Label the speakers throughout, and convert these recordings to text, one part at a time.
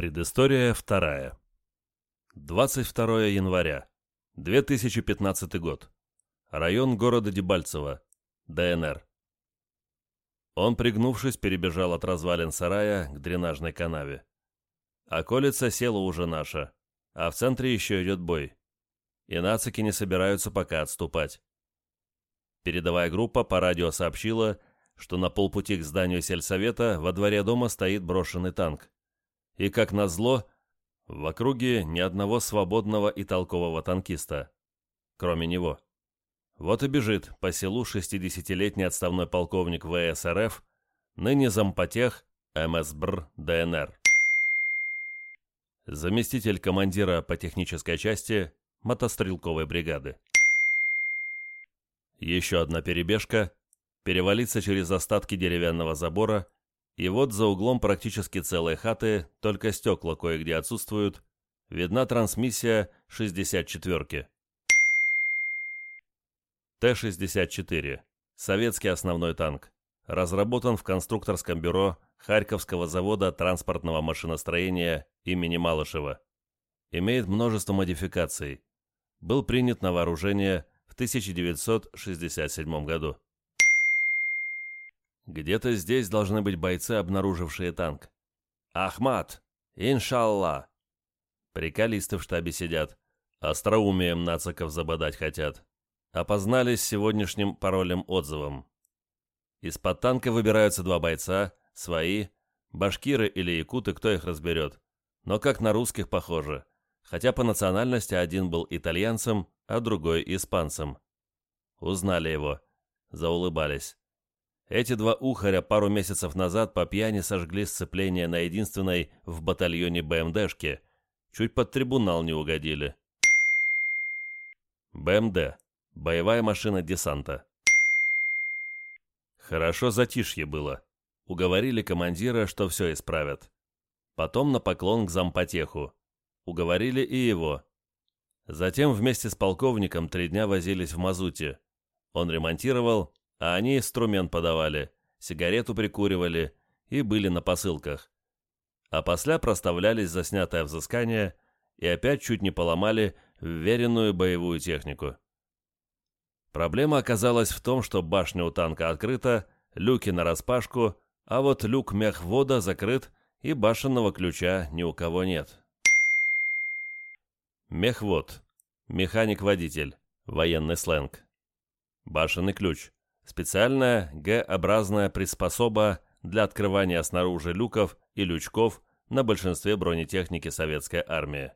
Speaker 1: Предыстория вторая. 22 января. 2015 год. Район города Дебальцево. ДНР. Он, пригнувшись, перебежал от развалин сарая к дренажной канаве. Околица села уже наша, а в центре еще идет бой. И нацики не собираются пока отступать. Передовая группа по радио сообщила, что на полпути к зданию сельсовета во дворе дома стоит брошенный танк. И, как назло, в округе ни одного свободного и толкового танкиста, кроме него. Вот и бежит по селу 60-летний отставной полковник ВСРФ, ныне зампотех МСБР ДНР. Заместитель командира по технической части мотострелковой бригады. Еще одна перебежка, перевалиться через остатки деревянного забора, и вот за углом практически целые хаты, только стекла кое-где отсутствуют, видна трансмиссия 64-ки. Т-64. Советский основной танк. Разработан в конструкторском бюро Харьковского завода транспортного машиностроения имени Малышева. Имеет множество модификаций. Был принят на вооружение в 1967 году. Где-то здесь должны быть бойцы, обнаружившие танк. «Ахмат! Иншалла!» Приколисты в штабе сидят. Остроумием нациков забодать хотят. Опознались сегодняшним паролем-отзывом. Из-под танка выбираются два бойца, свои, башкиры или якуты, кто их разберет. Но как на русских похоже. Хотя по национальности один был итальянцем, а другой испанцем. Узнали его. Заулыбались. Эти два ухаря пару месяцев назад по пьяни сожгли сцепление на единственной в батальоне БМДшке. Чуть под трибунал не угодили. БМД. Боевая машина десанта. Хорошо затишье было. Уговорили командира, что все исправят. Потом на поклон к зампотеху. Уговорили и его. Затем вместе с полковником три дня возились в мазуте. Он ремонтировал, а они инструмент подавали, сигарету прикуривали и были на посылках. А после проставлялись за снятое взыскание и опять чуть не поломали вверенную боевую технику. Проблема оказалась в том, что башня у танка открыта, люки нараспашку, а вот люк мехвода закрыт и башенного ключа ни у кого нет. Мехвод. Механик-водитель. Военный сленг. Башенный ключ. Специальная Г-образная приспособа для открывания снаружи люков и лючков на большинстве бронетехники советской армии.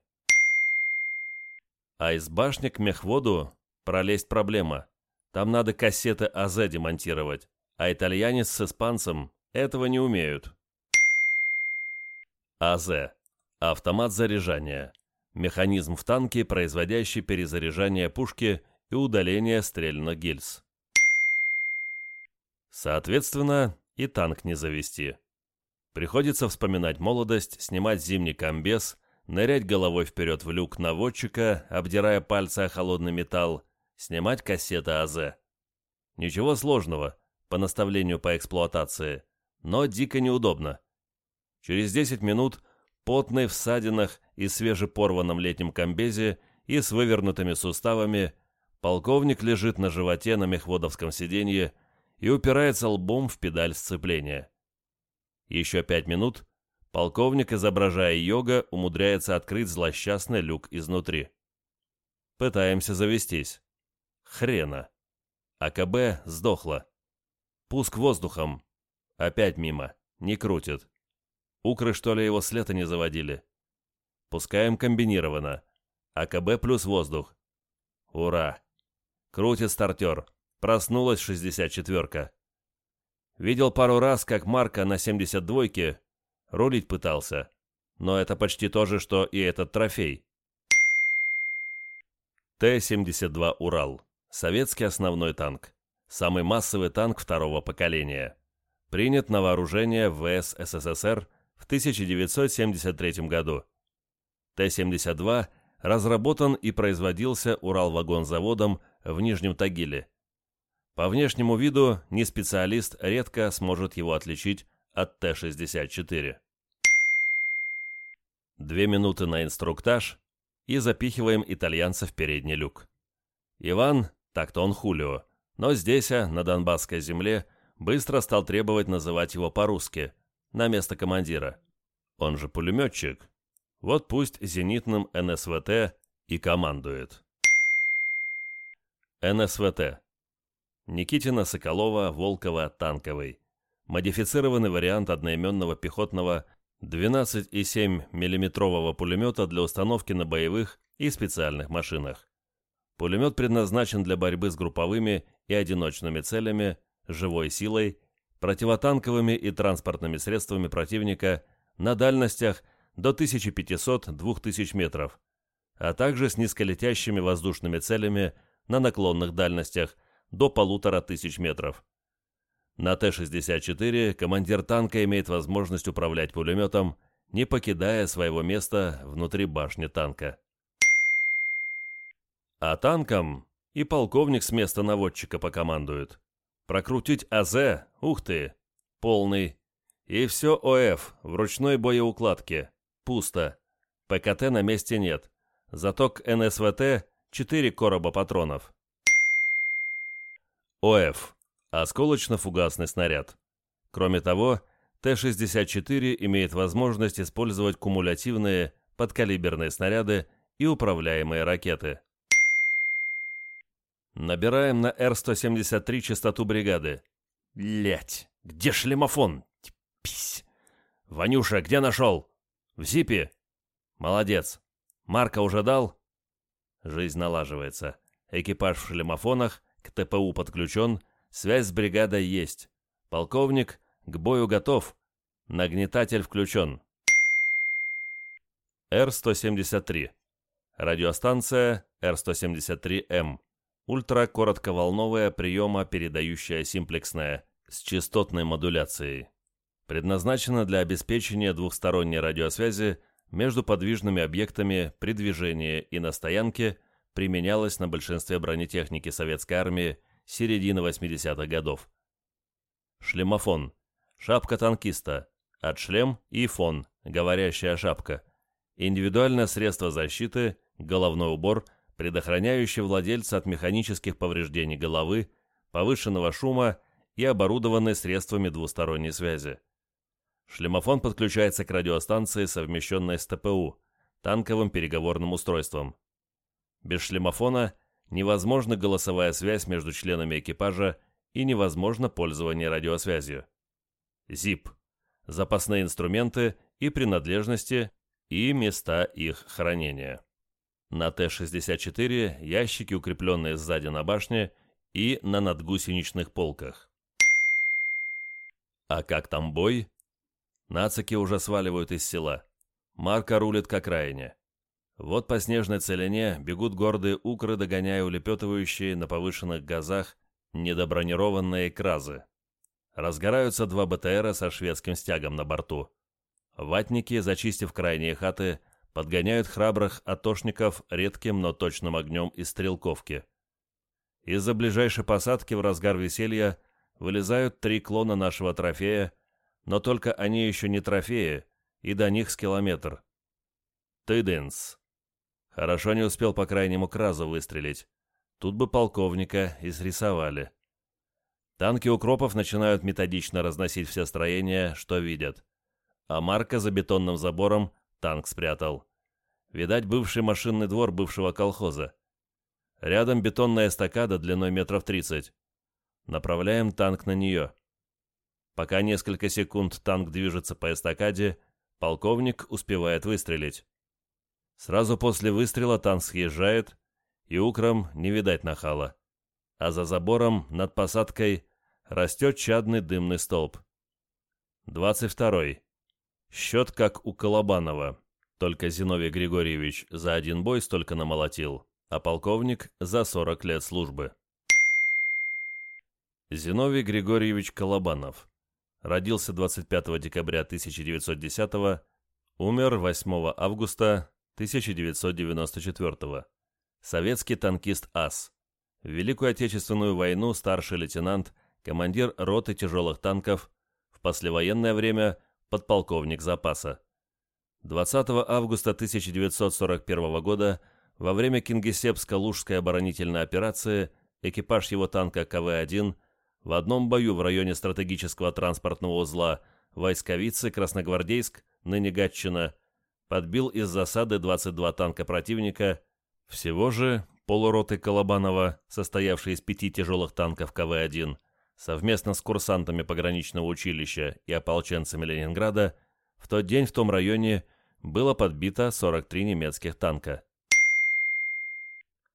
Speaker 1: А из башни к мехводу пролезть проблема. Там надо кассеты АЗ демонтировать, а итальянец с испанцем этого не умеют. АЗ. Автомат заряжания. Механизм в танке, производящий перезаряжание пушки и удаление стрельных гильз. Соответственно, и танк не завести. Приходится вспоминать молодость, снимать зимний комбез, нырять головой вперед в люк наводчика, обдирая пальцы о холодный металл, снимать кассеты АЗ. Ничего сложного, по наставлению по эксплуатации, но дико неудобно. Через 10 минут, потный в садинах и свежепорванном летнем комбезе и с вывернутыми суставами, полковник лежит на животе на мехводовском сиденье, и упирается лбом в педаль сцепления. Еще пять минут полковник, изображая йога, умудряется открыть злосчастный люк изнутри. Пытаемся завестись. Хрена. АКБ сдохла. Пуск воздухом. Опять мимо. Не крутит. Укры, что ли, его с лета не заводили? Пускаем комбинированно. АКБ плюс воздух. Ура. Крутит стартер. Проснулась 64-ка. Видел пару раз, как Марка на 72-ке рулить пытался. Но это почти то же, что и этот трофей. Т-72 «Урал». Советский основной танк. Самый массовый танк второго поколения. Принят на вооружение в ВС СССР в 1973 году. Т-72 разработан и производился Уралвагонзаводом в Нижнем Тагиле. По внешнему виду не специалист редко сможет его отличить от Т-64. Две минуты на инструктаж и запихиваем итальянца в передний люк. Иван, так-то он Хулио, но здесь, а, на Донбасской земле, быстро стал требовать называть его по-русски, на место командира. Он же пулеметчик. Вот пусть зенитным НСВТ и командует. НСВТ. Никитина, Соколова, Волкова, Танковый. Модифицированный вариант одноименного пехотного 12,7 мм пулемета для установки на боевых и специальных машинах. Пулемет предназначен для борьбы с групповыми и одиночными целями, живой силой, противотанковыми и транспортными средствами противника на дальностях до 1500-2000 метров, а также с низколетящими воздушными целями на наклонных дальностях до 1500 метров. На Т-64 командир танка имеет возможность управлять пулеметом, не покидая своего места внутри башни танка. А танком и полковник с места наводчика покомандует. Прокрутить АЗ, ух ты, полный. И все ОФ в ручной боеукладке. Пусто. ПКТ на месте нет. Зато к НСВТ 4 короба патронов. ОФ осколочно-фугасный снаряд. Кроме того, Т-64 имеет возможность использовать кумулятивные подкалиберные снаряды и управляемые ракеты. Набираем на Р-173 частоту бригады. Лять, где шлемофон? Пись. Ванюша, где нашел? В зипе? Молодец. Марка уже дал? Жизнь налаживается. Экипаж в шлемофонах, к ТПУ подключен, Связь с бригадой есть. Полковник к бою готов. Нагнетатель включен. Р-173. Радиостанция Р-173М. Ультракоротковолновая приема-передающая симплексная с частотной модуляцией. Предназначена для обеспечения двухсторонней радиосвязи между подвижными объектами при движении и на стоянке применялась на большинстве бронетехники советской армии середины 80-х годов. Шлемофон. Шапка танкиста. От шлем и фон. Говорящая шапка. Индивидуальное средство защиты, головной убор, предохраняющий владельца от механических повреждений головы, повышенного шума и оборудованный средствами двусторонней связи. Шлемофон подключается к радиостанции, совмещенной с ТПУ, танковым переговорным устройством. Без шлемофона невозможна голосовая связь между членами экипажа и невозможно пользование радиосвязью. ЗИП – запасные инструменты и принадлежности и места их хранения. На Т-64 ящики, укрепленные сзади на башне и на надгусеничных полках. А как там бой? Нацики уже сваливают из села. Марка рулит к окраине. Вот по снежной целине бегут гордые укры, догоняя улепетывающие на повышенных газах недобронированные кразы. Разгораются два БТРа со шведским стягом на борту. Ватники, зачистив крайние хаты, подгоняют храбрых атошников редким, но точным огнем из стрелковки. Из-за ближайшей посадки в разгар веселья вылезают три клона нашего трофея, но только они еще не трофеи, и до них с километр. Тыденс. Хорошо не успел по крайнему кразу выстрелить. Тут бы полковника и срисовали. Танки укропов начинают методично разносить все строения, что видят. А Марка за бетонным забором танк спрятал. Видать, бывший машинный двор бывшего колхоза. Рядом бетонная эстакада длиной метров тридцать. Направляем танк на нее. Пока несколько секунд танк движется по эстакаде, полковник успевает выстрелить. Сразу после выстрела танк съезжает, и укром не видать нахала. А за забором над посадкой растет чадный дымный столб. 22. Счет как у Колобанова, только Зиновий Григорьевич за один бой столько намолотил, а полковник за 40 лет службы. Зиновий Григорьевич Колобанов. Родился 25 декабря 1910 умер 8 августа 1994 Советский танкист АС. В Великую Отечественную войну старший лейтенант, командир роты тяжелых танков, в послевоенное время подполковник запаса. 20 августа 1941 года во время Кингисеппско-Лужской оборонительной операции экипаж его танка КВ-1 в одном бою в районе стратегического транспортного узла Войсковицы-Красногвардейск, ныне Гатчина, подбил из засады 22 танка противника, всего же полуроты Колобанова, состоявшие из пяти тяжелых танков КВ-1, совместно с курсантами пограничного училища и ополченцами Ленинграда, в тот день в том районе было подбито 43 немецких танка.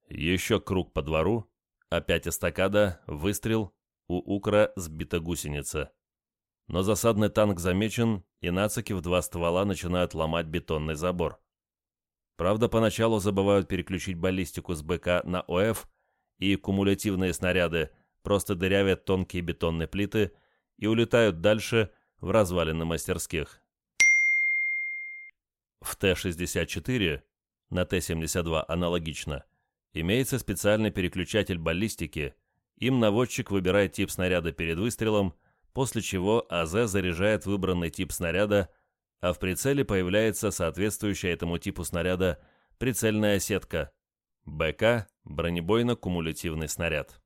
Speaker 1: Еще круг по двору, опять эстакада, выстрел, у Укра сбита гусеница. Но засадный танк замечен, и нацики в два ствола начинают ломать бетонный забор. Правда, поначалу забывают переключить баллистику с БК на ОФ, и кумулятивные снаряды просто дырявят тонкие бетонные плиты и улетают дальше в развалины мастерских. В Т-64, на Т-72 аналогично, имеется специальный переключатель баллистики, им наводчик выбирает тип снаряда перед выстрелом, после чего АЗ заряжает выбранный тип снаряда, а в прицеле появляется соответствующая этому типу снаряда прицельная сетка БК – бронебойно-кумулятивный снаряд.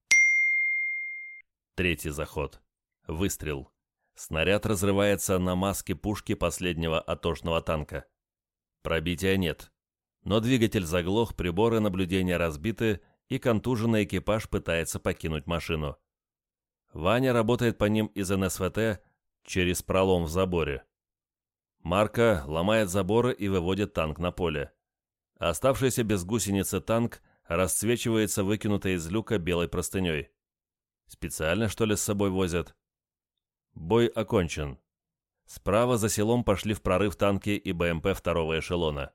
Speaker 1: Третий заход. Выстрел. Снаряд разрывается на маске пушки последнего атошного танка. Пробития нет. Но двигатель заглох, приборы наблюдения разбиты, и контуженный экипаж пытается покинуть машину. Ваня работает по ним из НСВТ через пролом в заборе. Марка ломает заборы и выводит танк на поле. Оставшийся без гусеницы танк расцвечивается выкинутой из люка белой простыней. Специально, что ли, с собой возят? Бой окончен. Справа за селом пошли в прорыв танки и БМП второго эшелона.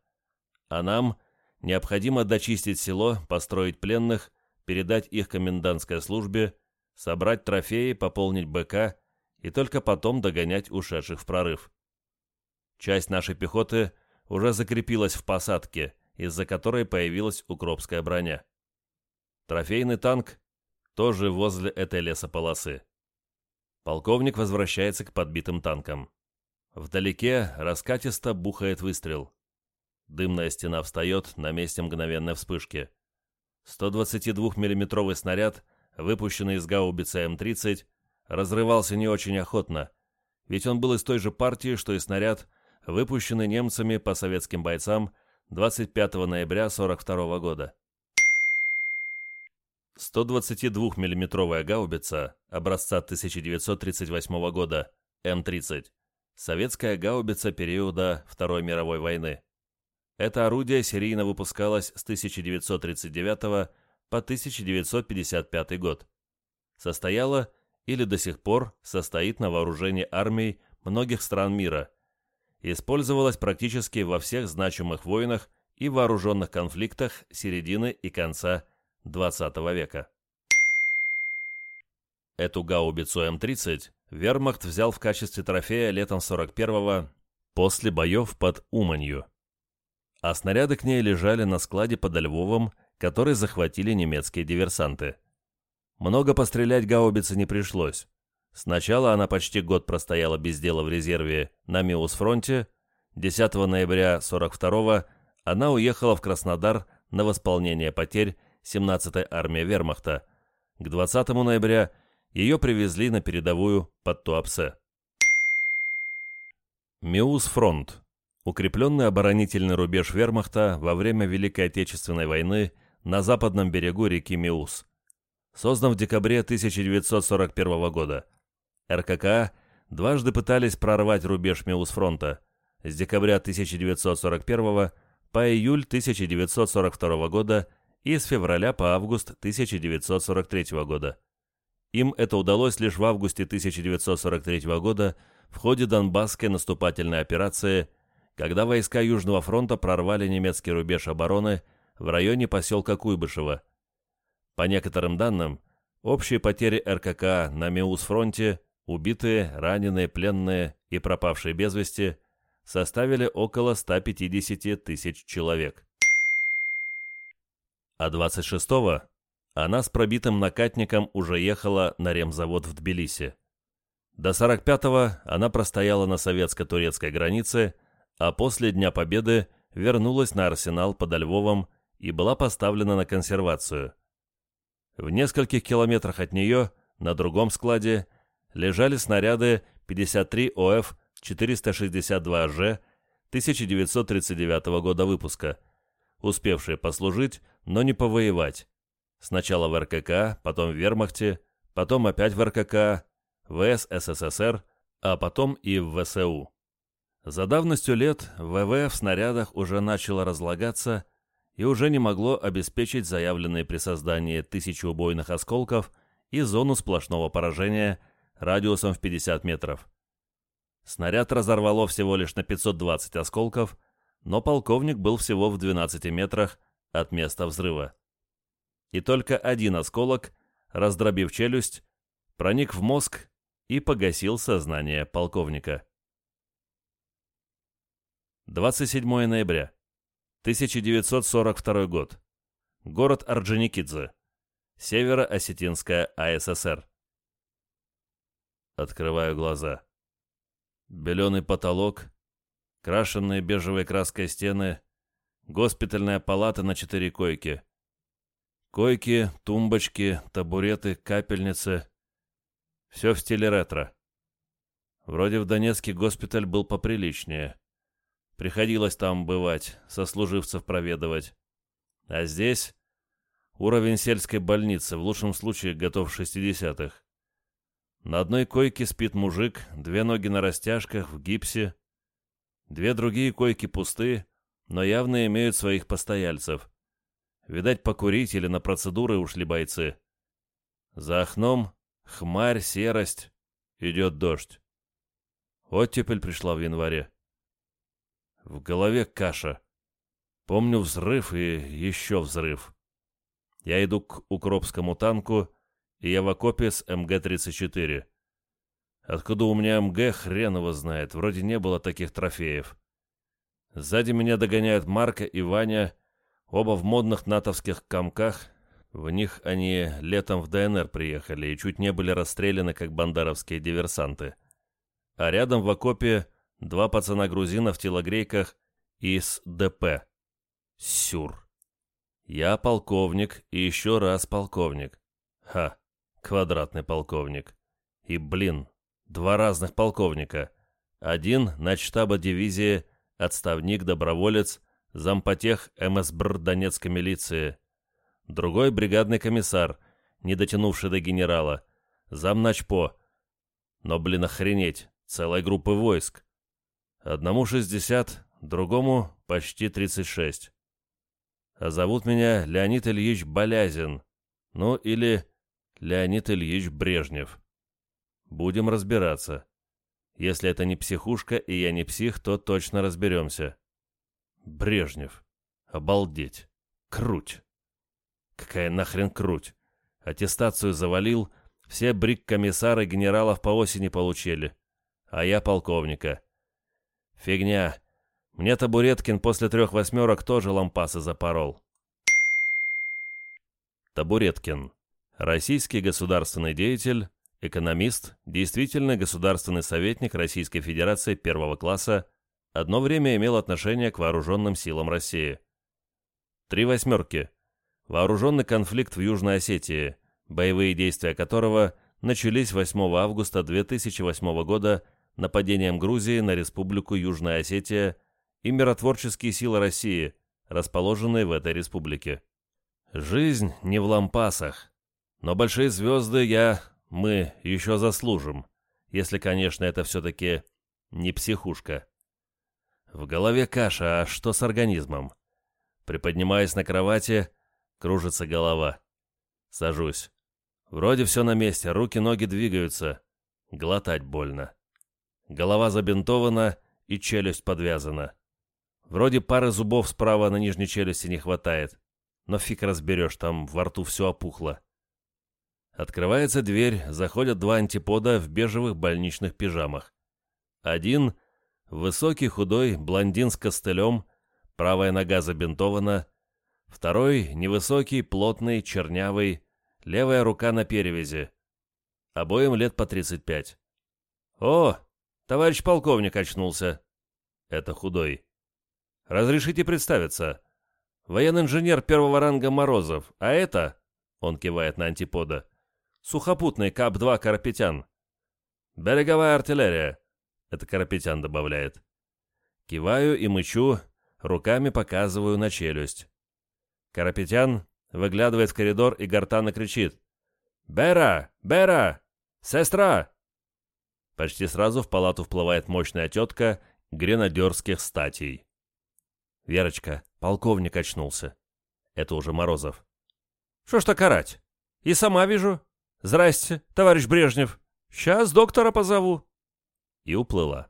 Speaker 1: А нам необходимо дочистить село, построить пленных, передать их комендантской службе, собрать трофеи, пополнить БК и только потом догонять ушедших в прорыв. Часть нашей пехоты уже закрепилась в посадке, из-за которой появилась укропская броня. Трофейный танк тоже возле этой лесополосы. Полковник возвращается к подбитым танкам. Вдалеке раскатисто бухает выстрел. Дымная стена встает на месте мгновенной вспышки. 122 миллиметровый снаряд, выпущенный из гаубицы М-30, разрывался не очень охотно, ведь он был из той же партии, что и снаряд, выпущенный немцами по советским бойцам 25 ноября 1942 года. 122 миллиметровая гаубица образца 1938 года М-30, советская гаубица периода Второй мировой войны. Это орудие серийно выпускалось с 1939 по 1955 год. Состояло или до сих пор состоит на вооружении армий многих стран мира. Использовалось практически во всех значимых войнах и вооруженных конфликтах середины и конца XX века. Эту гаубицу М-30 вермахт взял в качестве трофея летом 41-го после боев под Уманью а снаряды к ней лежали на складе под Львовом, который захватили немецкие диверсанты. Много пострелять гаубице не пришлось. Сначала она почти год простояла без дела в резерве на Миус-фронте, 10 ноября 42-го она уехала в Краснодар на восполнение потерь 17-й армии вермахта. К 20 ноября ее привезли на передовую под Туапсе. Миус-фронт укрепленный оборонительный рубеж вермахта во время Великой Отечественной войны на западном берегу реки Миус. Создан в декабре 1941 года. РКК дважды пытались прорвать рубеж Миус-фронта с декабря 1941 по июль 1942 года и с февраля по август 1943 года. Им это удалось лишь в августе 1943 года в ходе Донбасской наступательной операции когда войска Южного фронта прорвали немецкий рубеж обороны в районе поселка Куйбышево. По некоторым данным, общие потери РКК на Меус-фронте, убитые, раненые, пленные и пропавшие без вести, составили около 150 тысяч человек. А 26-го она с пробитым накатником уже ехала на ремзавод в Тбилиси. До 45-го она простояла на советско-турецкой границе, а после Дня Победы вернулась на арсенал под Львовом и была поставлена на консервацию. В нескольких километрах от нее, на другом складе, лежали снаряды 53 ОФ 462Ж 1939 года выпуска, успевшие послужить, но не повоевать. Сначала в РКК, потом в Вермахте, потом опять в РКК, ВС СССР, а потом и в ВСУ. За давностью лет ВВ в снарядах уже начало разлагаться и уже не могло обеспечить заявленные при создании тысячи убойных осколков и зону сплошного поражения радиусом в 50 метров. Снаряд разорвало всего лишь на 520 осколков, но полковник был всего в 12 метрах от места взрыва. И только один осколок, раздробив челюсть, проник в мозг и погасил сознание полковника. 27 ноября. 1942 год. Город Орджоникидзе. Северо-Осетинская АССР. Открываю глаза. Беленый потолок, крашенные бежевой краской стены, госпитальная палата на четыре койки. Койки, тумбочки, табуреты, капельницы. Все в стиле ретро. Вроде в Донецке госпиталь был поприличнее. Приходилось там бывать, сослуживцев проведывать. А здесь уровень сельской больницы, в лучшем случае готов в 60-х. На одной койке спит мужик, две ноги на растяжках, в гипсе. Две другие койки пусты, но явно имеют своих постояльцев. Видать, покурить или на процедуры ушли бойцы. За окном хмарь, серость, идет дождь. Оттепель пришла в январе. В голове каша. Помню взрыв и еще взрыв. Я иду к укропскому танку, и я в окопе с МГ-34. Откуда у меня МГ, хрен его знает, вроде не было таких трофеев. Сзади меня догоняют Марка и Ваня, оба в модных натовских комках. В них они летом в ДНР приехали и чуть не были расстреляны, как бандаровские диверсанты. А рядом в окопе Два пацана-грузина в телогрейках из ДП. Сюр. Я полковник и еще раз полковник. Ха, квадратный полковник. И, блин, два разных полковника. Один на штаба дивизии, отставник-доброволец, зампотех МСБР Донецкой милиции. Другой бригадный комиссар, не дотянувший до генерала, замначпо. Но, блин, охренеть, целой группы войск. Одному 60, другому почти 36. А зовут меня Леонид Ильич Болязин, ну или Леонид Ильич Брежнев. Будем разбираться. Если это не психушка и я не псих, то точно разберемся. Брежнев. Обалдеть. Круть. Какая нахрен круть? Аттестацию завалил, все брик-комиссары генералов по осени получили. А я полковника. Фигня. Мне Табуреткин после трех восьмерок тоже лампасы запорол. Табуреткин. Российский государственный деятель, экономист, действительный государственный советник Российской Федерации первого класса, одно время имел отношение к вооруженным силам России. Три восьмерки. Вооруженный конфликт в Южной Осетии, боевые действия которого начались 8 августа 2008 года нападением Грузии на Республику Южная Осетия и миротворческие силы России, расположенные в этой республике. Жизнь не в лампасах, но большие звезды я, мы еще заслужим, если, конечно, это все-таки не психушка. В голове каша, а что с организмом? Приподнимаясь на кровати, кружится голова. Сажусь. Вроде все на месте, руки-ноги двигаются. Глотать больно. Голова забинтована и челюсть подвязана. Вроде пары зубов справа на нижней челюсти не хватает. Но фиг разберешь, там во рту все опухло. Открывается дверь, заходят два антипода в бежевых больничных пижамах. Один — высокий, худой, блондин с костылем, правая нога забинтована. Второй — невысокий, плотный, чернявый, левая рука на перевязи. Обоим лет по 35. «О, Товарищ полковник очнулся. Это худой. «Разрешите представиться. Военный инженер первого ранга Морозов, а это...» Он кивает на антипода. «Сухопутный КАП-2 Карапетян». «Береговая артиллерия», — это Карапетян добавляет. Киваю и мычу, руками показываю на челюсть. Карапетян выглядывает в коридор и гортанно кричит. «Бера! Бера! Сестра!» Почти сразу в палату вплывает мощная тетка гренадерских статей. «Верочка, полковник очнулся». Это уже Морозов. «Что ж так орать? И сама вижу. Здрасте, товарищ Брежнев. Сейчас доктора позову». И уплыла.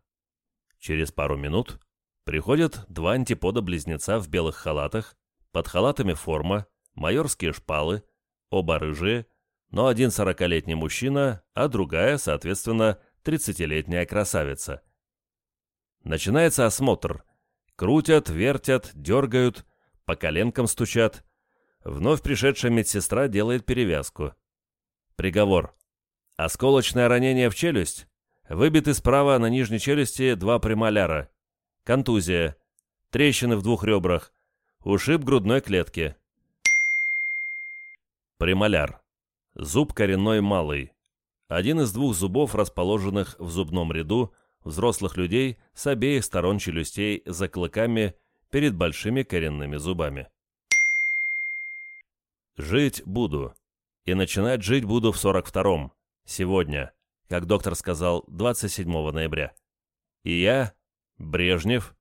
Speaker 1: Через пару минут приходят два антипода-близнеца в белых халатах, под халатами форма, майорские шпалы, оба рыжие, но один сорокалетний мужчина, а другая, соответственно, тридцатилетняя красавица. Начинается осмотр. Крутят, вертят, дергают, по коленкам стучат. Вновь пришедшая медсестра делает перевязку. Приговор. Осколочное ранение в челюсть. Выбиты справа на нижней челюсти два премоляра. Контузия. Трещины в двух ребрах. Ушиб грудной клетки. Премоляр. Зуб коренной малый. Один из двух зубов, расположенных в зубном ряду, взрослых людей с обеих сторон челюстей за клыками перед большими коренными зубами. Жить буду. И начинать жить буду в 42-м. Сегодня, как доктор сказал, 27 ноября. И я, Брежнев,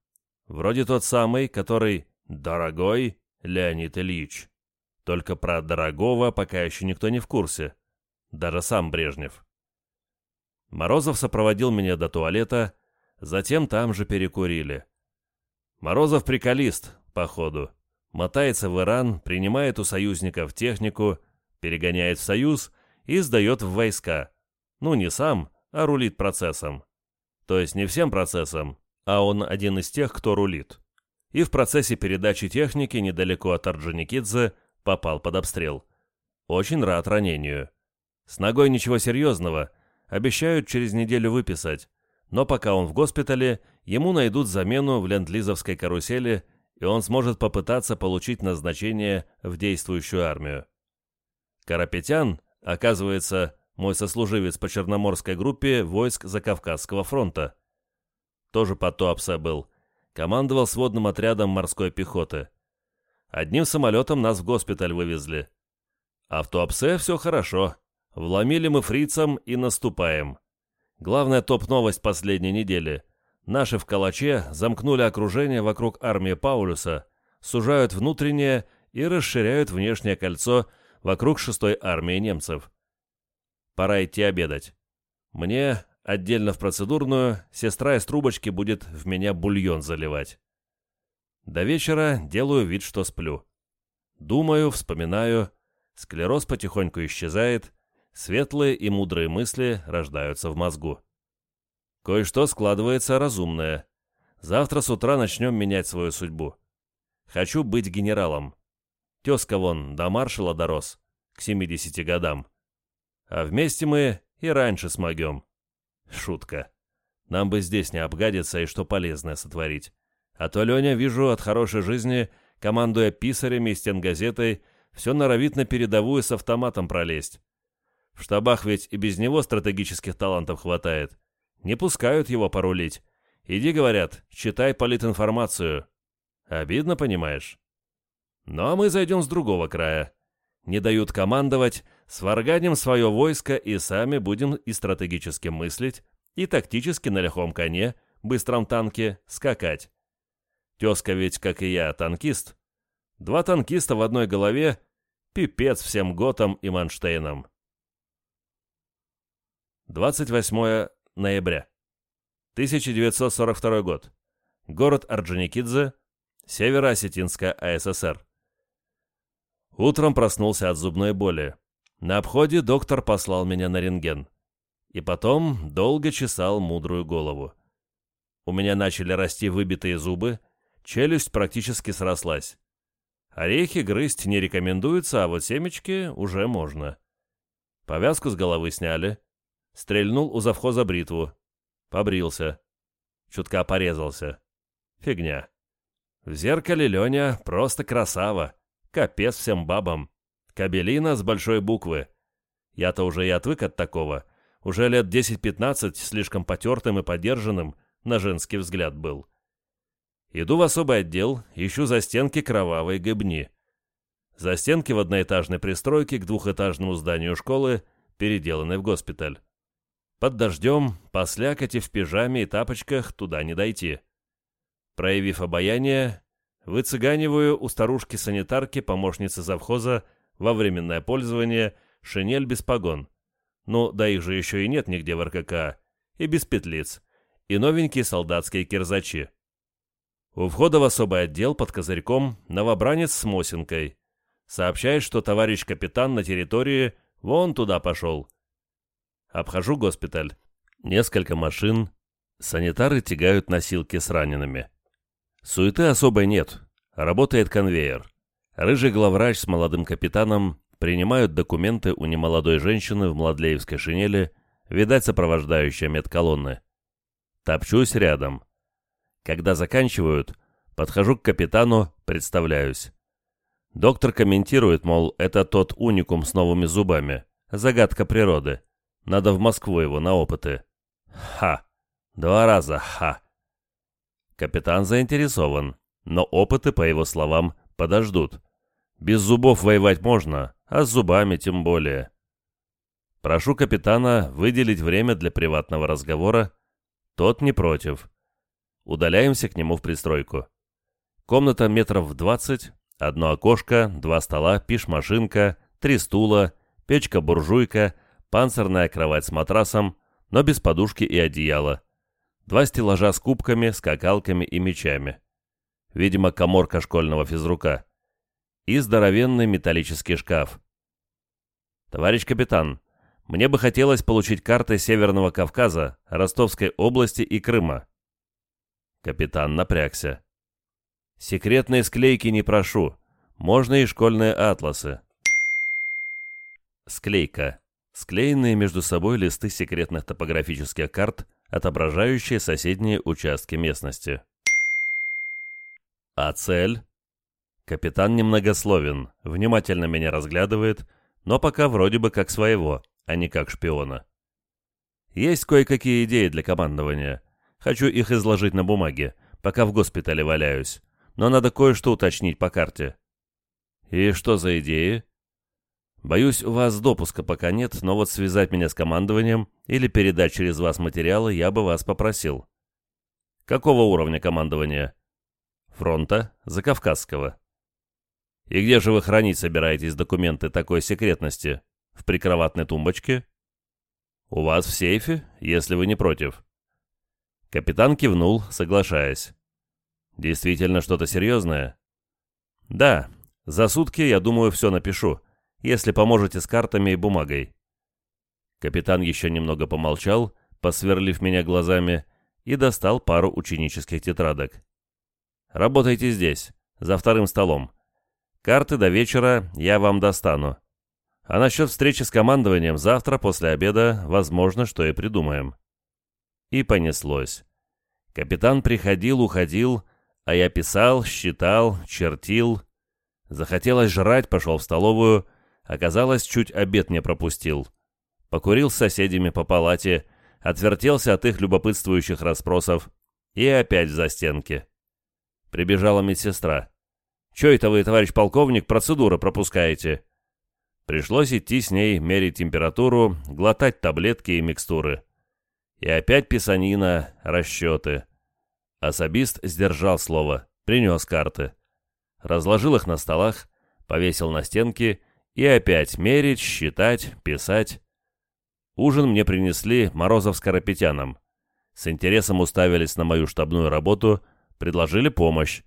Speaker 1: вроде тот самый, который «дорогой Леонид Ильич». Только про дорогого пока еще никто не в курсе. Даже сам Брежнев. Морозов сопроводил меня до туалета, затем там же перекурили. Морозов приколист, походу. Мотается в Иран, принимает у союзников технику, перегоняет в Союз и сдает в войска. Ну, не сам, а рулит процессом. То есть не всем процессом, а он один из тех, кто рулит. И в процессе передачи техники недалеко от Орджоникидзе попал под обстрел. Очень рад ранению. С ногой ничего серьезного, обещают через неделю выписать, но пока он в госпитале, ему найдут замену в ленд-лизовской карусели, и он сможет попытаться получить назначение в действующую армию. Карапетян, оказывается, мой сослуживец по Черноморской группе войск Закавказского фронта. Тоже по Туапсе был. Командовал сводным отрядом морской пехоты. Одним самолетом нас в госпиталь вывезли. А в Туапсе все хорошо. Вломили мы фрицам и наступаем. Главная топ-новость последней недели. Наши в Калаче замкнули окружение вокруг армии Паулюса, сужают внутреннее и расширяют внешнее кольцо вокруг шестой армии немцев. Пора идти обедать. Мне, отдельно в процедурную, сестра из трубочки будет в меня бульон заливать. До вечера делаю вид, что сплю. Думаю, вспоминаю, склероз потихоньку исчезает, Светлые и мудрые мысли рождаются в мозгу. Кое-что складывается разумное. Завтра с утра начнем менять свою судьбу. Хочу быть генералом. Тезка вон до маршала дорос, к 70 годам. А вместе мы и раньше смогем. Шутка. Нам бы здесь не обгадиться и что полезное сотворить. А то Леня, вижу, от хорошей жизни, командуя писарями и стенгазетой, все норовит на передовую с автоматом пролезть. В штабах ведь и без него стратегических талантов хватает. Не пускают его порулить. Иди, говорят, читай политинформацию. Обидно, понимаешь? Ну а мы зайдем с другого края. Не дают командовать, сварганим свое войско и сами будем и стратегически мыслить, и тактически на лихом коне, быстром танке, скакать. Тезка ведь, как и я, танкист. Два танкиста в одной голове — пипец всем Готам и Манштейнам. 28 ноября. 1942 год. Город Орджоникидзе, Северо-Осетинская АССР. Утром проснулся от зубной боли. На обходе доктор послал меня на рентген. И потом долго чесал мудрую голову. У меня начали расти выбитые зубы, челюсть практически срослась. Орехи грызть не рекомендуется, а вот семечки уже можно. Повязку с головы сняли, Стрельнул у завхоза бритву. Побрился. Чутка порезался. Фигня. В зеркале Леня просто красава. Капец всем бабам. Кабелина с большой буквы. Я-то уже и отвык от такого. Уже лет 10-15 слишком потертым и подержанным на женский взгляд был. Иду в особый отдел, ищу за стенки кровавой гыбни. За стенки в одноэтажной пристройке к двухэтажному зданию школы, переделанной в госпиталь. Под дождем, по слякоти в пижаме и тапочках туда не дойти. Проявив обаяние, выцыганиваю у старушки-санитарки, помощницы завхоза, во временное пользование, шинель без погон. Ну, да их же еще и нет нигде в РКК, и без петлиц, и новенькие солдатские кирзачи. У входа в особый отдел под козырьком новобранец с Мосинкой. Сообщает, что товарищ капитан на территории вон туда пошел. Обхожу госпиталь. Несколько машин. Санитары тягают носилки с ранеными. Суеты особой нет. Работает конвейер. Рыжий главврач с молодым капитаном принимают документы у немолодой женщины в младлеевской шинели, видать, сопровождающая медколонны. Топчусь рядом. Когда заканчивают, подхожу к капитану, представляюсь. Доктор комментирует, мол, это тот уникум с новыми зубами. Загадка природы. Надо в Москву его на опыты. Ха. Два раза ха. Капитан заинтересован, но опыты, по его словам, подождут. Без зубов воевать можно, а с зубами тем более. Прошу капитана выделить время для приватного разговора. Тот не против. Удаляемся к нему в пристройку. Комната метров в двадцать, одно окошко, два стола, пиш-машинка, три стула, печка-буржуйка, панцирная кровать с матрасом, но без подушки и одеяла. Два стеллажа с кубками, скакалками и мечами. Видимо, коморка школьного физрука. И здоровенный металлический шкаф. «Товарищ капитан, мне бы хотелось получить карты Северного Кавказа, Ростовской области и Крыма. Капитан напрягся. «Секретные склейки не прошу. Можно и школьные атласы». Склейка. Склеенные между собой листы секретных топографических карт, отображающие соседние участки местности. А цель? Капитан немногословен, внимательно меня разглядывает, но пока вроде бы как своего, а не как шпиона. Есть кое-какие идеи для командования, Хочу их изложить на бумаге, пока в госпитале валяюсь. Но надо кое-что уточнить по карте». «И что за идеи?» «Боюсь, у вас допуска пока нет, но вот связать меня с командованием или передать через вас материалы я бы вас попросил». «Какого уровня командования?» «Фронта, Закавказского». «И где же вы хранить собираетесь документы такой секретности? В прикроватной тумбочке?» «У вас в сейфе, если вы не против». Капитан кивнул, соглашаясь. «Действительно что-то серьезное?» «Да. За сутки, я думаю, все напишу, если поможете с картами и бумагой». Капитан еще немного помолчал, посверлив меня глазами, и достал пару ученических тетрадок. «Работайте здесь, за вторым столом. Карты до вечера я вам достану. А насчет встречи с командованием завтра после обеда, возможно, что и придумаем». И понеслось. Капитан приходил, уходил, а я писал, считал, чертил. Захотелось жрать, пошел в столовую. Оказалось, чуть обед не пропустил. Покурил с соседями по палате, отвертелся от их любопытствующих расспросов и опять в застенке. Прибежала медсестра. «Чё это вы, товарищ полковник, процедуры пропускаете?» Пришлось идти с ней, мерить температуру, глотать таблетки и микстуры. И опять писанина, расчеты. Особист сдержал слово, принес карты. Разложил их на столах, повесил на стенки и опять мерить, считать, писать. Ужин мне принесли Морозов с Карапетяном. С интересом уставились на мою штабную работу, предложили помощь.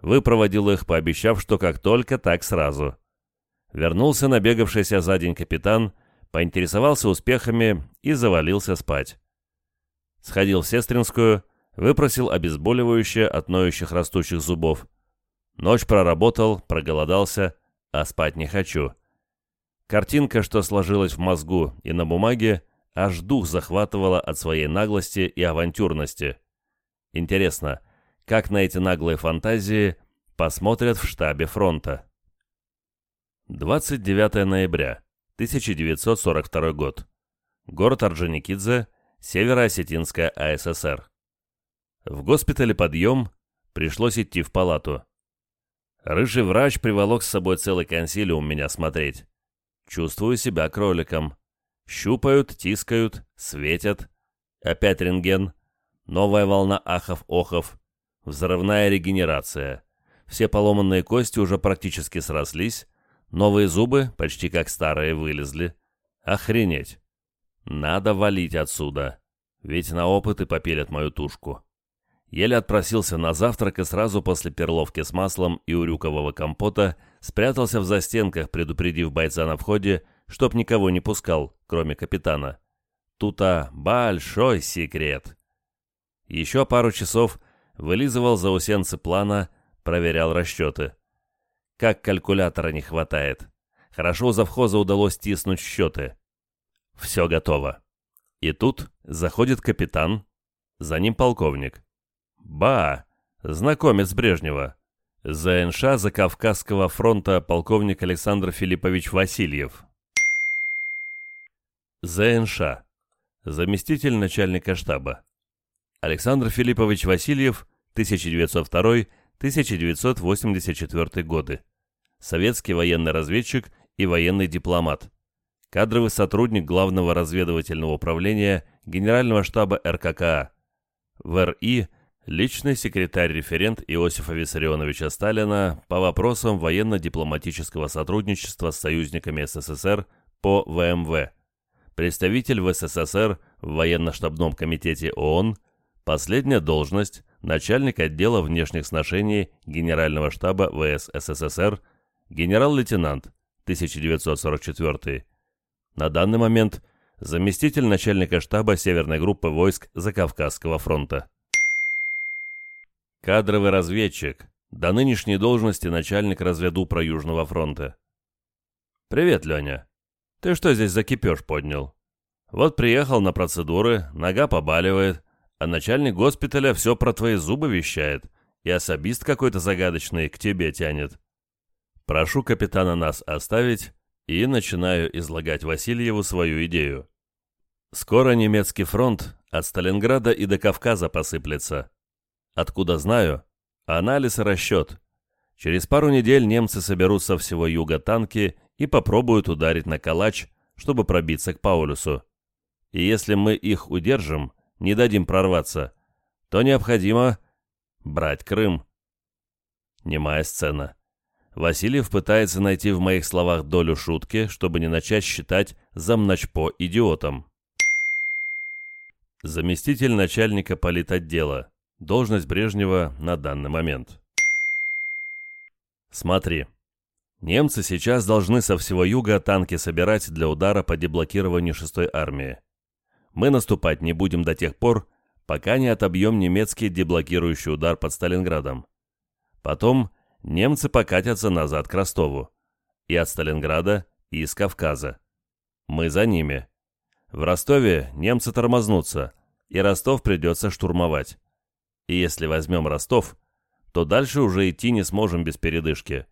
Speaker 1: Выпроводил их, пообещав, что как только, так сразу. Вернулся набегавшийся за день капитан, поинтересовался успехами и завалился спать. Сходил в Сестринскую, выпросил обезболивающее от ноющих растущих зубов. Ночь проработал, проголодался, а спать не хочу. Картинка, что сложилась в мозгу и на бумаге, аж дух захватывала от своей наглости и авантюрности. Интересно, как на эти наглые фантазии посмотрят в штабе фронта. 29 ноября, 1942 год. Город Орджоникидзе, Северо-Осетинская АССР. В госпитале подъем, пришлось идти в палату. Рыжий врач приволок с собой целый консилиум меня смотреть. Чувствую себя кроликом. Щупают, тискают, светят. Опять рентген. Новая волна ахов-охов. Взрывная регенерация. Все поломанные кости уже практически срослись. Новые зубы, почти как старые, вылезли. Охренеть. Надо валить отсюда. Ведь на опыты попилят мою тушку. Еле отпросился на завтрак и сразу после перловки с маслом и урюкового компота спрятался в застенках, предупредив бойца на входе, чтоб никого не пускал, кроме капитана. Тут-то большой секрет. Еще пару часов вылизывал заусенцы плана, проверял расчеты. Как калькулятора не хватает. Хорошо завхоза удалось тиснуть счеты. Все готово. И тут заходит капитан, за ним полковник. Ба, знакомец Брежнева. ЗНШ Закавказского фронта полковник Александр Филиппович Васильев. ЗНШ. Заместитель начальника штаба. Александр Филиппович Васильев, 1902-1984 годы. Советский военный разведчик и военный дипломат. Кадровый сотрудник Главного разведывательного управления Генерального штаба РККА. В РИ личный секретарь-референт Иосифа Виссарионовича Сталина по вопросам военно-дипломатического сотрудничества с союзниками СССР по ВМВ, представитель в СССР в военно-штабном комитете ООН, последняя должность – начальник отдела внешних сношений Генерального штаба ВС СССР, генерал-лейтенант, 1944 На данный момент заместитель начальника штаба Северной группы войск Закавказского фронта. Кадровый разведчик, до нынешней должности начальник разведупра Южного фронта. «Привет, Леня. Ты что здесь за кипеж поднял? Вот приехал на процедуры, нога побаливает, а начальник госпиталя все про твои зубы вещает, и особист какой-то загадочный к тебе тянет. Прошу капитана нас оставить, и начинаю излагать Васильеву свою идею. Скоро немецкий фронт от Сталинграда и до Кавказа посыплется. Откуда знаю? Анализ и расчет. Через пару недель немцы соберут со всего юга танки и попробуют ударить на калач, чтобы пробиться к Паулюсу. И если мы их удержим, не дадим прорваться, то необходимо брать Крым. Немая сцена. Васильев пытается найти в моих словах долю шутки, чтобы не начать считать замначпо идиотом. Заместитель начальника политотдела. Должность Брежнева на данный момент. Смотри. Немцы сейчас должны со всего юга танки собирать для удара по деблокированию 6-й армии. Мы наступать не будем до тех пор, пока не отобьем немецкий деблокирующий удар под Сталинградом. Потом немцы покатятся назад к Ростову. И от Сталинграда, и из Кавказа. Мы за ними. В Ростове немцы тормознутся, и Ростов придется штурмовать. И если возьмем Ростов, то дальше уже идти не сможем без передышки.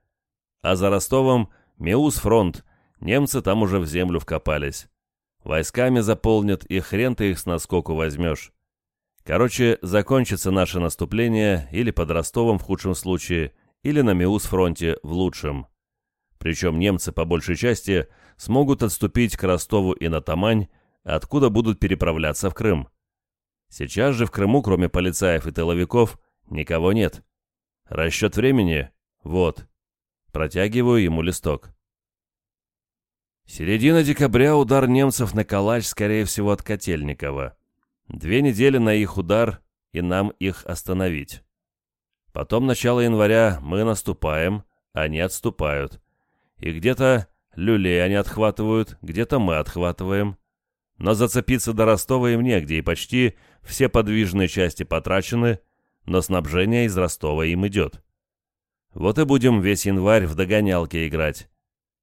Speaker 1: А за Ростовом Меус фронт, немцы там уже в землю вкопались. Войсками заполнят, и хрен ты их с наскоку возьмешь. Короче, закончится наше наступление или под Ростовом в худшем случае, или на Меус фронте в лучшем. Причем немцы по большей части смогут отступить к Ростову и на Тамань, откуда будут переправляться в Крым. Сейчас же в Крыму, кроме полицаев и тыловиков, никого нет. Расчет времени? Вот. Протягиваю ему листок. Середина декабря удар немцев на Калач, скорее всего, от Котельникова. Две недели на их удар, и нам их остановить. Потом начало января мы наступаем, они отступают. И где-то люлей они отхватывают, где-то мы отхватываем. Но зацепиться до Ростова им негде, и почти все подвижные части потрачены, но снабжение из Ростова им идет. Вот и будем весь январь в догонялке играть.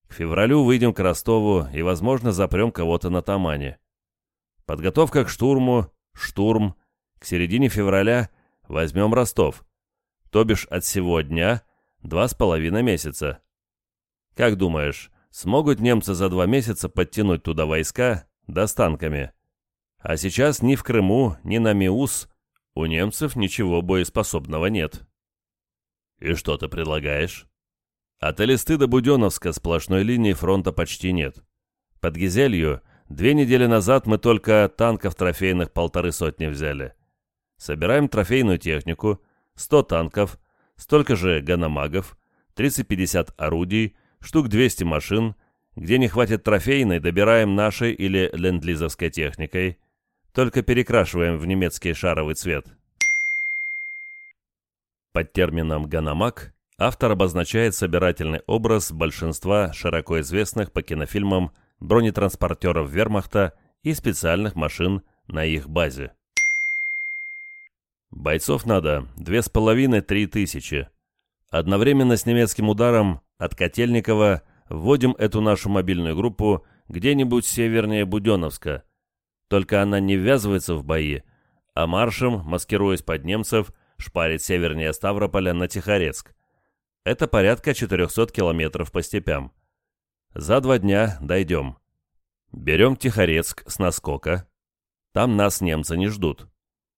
Speaker 1: К февралю выйдем к Ростову и, возможно, запрем кого-то на Тамане. Подготовка к штурму, штурм. К середине февраля возьмем Ростов. то бишь от сего дня два с половиной месяца. Как думаешь, смогут немцы за два месяца подтянуть туда войска, да с танками? А сейчас ни в Крыму, ни на Миус у немцев ничего боеспособного нет. И что ты предлагаешь? От Элисты до Буденовска сплошной линии фронта почти нет. Под Гизелью две недели назад мы только танков трофейных полторы сотни взяли. Собираем трофейную технику, 100 танков, столько же ганамагов, 30-50 орудий, штук 200 машин, где не хватит трофейной, добираем нашей или ленд-лизовской техникой, только перекрашиваем в немецкий шаровый цвет. Под термином «ганамак» автор обозначает собирательный образ большинства широко известных по кинофильмам бронетранспортеров вермахта и специальных машин на их базе. Бойцов надо две с половиной-три тысячи. Одновременно с немецким ударом от Котельникова вводим эту нашу мобильную группу где-нибудь севернее Буденновска. Только она не ввязывается в бои, а маршем, маскируясь под немцев, шпарит севернее Ставрополя на Тихорецк. Это порядка 400 километров по степям. За два дня дойдем. Берем Тихорецк с наскока. Там нас немцы не ждут.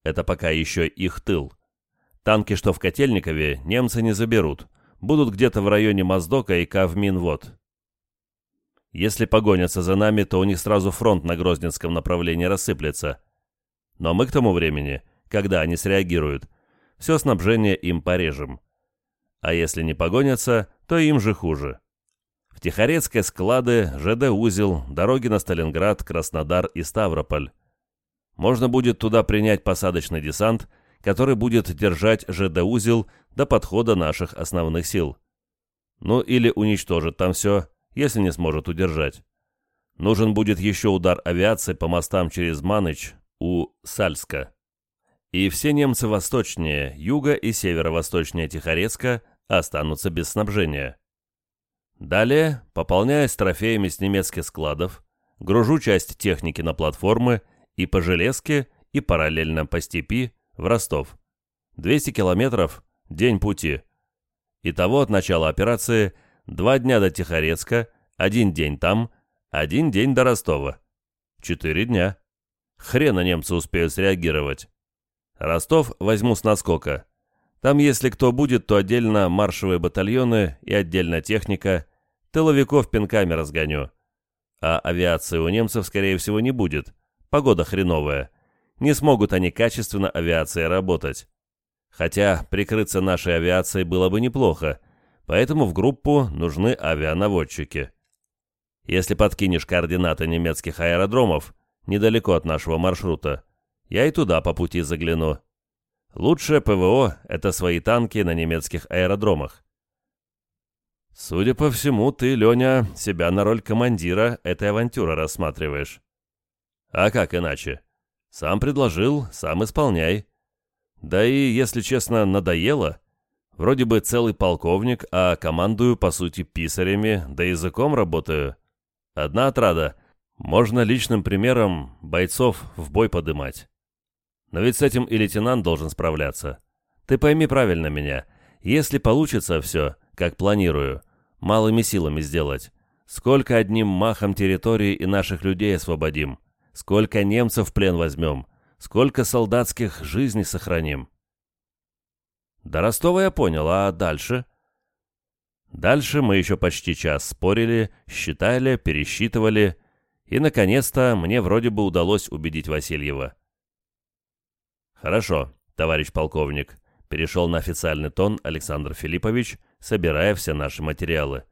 Speaker 1: Это пока еще их тыл. Танки, что в Котельникове, немцы не заберут. Будут где-то в районе Моздока и Кавминвод. Если погонятся за нами, то у них сразу фронт на Грозненском направлении рассыплется. Но мы к тому времени, когда они среагируют, все снабжение им порежем. А если не погонятся, то им же хуже. В Тихорецкой склады, ЖД-узел, дороги на Сталинград, Краснодар и Ставрополь. Можно будет туда принять посадочный десант, который будет держать ЖД-узел до подхода наших основных сил. Ну или уничтожит там все, если не сможет удержать. Нужен будет еще удар авиации по мостам через Маныч у Сальска. И все немцы восточнее, юга и северо-восточнее Тихорецка останутся без снабжения. Далее, пополняясь трофеями с немецких складов, гружу часть техники на платформы и по железке, и параллельно по степи в Ростов. 200 километров – день пути. Итого от начала операции два дня до Тихорецка, один день там, один день до Ростова. Четыре дня. Хрена немцы успеют среагировать. Ростов возьму с наскока. Там, если кто будет, то отдельно маршевые батальоны и отдельно техника. Тыловиков пинками разгоню. А авиации у немцев, скорее всего, не будет. Погода хреновая. Не смогут они качественно авиацией работать. Хотя прикрыться нашей авиацией было бы неплохо, поэтому в группу нужны авианаводчики. Если подкинешь координаты немецких аэродромов, недалеко от нашего маршрута, я и туда по пути загляну. Лучшее ПВО — это свои танки на немецких аэродромах. Судя по всему, ты, Леня, себя на роль командира этой авантюры рассматриваешь. А как иначе? Сам предложил, сам исполняй. Да и, если честно, надоело. Вроде бы целый полковник, а командую, по сути, писарями, да языком работаю. Одна отрада. Можно личным примером бойцов в бой подымать. Но ведь с этим и лейтенант должен справляться. Ты пойми правильно меня. Если получится все, как планирую, малыми силами сделать, сколько одним махом территории и наших людей освободим, сколько немцев в плен возьмем, сколько солдатских жизней сохраним. До Ростова я понял, а дальше? Дальше мы еще почти час спорили, считали, пересчитывали, и, наконец-то, мне вроде бы удалось убедить Васильева. «Хорошо, товарищ полковник», — перешел на официальный тон Александр Филиппович, собирая все наши материалы.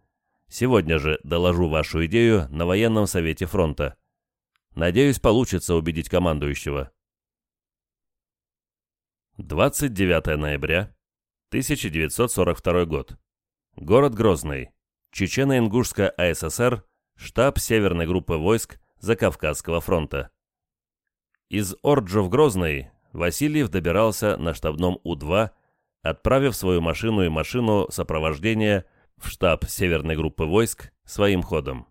Speaker 1: «Сегодня же доложу вашу идею на военном совете фронта. Надеюсь, получится убедить командующего». 29 ноября 1942 год. Город Грозный. Чечено-Ингушская АССР. Штаб Северной группы войск Закавказского фронта. Из Орджо в Грозный Васильев добирался на штабном У-2, отправив свою машину и машину сопровождения в штаб Северной группы войск своим ходом.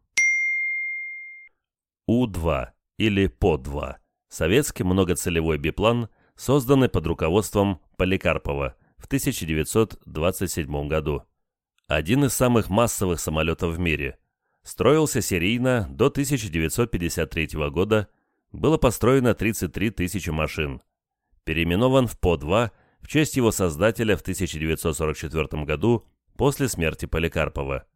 Speaker 1: У-2 или ПО-2 – советский многоцелевой биплан, созданный под руководством Поликарпова в 1927 году. Один из самых массовых самолетов в мире. Строился серийно до 1953 года, было построено 33 тысячи машин. Переименован в По-2 в честь его создателя в 1944 году после смерти Поликарпова.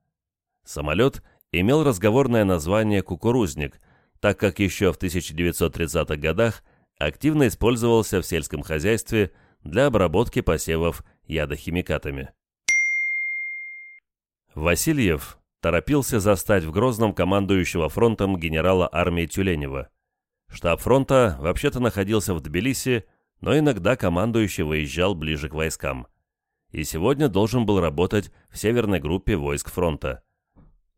Speaker 1: Самолет имел разговорное название «Кукурузник», так как еще в 1930-х годах активно использовался в сельском хозяйстве для обработки посевов ядохимикатами. Васильев торопился застать в Грозном командующего фронтом генерала армии Тюленева. Штаб фронта вообще-то находился в Тбилиси, но иногда командующий выезжал ближе к войскам. И сегодня должен был работать в северной группе войск фронта.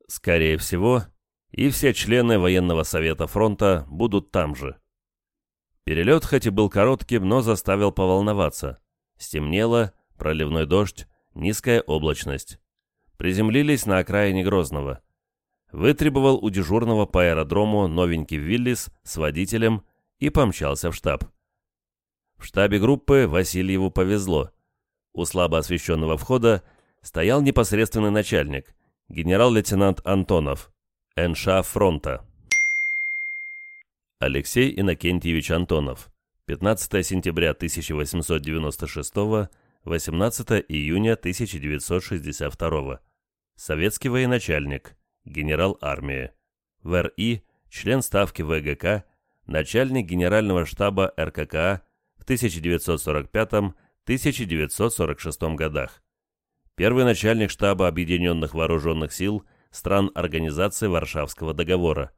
Speaker 1: Скорее всего, и все члены военного совета фронта будут там же. Перелет хоть и был коротким, но заставил поволноваться. Стемнело, проливной дождь, низкая облачность. Приземлились на окраине Грозного. Вытребовал у дежурного по аэродрому новенький Виллис с водителем и помчался в штаб. В штабе группы Васильеву повезло. У слабо освещенного входа стоял непосредственный начальник, генерал-лейтенант Антонов, НШ фронта. Алексей Иннокентьевич Антонов, 15 сентября 1896, 18 июня 1962, советский военачальник, генерал армии, в РИ, член Ставки ВГК, начальник Генерального штаба РККА в 1945-1946 годах, первый начальник штаба Объединенных Вооруженных Сил стран Организации Варшавского договора.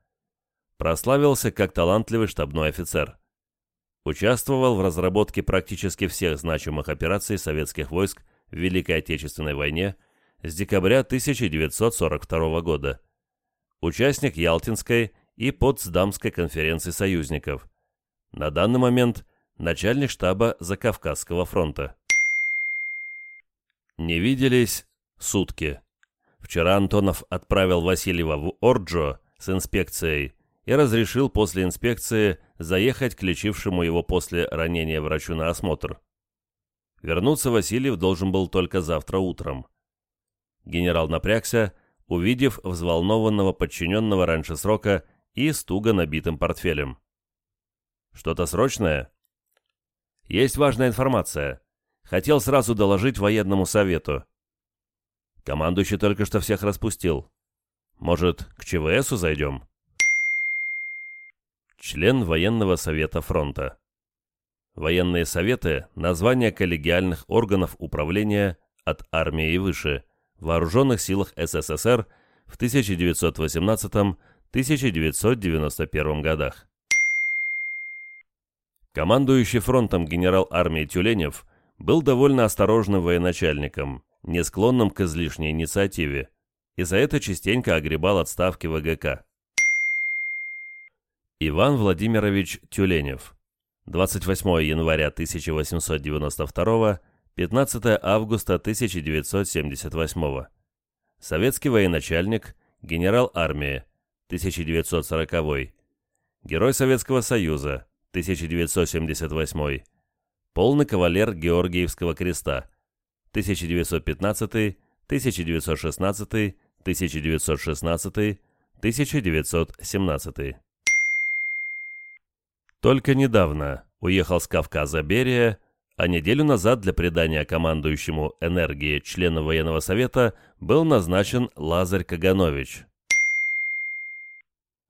Speaker 1: Прославился как талантливый штабной офицер. Участвовал в разработке практически всех значимых операций советских войск в Великой Отечественной войне с декабря 1942 года. Участник Ялтинской и Потсдамской конференции союзников. На данный момент начальник штаба Закавказского фронта. Не виделись сутки. Вчера Антонов отправил Васильева в Орджо с инспекцией и разрешил после инспекции заехать к лечившему его после ранения врачу на осмотр. Вернуться Васильев должен был только завтра утром. Генерал напрягся, увидев взволнованного подчиненного раньше срока и с туго набитым портфелем. «Что-то срочное?» «Есть важная информация. Хотел сразу доложить военному совету. Командующий только что всех распустил. Может, к ЧВСу зайдем?» Член военного совета фронта. Военные советы – название коллегиальных органов управления от армии и выше, вооруженных силах СССР в 1918-1991 годах. Командующий фронтом генерал армии Тюленев был довольно осторожным военачальником, не склонным к излишней инициативе, и за это частенько огребал отставки ВГК. Иван Владимирович Тюленев. 28 января 1892, 15 августа 1978. Советский военачальник, генерал армии, 1940. Герой Советского Союза, 1978. Полный кавалер Георгиевского креста, 1915, 1916, 1916, 1917. Только недавно уехал с Кавказа Берия, а неделю назад для придания командующему энергии члену военного совета был назначен Лазарь Каганович.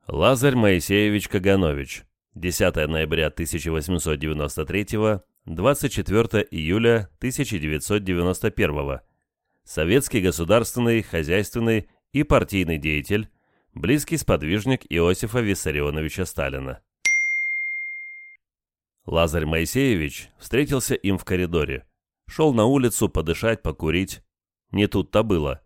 Speaker 1: Лазарь Моисеевич Каганович, 10 ноября 1893, 24 июля 1991, советский государственный, хозяйственный и партийный деятель, близкий сподвижник Иосифа Виссарионовича Сталина. Лазарь Моисеевич встретился им в коридоре. Шел на улицу подышать, покурить. Не тут-то было.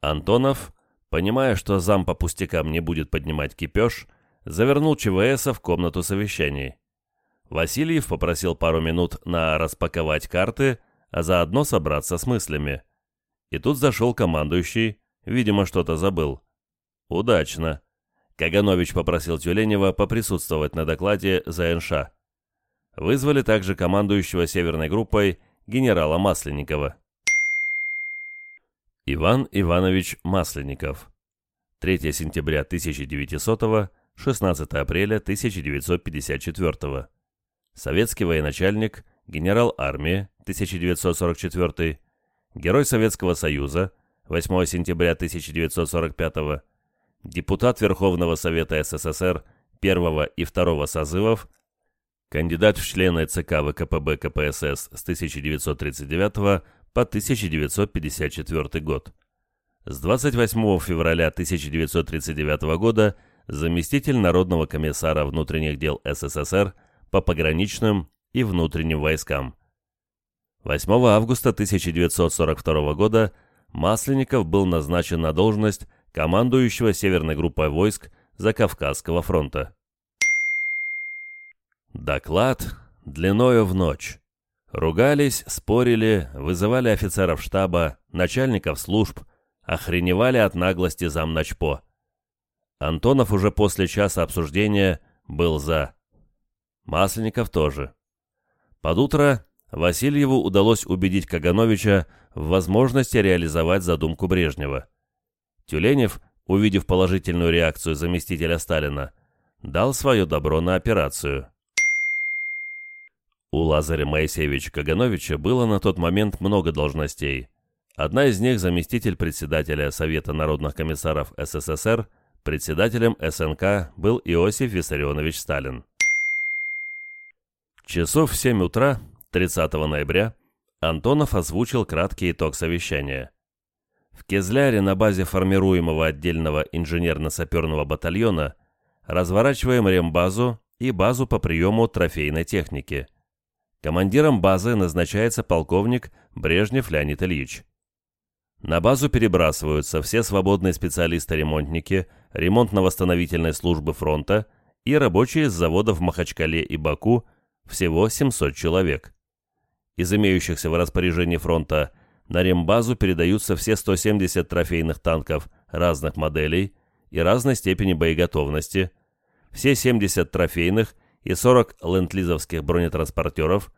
Speaker 1: Антонов, понимая, что зам по пустякам не будет поднимать кипеж, завернул ЧВСа в комнату совещаний. Васильев попросил пару минут на распаковать карты, а заодно собраться с мыслями. И тут зашел командующий, видимо, что-то забыл. Удачно. Каганович попросил Тюленева поприсутствовать на докладе за НШ. Вызвали также командующего северной группой генерала Масленникова. Иван Иванович Масленников. 3 сентября 1900 16 апреля 1954 Советский военачальник, генерал армии, 1944 Герой Советского Союза, 8 сентября 1945 Депутат Верховного Совета СССР первого и второго созывов, кандидат в члены ЦК ВКПБ КПСС с 1939 по 1954 год. С 28 февраля 1939 года заместитель Народного комиссара внутренних дел СССР по пограничным и внутренним войскам. 8 августа 1942 года Масленников был назначен на должность командующего Северной группой войск Закавказского фронта. Доклад длиною в ночь. Ругались, спорили, вызывали офицеров штаба, начальников служб, охреневали от наглости замначпо. Антонов уже после часа обсуждения был за. Масленников тоже. Под утро Васильеву удалось убедить Кагановича в возможности реализовать задумку Брежнева. Тюленев, увидев положительную реакцию заместителя Сталина, дал свое добро на операцию. У Лазаря Моисеевича Кагановича было на тот момент много должностей. Одна из них – заместитель председателя Совета народных комиссаров СССР, председателем СНК был Иосиф Виссарионович Сталин. Часов в 7 утра, 30 ноября, Антонов озвучил краткий итог совещания. В Кезляре на базе формируемого отдельного инженерно-саперного батальона разворачиваем рембазу и базу по приему трофейной техники – Командиром базы назначается полковник Брежнев Леонид Ильич. На базу перебрасываются все свободные специалисты-ремонтники ремонтно-восстановительной службы фронта и рабочие с заводов в Махачкале и Баку, всего 700 человек. Из имеющихся в распоряжении фронта на рембазу передаются все 170 трофейных танков разных моделей и разной степени боеготовности, все 70 трофейных и 40 ленд-лизовских бронетранспортеров,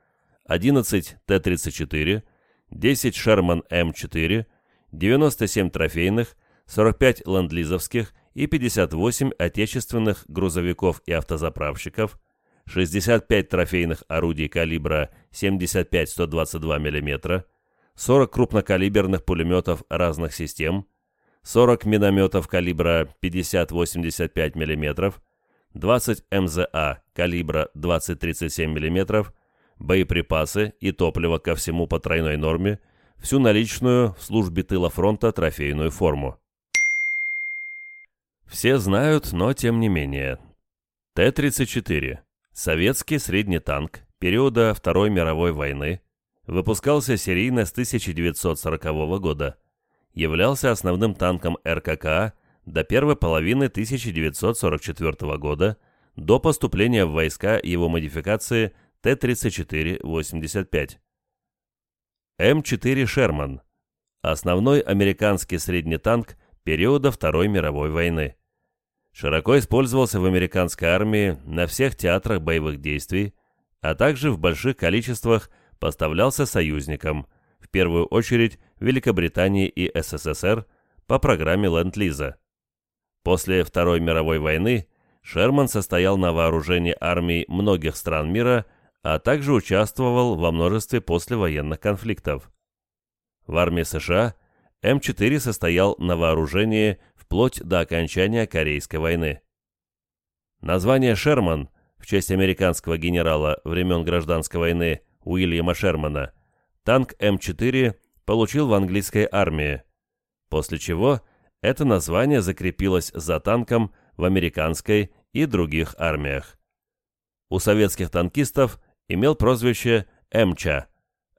Speaker 1: 11 Т-34, 10 Шерман М4, 97 трофейных, 45 ленд-лизовских и 58 отечественных грузовиков и автозаправщиков, 65 трофейных орудий калибра 75-122 мм, 40 крупнокалиберных пулеметов разных систем, 40 минометов калибра 50-85 мм, 20 МЗА калибра 20-37 мм, боеприпасы и топливо ко всему по тройной норме, всю наличную в службе тыла фронта трофейную форму. Все знают, но тем не менее. Т-34. Советский средний танк периода Второй мировой войны. Выпускался серийно с 1940 года. Являлся основным танком РККА до первой половины 1944 года, до поступления в войска его модификации Т-34-85. М4 «Шерман» – основной американский средний танк периода Второй мировой войны. Широко использовался в американской армии на всех театрах боевых действий, а также в больших количествах поставлялся союзникам, в первую очередь Великобритании и СССР, по программе Ленд-Лиза. После Второй мировой войны Шерман состоял на вооружении армий многих стран мира, а также участвовал во множестве послевоенных конфликтов. В армии США М4 состоял на вооружении вплоть до окончания Корейской войны. Название «Шерман» в честь американского генерала времен Гражданской войны Уильяма Шермана танк М4 получил в английской армии, после чего – это название закрепилось за танком в американской и других армиях. У советских танкистов имел прозвище МЧА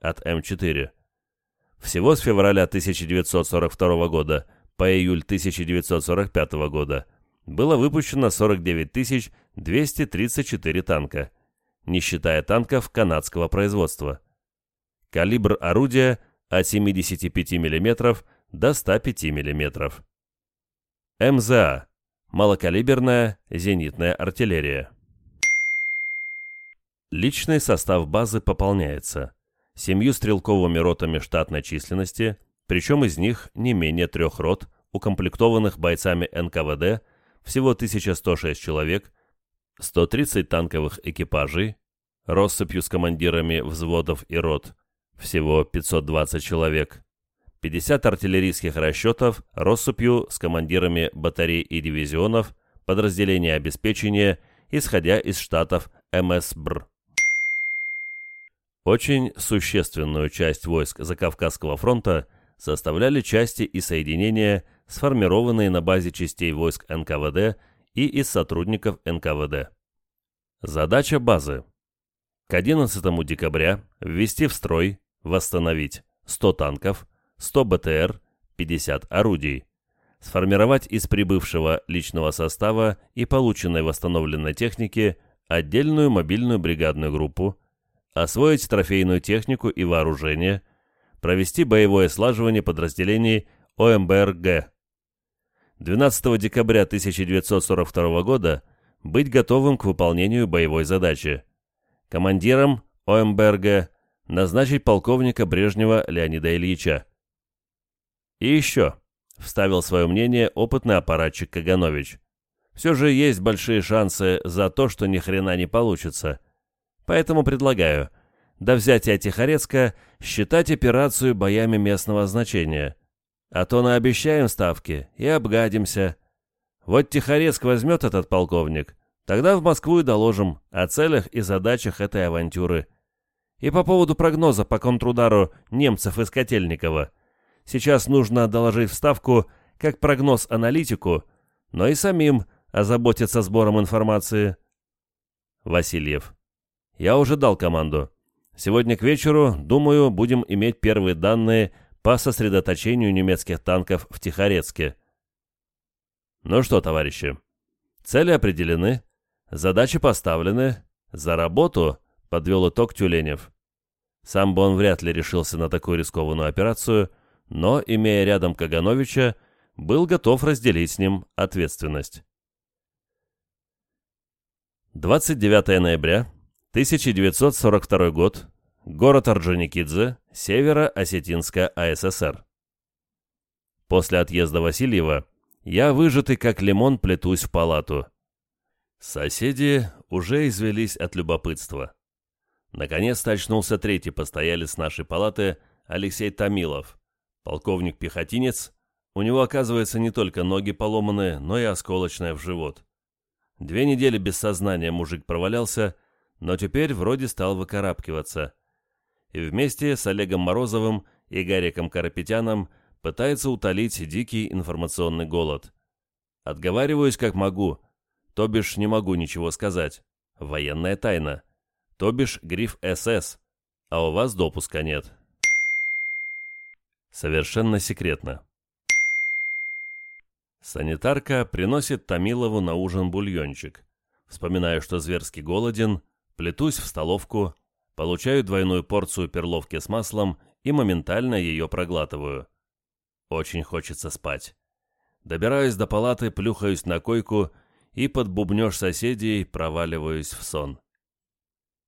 Speaker 1: от М4. Всего с февраля 1942 года по июль 1945 года было выпущено 49 234 танка, не считая танков канадского производства. Калибр орудия от 75 мм до 105 мм. МЗА – малокалиберная зенитная артиллерия. Личный состав базы пополняется. семью стрелковыми ротами штатной численности, причем из них не менее трех рот, укомплектованных бойцами НКВД, всего 1106 человек, 130 танковых экипажей, россыпью с командирами взводов и рот, всего 520 человек, 50 артиллерийских расчетов, россыпью с командирами батарей и дивизионов, подразделения обеспечения, исходя из штатов МСБР. Очень существенную часть войск Закавказского фронта составляли части и соединения, сформированные на базе частей войск НКВД и из сотрудников НКВД. Задача базы. К 11 декабря ввести в строй, восстановить 100 танков, 100 БТР, 50 орудий, сформировать из прибывшего личного состава и полученной восстановленной техники отдельную мобильную бригадную группу, освоить трофейную технику и вооружение, провести боевое слаживание подразделений ОМБРГ. 12 декабря 1942 года быть готовым к выполнению боевой задачи. Командиром ОМБРГ назначить полковника Брежнева Леонида Ильича. И еще, вставил свое мнение опытный аппаратчик Каганович. Все же есть большие шансы за то, что ни хрена не получится – Поэтому предлагаю до взятия Тихорецка считать операцию боями местного значения. А то наобещаем ставки и обгадимся. Вот Тихорецк возьмет этот полковник, тогда в Москву и доложим о целях и задачах этой авантюры. И по поводу прогноза по контрудару немцев из Котельникова. Сейчас нужно доложить в ставку как прогноз аналитику, но и самим озаботиться сбором информации. Васильев. Я уже дал команду. Сегодня к вечеру, думаю, будем иметь первые данные по сосредоточению немецких танков в Тихорецке. Ну что, товарищи, цели определены, задачи поставлены, за работу подвел итог Тюленев. Сам бы он вряд ли решился на такую рискованную операцию, но, имея рядом Кагановича, был готов разделить с ним ответственность. 29 ноября 1942 год. Город Орджоникидзе, Северо-Осетинская АССР. После отъезда Васильева я, выжатый как лимон, плетусь в палату. Соседи уже извелись от любопытства. Наконец-то очнулся третий постоялец нашей палаты, Алексей Томилов, полковник-пехотинец. У него, оказывается, не только ноги поломаны, но и осколочная в живот. Две недели без сознания мужик провалялся, но теперь вроде стал выкарабкиваться. И вместе с Олегом Морозовым и Гариком Карапетяном пытается утолить дикий информационный голод. Отговариваюсь как могу, то бишь не могу ничего сказать. Военная тайна. То бишь гриф СС, а у вас допуска нет. Совершенно секретно. Санитарка приносит Томилову на ужин бульончик. Вспоминаю, что зверски голоден, Плетусь в столовку, получаю двойную порцию перловки с маслом и моментально ее проглатываю. Очень хочется спать. Добираюсь до палаты, плюхаюсь на койку и под бубнёж соседей проваливаюсь в сон.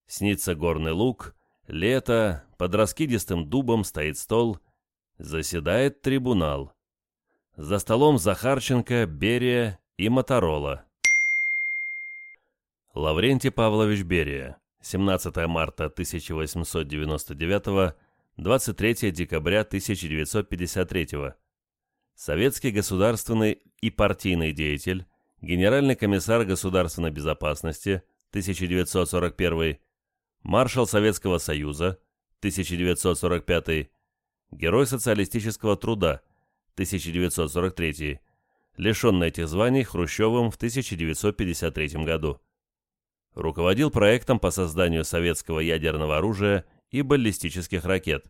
Speaker 1: Снится горный луг, лето, под раскидистым дубом стоит стол, заседает трибунал. За столом Захарченко, Берия и Моторола. Лаврентий Павлович Берия. 17 марта 1899, 23 декабря 1953. Советский государственный и партийный деятель, генеральный комиссар государственной безопасности 1941, маршал Советского Союза 1945, герой социалистического труда 1943, лишенный этих званий Хрущевым в 1953 году руководил проектом по созданию советского ядерного оружия и баллистических ракет.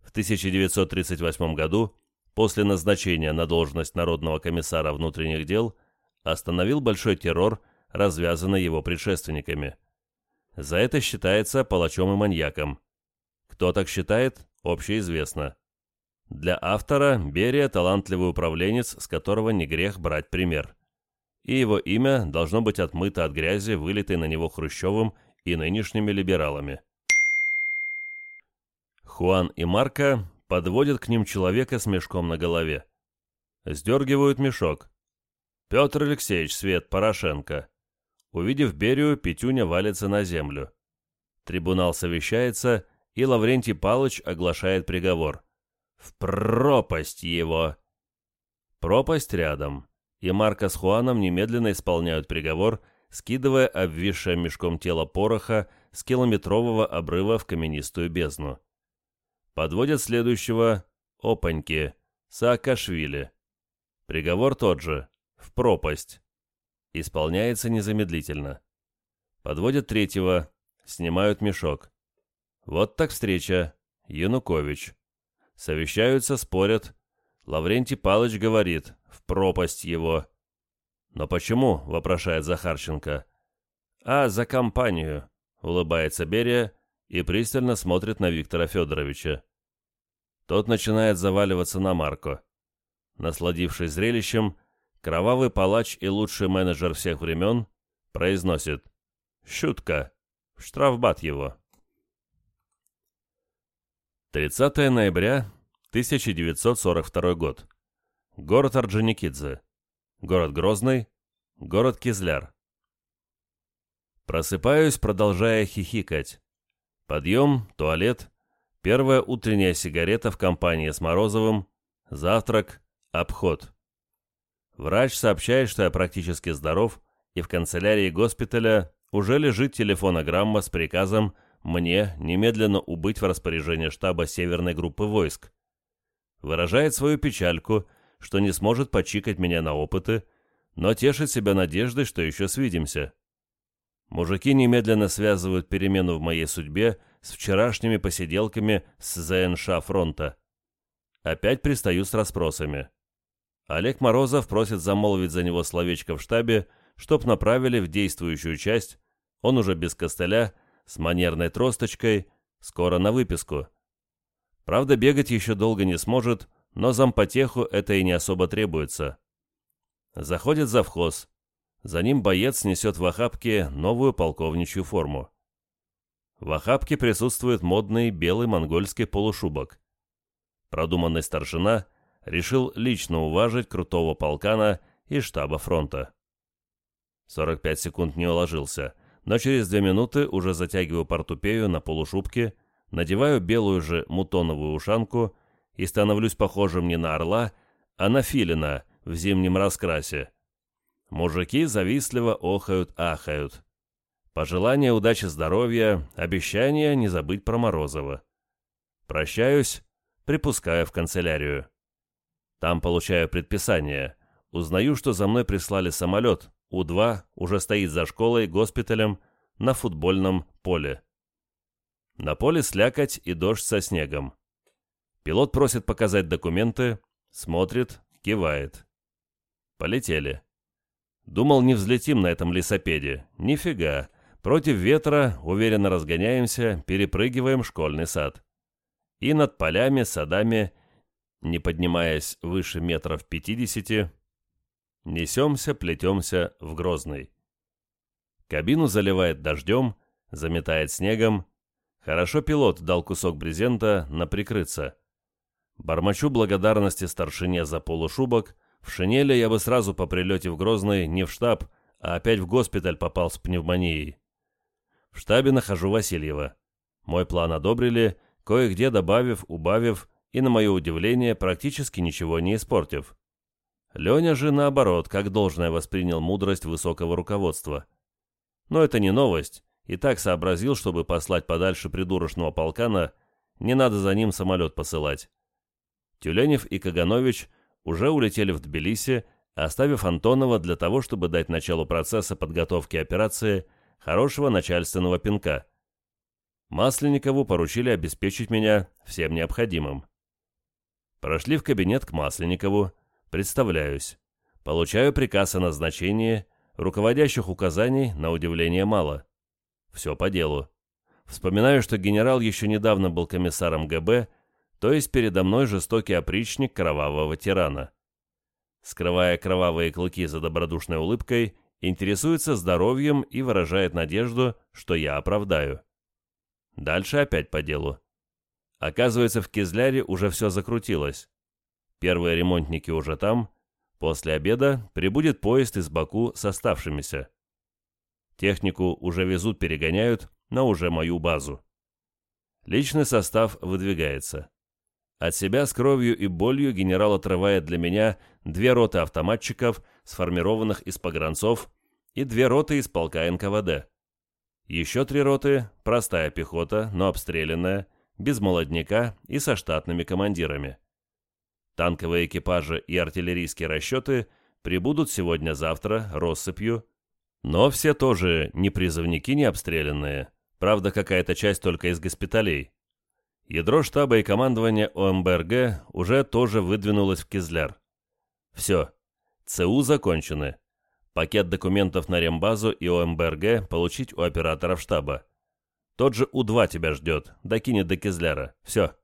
Speaker 1: В 1938 году, после назначения на должность Народного комиссара внутренних дел, остановил большой террор, развязанный его предшественниками. За это считается палачом и маньяком. Кто так считает, общеизвестно. Для автора Берия талантливый управленец, с которого не грех брать пример и его имя должно быть отмыто от грязи, вылитой на него Хрущевым и нынешними либералами. Хуан и Марка подводят к ним человека с мешком на голове. Сдергивают мешок. Петр Алексеевич, Свет, Порошенко. Увидев Берию, Петюня валится на землю. Трибунал совещается, и Лаврентий Палыч оглашает приговор. В пропасть его! Пропасть рядом, и Марка с Хуаном немедленно исполняют приговор, скидывая обвисшее мешком тело пороха с километрового обрыва в каменистую бездну. Подводят следующего «Опаньки», Саакашвили. Приговор тот же, в пропасть. Исполняется незамедлительно. Подводят третьего, снимают мешок. Вот так встреча. Янукович. Совещаются, спорят. Лаврентий Палыч говорит, в пропасть его. «Но почему?» — вопрошает Захарченко. «А, за компанию», — улыбается Берия и пристально смотрит на Виктора Федоровича. Тот начинает заваливаться на Марко. Насладившись зрелищем, кровавый палач и лучший менеджер всех времен произносит «Шутка! Штрафбат его!» 30 ноября 1942 год. Город Орджоникидзе. Город Грозный. Город Кизляр. Просыпаюсь, продолжая хихикать. Подъем, туалет, первая утренняя сигарета в компании с Морозовым, завтрак, обход. Врач сообщает, что я практически здоров, и в канцелярии госпиталя уже лежит телефонограмма с приказом мне немедленно убыть в распоряжение штаба Северной группы войск. Выражает свою печальку, что не сможет почикать меня на опыты, но тешит себя надеждой, что еще свидимся. Мужики немедленно связывают перемену в моей судьбе с вчерашними посиделками с ЗНШ фронта. Опять пристаю с расспросами. Олег Морозов просит замолвить за него словечко в штабе, чтоб направили в действующую часть, он уже без костыля, с манерной тросточкой, скоро на выписку. Правда, бегать еще долго не сможет, но зампотеху это и не особо требуется. Заходит завхоз. За ним боец несет в охапке новую полковничью форму. В охапке присутствует модный белый монгольский полушубок. Продуманный старшина решил лично уважить крутого полкана из штаба фронта. 45 секунд не уложился, но через две минуты уже затягиваю портупею на полушубке, надеваю белую же мутоновую ушанку и становлюсь похожим не на орла, а на филина в зимнем раскрасе. Мужики завистливо охают-ахают. Пожелания удачи здоровья, обещания не забыть про Морозова. Прощаюсь, припускаю в канцелярию. Там получаю предписание. Узнаю, что за мной прислали самолет. У-2 уже стоит за школой, госпиталем, на футбольном поле. На поле слякоть и дождь со снегом. Пилот просит показать документы, смотрит, кивает. Полетели. Думал, не взлетим на этом лесопеде. Нифига. Против ветра уверенно разгоняемся, перепрыгиваем школьный сад. И над полями, садами не поднимаясь выше метров пятидесяти, несемся, плетемся в Грозный. Кабину заливает дождем, заметает снегом. Хорошо пилот дал кусок брезента на прикрыться. Бормочу благодарности старшине за полушубок. В шинели я бы сразу по прилете в Грозный не в штаб, а опять в госпиталь попал с пневмонией. В штабе нахожу Васильева. Мой план одобрили, кое-где добавив, убавив, и, на мое удивление, практически ничего не испортив. Леня же, наоборот, как должное воспринял мудрость высокого руководства. Но это не новость, и так сообразил, чтобы послать подальше придурочного полкана, не надо за ним самолет посылать. Тюленев и Каганович уже улетели в Тбилиси, оставив Антонова для того, чтобы дать началу процесса подготовки операции хорошего начальственного пинка. Масленникову поручили обеспечить меня всем необходимым. Прошли в кабинет к Масленникову, представляюсь. Получаю приказ о назначении, руководящих указаний, на удивление, мало. Все по делу. Вспоминаю, что генерал еще недавно был комиссаром ГБ, то есть передо мной жестокий опричник кровавого тирана. Скрывая кровавые клыки за добродушной улыбкой, интересуется здоровьем и выражает надежду, что я оправдаю. Дальше опять по делу. Оказывается, в Кизляре уже все закрутилось. Первые ремонтники уже там. После обеда прибудет поезд из Баку с оставшимися. Технику уже везут, перегоняют на уже мою базу. Личный состав выдвигается. От себя с кровью и болью генерал отрывает для меня две роты автоматчиков, сформированных из погранцов, и две роты из полка НКВД. Еще три роты – простая пехота, но обстрелянная, без молодняка и со штатными командирами. Танковые экипажи и артиллерийские расчеты прибудут сегодня-завтра россыпью, но все тоже не призывники, не обстрелянные. Правда, какая-то часть только из госпиталей. Ядро штаба и командования ОМБРГ уже тоже выдвинулось в Кизляр. Все. ЦУ закончены. Пакет документов на рембазу и ОМБРГ получить у операторов штаба. Тот же У-2 тебя ждет, докинет до Кизляра. Все.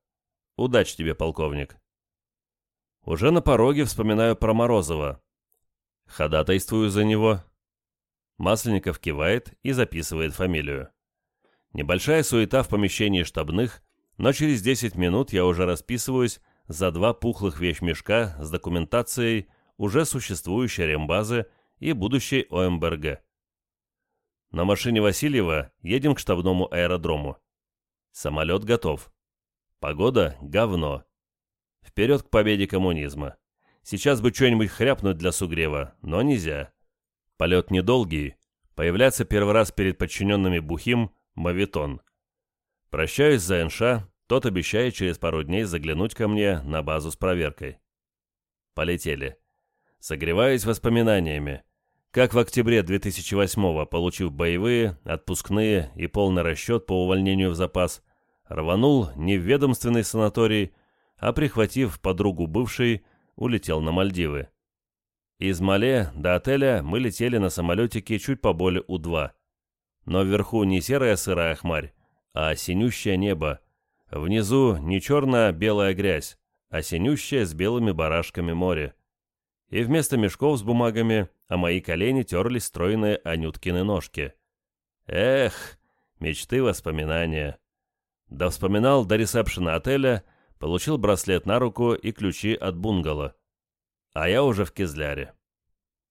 Speaker 1: Удачи тебе, полковник. Уже на пороге вспоминаю про Морозова. Ходатайствую за него. Масленников кивает и записывает фамилию. Небольшая суета в помещении штабных, но через 10 минут я уже расписываюсь за два пухлых вещмешка с документацией уже существующей рембазы и будущей ОМБРГ. На машине Васильева едем к штабному аэродрому. Самолет готов. Погода — говно. Вперед к победе коммунизма. Сейчас бы что-нибудь хряпнуть для сугрева, но нельзя. Полет недолгий. Появляться первый раз перед подчиненными Бухим — мавитон. Прощаюсь за НШ, тот обещает через пару дней заглянуть ко мне на базу с проверкой. Полетели. Согреваюсь воспоминаниями. Как в октябре 2008-го, получив боевые, отпускные и полный расчет по увольнению в запас, рванул не в ведомственный санаторий, а прихватив подругу бывшей, улетел на Мальдивы. Из Мале до отеля мы летели на самолетике чуть поболее У-2. Но вверху не серая сырая хмарь, а синющее небо. Внизу не черно-белая грязь, а синющее с белыми барашками море. И вместо мешков с бумагами а мои колени терлись стройные Анюткины ножки. Эх, мечты, воспоминания. Да вспоминал до ресепшена отеля, получил браслет на руку и ключи от бунгало. А я уже в Кизляре.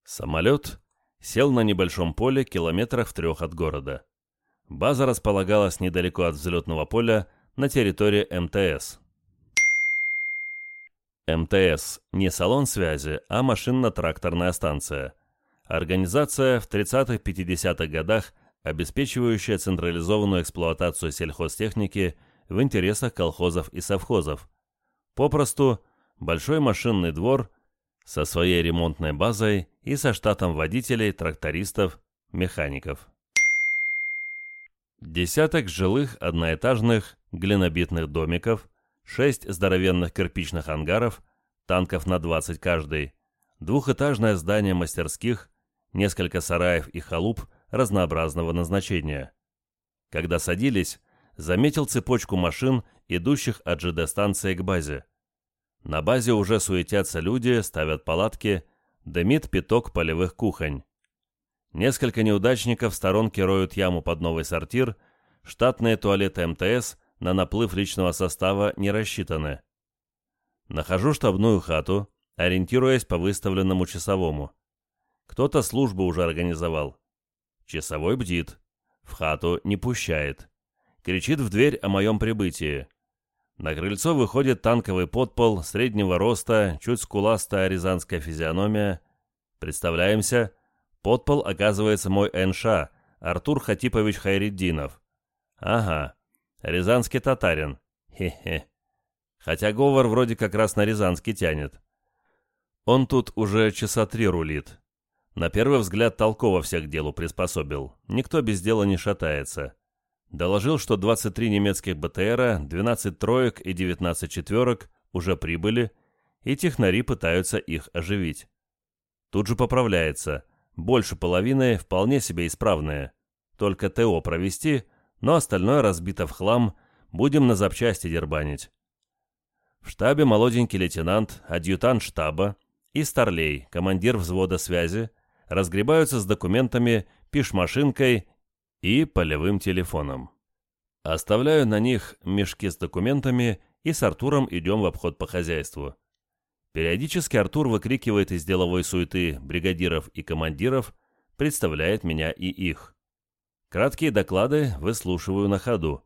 Speaker 1: Самолет сел на небольшом поле километрах в трех от города. База располагалась недалеко от взлетного поля на территории МТС. МТС – не салон связи, а машинно-тракторная станция. Организация в 30-50-х годах, обеспечивающая централизованную эксплуатацию сельхозтехники в интересах колхозов и совхозов. Попросту, большой машинный двор со своей ремонтной базой и со штатом водителей, трактористов, механиков. Десяток жилых одноэтажных глинобитных домиков, шесть здоровенных кирпичных ангаров, танков на 20 каждый, двухэтажное здание мастерских, несколько сараев и халуп разнообразного назначения. Когда садились, заметил цепочку машин, идущих от ЖД-станции к базе. На базе уже суетятся люди, ставят палатки, дымит пяток полевых кухонь. Несколько неудачников в сторонке роют яму под новый сортир, штатные туалеты МТС на наплыв личного состава не рассчитаны. Нахожу штабную хату, ориентируясь по выставленному часовому. Кто-то службу уже организовал. Часовой бдит. В хату не пущает. Кричит в дверь о моем прибытии. На крыльцо выходит танковый подпол среднего роста, чуть скуластая рязанская физиономия. Представляемся. Подпол оказывается мой НШ, Артур Хатипович Хайреддинов. Ага, рязанский татарин. Хе-хе. Хотя говор вроде как раз на рязанский тянет. Он тут уже часа три рулит. На первый взгляд толково всех делу приспособил. Никто без дела не шатается. Доложил, что 23 немецких БТРа, 12 троек и 19 четверок уже прибыли, и технари пытаются их оживить. Тут же поправляется. Больше половины вполне себе исправные. Только ТО провести, но остальное разбито в хлам, будем на запчасти дербанить. В штабе молоденький лейтенант, адъютант штаба и Старлей, командир взвода связи, разгребаются с документами, пиш-машинкой и полевым телефоном. Оставляю на них мешки с документами и с Артуром идем в обход по хозяйству. Периодически Артур выкрикивает из деловой суеты бригадиров и командиров, представляет меня и их. Краткие доклады выслушиваю на ходу.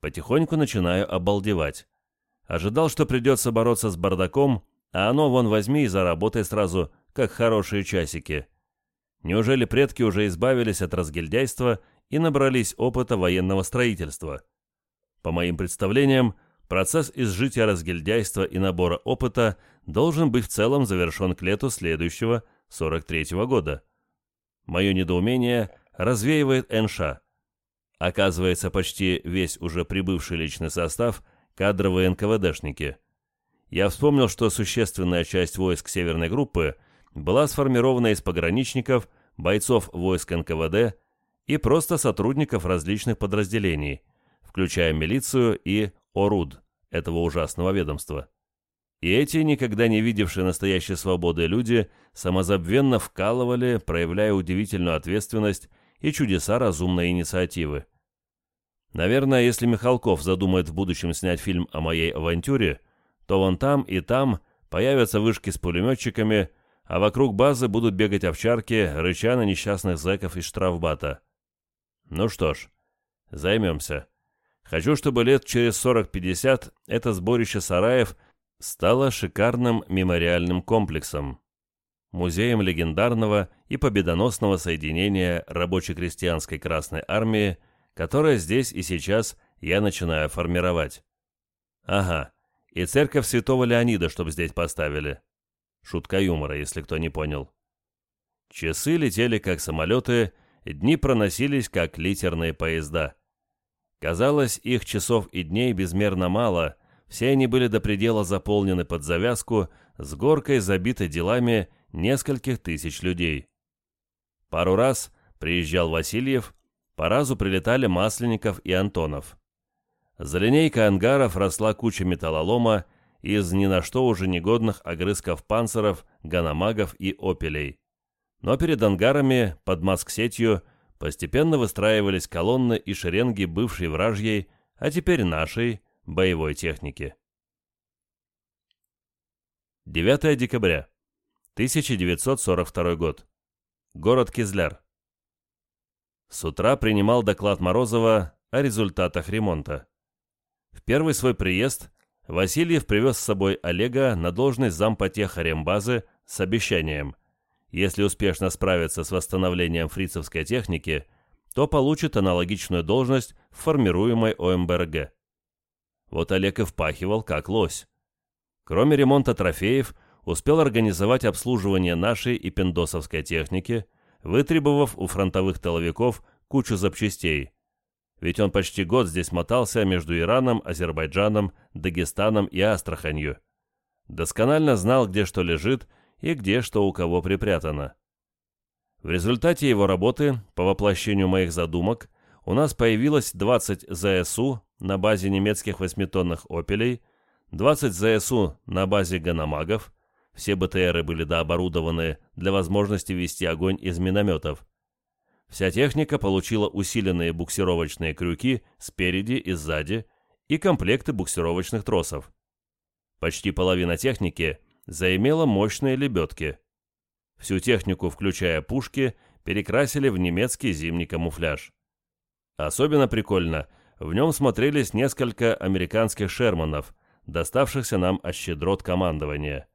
Speaker 1: Потихоньку начинаю обалдевать. Ожидал, что придется бороться с бардаком, а оно вон возьми и заработай сразу, как хорошие часики. Неужели предки уже избавились от разгильдяйства и набрались опыта военного строительства? По моим представлениям, процесс изжития разгильдяйства и набора опыта должен быть в целом завершен к лету следующего, 43-го года. Мое недоумение развеивает НШ. Оказывается, почти весь уже прибывший личный состав – кадровые НКВДшники – я вспомнил, что существенная часть войск Северной группы была сформирована из пограничников, бойцов войск НКВД и просто сотрудников различных подразделений, включая милицию и ОРУД этого ужасного ведомства. И эти, никогда не видевшие настоящей свободы люди, самозабвенно вкалывали, проявляя удивительную ответственность и чудеса разумной инициативы. Наверное, если Михалков задумает в будущем снять фильм о моей авантюре – то вон там и там появятся вышки с пулеметчиками, а вокруг базы будут бегать овчарки, рыча на несчастных зэков из штрафбата. Ну что ж, займемся. Хочу, чтобы лет через 40-50 это сборище сараев стало шикарным мемориальным комплексом, музеем легендарного и победоносного соединения рабоче-крестьянской Красной Армии, которое здесь и сейчас я начинаю формировать. Ага, и церковь святого Леонида, чтоб здесь поставили. Шутка юмора, если кто не понял. Часы летели как самолеты, дни проносились как литерные поезда. Казалось, их часов и дней безмерно мало, все они были до предела заполнены под завязку, с горкой забиты делами нескольких тысяч людей. Пару раз приезжал Васильев, по разу прилетали Масленников и Антонов. За линейкой ангаров росла куча металлолома из ни на что уже негодных огрызков панцеров, ганамагов и опелей. Но перед ангарами, под маск-сетью, постепенно выстраивались колонны и шеренги бывшей вражьей, а теперь нашей, боевой техники. 9 декабря. 1942 год. Город Кизляр. С утра принимал доклад Морозова о результатах ремонта. В первый свой приезд Васильев привез с собой Олега на должность зампотеха рембазы с обещанием, если успешно справиться с восстановлением фрицевской техники, то получит аналогичную должность в формируемой ОМБРГ. Вот Олег и впахивал как лось. Кроме ремонта трофеев, успел организовать обслуживание нашей и пиндосовской техники, вытребовав у фронтовых тыловиков кучу запчастей, ведь он почти год здесь мотался между Ираном, Азербайджаном, Дагестаном и Астраханью. Досконально знал, где что лежит и где что у кого припрятано. В результате его работы, по воплощению моих задумок, у нас появилось 20 ЗСУ на базе немецких восьмитонных «Опелей», 20 ЗСУ на базе «Ганамагов», все БТРы были дооборудованы для возможности вести огонь из минометов, Вся техника получила усиленные буксировочные крюки спереди и сзади и комплекты буксировочных тросов. Почти половина техники заимела мощные лебедки. Всю технику, включая пушки, перекрасили в немецкий зимний камуфляж. Особенно прикольно, в нем смотрелись несколько американских «Шерманов», доставшихся нам от щедрот командования.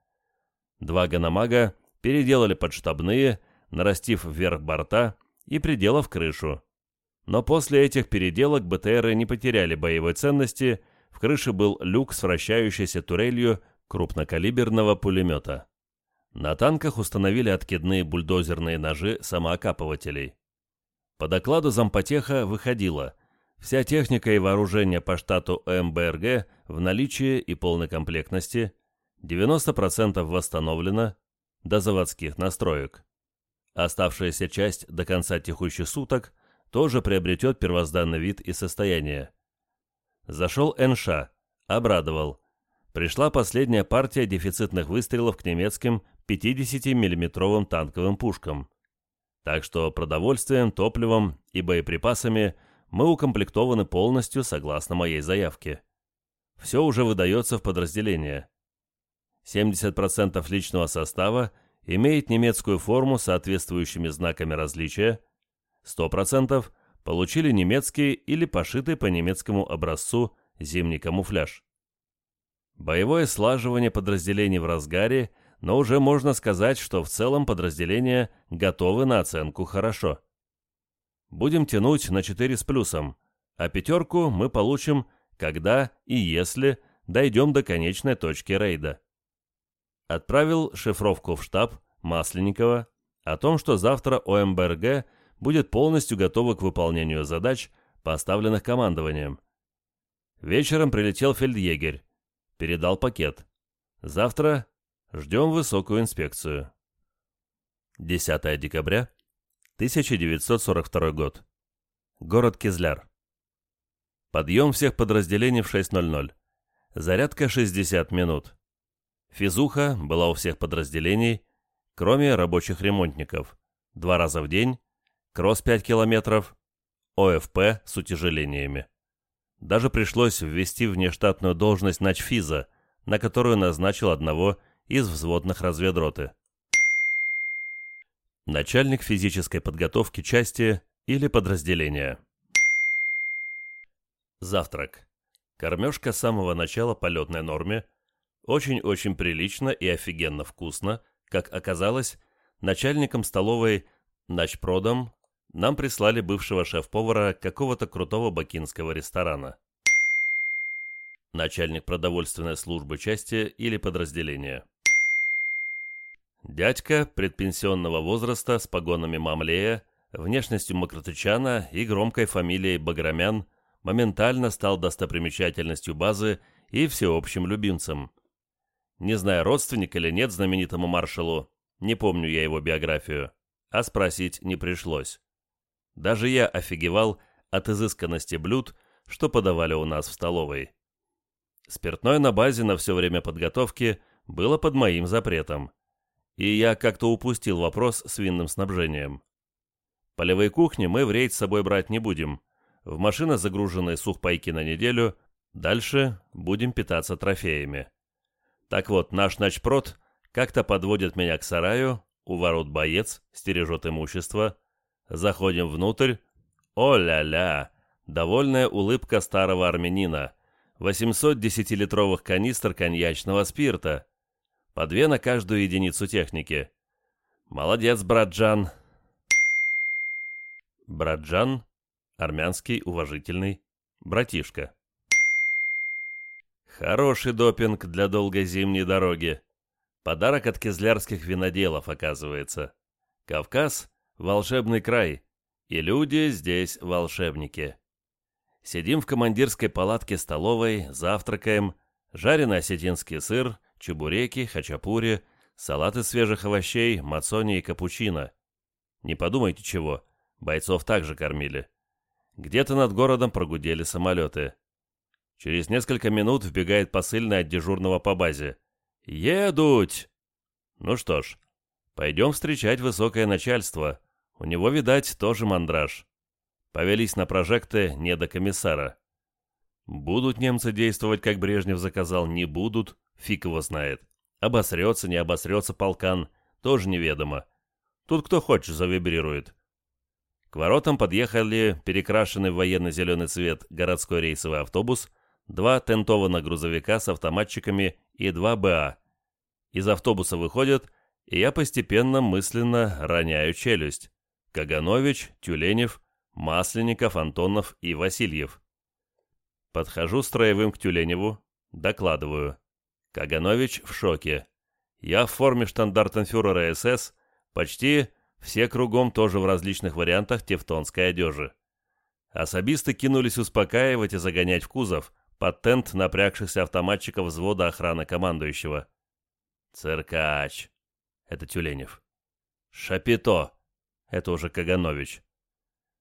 Speaker 1: Два ганамага переделали под штабные, нарастив вверх борта и приделав крышу. Но после этих переделок БТРы не потеряли боевой ценности, в крыше был люк с вращающейся турелью крупнокалиберного пулемета. На танках установили откидные бульдозерные ножи самоокапывателей. По докладу зампотеха выходило, вся техника и вооружение по штату МБРГ в наличии и полной комплектности, 90% восстановлено до заводских настроек. Оставшаяся часть до конца текущих суток тоже приобретет первозданный вид и состояние. Зашел НШ, обрадовал. Пришла последняя партия дефицитных выстрелов к немецким 50 миллиметровым танковым пушкам. Так что продовольствием, топливом и боеприпасами мы укомплектованы полностью согласно моей заявке. Все уже выдается в подразделение. 70% личного состава имеет немецкую форму с соответствующими знаками различия, 100% получили немецкий или пошитый по немецкому образцу зимний камуфляж. Боевое слаживание подразделений в разгаре, но уже можно сказать, что в целом подразделения готовы на оценку хорошо. Будем тянуть на 4 с плюсом, а пятерку мы получим, когда и если дойдем до конечной точки рейда. Отправил шифровку в штаб Масленникова о том, что завтра ОМБРГ будет полностью готова к выполнению задач, поставленных командованием. Вечером прилетел фельдъегерь, передал пакет. Завтра ждем высокую инспекцию. 10 декабря 1942 год. Город Кизляр. Подъем всех подразделений в 6.00. Зарядка 60 минут. Физуха была у всех подразделений, кроме рабочих ремонтников. Два раза в день, кросс 5 километров, ОФП с утяжелениями. Даже пришлось ввести внештатную должность начфиза, на которую назначил одного из взводных разведроты. Начальник физической подготовки части или подразделения. Завтрак. Кормежка с самого начала полетной норме – очень-очень прилично и офигенно вкусно, как оказалось, начальником столовой Начпродом нам прислали бывшего шеф-повара какого-то крутого бакинского ресторана. Начальник продовольственной службы части или подразделения. Дядька предпенсионного возраста с погонами мамлея, внешностью макротычана и громкой фамилией Баграмян моментально стал достопримечательностью базы и всеобщим любимцем. Не знаю, родственник или нет знаменитому маршалу, не помню я его биографию, а спросить не пришлось. Даже я офигевал от изысканности блюд, что подавали у нас в столовой. Спиртное на базе на все время подготовки было под моим запретом, и я как-то упустил вопрос с винным снабжением. Полевые кухни мы в рейд с собой брать не будем. В машины загруженные сухпайки на неделю, дальше будем питаться трофеями. Так вот, наш начпрод как-то подводит меня к сараю, у ворот боец, стережет имущество. Заходим внутрь. О-ля-ля! Довольная улыбка старого армянина. 800 десятилитровых канистр коньячного спирта. По две на каждую единицу техники. Молодец, братджан. Братджан, армянский, уважительный, братишка. Хороший допинг для долгой зимней дороги. Подарок от кизлярских виноделов, оказывается. Кавказ — волшебный край, и люди здесь волшебники. Сидим в командирской палатке столовой, завтракаем, жареный осетинский сыр, чебуреки, хачапури, салат из свежих овощей, мацони и капучино. Не подумайте чего, бойцов также кормили. Где-то над городом прогудели самолеты. Через несколько минут вбегает посыльный от дежурного по базе. «Едут!» Ну что ж, пойдем встречать высокое начальство. У него, видать, тоже мандраж. Повелись на прожекты не до комиссара. Будут немцы действовать, как Брежнев заказал, не будут, фиг его знает. Обосрется, не обосрется полкан, тоже неведомо. Тут кто хочет завибрирует. К воротам подъехали перекрашенный в военно-зеленый цвет городской рейсовый автобус два тентованных грузовика с автоматчиками и два БА. Из автобуса выходят, и я постепенно мысленно роняю челюсть. Каганович, Тюленев, Масленников, Антонов и Васильев. Подхожу строевым к Тюленеву, докладываю. Каганович в шоке. Я в форме штандартенфюрера СС, почти все кругом тоже в различных вариантах тевтонской одежи. Особисты кинулись успокаивать и загонять в кузов, под тент напрягшихся автоматчиков взвода охраны командующего. «Циркач!» — это Тюленев. «Шапито!» — это уже Каганович.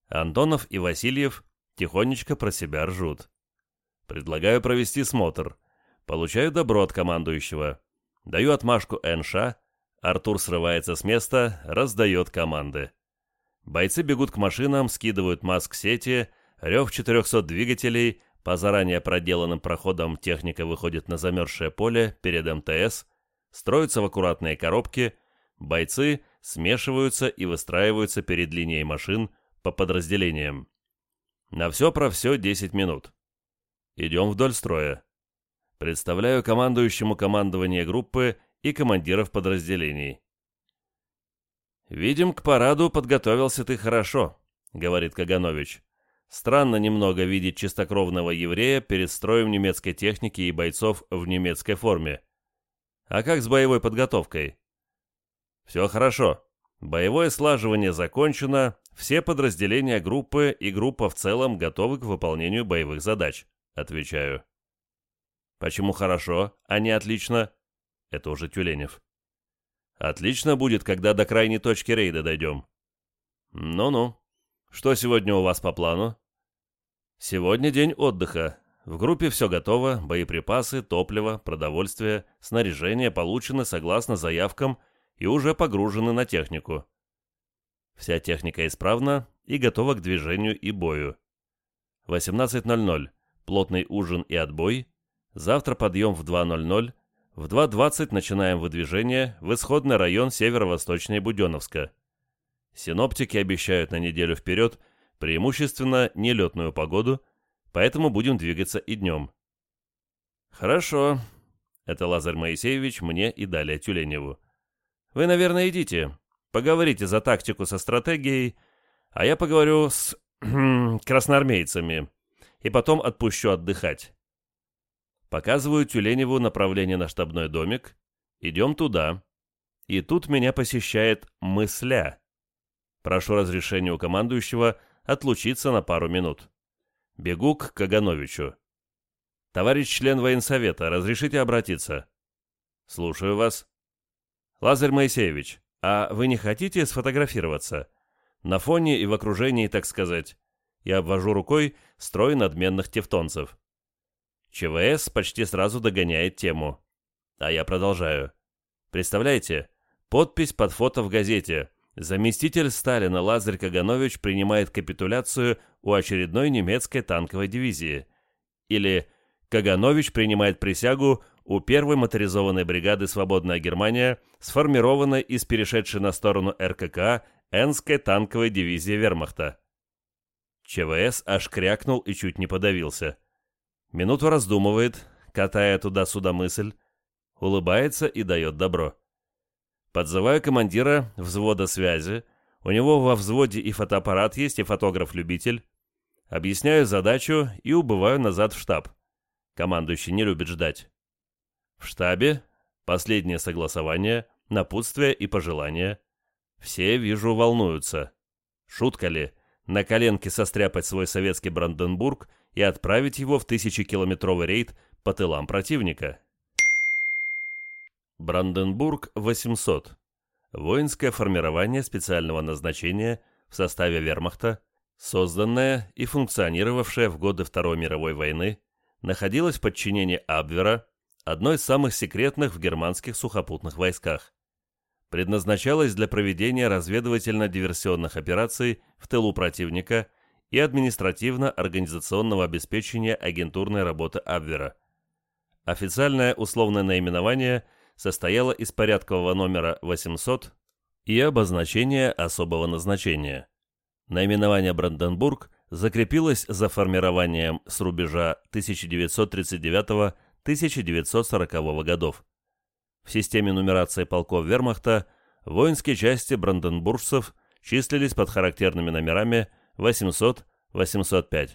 Speaker 1: Антонов и Васильев тихонечко про себя ржут. Предлагаю провести смотр. Получаю добро от командующего. Даю отмашку НШ. Артур срывается с места, раздает команды. Бойцы бегут к машинам, скидывают маск-сети, рев 400 двигателей, по заранее проделанным проходам техника выходит на замерзшее поле перед МТС, строятся в аккуратные коробки, бойцы смешиваются и выстраиваются перед линией машин по подразделениям. На все про все 10 минут. Идем вдоль строя. Представляю командующему командование группы и командиров подразделений. «Видим, к параду подготовился ты хорошо», — говорит Каганович. «Странно немного видеть чистокровного еврея перед строем немецкой техники и бойцов в немецкой форме. А как с боевой подготовкой?» «Все хорошо. Боевое слаживание закончено, все подразделения группы и группа в целом готовы к выполнению боевых задач», — отвечаю. «Почему хорошо, а не отлично?» Это уже Тюленев. Отлично будет, когда до крайней точки рейда дойдем. Ну-ну. Что сегодня у вас по плану? Сегодня день отдыха. В группе все готово, боеприпасы, топливо, продовольствие, снаряжение получено согласно заявкам и уже погружены на технику. Вся техника исправна и готова к движению и бою. 18.00. Плотный ужин и отбой. Завтра подъем в 2.00 в 2.20 начинаем выдвижение в исходный район северо-восточной Буденновска. Синоптики обещают на неделю вперед преимущественно нелетную погоду, поэтому будем двигаться и днем. Хорошо. Это Лазарь Моисеевич мне и далее Тюленеву. Вы, наверное, идите. Поговорите за тактику со стратегией, а я поговорю с красноармейцами и потом отпущу отдыхать. Показываю Тюленеву направление на штабной домик. Идем туда. И тут меня посещает мысля. Прошу разрешения у командующего отлучиться на пару минут. Бегу к Кагановичу. «Товарищ член военсовета, разрешите обратиться?» «Слушаю вас». «Лазарь Моисеевич, а вы не хотите сфотографироваться? На фоне и в окружении, так сказать». Я обвожу рукой строй надменных тевтонцев. ЧВС почти сразу догоняет тему. А я продолжаю. Представляете, подпись под фото в газете. Заместитель Сталина Лазарь Каганович принимает капитуляцию у очередной немецкой танковой дивизии. Или Каганович принимает присягу у первой моторизованной бригады «Свободная Германия», сформированной из перешедшей на сторону РКК Энской танковой дивизии вермахта. ЧВС аж крякнул и чуть не подавился. Минуту раздумывает, катая туда-сюда мысль, улыбается и дает добро. Подзываю командира взвода связи, у него во взводе и фотоаппарат есть, и фотограф-любитель. Объясняю задачу и убываю назад в штаб. Командующий не любит ждать. В штабе последнее согласование, напутствие и пожелания. Все, вижу, волнуются. Шутка ли, на коленке состряпать свой советский Бранденбург и отправить его в тысячекилометровый рейд по тылам противника. Бранденбург 800. Воинское формирование специального назначения в составе вермахта, созданное и функционировавшее в годы Второй мировой войны, находилось в подчинении Абвера, одной из самых секретных в германских сухопутных войсках. Предназначалось для проведения разведывательно-диверсионных операций в тылу противника и административно-организационного обеспечения агентурной работы Абвера. Официальное условное наименование состояло из порядкового номера 800 и обозначения особого назначения. Наименование Бранденбург закрепилось за формированием с рубежа 1939-1940 годов. В системе нумерации полков вермахта воинские части бранденбуржцев числились под характерными номерами 800-805.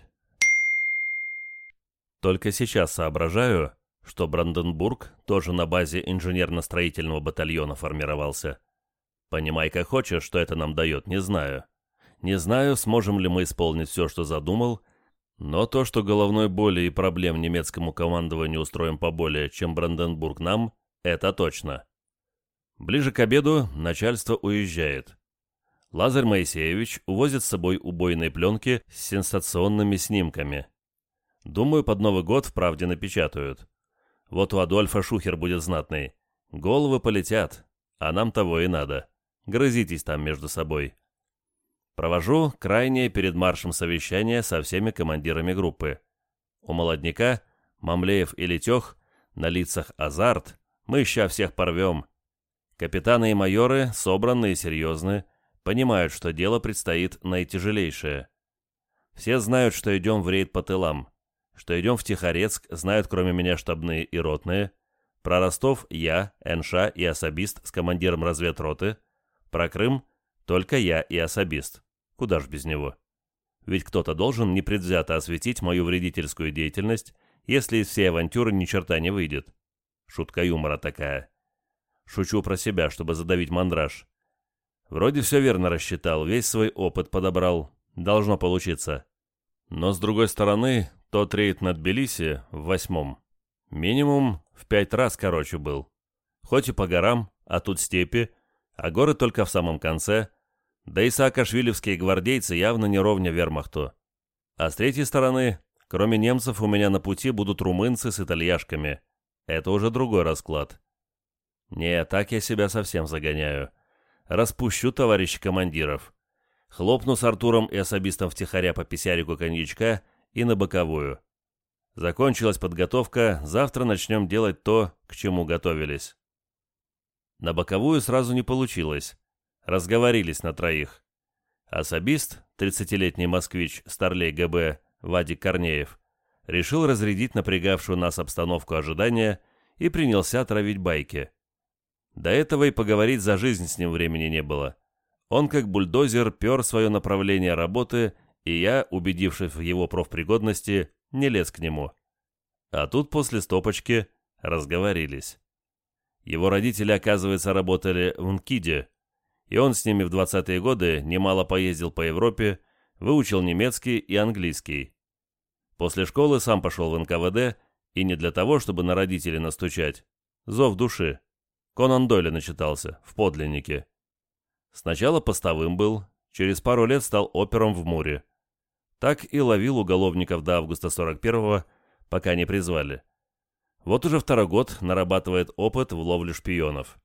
Speaker 1: Только сейчас соображаю, что Бранденбург тоже на базе инженерно-строительного батальона формировался. Понимай, как хочешь, что это нам дает, не знаю. Не знаю, сможем ли мы исполнить все, что задумал, но то, что головной боли и проблем немецкому командованию устроим поболее, чем Бранденбург нам, это точно. Ближе к обеду начальство уезжает. Лазарь Моисеевич увозит с собой убойные пленки с сенсационными снимками. Думаю, под Новый год в правде напечатают. Вот у Адольфа шухер будет знатный. Головы полетят, а нам того и надо. Грызитесь там между собой. Провожу крайнее перед маршем совещание со всеми командирами группы. У молодняка, Мамлеев и Летех, на лицах азарт, мы ща всех порвем. Капитаны и майоры, собранные и серьезные, понимают, что дело предстоит наитяжелейшее. Все знают, что идем в рейд по тылам, что идем в Тихорецк, знают кроме меня штабные и ротные, про Ростов я, НШ и особист с командиром разведроты, про Крым только я и особист. Куда ж без него? Ведь кто-то должен непредвзято осветить мою вредительскую деятельность, если из всей авантюры ни черта не выйдет. Шутка юмора такая. Шучу про себя, чтобы задавить мандраж. Вроде все верно рассчитал, весь свой опыт подобрал. Должно получиться. Но с другой стороны, тот рейд над Тбилиси в восьмом. Минимум в пять раз короче был. Хоть и по горам, а тут степи, а горы только в самом конце. Да и саакашвилевские гвардейцы явно не ровня вермахту. А с третьей стороны, кроме немцев у меня на пути будут румынцы с итальяшками. Это уже другой расклад. Не, так я себя совсем загоняю. Распущу товарищ командиров. Хлопну с Артуром и особистом втихаря по писярику коньячка и на боковую. Закончилась подготовка, завтра начнем делать то, к чему готовились. На боковую сразу не получилось. Разговорились на троих. Особист, 30-летний москвич, старлей ГБ, Вадик Корнеев, решил разрядить напрягавшую нас обстановку ожидания и принялся травить байки. До этого и поговорить за жизнь с ним времени не было. Он как бульдозер пер свое направление работы, и я, убедившись в его профпригодности, не лез к нему. А тут после стопочки разговорились. Его родители, оказывается, работали в НКИДе, и он с ними в 20-е годы немало поездил по Европе, выучил немецкий и английский. После школы сам пошел в НКВД, и не для того, чтобы на родителей настучать. Зов души. Конан Дойля начитался, в подлиннике. Сначала постовым был, через пару лет стал опером в Муре. Так и ловил уголовников до августа 41-го, пока не призвали. Вот уже второй год нарабатывает опыт в ловле шпионов.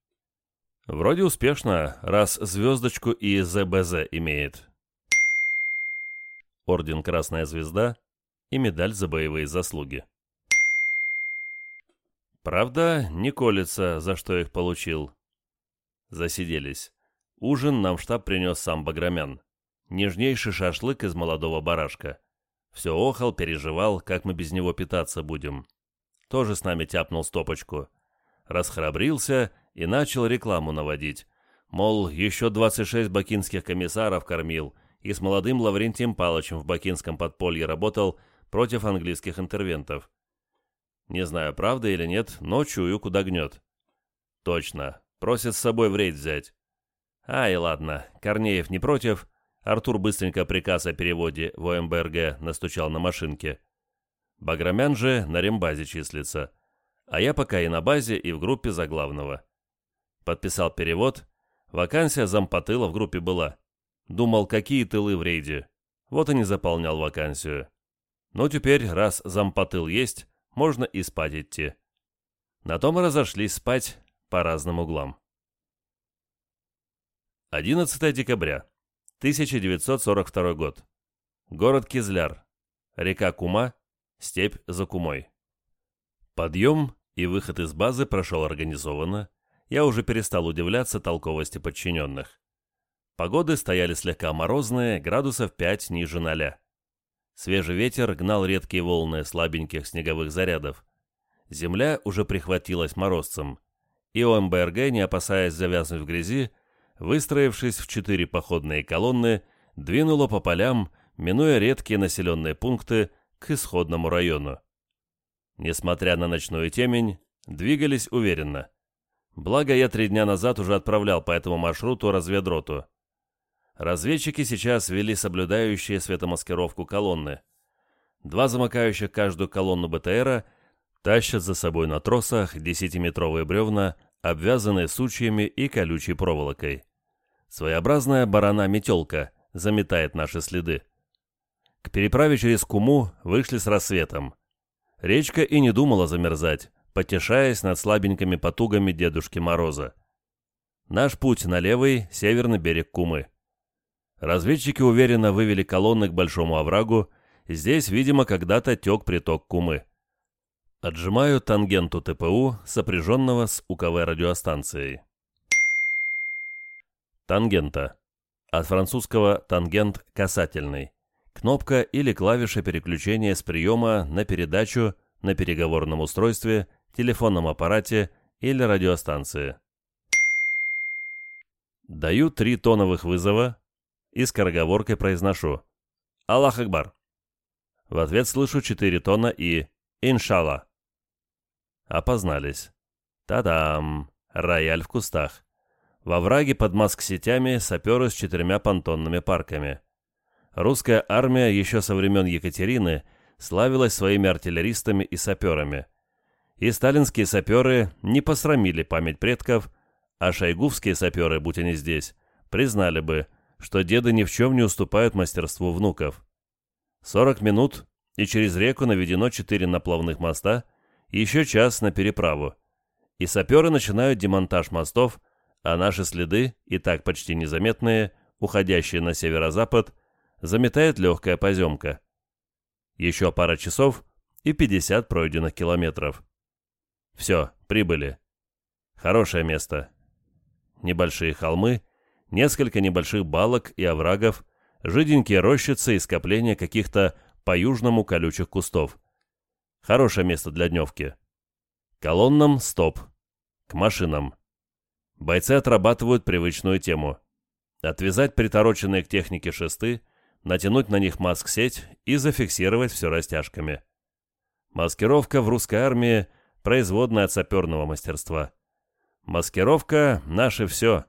Speaker 1: Вроде успешно, раз звездочку и ЗБЗ имеет. Орден Красная Звезда и медаль за боевые заслуги. Правда, не колется, за что их получил. Засиделись. Ужин нам штаб принес сам Баграмян. Нежнейший шашлык из молодого барашка. Все охал, переживал, как мы без него питаться будем. Тоже с нами тяпнул стопочку. Расхрабрился и начал рекламу наводить. Мол, еще 26 бакинских комиссаров кормил и с молодым Лаврентием Палычем в бакинском подполье работал против английских интервентов. Не знаю, правда или нет, но чую, куда гнет. Точно, просит с собой в рейд взять. Ай, ладно, Корнеев не против. Артур быстренько приказ о переводе в ОМБРГ настучал на машинке. Баграмян же на рембазе числится. А я пока и на базе, и в группе за главного. Подписал перевод. Вакансия зампотыла в группе была. Думал, какие тылы в рейде. Вот и не заполнял вакансию. Ну, теперь, раз зампотыл есть, можно и спать идти. На том и разошлись спать по разным углам. 11 декабря, 1942 год. Город Кизляр. Река Кума, степь за Кумой. Подъем и выход из базы прошел организованно. Я уже перестал удивляться толковости подчиненных. Погоды стояли слегка морозные, градусов 5 ниже ноля. Свежий ветер гнал редкие волны слабеньких снеговых зарядов. Земля уже прихватилась морозцем. И ОМБРГ, не опасаясь завязнуть в грязи, выстроившись в четыре походные колонны, двинула по полям, минуя редкие населенные пункты, к исходному району. Несмотря на ночную темень, двигались уверенно. Благо, я три дня назад уже отправлял по этому маршруту разведроту. Разведчики сейчас вели соблюдающие светомаскировку колонны. Два замыкающих каждую колонну БТРа тащат за собой на тросах десятиметровые бревна, обвязанные сучьями и колючей проволокой. Своеобразная барана-метелка заметает наши следы. К переправе через Куму вышли с рассветом. Речка и не думала замерзать, потешаясь над слабенькими потугами Дедушки Мороза. Наш путь на левый, северный берег Кумы. Разведчики уверенно вывели колонны к большому оврагу, здесь, видимо, когда-то тек приток Кумы. Отжимаю тангенту ТПУ, сопряженного с УКВ радиостанцией. Тангента. От французского «тангент» – касательный. Кнопка или клавиша переключения с приема на передачу на переговорном устройстве, телефонном аппарате или радиостанции. Даю три тоновых вызова и скороговоркой произношу «Аллах Акбар». В ответ слышу четыре тона и «Иншалла». Опознались. Та-дам! Рояль в кустах. Во враге под маск-сетями саперы с четырьмя понтонными парками. Русская армия еще со времен Екатерины славилась своими артиллеристами и саперами. И сталинские саперы не посрамили память предков, а шойгувские саперы, будь они здесь, признали бы, что деды ни в чем не уступают мастерству внуков. 40 минут, и через реку наведено четыре наплавных моста, и еще час на переправу. И саперы начинают демонтаж мостов, а наши следы, и так почти незаметные, уходящие на северо-запад, заметает легкая поземка. Еще пара часов и 50 пройденных километров. Все, прибыли. Хорошее место. Небольшие холмы, несколько небольших балок и оврагов, жиденькие рощицы и скопления каких-то по-южному колючих кустов. Хорошее место для дневки. Колоннам стоп. К машинам. Бойцы отрабатывают привычную тему. Отвязать притороченные к технике шесты, натянуть на них маск-сеть и зафиксировать все растяжками. Маскировка в русской армии – производная от саперного мастерства. Маскировка – наше все.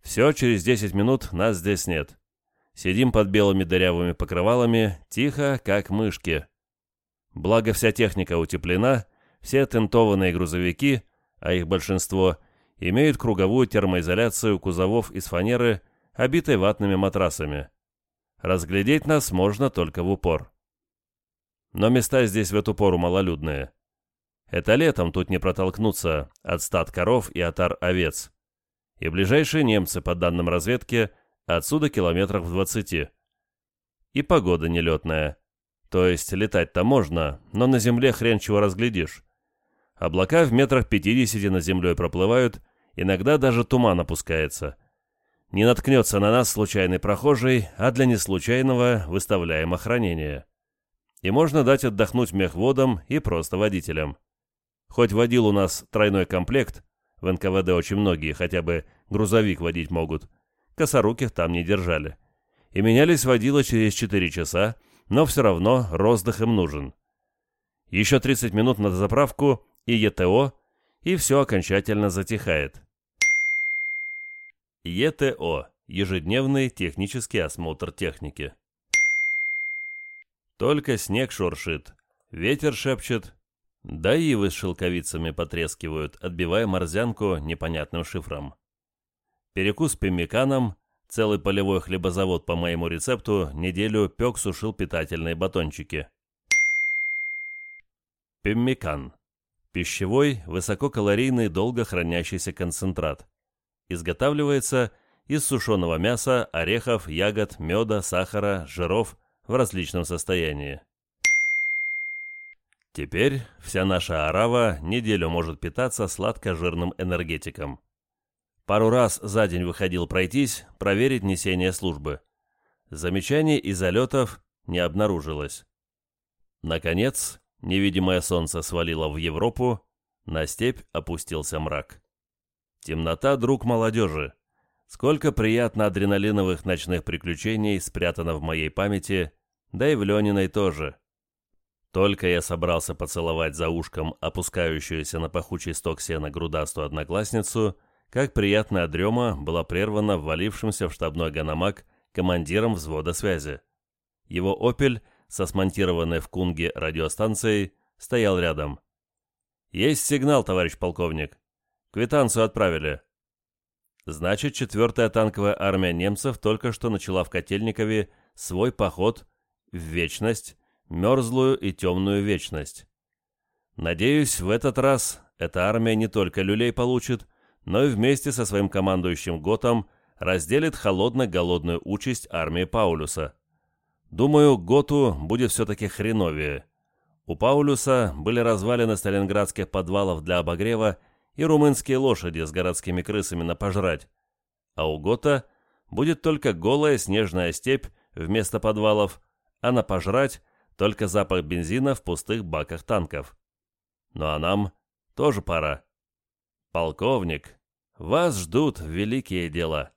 Speaker 1: Все, через 10 минут нас здесь нет. Сидим под белыми дырявыми покрывалами, тихо, как мышки. Благо вся техника утеплена, все тентованные грузовики, а их большинство – имеют круговую термоизоляцию кузовов из фанеры, обитой ватными матрасами. Разглядеть нас можно только в упор. Но места здесь в эту пору малолюдные. Это летом тут не протолкнуться от стад коров и отар овец. И ближайшие немцы, по данным разведки, отсюда километров в двадцати. И погода нелетная. То есть летать-то можно, но на земле хрен чего разглядишь. Облака в метрах пятидесяти над землей проплывают, иногда даже туман опускается. Не наткнется на нас случайный прохожий, а для неслучайного выставляем охранение. И можно дать отдохнуть мехводам и просто водителям. Хоть водил у нас тройной комплект, в НКВД очень многие хотя бы грузовик водить могут, косоруких там не держали. И менялись водила через 4 часа, но все равно роздых им нужен. Еще 30 минут на заправку и ЕТО, и все окончательно затихает. ЕТО – ежедневный технический осмотр техники. Только снег шуршит, ветер шепчет, да ивы с шелковицами потрескивают, отбивая морзянку непонятным шифром. Перекус пеммиканом, целый полевой хлебозавод по моему рецепту неделю пек сушил питательные батончики. Пеммикан. Пищевой, высококалорийный, долго хранящийся концентрат изготавливается из сушеного мяса, орехов, ягод, меда, сахара, жиров в различном состоянии. Теперь вся наша арава неделю может питаться сладко-жирным энергетиком. Пару раз за день выходил пройтись, проверить несение службы. Замечаний и залетов не обнаружилось. Наконец, невидимое солнце свалило в Европу, на степь опустился мрак. Темнота, друг молодежи. Сколько приятно адреналиновых ночных приключений спрятано в моей памяти, да и в Лениной тоже. Только я собрался поцеловать за ушком опускающуюся на пахучий сток сена грудастую одноклассницу, как приятная дрема была прервана ввалившимся в штабной ганамак командиром взвода связи. Его «Опель» со смонтированной в Кунге радиостанцией стоял рядом. «Есть сигнал, товарищ полковник», Квитанцию отправили. Значит, четвертая танковая армия немцев только что начала в Котельникове свой поход в вечность, мерзлую и темную вечность. Надеюсь, в этот раз эта армия не только люлей получит, но и вместе со своим командующим ГОТом разделит холодно-голодную участь армии Паулюса. Думаю, Готу будет все-таки хреновее. У Паулюса были развалины сталинградских подвалов для обогрева и румынские лошади с городскими крысами на. А у Гота будет только голая снежная степь вместо подвалов, а на только запах бензина в пустых баках танков. Ну а нам тоже пора. Полковник, вас ждут великие дела.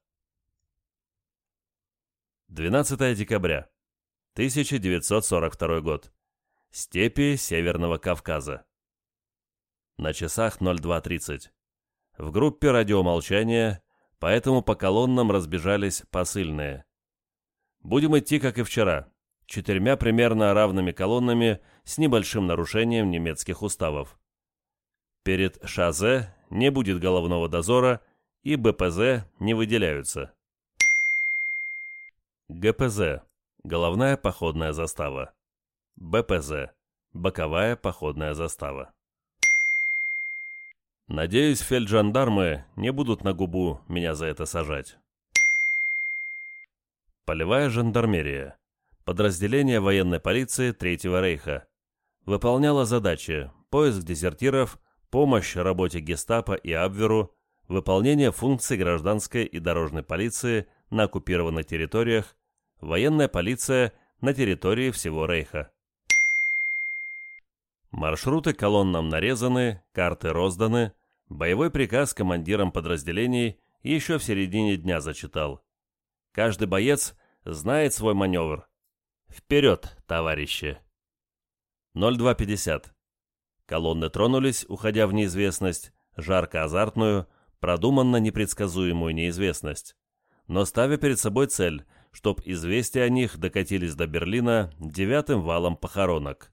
Speaker 1: 12 декабря. 1942 год. Степи Северного Кавказа. На часах 02.30. В группе радиомолчания, поэтому по колоннам разбежались посыльные. Будем идти, как и вчера, четырьмя примерно равными колоннами с небольшим нарушением немецких уставов. Перед ШАЗ не будет головного дозора и БПЗ не выделяются. ГПЗ – головная походная застава. БПЗ – боковая походная застава. Надеюсь, фельджандармы не будут на губу меня за это сажать. Полевая жандармерия. Подразделение военной полиции Третьего Рейха. Выполняла задачи поиск дезертиров, помощь работе гестапо и Абверу, выполнение функций гражданской и дорожной полиции на оккупированных территориях, военная полиция на территории всего Рейха. Маршруты колоннам нарезаны, карты розданы, боевой приказ командирам подразделений еще в середине дня зачитал. Каждый боец знает свой маневр. Вперед, товарищи! 0250. Колонны тронулись, уходя в неизвестность, жарко-азартную, продуманно непредсказуемую неизвестность, но ставя перед собой цель, чтоб известия о них докатились до Берлина девятым валом похоронок.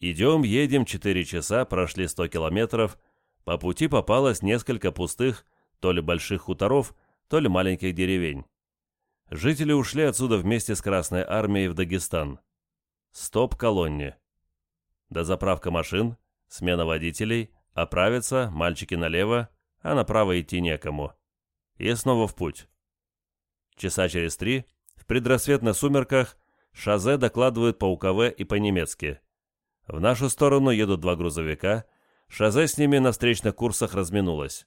Speaker 1: Идем, едем четыре часа, прошли сто километров, по пути попалось несколько пустых, то ли больших хуторов, то ли маленьких деревень. Жители ушли отсюда вместе с Красной Армией в Дагестан. Стоп колонне. Дозаправка машин, смена водителей, оправиться, мальчики налево, а направо идти некому. И снова в путь. Часа через три, в предрассветных сумерках, Шазе докладывает по УКВ и по-немецки. В нашу сторону едут два грузовика, Шазе с ними на встречных курсах разминулась.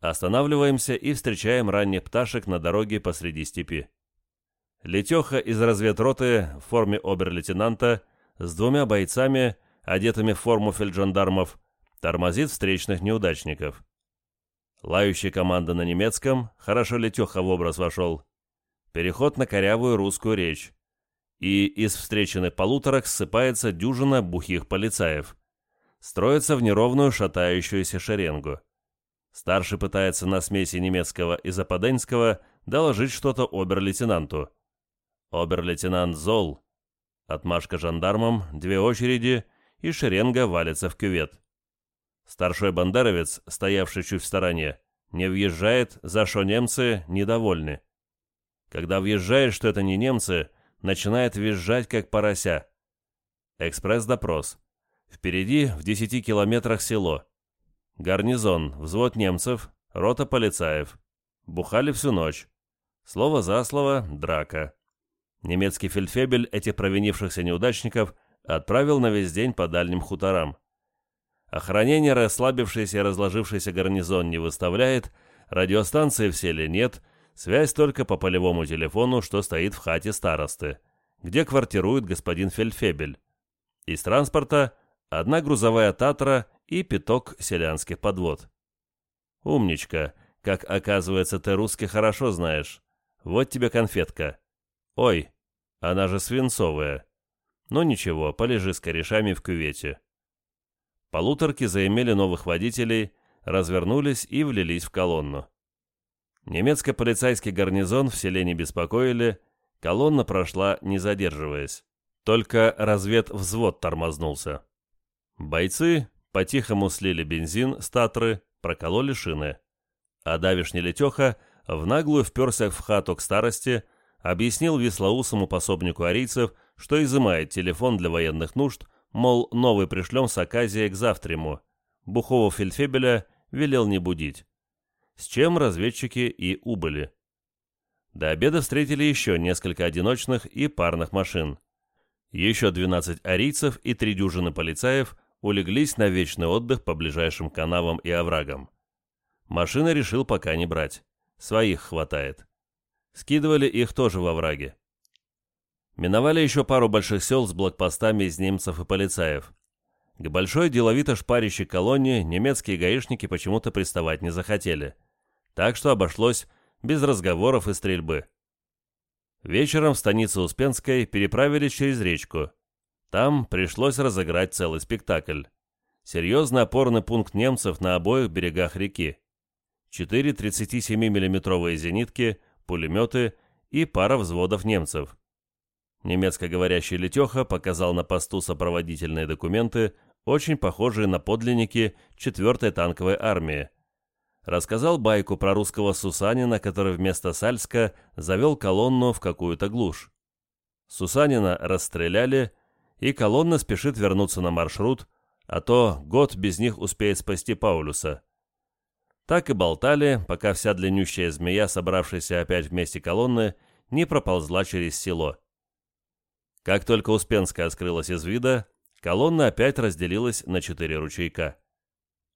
Speaker 1: Останавливаемся и встречаем ранних пташек на дороге посреди степи. Летеха из разведроты в форме обер-лейтенанта с двумя бойцами одетыми в форму фельджандармов, тормозит встречных неудачников. Лающая команда на немецком, хорошо Летеха в образ вошел. Переход на корявую русскую речь. И из встреченных полуторок ссыпается дюжина бухих полицаев. Строится в неровную шатающуюся шеренгу. Старший пытается на смеси немецкого и западенского доложить что-то обер-лейтенанту. Обер-лейтенант зол. Отмашка жандармам, две очереди, и шеренга валится в кювет. Старший бандеровец, стоявший чуть в стороне, не въезжает, за что немцы недовольны. Когда въезжает, что это не немцы, начинает визжать, как порося. Экспресс-допрос. Впереди, в десяти километрах село. Гарнизон, взвод немцев, рота полицаев. Бухали всю ночь. Слово за слово – драка. Немецкий фельдфебель этих провинившихся неудачников отправил на весь день по дальним хуторам. Охранение расслабившийся и разложившийся гарнизон не выставляет, радиостанции в селе нет, связь только по полевому телефону, что стоит в хате старосты, где квартирует господин Фельдфебель. Из транспорта одна грузовая «Татра» и пяток селянских подвод. Умничка, как оказывается, ты русский хорошо знаешь. Вот тебе конфетка. Ой, она же свинцовая. Но ничего, полежи с корешами в кювете. Полуторки заимели новых водителей, развернулись и влились в колонну. Немецко-полицейский гарнизон в селе не беспокоили, колонна прошла, не задерживаясь. Только разведвзвод тормознулся. Бойцы по-тихому слили бензин с Татры, прокололи шины. А давишний Летеха в наглую вперся в хату к старости, объяснил веслоусому пособнику арийцев, что изымает телефон для военных нужд, мол, новый пришлем с Аказией к завтраму. Бухого фельдфебеля велел не будить. с чем разведчики и убыли. До обеда встретили еще несколько одиночных и парных машин. Еще 12 арийцев и три дюжины полицаев улеглись на вечный отдых по ближайшим канавам и оврагам. Машины решил пока не брать. Своих хватает. Скидывали их тоже во враге. Миновали еще пару больших сел с блокпостами из немцев и полицаев. К большой деловито шпарящей колонне немецкие гаишники почему-то приставать не захотели. Так что обошлось без разговоров и стрельбы. Вечером в станицу Успенской переправились через речку. Там пришлось разыграть целый спектакль. Серьезный опорный пункт немцев на обоих берегах реки. Четыре 37 миллиметровые зенитки, пулеметы и пара взводов немцев. Немецкоговорящий Летеха показал на посту сопроводительные документы, очень похожие на подлинники 4-й танковой армии. Рассказал байку про русского Сусанина, который вместо Сальска завел колонну в какую-то глушь. Сусанина расстреляли, и колонна спешит вернуться на маршрут, а то год без них успеет спасти Паулюса. Так и болтали, пока вся длиннющая змея, собравшаяся опять вместе колонны, не проползла через село. Как только Успенская скрылась из вида, колонна опять разделилась на четыре ручейка.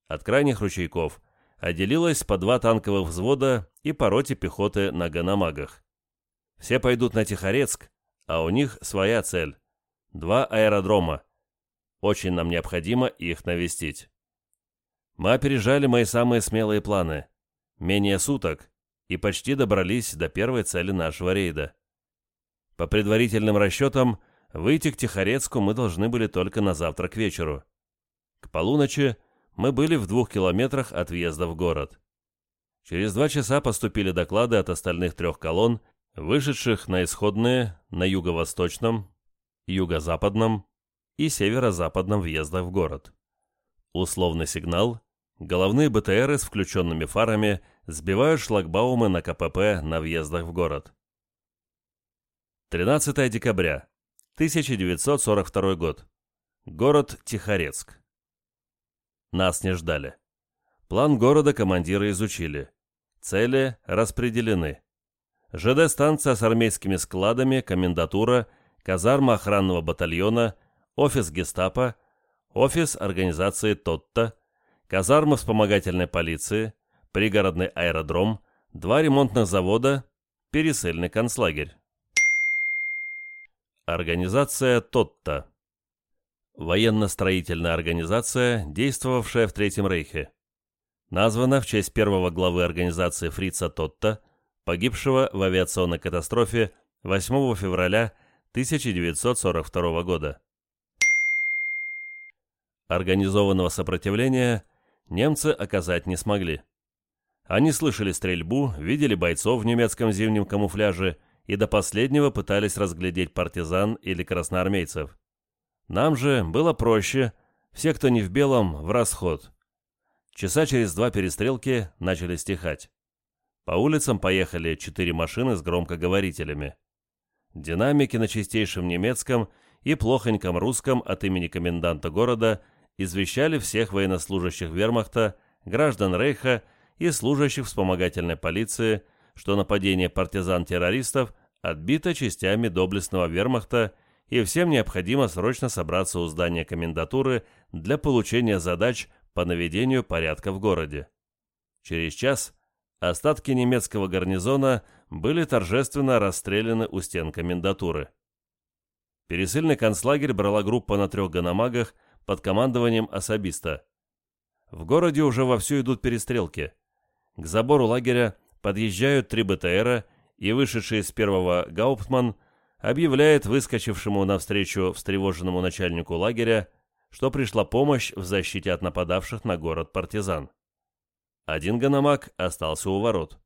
Speaker 1: От крайних ручейков отделилось по два танковых взвода и по роте пехоты на Ганамагах. Все пойдут на Тихорецк, а у них своя цель. Два аэродрома. Очень нам необходимо их навестить. Мы опережали мои самые смелые планы. Менее суток, и почти добрались до первой цели нашего рейда. По предварительным расчетам, выйти к Тихорецку мы должны были только на завтра к вечеру. К полуночи мы были в двух километрах от въезда в город. Через два часа поступили доклады от остальных трех колонн, вышедших на исходные на юго-восточном, юго-западном и северо-западном въездах в город. Условный сигнал, головные БТРы с включенными фарами сбивают шлагбаумы на КПП на въездах в город. 13 декабря. 1942 год. Город Тихорецк. Нас не ждали. План города командиры изучили. Цели распределены. ЖД-станция с армейскими складами, комендатура, казарма охранного батальона, офис гестапо, офис организации ТОТТО, казарма вспомогательной полиции, пригородный аэродром, два ремонтных завода, пересыльный концлагерь. Организация ТОТТО. Военно-строительная организация, действовавшая в Третьем Рейхе. Названа в честь первого главы организации Фрица Тотта, погибшего в авиационной катастрофе 8 февраля 1942 года. Организованного сопротивления немцы оказать не смогли. Они слышали стрельбу, видели бойцов в немецком зимнем камуфляже и до последнего пытались разглядеть партизан или красноармейцев. Нам же было проще, все, кто не в белом, в расход. Часа через два перестрелки начали стихать. По улицам поехали четыре машины с громкоговорителями. Динамики на чистейшем немецком и плохоньком русском от имени коменданта города извещали всех военнослужащих вермахта, граждан Рейха и служащих вспомогательной полиции, что нападение партизан-террористов отбито частями доблестного вермахта и всем необходимо срочно собраться у здания комендатуры для получения задач по наведению порядка в городе. Через час остатки немецкого гарнизона были торжественно расстреляны у стен комендатуры. Пересыльный концлагерь брала группа на трех ганамагах под командованием особиста. В городе уже вовсю идут перестрелки. К забору лагеря подъезжают три БТРа, и вышедший из первого Гауптман объявляет выскочившему навстречу встревоженному начальнику лагеря, что пришла помощь в защите от нападавших на город партизан. Один ганамак остался у ворот.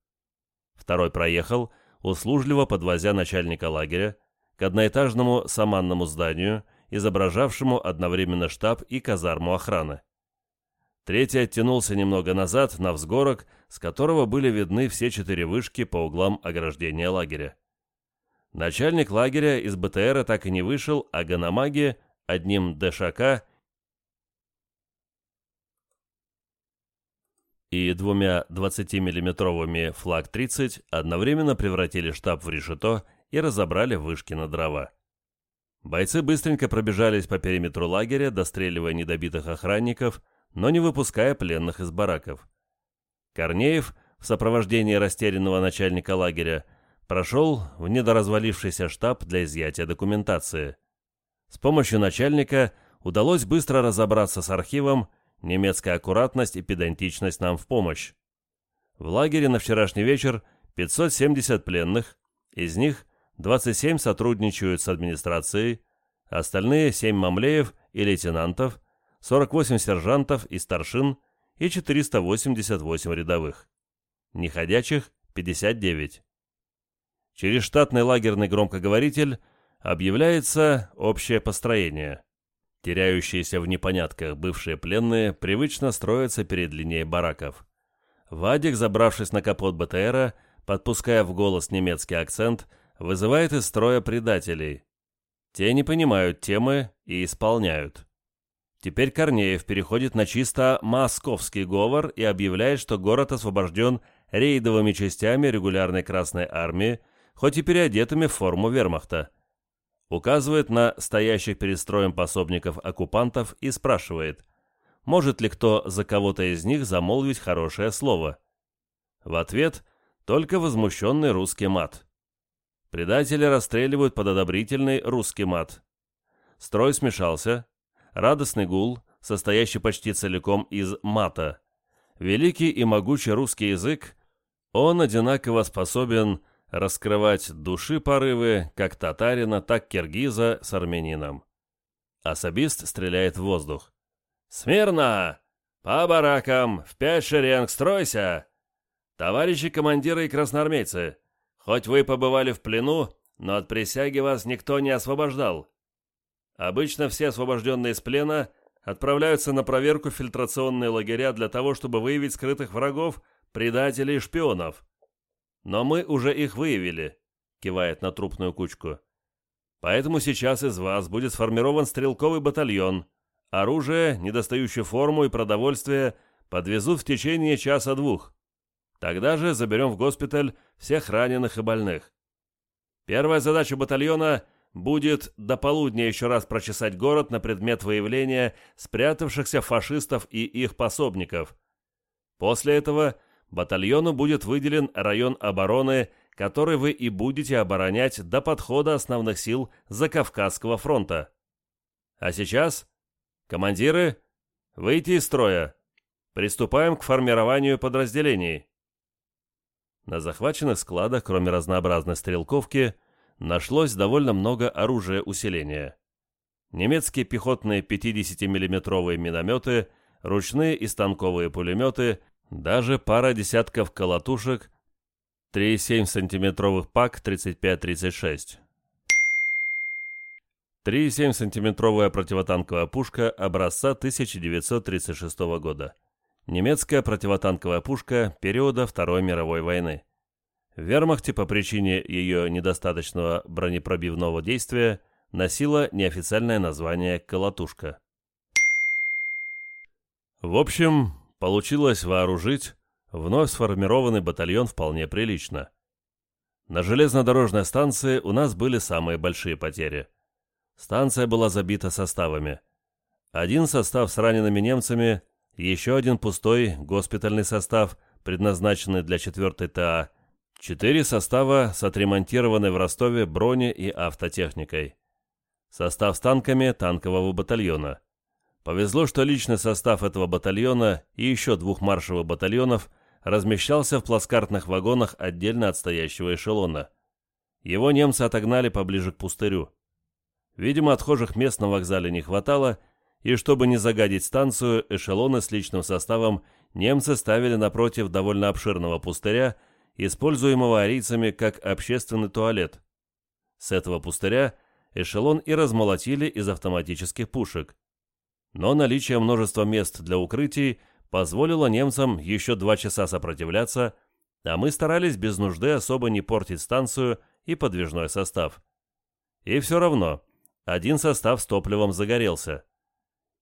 Speaker 1: Второй проехал, услужливо подвозя начальника лагеря к одноэтажному саманному зданию, изображавшему одновременно штаб и казарму охраны. Третий оттянулся немного назад, на взгорок, с которого были видны все четыре вышки по углам ограждения лагеря. Начальник лагеря из БТРа так и не вышел, а Ганамаги одним ДШК и двумя 20-миллиметровыми флаг-30 одновременно превратили штаб в решето и разобрали вышки на дрова. Бойцы быстренько пробежались по периметру лагеря, достреливая недобитых охранников, но не выпуская пленных из бараков. Корнеев, в сопровождении растерянного начальника лагеря, прошел в недоразвалившийся штаб для изъятия документации. С помощью начальника удалось быстро разобраться с архивом, немецкая аккуратность и педантичность нам в помощь. В лагере на вчерашний вечер 570 пленных, из них 27 сотрудничают с администрацией, остальные 7 мамлеев и лейтенантов, 48 сержантов и старшин и 488 рядовых. Неходячих – 59. Через штатный лагерный громкоговоритель объявляется общее построение. Теряющиеся в непонятках бывшие пленные привычно строятся перед линией бараков. Вадик, забравшись на капот БТРа, подпуская в голос немецкий акцент – вызывает из строя предателей. Те не понимают темы и исполняют. Теперь Корнеев переходит на чисто московский говор и объявляет, что город освобожден рейдовыми частями регулярной Красной Армии, хоть и переодетыми в форму вермахта. Указывает на стоящих перед строем пособников оккупантов и спрашивает, может ли кто за кого-то из них замолвить хорошее слово. В ответ только возмущенный русский мат. Предатели расстреливают под одобрительный русский мат. Строй смешался. Радостный гул, состоящий почти целиком из мата. Великий и могучий русский язык, он одинаково способен раскрывать души порывы как татарина, так киргиза с армянином. Особист стреляет в воздух. «Смирно! По баракам! В пять шеренг стройся! Товарищи командиры и красноармейцы! Хоть вы побывали в плену, но от присяги вас никто не освобождал. Обычно все освобожденные из плена отправляются на проверку в фильтрационные лагеря для того, чтобы выявить скрытых врагов, предателей и шпионов. Но мы уже их выявили, кивает на трупную кучку. Поэтому сейчас из вас будет сформирован стрелковый батальон. Оружие, недостающую форму и продовольствие подвезут в течение часа-двух. Тогда же заберем в госпиталь всех раненых и больных. Первая задача батальона будет до полудня еще раз прочесать город на предмет выявления спрятавшихся фашистов и их пособников. После этого батальону будет выделен район обороны, который вы и будете оборонять до подхода основных сил Закавказского фронта. А сейчас, командиры, выйти из строя. Приступаем к формированию подразделений. На захваченных складах, кроме разнообразной стрелковки, нашлось довольно много оружия усиления. Немецкие пехотные 50-миллиметровые минометы, ручные и станковые пулеметы, даже пара десятков колотушек, 3,7 сантиметровых ПАК 35-36. 3,7 сантиметровая противотанковая пушка образца 1936 года. Немецкая противотанковая пушка периода Второй мировой войны. В вермахте по причине ее недостаточного бронепробивного действия носила неофициальное название «колотушка». В общем, получилось вооружить вновь сформированный батальон вполне прилично. На железнодорожной станции у нас были самые большие потери. Станция была забита составами. Один состав с ранеными немцами еще один пустой госпитальный состав, предназначенный для 4 ТА, четыре состава с отремонтированной в Ростове брони и автотехникой. Состав с танками танкового батальона. Повезло, что личный состав этого батальона и еще двух маршевых батальонов размещался в плацкартных вагонах отдельно от стоящего эшелона. Его немцы отогнали поближе к пустырю. Видимо, отхожих мест на вокзале не хватало, и чтобы не загадить станцию, эшелоны с личным составом немцы ставили напротив довольно обширного пустыря, используемого арийцами как общественный туалет. С этого пустыря эшелон и размолотили из автоматических пушек. Но наличие множества мест для укрытий позволило немцам еще два часа сопротивляться, а мы старались без нужды особо не портить станцию и подвижной состав. И все равно, один состав с топливом загорелся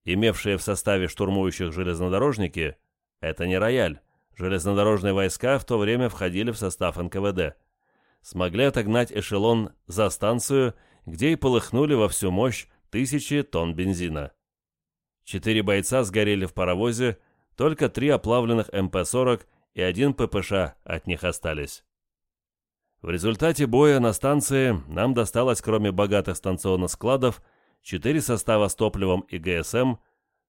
Speaker 1: имевшие в составе штурмующих железнодорожники, это не рояль, железнодорожные войска в то время входили в состав НКВД. Смогли отогнать эшелон за станцию, где и полыхнули во всю мощь тысячи тонн бензина. Четыре бойца сгорели в паровозе, только три оплавленных МП-40 и один ППШ от них остались. В результате боя на станции нам досталось, кроме богатых станционных складов, четыре состава с топливом и ГСМ,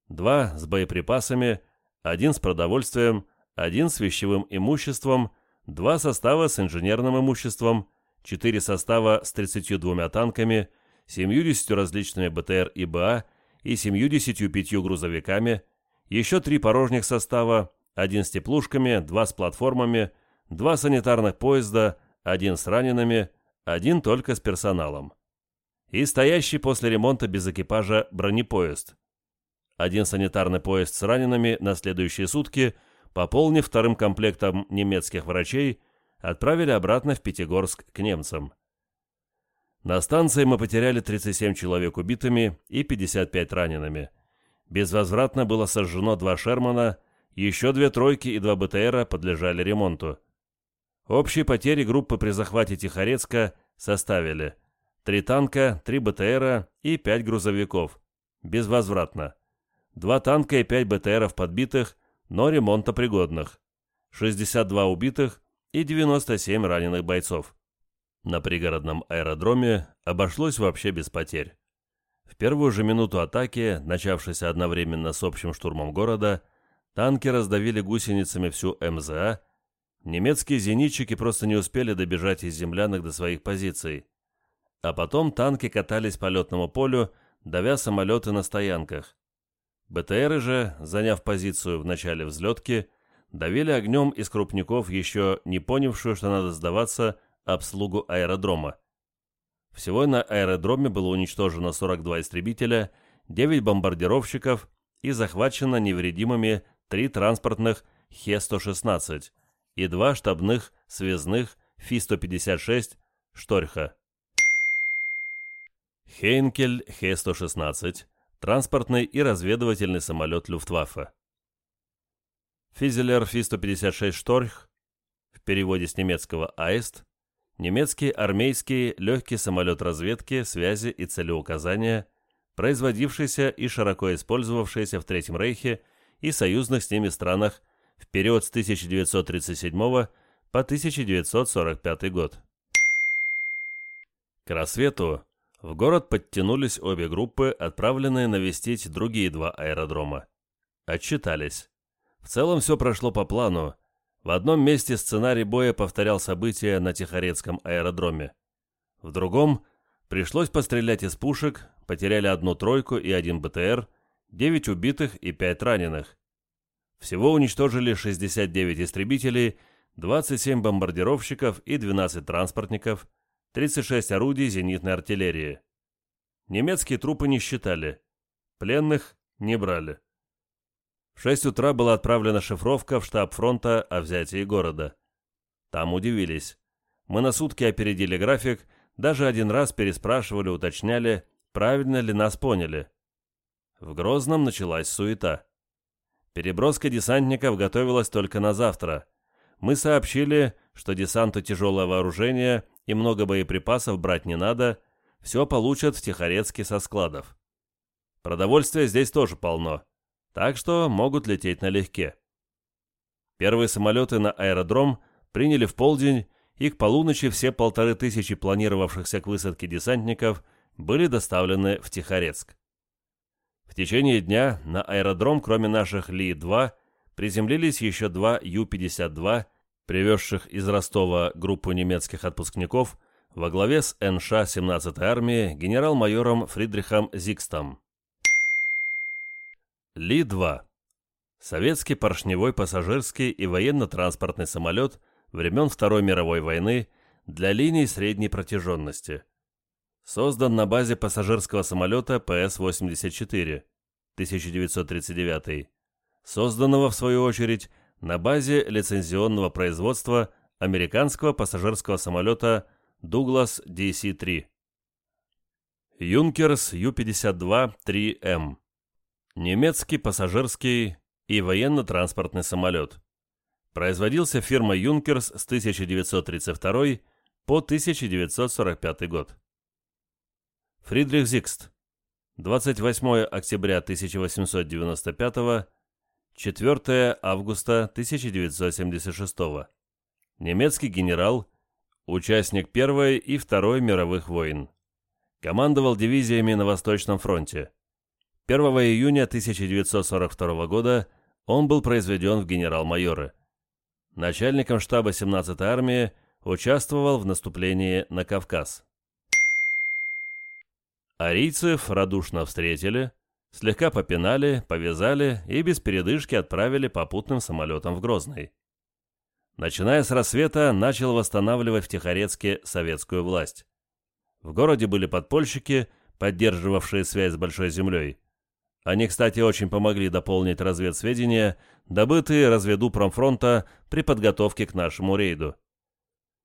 Speaker 1: два с боеприпасами, один с продовольствием, один с вещевым имуществом, два состава с инженерным имуществом, четыре состава с 32 танками, 70 различными БТР и БА и 75 грузовиками, еще три порожних состава, один с теплушками, два с платформами, два санитарных поезда, один с ранеными, один только с персоналом. И стоящий после ремонта без экипажа бронепоезд. Один санитарный поезд с ранеными на следующие сутки, пополнив вторым комплектом немецких врачей, отправили обратно в Пятигорск к немцам. На станции мы потеряли 37 человек убитыми и 55 ранеными. Безвозвратно было сожжено два «Шермана», еще две «тройки» и два БТРа подлежали ремонту. Общие потери группы при захвате Тихорецка составили три танка, три БТРа и пять грузовиков. Безвозвратно. Два танка и пять БТРов подбитых, но ремонтопригодных. 62 убитых и 97 раненых бойцов. На пригородном аэродроме обошлось вообще без потерь. В первую же минуту атаки, начавшейся одновременно с общим штурмом города, танки раздавили гусеницами всю МЗА, немецкие зенитчики просто не успели добежать из землянок до своих позиций. А потом танки катались по летному полю, давя самолеты на стоянках. БТРы же, заняв позицию в начале взлетки, давили огнем из крупников, еще не понявшую, что надо сдаваться обслугу аэродрома. Всего на аэродроме было уничтожено 42 истребителя, 9 бомбардировщиков и захвачено невредимыми 3 транспортных Хе-116 и 2 штабных связных Фи-156 «Шторха». Хейнкель Хе-116 – транспортный и разведывательный самолет Люфтваффе. Физелер Фи-156 «Шторх» в переводе с немецкого «Аист» немецкий армейский легкий самолет разведки, связи и целеуказания, производившийся и широко использовавшийся в Третьем Рейхе и союзных с ними странах в период с 1937 по 1945 год. К рассвету в город подтянулись обе группы, отправленные навестить другие два аэродрома. Отчитались. В целом все прошло по плану, в одном месте сценарий боя повторял события на Тихорецком аэродроме. В другом пришлось пострелять из пушек, потеряли одну тройку и один БТР, 9 убитых и 5 раненых. Всего уничтожили 69 истребителей, 27 бомбардировщиков и 12 транспортников, 36 орудий зенитной артиллерии. Немецкие трупы не считали, пленных не брали. В 6 утра была отправлена шифровка в штаб фронта о взятии города. Там удивились. Мы на сутки опередили график, даже один раз переспрашивали, уточняли, правильно ли нас поняли. В Грозном началась суета. Переброска десантников готовилась только на завтра. Мы сообщили, что десанту тяжелое вооружение и много боеприпасов брать не надо, все получат в Тихорецке со складов. Продовольствия здесь тоже полно так что могут лететь налегке. Первые самолеты на аэродром приняли в полдень, и к полуночи все полторы тысячи планировавшихся к высадке десантников были доставлены в Тихорецк. В течение дня на аэродром, кроме наших Ли-2, приземлились еще два Ю-52, привезших из Ростова группу немецких отпускников во главе с НШ 17-й армии генерал-майором Фридрихом Зигстом. Ли-2. Советский поршневой пассажирский и военно-транспортный самолет времен Второй мировой войны для линий средней протяженности. Создан на базе пассажирского самолета ПС-84, 1939, созданного, в свою очередь, на базе лицензионного производства американского пассажирского самолета Douglas DC-3. Юнкерс Ю-52-3М Немецкий пассажирский и военно-транспортный самолет. Производился фирмой «Юнкерс» с 1932 по 1945 год. Фридрих Зикст. 28 октября 1895 4 августа 1976 Немецкий генерал, участник Первой и Второй мировых войн. Командовал дивизиями на Восточном фронте. 1 июня 1942 года он был произведен в генерал-майоры. Начальником штаба 17-й армии участвовал в наступлении на Кавказ. Арийцев радушно встретили, слегка попинали, повязали и без передышки отправили попутным самолетом в Грозный. Начиная с рассвета, начал восстанавливать в Тихорецке советскую власть. В городе были подпольщики, поддерживавшие связь с Большой Землей. Они, кстати, очень помогли дополнить разведсведения, добытые разведу промфронта при подготовке к нашему рейду.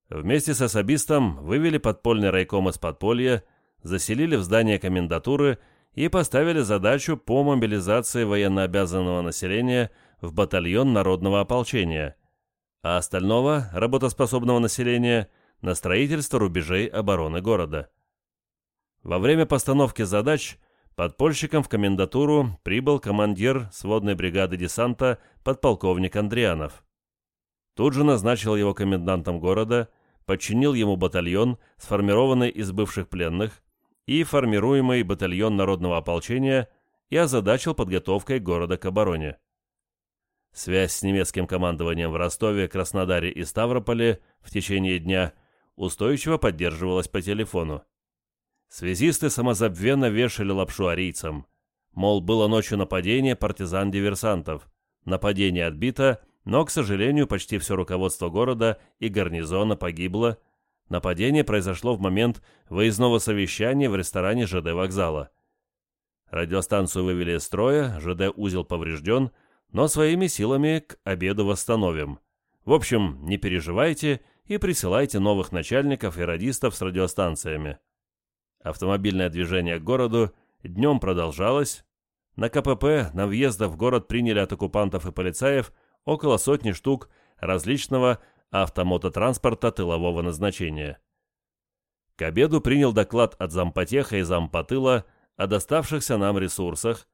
Speaker 1: Вместе с особистом вывели подпольный райком из подполья, заселили в здание комендатуры и поставили задачу по мобилизации военнообязанного населения в батальон народного ополчения, а остального работоспособного населения на строительство рубежей обороны города. Во время постановки задач подпольщикам в комендатуру прибыл командир сводной бригады десанта подполковник Андрианов. Тут же назначил его комендантом города, подчинил ему батальон, сформированный из бывших пленных, и формируемый батальон народного ополчения и озадачил подготовкой города к обороне. Связь с немецким командованием в Ростове, Краснодаре и Ставрополе в течение дня устойчиво поддерживалась по телефону. Связисты самозабвенно вешали лапшу арийцам. Мол, было ночью нападение партизан-диверсантов. Нападение отбито, но, к сожалению, почти все руководство города и гарнизона погибло, Нападение произошло в момент выездного совещания в ресторане ЖД вокзала. Радиостанцию вывели из строя, ЖД-узел поврежден, но своими силами к обеду восстановим. В общем, не переживайте и присылайте новых начальников и радистов с радиостанциями. Автомобильное движение к городу днем продолжалось. На КПП на въездах в город приняли от оккупантов и полицаев около сотни штук различного автомототранспорта тылового назначения. К обеду принял доклад от зампотеха и зампотыла о доставшихся нам ресурсах,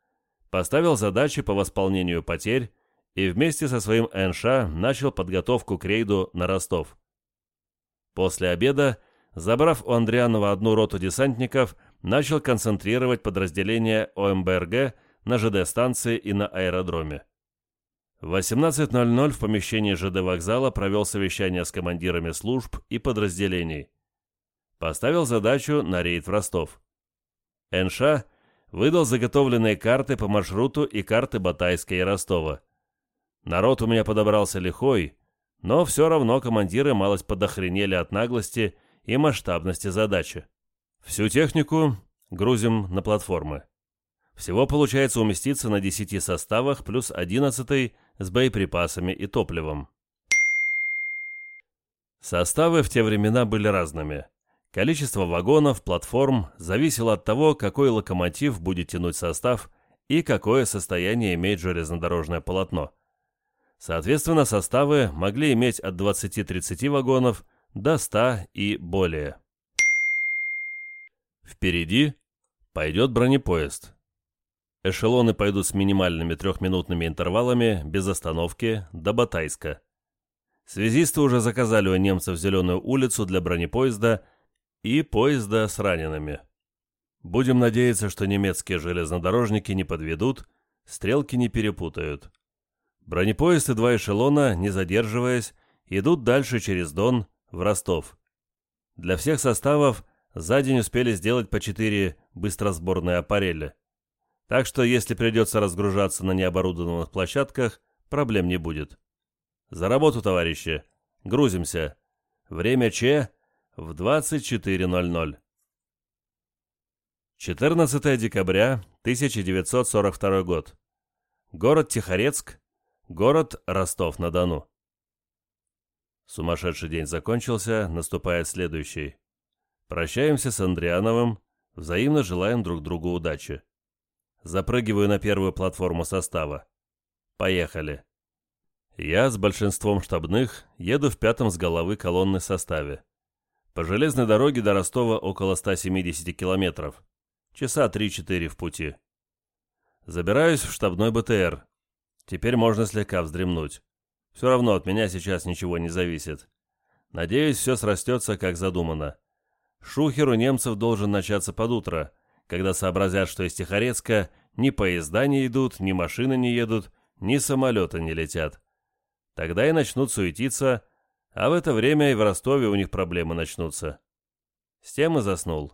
Speaker 1: поставил задачи по восполнению потерь и вместе со своим НШ начал подготовку к рейду на Ростов. После обеда, забрав у Андрианова одну роту десантников, начал концентрировать подразделения ОМБРГ на ЖД-станции и на аэродроме. В 18.00 в помещении ЖД вокзала провел совещание с командирами служб и подразделений. Поставил задачу на рейд в Ростов. НШ выдал заготовленные карты по маршруту и карты Батайска и Ростова. Народ у меня подобрался лихой, но все равно командиры малость подохренели от наглости и масштабности задачи. Всю технику грузим на платформы. Всего получается уместиться на 10 составах плюс 11 с боеприпасами и топливом. Составы в те времена были разными. Количество вагонов, платформ зависело от того, какой локомотив будет тянуть состав и какое состояние имеет железнодорожное полотно. Соответственно, составы могли иметь от 20-30 вагонов до 100 и более. Впереди пойдет бронепоезд, Эшелоны пойдут с минимальными трехминутными интервалами, без остановки, до Батайска. Связисты уже заказали у немцев зеленую улицу для бронепоезда и поезда с ранеными. Будем надеяться, что немецкие железнодорожники не подведут, стрелки не перепутают. Бронепоезд и два эшелона, не задерживаясь, идут дальше через Дон в Ростов. Для всех составов за день успели сделать по четыре быстросборные аппарели. Так что, если придется разгружаться на необорудованных площадках, проблем не будет. За работу, товарищи. Грузимся. Время Ч в 24.00. 14 декабря 1942 год. Город Тихорецк. Город Ростов-на-Дону. Сумасшедший день закончился, наступает следующий. Прощаемся с Андриановым, взаимно желаем друг другу удачи. Запрыгиваю на первую платформу состава. Поехали. Я с большинством штабных еду в пятом с головы колонны составе. По железной дороге до Ростова около 170 километров. Часа 3-4 в пути. Забираюсь в штабной БТР. Теперь можно слегка вздремнуть. Все равно от меня сейчас ничего не зависит. Надеюсь, все срастется, как задумано. Шухер у немцев должен начаться под утро, когда сообразят, что из Тихорецка ни поезда не идут, ни машины не едут, ни самолеты не летят. Тогда и начнут суетиться, а в это время и в Ростове у них проблемы начнутся. С тем и заснул.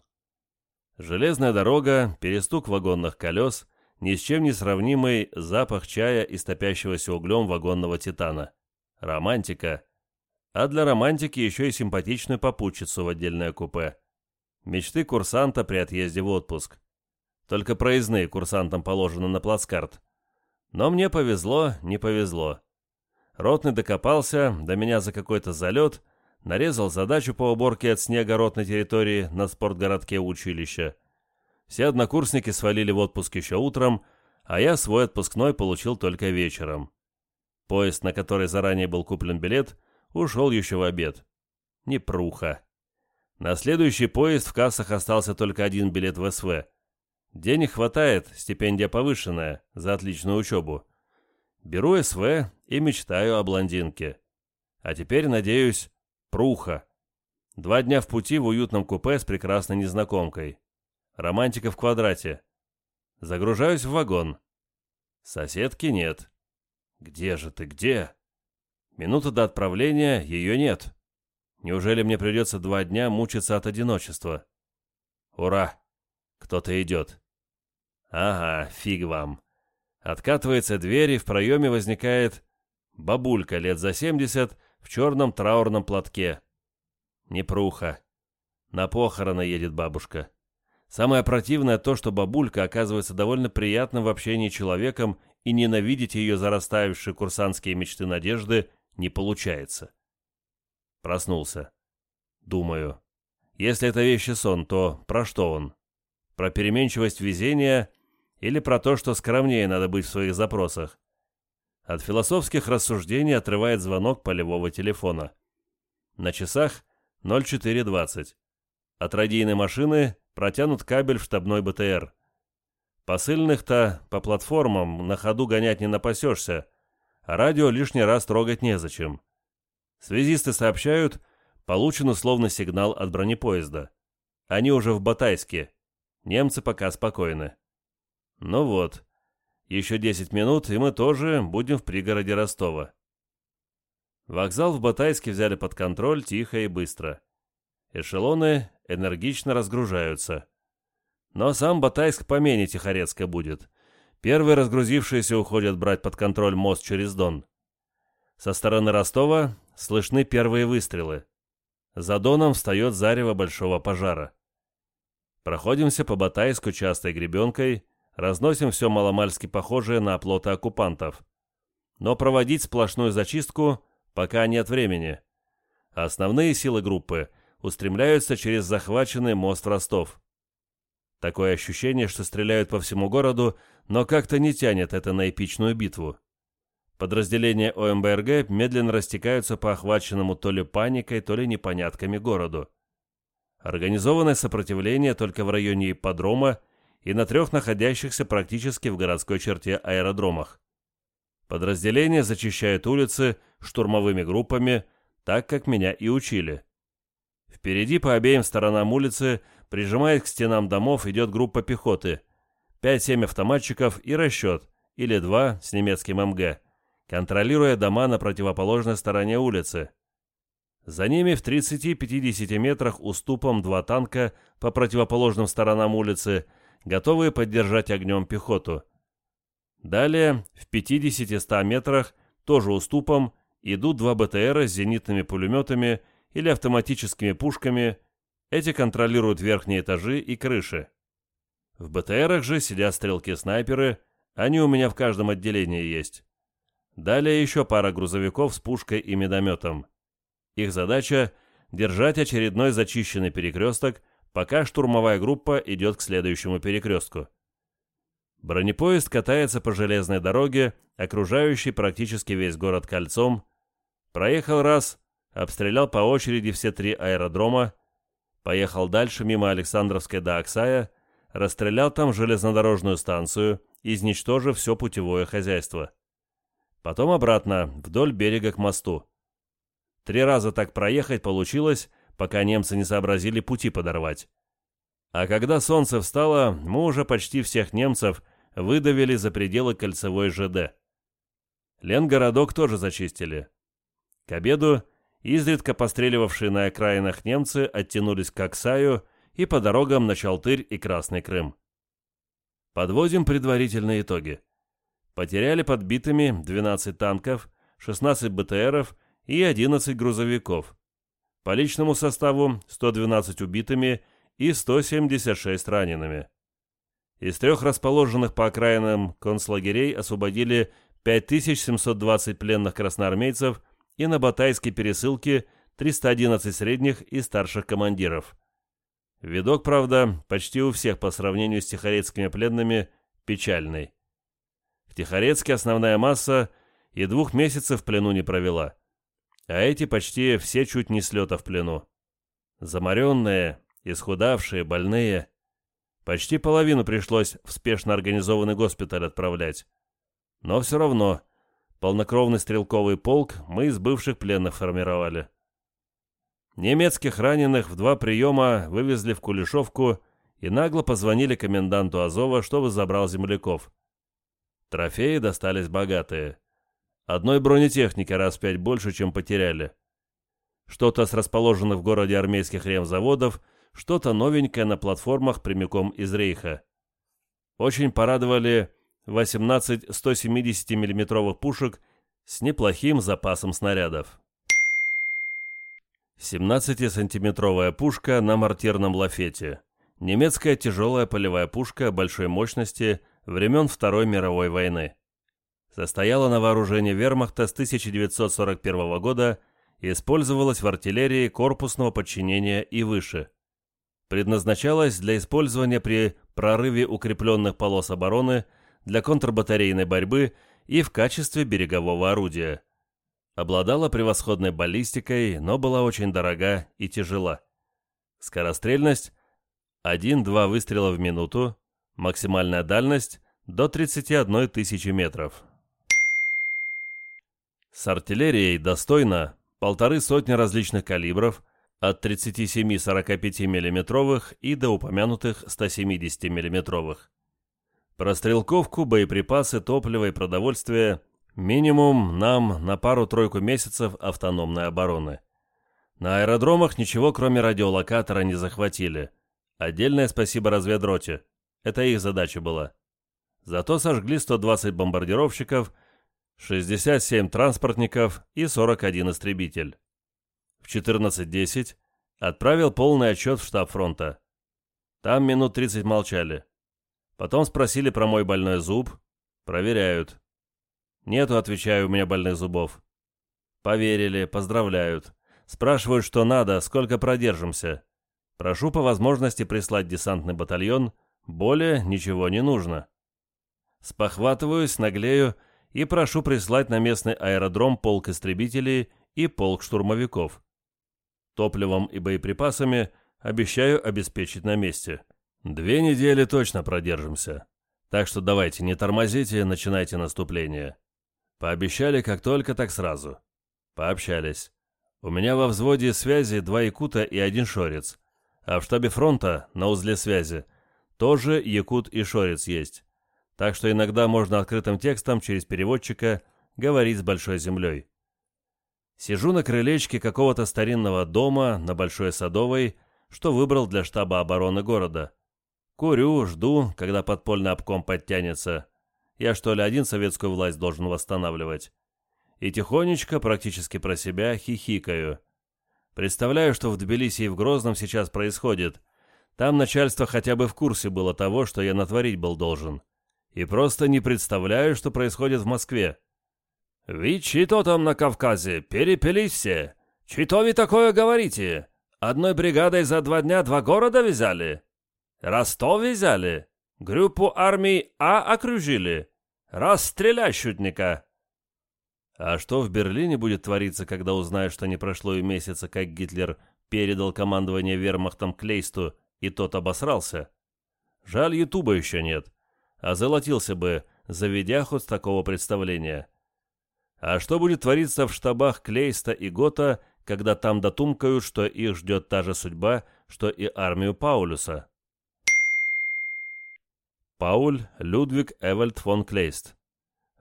Speaker 1: Железная дорога, перестук вагонных колес, ни с чем не сравнимый запах чая из топящегося углем вагонного титана. Романтика. А для романтики еще и симпатичную попутчицу в отдельное купе. Мечты курсанта при отъезде в отпуск. Только проездные курсантам положены на плацкарт. Но мне повезло, не повезло. Ротный докопался до меня за какой-то залет, нарезал задачу по уборке от снега ротной территории на спортгородке училища. Все однокурсники свалили в отпуск еще утром, а я свой отпускной получил только вечером. Поезд, на который заранее был куплен билет, ушел еще в обед. Непруха. На следующий поезд в кассах остался только один билет в СВ. Денег хватает, стипендия повышенная, за отличную учебу. Беру СВ и мечтаю о блондинке. А теперь, надеюсь, пруха. Два дня в пути в уютном купе с прекрасной незнакомкой. Романтика в квадрате. Загружаюсь в вагон. Соседки нет. Где же ты, где? Минута до отправления, ее нет. Неужели мне придется два дня мучиться от одиночества? Ура! Кто-то идет. Ага, фиг вам. Откатывается дверь, и в проеме возникает бабулька лет за семьдесят в черном траурном платке. Непруха. На похороны едет бабушка. Самое противное то, что бабулька оказывается довольно приятным в общении человеком, и ненавидеть ее за растаявшие курсантские мечты надежды не получается. Проснулся. Думаю. Если это вещи сон, то про что он? Про переменчивость везения или про то, что скромнее надо быть в своих запросах. От философских рассуждений отрывает звонок полевого телефона. На часах 04.20. От радийной машины протянут кабель в штабной БТР. Посыльных-то по платформам на ходу гонять не напасешься, а радио лишний раз трогать незачем. Связисты сообщают, получен условный сигнал от бронепоезда. Они уже в Батайске. Немцы пока спокойны. Ну вот, еще 10 минут, и мы тоже будем в пригороде Ростова. Вокзал в Батайске взяли под контроль тихо и быстро. Эшелоны энергично разгружаются. Но сам Батайск помене Тихорецка будет. Первые разгрузившиеся уходят брать под контроль мост через Дон. Со стороны Ростова слышны первые выстрелы. За Доном встает зарево большого пожара. Проходимся по Батайску частой гребенкой, разносим все маломальски похожее на оплоты оккупантов. Но проводить сплошную зачистку пока нет времени. Основные силы группы устремляются через захваченный мост Ростов. Такое ощущение, что стреляют по всему городу, но как-то не тянет это на эпичную битву. Подразделения ОМБРГ медленно растекаются по охваченному то ли паникой, то ли непонятками городу. Организованное сопротивление только в районе ипподрома и на трех находящихся практически в городской черте аэродромах. Подразделения зачищают улицы штурмовыми группами, так как меня и учили. Впереди по обеим сторонам улицы, прижимаясь к стенам домов, идет группа пехоты. 5-7 автоматчиков и расчет, или два с немецким МГ, контролируя дома на противоположной стороне улицы. За ними в 30-50 метрах уступом два танка по противоположным сторонам улицы, готовые поддержать огнем пехоту. Далее, в 50-100 метрах, тоже уступом, идут два БТРа с зенитными пулеметами или автоматическими пушками, эти контролируют верхние этажи и крыши. В БТРах же сидят стрелки-снайперы, они у меня в каждом отделении есть. Далее еще пара грузовиков с пушкой и медометом. Их задача – держать очередной зачищенный перекресток, пока штурмовая группа идет к следующему перекрестку. Бронепоезд катается по железной дороге, окружающей практически весь город кольцом. Проехал раз, обстрелял по очереди все три аэродрома, поехал дальше мимо Александровской до Оксая, расстрелял там железнодорожную станцию, изничтожив все путевое хозяйство. Потом обратно, вдоль берега к мосту. Три раза так проехать получилось, пока немцы не сообразили пути подорвать. А когда солнце встало, мы уже почти всех немцев выдавили за пределы кольцевой ЖД. Ленгородок тоже зачистили. К обеду изредка постреливавшие на окраинах немцы оттянулись к Оксаю и по дорогам на Чалтырь и Красный Крым. Подводим предварительные итоги. Потеряли подбитыми 12 танков, 16 БТРов и 11 грузовиков. По личному составу 112 убитыми и 176 ранеными. Из трех расположенных по окраинам концлагерей освободили 5720 пленных красноармейцев и на Батайской пересылке 311 средних и старших командиров. Видок, правда, почти у всех по сравнению с тихорецкими пленными печальный. В Тихорецке основная масса и двух месяцев в плену не провела, а эти почти все чуть не слета в плену. Заморенные, исхудавшие, больные. Почти половину пришлось в спешно организованный госпиталь отправлять. Но все равно, полнокровный стрелковый полк мы из бывших пленных формировали. Немецких раненых в два приема вывезли в Кулешовку и нагло позвонили коменданту Азова, чтобы забрал земляков. Трофеи достались богатые. Одной бронетехники раз пять больше, чем потеряли. Что-то с расположенных в городе армейских ремзаводов – что-то новенькое на платформах прямиком из рейха. Очень порадовали 18 170 миллиметровых пушек с неплохим запасом снарядов. 17-сантиметровая пушка на мортирном лафете. Немецкая тяжелая полевая пушка большой мощности времен Второй мировой войны. Состояла на вооружении вермахта с 1941 года и использовалась в артиллерии корпусного подчинения и выше предназначалась для использования при прорыве укрепленных полос обороны, для контрбатарейной борьбы и в качестве берегового орудия. Обладала превосходной баллистикой, но была очень дорога и тяжела. Скорострельность – 1-2 выстрела в минуту, максимальная дальность – до 31 тысячи метров. С артиллерией достойно полторы сотни различных калибров – от 37-45 мм и до упомянутых 170 мм. Прострелковку, боеприпасы, топливо и продовольствие минимум нам на пару-тройку месяцев автономной обороны. На аэродромах ничего кроме радиолокатора не захватили. Отдельное спасибо разведроте. Это их задача была. Зато сожгли 120 бомбардировщиков, 67 транспортников и 41 истребитель в 14.10 отправил полный отчет в штаб фронта. Там минут 30 молчали. Потом спросили про мой больной зуб. Проверяют. Нету, отвечаю, у меня больных зубов. Поверили, поздравляют. Спрашивают, что надо, сколько продержимся. Прошу по возможности прислать десантный батальон. Более ничего не нужно. Спохватываюсь, наглею и прошу прислать на местный аэродром полк истребителей и полк штурмовиков. Топливом и боеприпасами обещаю обеспечить на месте. Две недели точно продержимся. Так что давайте, не тормозите, начинайте наступление. Пообещали как только, так сразу. Пообщались. У меня во взводе связи два якута и один шорец. А в штабе фронта, на узле связи, тоже якут и шорец есть. Так что иногда можно открытым текстом через переводчика говорить с Большой Землей. Сижу на крылечке какого-то старинного дома на Большой Садовой, что выбрал для штаба обороны города. Курю, жду, когда подпольный обком подтянется. Я что ли один советскую власть должен восстанавливать? И тихонечко, практически про себя, хихикаю. Представляю, что в Тбилиси и в Грозном сейчас происходит. Там начальство хотя бы в курсе было того, что я натворить был должен. И просто не представляю, что происходит в Москве. «Вы чито там на Кавказе? Перепились все? Чито вы такое говорите? Одной бригадой за два дня два города взяли? Ростов взяли?
Speaker 2: Группу армий А окружили. Расстреляй шутника!»
Speaker 1: А что в Берлине будет твориться, когда узнают, что не прошло и месяца, как Гитлер передал командование вермахтом Клейсту, и тот обосрался? Жаль, Ютуба еще нет. А золотился бы, заведя хоть такого представления. А что будет твориться в штабах Клейста и Гота, когда там дотумкают, что их ждет та же судьба, что и армию Паулюса? Пауль Людвиг Эвальд фон Клейст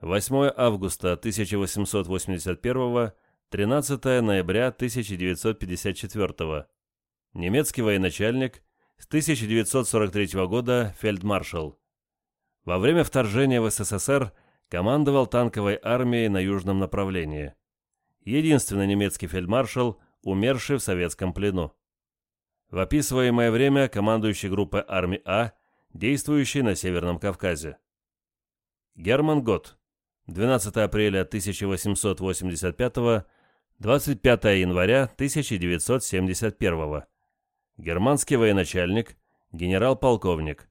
Speaker 1: 8 августа 1881 13 ноября 1954 Немецкий военачальник, с 1943 года фельдмаршал. Во время вторжения в СССР командовал танковой армией на южном направлении. Единственный немецкий фельдмаршал, умерший в советском плену. В описываемое время командующий группой армии А, действующей на Северном Кавказе. Герман Гот. 12 апреля 1885 25 января 1971 Германский военачальник, генерал-полковник.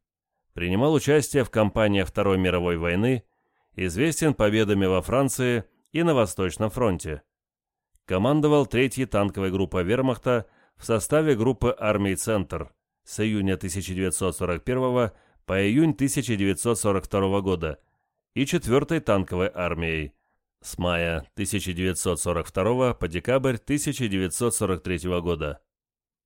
Speaker 1: Принимал участие в кампаниях Второй мировой войны, известен победами во Франции и на Восточном фронте. Командовал третьей танковой группой вермахта в составе группы армий «Центр» с июня 1941 по июнь 1942 года и 4-й танковой армией с мая 1942 по декабрь 1943 года.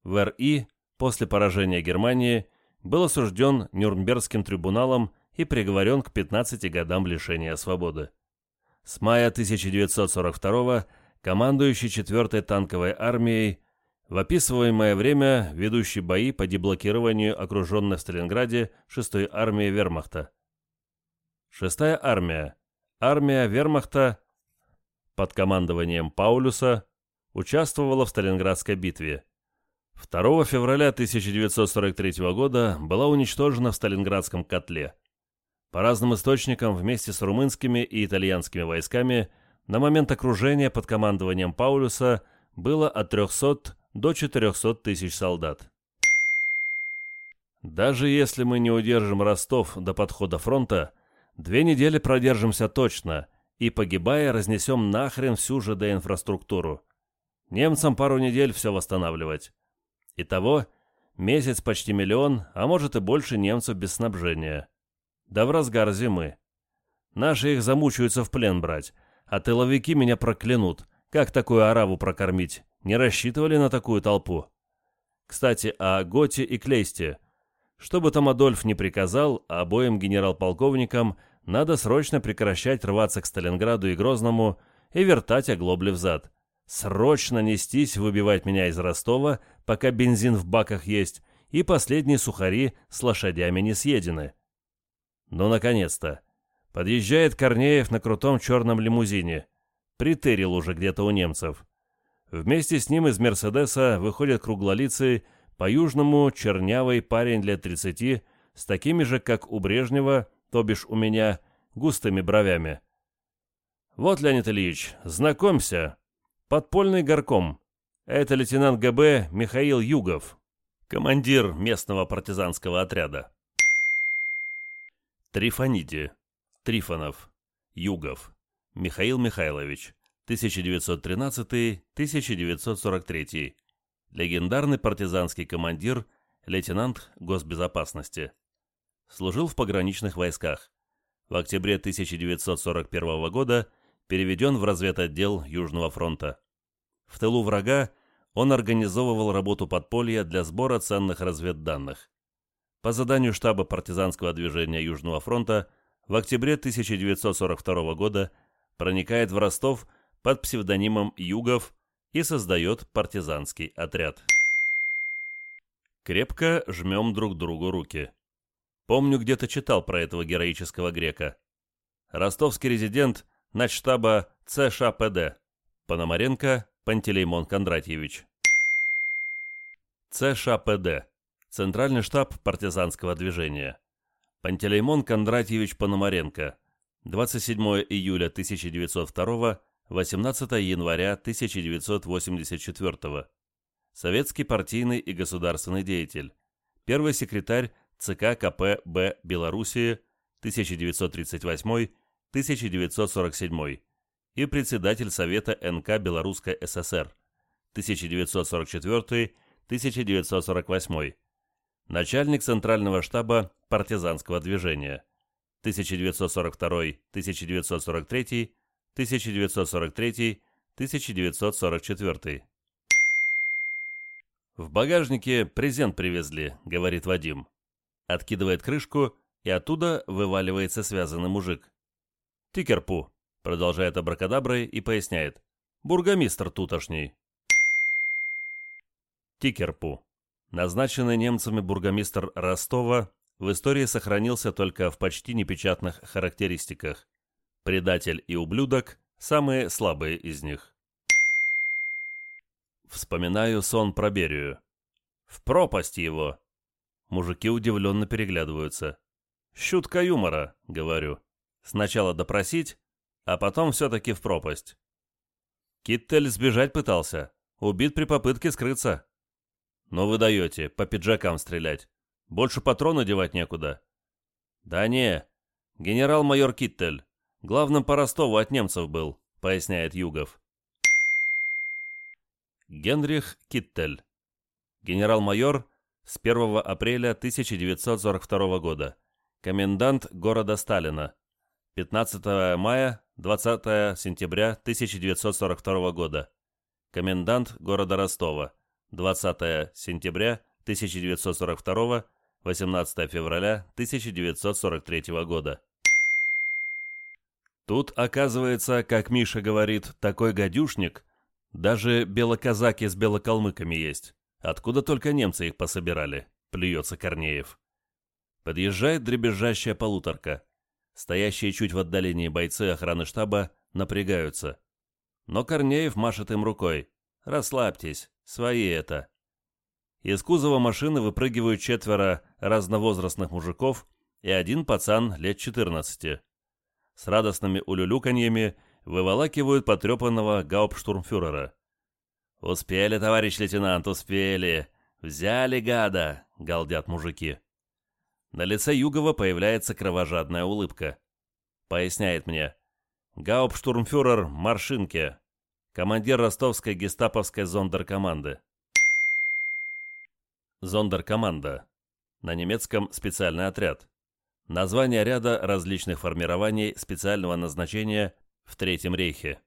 Speaker 1: В РИ после поражения Германии был осужден Нюрнбергским трибуналом и приговорен к 15 годам лишения свободы. С мая 1942 командующий 4-й танковой армией в описываемое время ведущий бои по деблокированию окруженной в Сталинграде 6-й армии вермахта. 6-я армия. Армия вермахта под командованием Паулюса участвовала в Сталинградской битве. 2 февраля 1943 года была уничтожена в Сталинградском котле. По разным источникам, вместе с румынскими и итальянскими войсками, на момент окружения под командованием Паулюса было от 300 до 400 тысяч солдат. Даже если мы не удержим Ростов до подхода фронта, две недели продержимся точно и, погибая, разнесем нахрен всю ЖД-инфраструктуру. Немцам пару недель все восстанавливать. Итого, месяц почти миллион, а может и больше немцев без снабжения. Да в разгар зимы. Наши их замучаются в плен брать, а тыловики меня проклянут. Как такую араву прокормить? Не рассчитывали на такую толпу? Кстати, о Готе и Клейсте. Что бы там Адольф не приказал, обоим генерал-полковникам надо срочно прекращать рваться к Сталинграду и Грозному и вертать оглобли взад. Срочно нестись выбивать меня из Ростова, пока бензин в баках есть, и последние сухари с лошадями не съедены. Ну, наконец-то. Подъезжает Корнеев на крутом черном лимузине. Притырил уже где-то у немцев. Вместе с ним из «Мерседеса» выходит круглолицый, по-южному чернявый парень лет 30, с такими же, как у Брежнева, то бишь у меня, густыми бровями. «Вот, Леонид Ильич, знакомься, Подпольный горком. Это лейтенант ГБ Михаил Югов, командир местного партизанского отряда. Трифониди. Трифонов. Югов. Михаил Михайлович. 1913-1943. Легендарный партизанский командир, лейтенант госбезопасности. Служил в пограничных войсках. В октябре 1941 года переведен в разведотдел Южного фронта. В тылу врага он организовывал работу подполья для сбора ценных разведданных. По заданию штаба партизанского движения Южного фронта в октябре 1942 года проникает в Ростов под псевдонимом Югов и создает партизанский отряд. Крепко жмем друг другу руки. Помню, где-то читал про этого героического грека. Ростовский резидент начштаба ЦШПД. Пономаренко Пантелеймон Кондратьевич. ЦШПД. Центральный штаб партизанского движения. Пантелеймон Кондратьевич Пономаренко. 27 июля 1902 18 января 1984 Советский партийный и государственный деятель. Первый секретарь ЦК КП Б Белоруссии 1938-1947 и председатель Совета НК Белорусской ССР 1944-1948, начальник Центрального штаба партизанского движения 1942-1943, 1943-1944. «В багажнике презент привезли», — говорит Вадим. Откидывает крышку, и оттуда вываливается связанный мужик. «Тикерпу», — продолжает абракадаброй и поясняет. «Бургомистр тутошний». Тикерпу. Назначенный немцами бургомистр Ростова в истории сохранился только в почти непечатных характеристиках. Предатель и ублюдок – самые слабые из них. Вспоминаю сон про Берию. В пропасть его. Мужики удивленно переглядываются. «Щутка юмора», — говорю. «Сначала допросить, а потом все-таки в пропасть». Киттель сбежать пытался. Убит при попытке скрыться. «Но вы даете, по пиджакам стрелять. Больше патрона девать некуда». «Да не, генерал-майор Киттель. Главным по Ростову от немцев был», — поясняет Югов. Генрих Киттель. Генерал-майор с 1 апреля 1942 года. Комендант города Сталина. 15 мая 20 сентября 1942 года. Комендант города Ростова. 20 сентября 1942, 18 февраля 1943 года. Тут, оказывается, как Миша говорит, такой гадюшник, даже белоказаки с белокалмыками есть. Откуда только немцы их пособирали, плюется Корнеев. Подъезжает дребезжащая полуторка. Стоящие чуть в отдалении бойцы охраны штаба напрягаются. Но Корнеев машет им рукой. «Расслабьтесь, Свои это. Из кузова машины выпрыгивают четверо разновозрастных мужиков и один пацан лет 14. С радостными улюлюканьями выволакивают потрепанного гауптштурмфюрера. «Успели, товарищ лейтенант, успели! Взяли гада!» — галдят мужики. На лице Югова появляется кровожадная улыбка. Поясняет мне. «Гауптштурмфюрер Маршинке, командир ростовской гестаповской зондеркоманды. Зондеркоманда. На немецком специальный отряд. Название ряда различных формирований специального назначения в Третьем рейхе.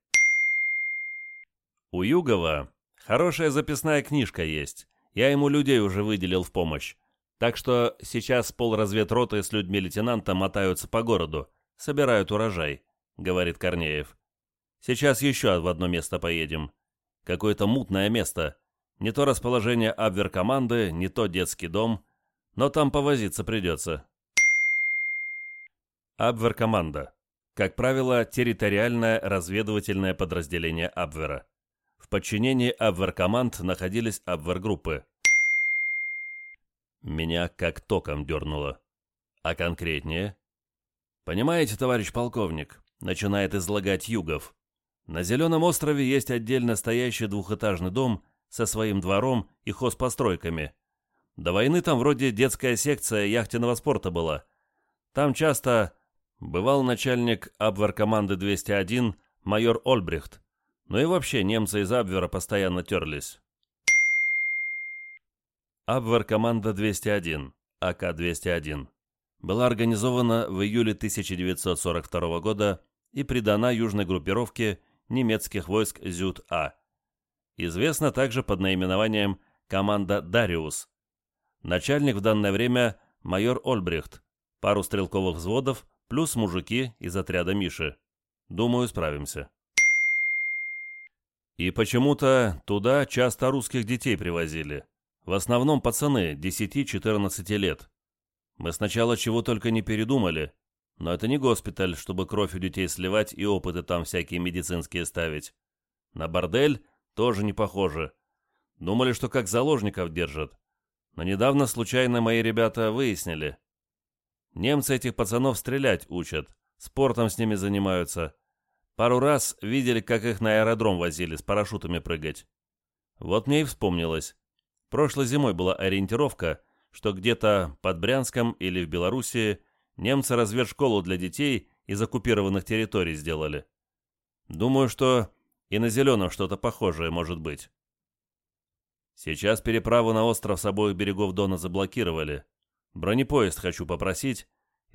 Speaker 1: У Югова хорошая записная книжка есть. Я ему людей уже выделил в помощь. Так что сейчас полразведроты с людьми лейтенанта мотаются по городу, собирают урожай, говорит Корнеев. Сейчас еще в одно место поедем. Какое-то мутное место. Не то расположение абвер-команды, не то детский дом. Но там повозиться придется. Абвер-команда. Как правило, территориальное разведывательное подразделение Абвера. В подчинении Абвер-команд находились Абвер-группы. Меня как током дернуло. А конкретнее? Понимаете, товарищ полковник, начинает излагать Югов. На Зеленом острове есть отдельно стоящий двухэтажный дом со своим двором и хозпостройками. До войны там вроде детская секция яхтенного спорта была. Там часто бывал начальник Абвер-команды 201 майор Ольбрихт. Ну и вообще немцы из Абвера постоянно терлись. Абвер-команда 201, АК-201, была организована в июле 1942 года и придана южной группировке немецких войск Зюд-А. Известна также под наименованием «Команда Дариус». Начальник в данное время майор Ольбрихт, пару стрелковых взводов, плюс мужики из отряда Миши. Думаю, справимся. И почему-то туда часто русских детей привозили. В основном пацаны 10-14 лет. Мы сначала чего только не передумали, но это не госпиталь, чтобы кровь у детей сливать и опыты там всякие медицинские ставить. На бордель тоже не похоже. Думали, что как заложников держат. Но недавно случайно мои ребята выяснили. Немцы этих пацанов стрелять учат, спортом с ними занимаются. Пару раз видели, как их на аэродром возили, с парашютами прыгать. Вот мне и вспомнилось. Прошлой зимой была ориентировка, что где-то под Брянском или в Белоруссии немцы разведшколу для детей из оккупированных территорий сделали. Думаю, что и на Зеленом что-то похожее может быть. Сейчас переправу на остров с обоих берегов Дона заблокировали. Бронепоезд хочу попросить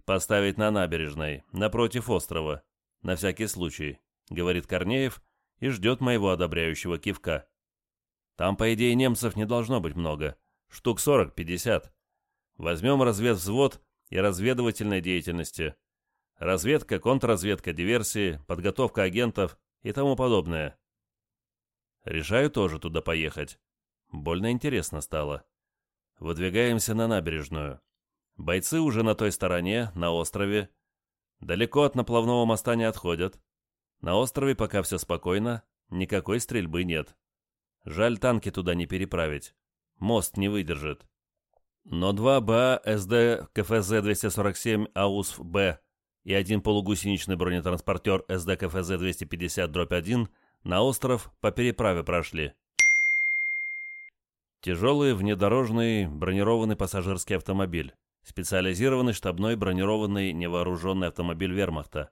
Speaker 1: поставить на набережной, напротив острова, на всякий случай, говорит Корнеев и ждет моего одобряющего кивка. Там, по идее, немцев не должно быть много, штук 40-50. Возьмем разведвзвод и разведывательной деятельности. Разведка, контрразведка, диверсии, подготовка агентов и тому подобное. Решаю тоже туда поехать. Больно интересно стало. Выдвигаемся на набережную. Бойцы уже на той стороне, на острове. Далеко от наплавного моста не отходят. На острове пока все спокойно, никакой стрельбы нет. Жаль танки туда не переправить. Мост не выдержит. Но два БА Sd.Kfz. 247 Ausf. B и один полугусеничный бронетранспортер Sd.Kfz. 250-1 на остров по переправе прошли. Тяжелый внедорожный бронированный пассажирский автомобиль. Специализированный штабной бронированный невооруженный автомобиль вермахта.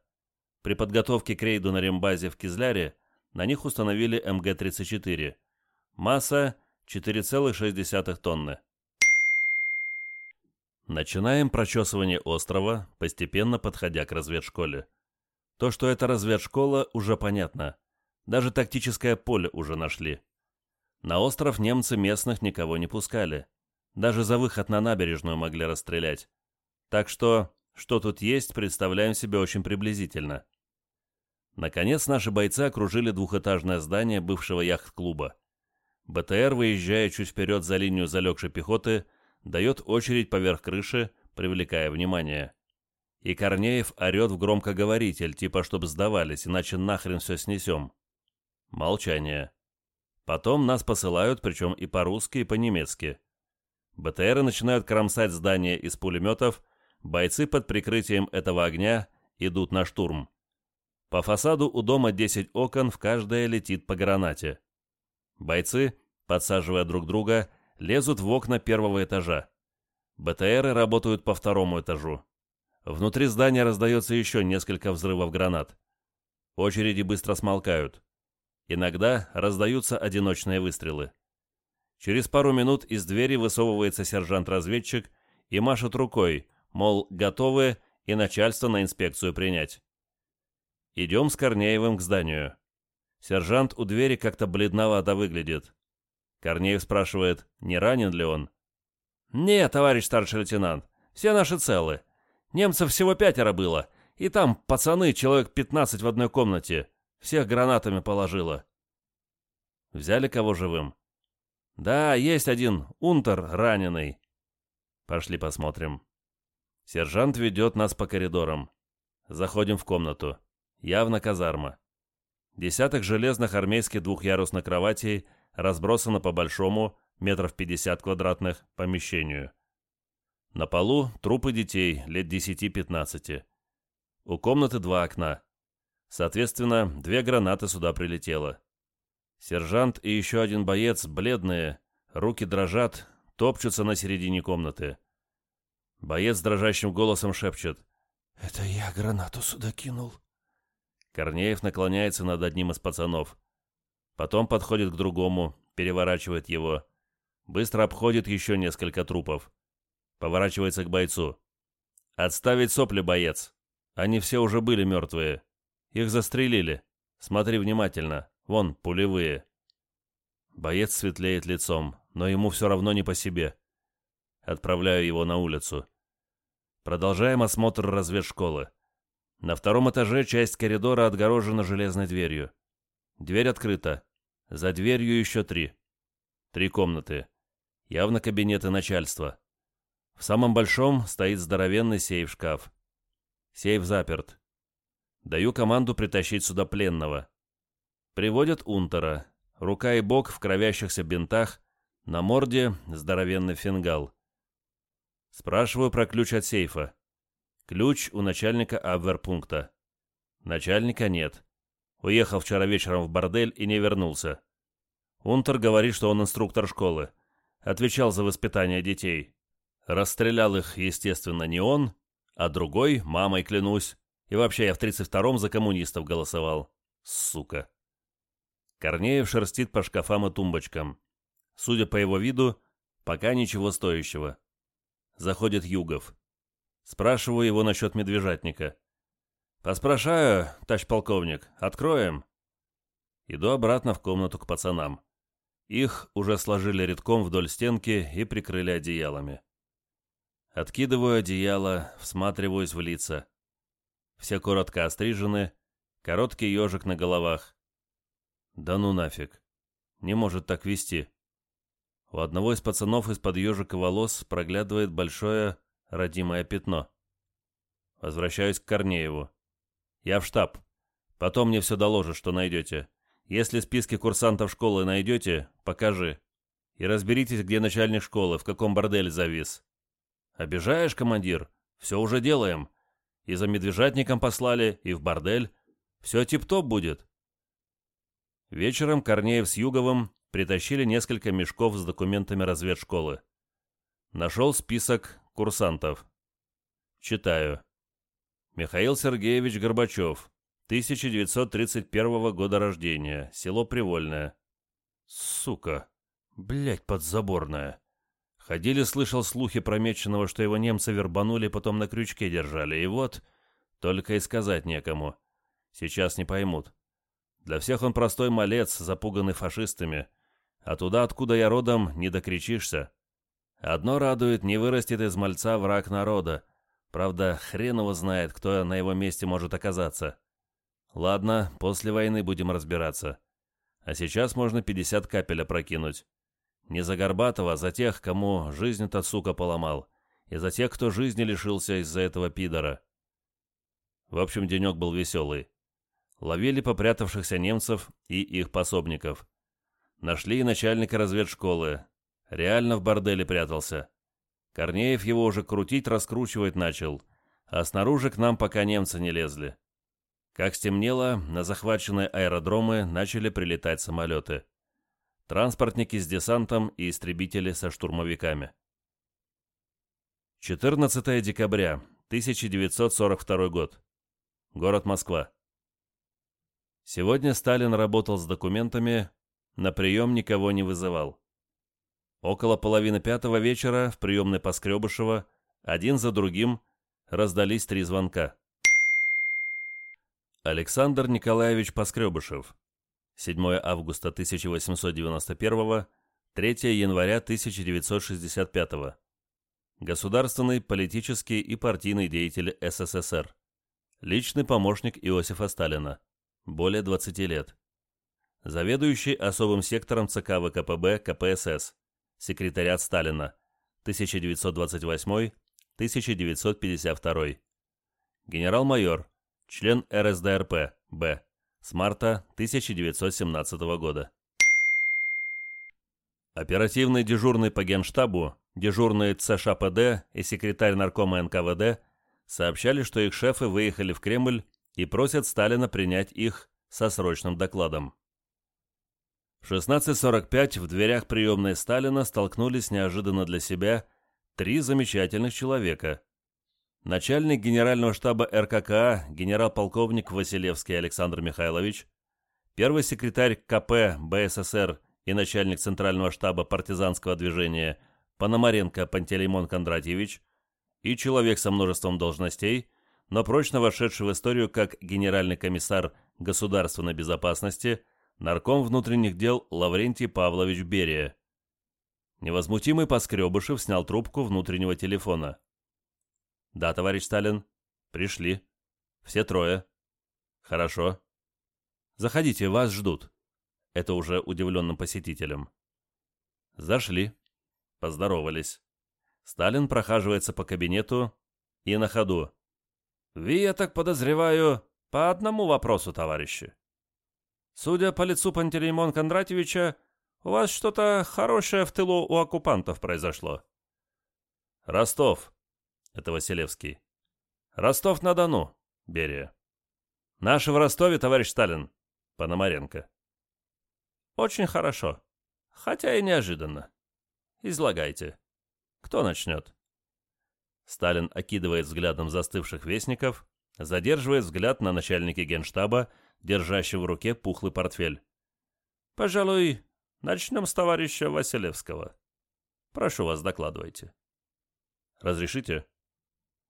Speaker 1: При подготовке к рейду на рембазе в Кизляре на них установили МГ-34. Масса 4,6 тонны. Начинаем прочесывание острова, постепенно подходя к разведшколе. То, что это разведшкола, уже понятно. Даже тактическое поле уже нашли. На остров немцы местных никого не пускали. Даже за выход на набережную могли расстрелять. Так что, что тут есть, представляем себе очень приблизительно. Наконец наши бойцы окружили двухэтажное здание бывшего яхт-клуба. БТР, выезжая чуть вперед за линию залегшей пехоты, дает очередь поверх крыши, привлекая внимание. И Корнеев орет в громкоговоритель, типа чтоб сдавались, иначе нахрен все снесем. Молчание. Потом нас посылают, причем и по-русски, и по-немецки. БТРы начинают кромсать здание из пулеметов, бойцы под прикрытием этого огня идут на штурм. По фасаду у дома 10 окон, в каждое летит по гранате. Бойцы, подсаживая друг друга, лезут в окна первого этажа. БТРы работают по второму этажу. Внутри здания раздается еще несколько взрывов гранат. Очереди быстро смолкают. Иногда раздаются одиночные выстрелы. Через пару минут из двери высовывается сержант-разведчик и машет рукой, мол, готовы и начальство на инспекцию принять. Идем с Корнеевым к зданию. Сержант у двери как-то бледновато выглядит. Корнеев спрашивает, не ранен ли он. «Нет, товарищ старший лейтенант, все наши целы. Немцев всего пятеро было, и там пацаны, человек пятнадцать в одной комнате. Всех гранатами положило». «Взяли кого живым?» «Да, есть один, унтер раненый». «Пошли посмотрим». Сержант ведет нас по коридорам. Заходим в комнату. Явно казарма. Десяток железных армейских двухъярусных кроватей – разбросано по большому, метров 50 квадратных, помещению. На полу трупы детей лет 10-15. У комнаты два окна. Соответственно, две гранаты сюда прилетело. Сержант и еще один боец, бледные, руки дрожат, топчутся на середине комнаты. Боец дрожащим голосом шепчет. «Это я гранату сюда кинул». Корнеев наклоняется над одним из пацанов. Потом подходит к другому, переворачивает его. Быстро обходит еще несколько трупов. Поворачивается к бойцу. «Отставить сопли, боец! Они все уже были мертвые. Их застрелили. Смотри внимательно. Вон, пулевые». Боец светлеет лицом, но ему все равно не по себе. Отправляю его на улицу. Продолжаем осмотр разведшколы. На втором этаже часть коридора отгорожена железной дверью. Дверь открыта. За дверью еще три. Три комнаты. Явно кабинеты начальства. В самом большом стоит здоровенный сейф-шкаф. Сейф заперт. Даю команду притащить сюда пленного. Приводят унтера. Рука и бок в кровящихся бинтах. На морде здоровенный фингал. Спрашиваю про ключ от сейфа. Ключ у начальника абверпункта. Начальника нет. Уехал вчера вечером в бордель и не вернулся. Унтер говорит, что он инструктор школы. Отвечал за воспитание детей. Расстрелял их, естественно, не он, а другой, мамой клянусь. И вообще я в 32-м за коммунистов голосовал. Сука. Корнеев шерстит по шкафам и тумбочкам. Судя по его виду, пока ничего стоящего. Заходит Югов. Спрашиваю его насчет медвежатника. «Поспрашаю, товарищ полковник, откроем?» Иду обратно в комнату к пацанам. Их уже сложили редком вдоль стенки и прикрыли одеялами. Откидываю одеяло, всматриваюсь в лица. Все коротко острижены, короткий ежик на головах. Да ну нафиг. Не может так вести. У одного из пацанов из-под ежика волос проглядывает большое родимое пятно. Возвращаюсь к Корнееву. Я в штаб. Потом мне все доложишь, что найдете. Если списки курсантов школы найдете, покажи. И разберитесь, где начальник школы, в каком борделе завис. Обижаешь, командир? Все уже делаем. И за медвежатником послали, и в бордель. Все тип-топ будет. Вечером Корнеев с Юговым притащили несколько мешков с документами разведшколы. Нашел список курсантов. Читаю. Михаил Сергеевич Горбачев, 1931 года рождения, село Привольное. Сука, блять, подзаборная. Ходили, слышал слухи про Меченого, что его немцы вербанули, потом на крючке держали, и вот, только и сказать некому. Сейчас не поймут. Для всех он простой малец, запуганный фашистами. А туда, откуда я родом, не докричишься. Одно радует, не вырастет из мальца враг народа. Правда, хрен его знает, кто на его месте может оказаться. Ладно, после войны будем разбираться. А сейчас можно 50 капель опрокинуть. Не за Горбатова, а за тех, кому жизнь эта сука поломал. И за тех, кто жизни лишился из-за этого пидора. В общем, денек был веселый. Ловили попрятавшихся немцев и их пособников. Нашли и начальника разведшколы. Реально в борделе прятался. Корнеев его уже крутить, раскручивать начал. А снаружи к нам пока немцы не лезли. Как стемнело, на захваченные аэродромы начали прилетать самолеты. Транспортники с десантом и истребители со штурмовиками. 14 декабря, 1942 год. Город Москва. Сегодня Сталин работал с документами, на прием никого не вызывал. Около половины пятого вечера в приемной Поскребышева один за другим раздались три звонка. Александр Николаевич Поскребышев. 7 августа 1891, 3 января 1965. Государственный, политический и партийный деятель СССР. Личный помощник Иосифа Сталина. Более 20 лет. Заведующий особым сектором ЦК ВКПБ КПСС. Секретариат Сталина. 1928-1952. Генерал-майор член РСДРП, Б, с марта 1917 года. Оперативный дежурный по Генштабу, дежурный ЦШПД и секретарь наркома НКВД сообщали, что их шефы выехали в Кремль и просят Сталина принять их со срочным докладом. В 16.45 в дверях приемной Сталина столкнулись неожиданно для себя три замечательных человека – начальник генерального штаба РККА генерал-полковник Василевский Александр Михайлович, первый секретарь КП БССР и начальник Центрального штаба партизанского движения Пономаренко Пантелеймон Кондратьевич и человек со множеством должностей, но прочно вошедший в историю как генеральный комиссар государственной безопасности, нарком внутренних дел Лаврентий Павлович Берия. Невозмутимый Поскребышев снял трубку внутреннего телефона. «Да, товарищ Сталин. Пришли. Все трое. Хорошо. Заходите, вас ждут». Это уже удивленным посетителям. Зашли. Поздоровались. Сталин прохаживается по кабинету и на ходу. «Вы, я так подозреваю, по одному вопросу, товарищи. Судя по лицу Пантелеймон Кондратьевича, у вас что-то хорошее в тылу у оккупантов произошло». «Ростов», это Василевский. Ростов-на-Дону. Берия. Наши в Ростове, товарищ Сталин. Пономаренко. Очень хорошо. Хотя и неожиданно. Излагайте. Кто начнет? Сталин окидывает взглядом застывших вестников, задерживает взгляд на начальнике генштаба, держащего в руке пухлый портфель.
Speaker 2: «Пожалуй, начнем с товарища Василевского. Прошу вас, докладывайте».
Speaker 1: «Разрешите?»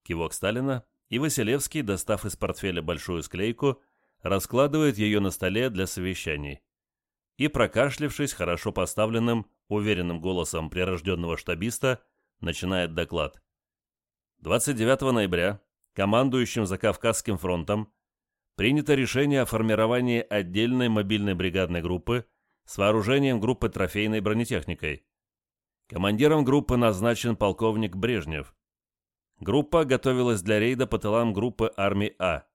Speaker 1: Кивок Сталина, и Василевский, достав из портфеля большую склейку, раскладывает ее на столе для совещаний. И, прокашлившись хорошо поставленным, уверенным голосом прирожденного штабиста, начинает доклад. 29 ноября командующим Закавказским фронтом принято решение о формировании отдельной мобильной бригадной группы с вооружением группы трофейной бронетехникой. Командиром группы назначен полковник Брежнев. Группа готовилась для рейда по тылам группы армии А.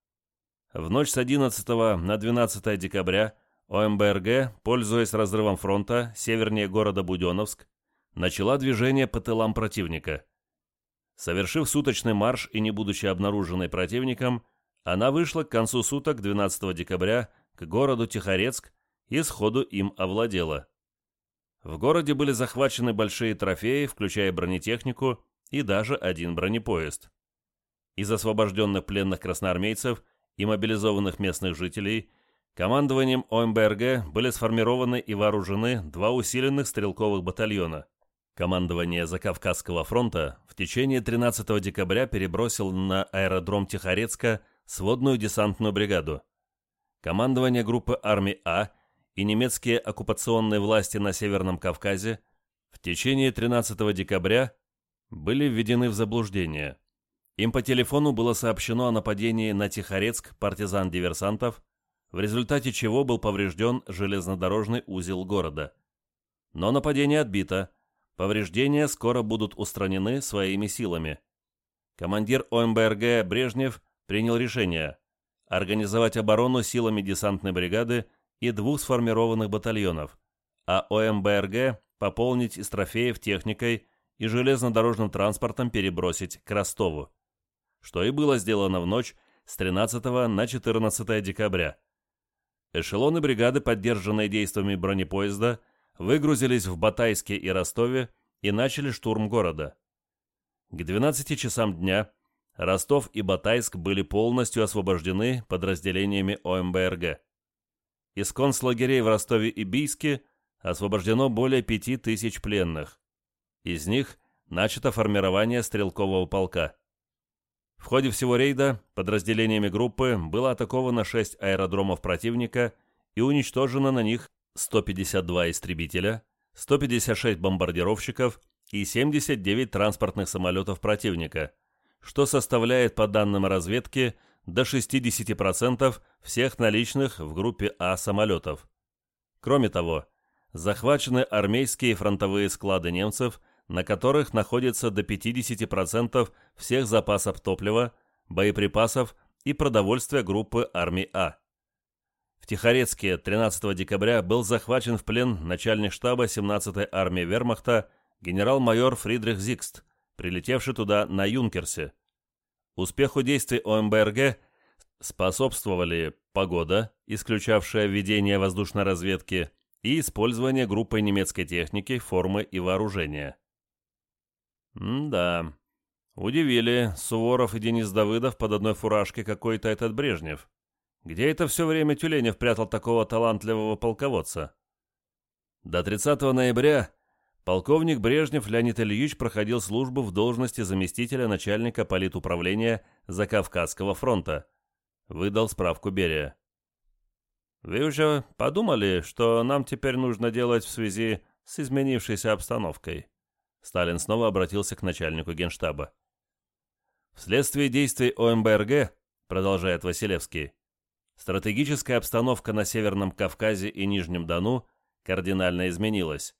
Speaker 1: В ночь с 11 на 12 декабря ОМБРГ, пользуясь разрывом фронта севернее города Буденновск, начала движение по тылам противника. Совершив суточный марш и не будучи обнаруженной противником, она вышла к концу суток 12 декабря к городу Тихорецк и сходу им овладела. В городе были захвачены большие трофеи, включая бронетехнику и даже один бронепоезд. Из освобожденных пленных красноармейцев и мобилизованных местных жителей командованием ОМБРГ были сформированы и вооружены два усиленных стрелковых батальона. Командование Закавказского фронта в течение 13 декабря перебросил на аэродром Тихорецка сводную десантную бригаду. Командование группы армий А и немецкие оккупационные власти на Северном Кавказе в течение 13 декабря были введены в заблуждение. Им по телефону было сообщено о нападении на Тихорецк партизан-диверсантов, в результате чего был поврежден железнодорожный узел города. Но нападение отбито, повреждения скоро будут устранены своими силами. Командир ОМБРГ Брежнев принял решение организовать оборону силами десантной бригады и двух сформированных батальонов, а ОМБРГ пополнить из трофеев техникой и железнодорожным транспортом перебросить к Ростову, что и было сделано в ночь с 13 на 14 декабря. Эшелоны бригады, поддержанные действиями бронепоезда, выгрузились в Батайске и Ростове и начали штурм города. К 12 часам дня Ростов и Батайск были полностью освобождены подразделениями ОМБРГ. Из концлагерей в Ростове и Бийске освобождено более 5000 пленных. Из них начато формирование стрелкового полка. В ходе всего рейда подразделениями группы было атаковано 6 аэродромов противника и уничтожено на них 152 истребителя, 156 бомбардировщиков и 79 транспортных самолетов противника, что составляет, по данным разведки, до 60% всех наличных в группе А самолетов. Кроме того, захвачены армейские фронтовые склады немцев – на которых находится до 50% всех запасов топлива, боеприпасов и продовольствия группы армии А. В Тихорецке 13 декабря был захвачен в плен начальник штаба 17-й армии Вермахта генерал-майор Фридрих Зикст, прилетевший туда на Юнкерсе. Успеху действий ОМБРГ способствовали погода, исключавшая введение воздушной разведки, и использование группой немецкой техники, формы и вооружения. М-да. Удивили Суворов и Денис Давыдов под одной фуражкой какой-то этот Брежнев. Где это все время Тюленев прятал такого талантливого полководца? До 30 ноября полковник Брежнев Леонид Ильич проходил службу в должности заместителя начальника политуправления Закавказского фронта. Выдал справку Берия. «Вы уже подумали, что нам теперь нужно делать в связи с изменившейся обстановкой?» Сталин снова обратился к начальнику генштаба. Вследствие действий ОМБРГ, продолжает Василевский, стратегическая обстановка на Северном Кавказе и Нижнем Дону кардинально изменилась.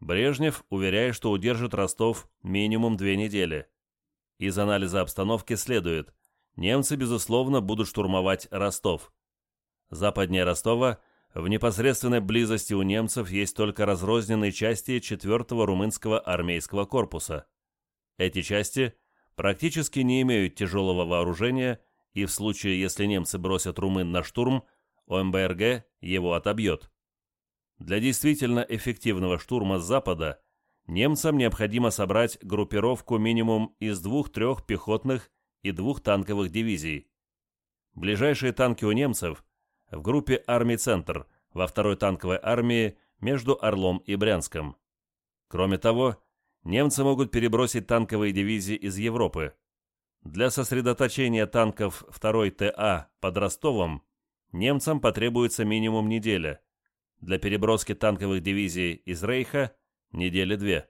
Speaker 1: Брежнев уверяет, что удержит Ростов минимум две недели. Из анализа обстановки следует, немцы, безусловно, будут штурмовать Ростов. Западнее Ростова в непосредственной близости у немцев есть только разрозненные части 4-го румынского армейского корпуса. Эти части практически не имеют тяжелого вооружения, и в случае, если немцы бросят румын на штурм, ОМБРГ его отобьет. Для действительно эффективного штурма с запада немцам необходимо собрать группировку минимум из двух-трех пехотных и двух танковых дивизий. Ближайшие танки у немцев в группе армий «Центр» во второй танковой армии между Орлом и Брянском. Кроме того, немцы могут перебросить танковые дивизии из Европы. Для сосредоточения танков 2 ТА под Ростовом немцам потребуется минимум неделя. Для переброски танковых дивизий из Рейха – недели две.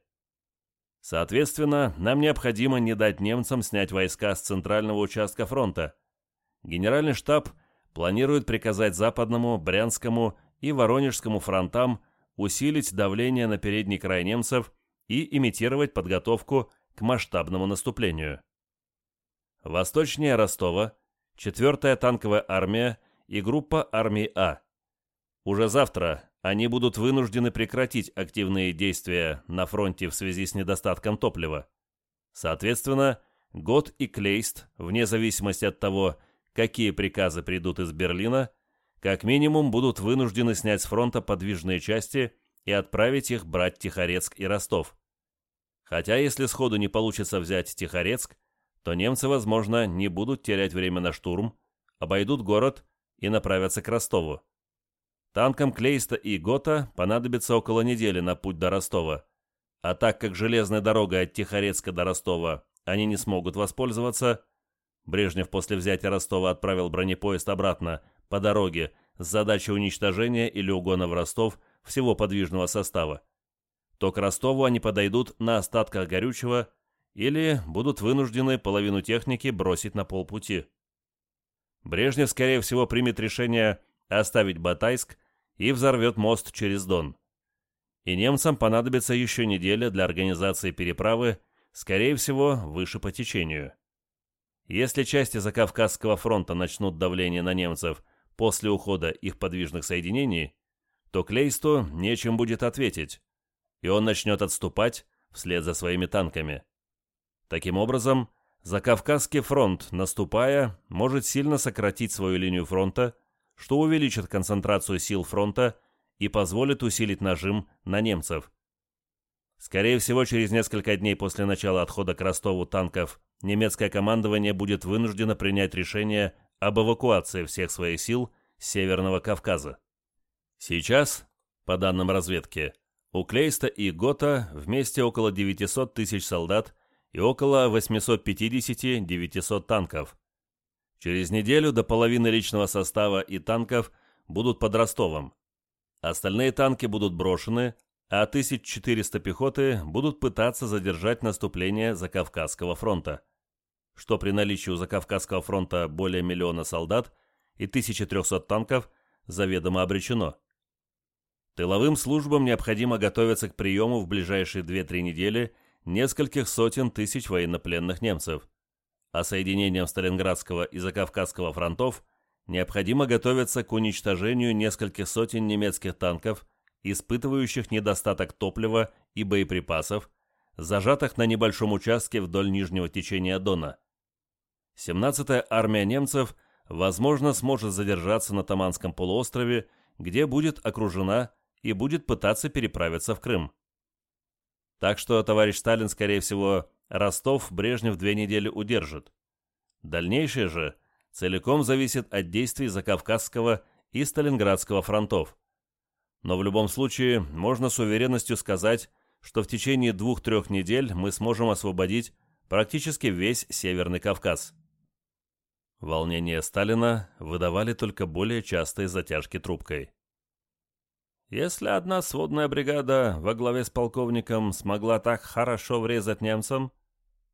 Speaker 1: Соответственно, нам необходимо не дать немцам снять войска с центрального участка фронта. Генеральный штаб планирует приказать Западному, Брянскому и Воронежскому фронтам усилить давление на передний край немцев и имитировать подготовку к масштабному наступлению. Восточнее Ростова 4-я танковая армия и группа армии А. Уже завтра они будут вынуждены прекратить активные действия на фронте в связи с недостатком топлива. Соответственно, Гот и Клейст, вне зависимости от того, какие приказы придут из Берлина, как минимум будут вынуждены снять с фронта подвижные части и отправить их брать Тихорецк и Ростов. Хотя если сходу не получится взять Тихорецк, то немцы, возможно, не будут терять время на штурм, обойдут город и направятся к Ростову. Танкам Клейста и Гота понадобится около недели на путь до Ростова, а так как железной дорогой от Тихорецка до Ростова они не смогут воспользоваться, Брежнев после взятия Ростова отправил бронепоезд обратно по дороге с задачей уничтожения или угона в Ростов всего подвижного состава, то к Ростову они подойдут на остатках горючего или будут вынуждены половину техники бросить на полпути. Брежнев, скорее всего, примет решение оставить Батайск и взорвет мост через Дон. И немцам понадобится еще неделя для организации переправы, скорее всего, выше по течению. Если части Закавказского фронта начнут давление на немцев после ухода их подвижных соединений, то Клейсту нечем будет ответить, и он начнет отступать вслед за своими танками. Таким образом, Закавказский фронт, наступая, может сильно сократить свою линию фронта, что увеличит концентрацию сил фронта и позволит усилить нажим на немцев. Скорее всего, через несколько дней после начала отхода к Ростову танков немецкое командование будет вынуждено принять решение об эвакуации всех своих сил с Северного Кавказа. Сейчас, по данным разведки, у Клейста и Гота вместе около 900 тысяч солдат и около 850-900 танков. Через неделю до половины личного состава и танков будут под Ростовом. Остальные танки будут брошены, а 1400 пехоты будут пытаться задержать наступление Закавказского фронта, что при наличии у Закавказского фронта более миллиона солдат и 1300 танков заведомо обречено. Тыловым службам необходимо готовиться к приему в ближайшие 2-3 недели нескольких сотен тысяч военнопленных немцев, а соединениям Сталинградского и Закавказского фронтов необходимо готовиться к уничтожению нескольких сотен немецких танков – испытывающих недостаток топлива и боеприпасов, зажатых на небольшом участке вдоль нижнего течения Дона. 17-я армия немцев, возможно, сможет задержаться на Таманском полуострове, где будет окружена и будет пытаться переправиться в Крым. Так что товарищ Сталин, скорее всего, Ростов Брежнев две недели удержит. Дальнейшее же целиком зависит от действий Закавказского и Сталинградского фронтов но в любом случае можно с уверенностью сказать, что в течение двух-трех недель мы сможем освободить практически весь Северный Кавказ. Волнение Сталина выдавали только более частые затяжки трубкой. Если одна сводная бригада во главе с полковником смогла так хорошо врезать немцам,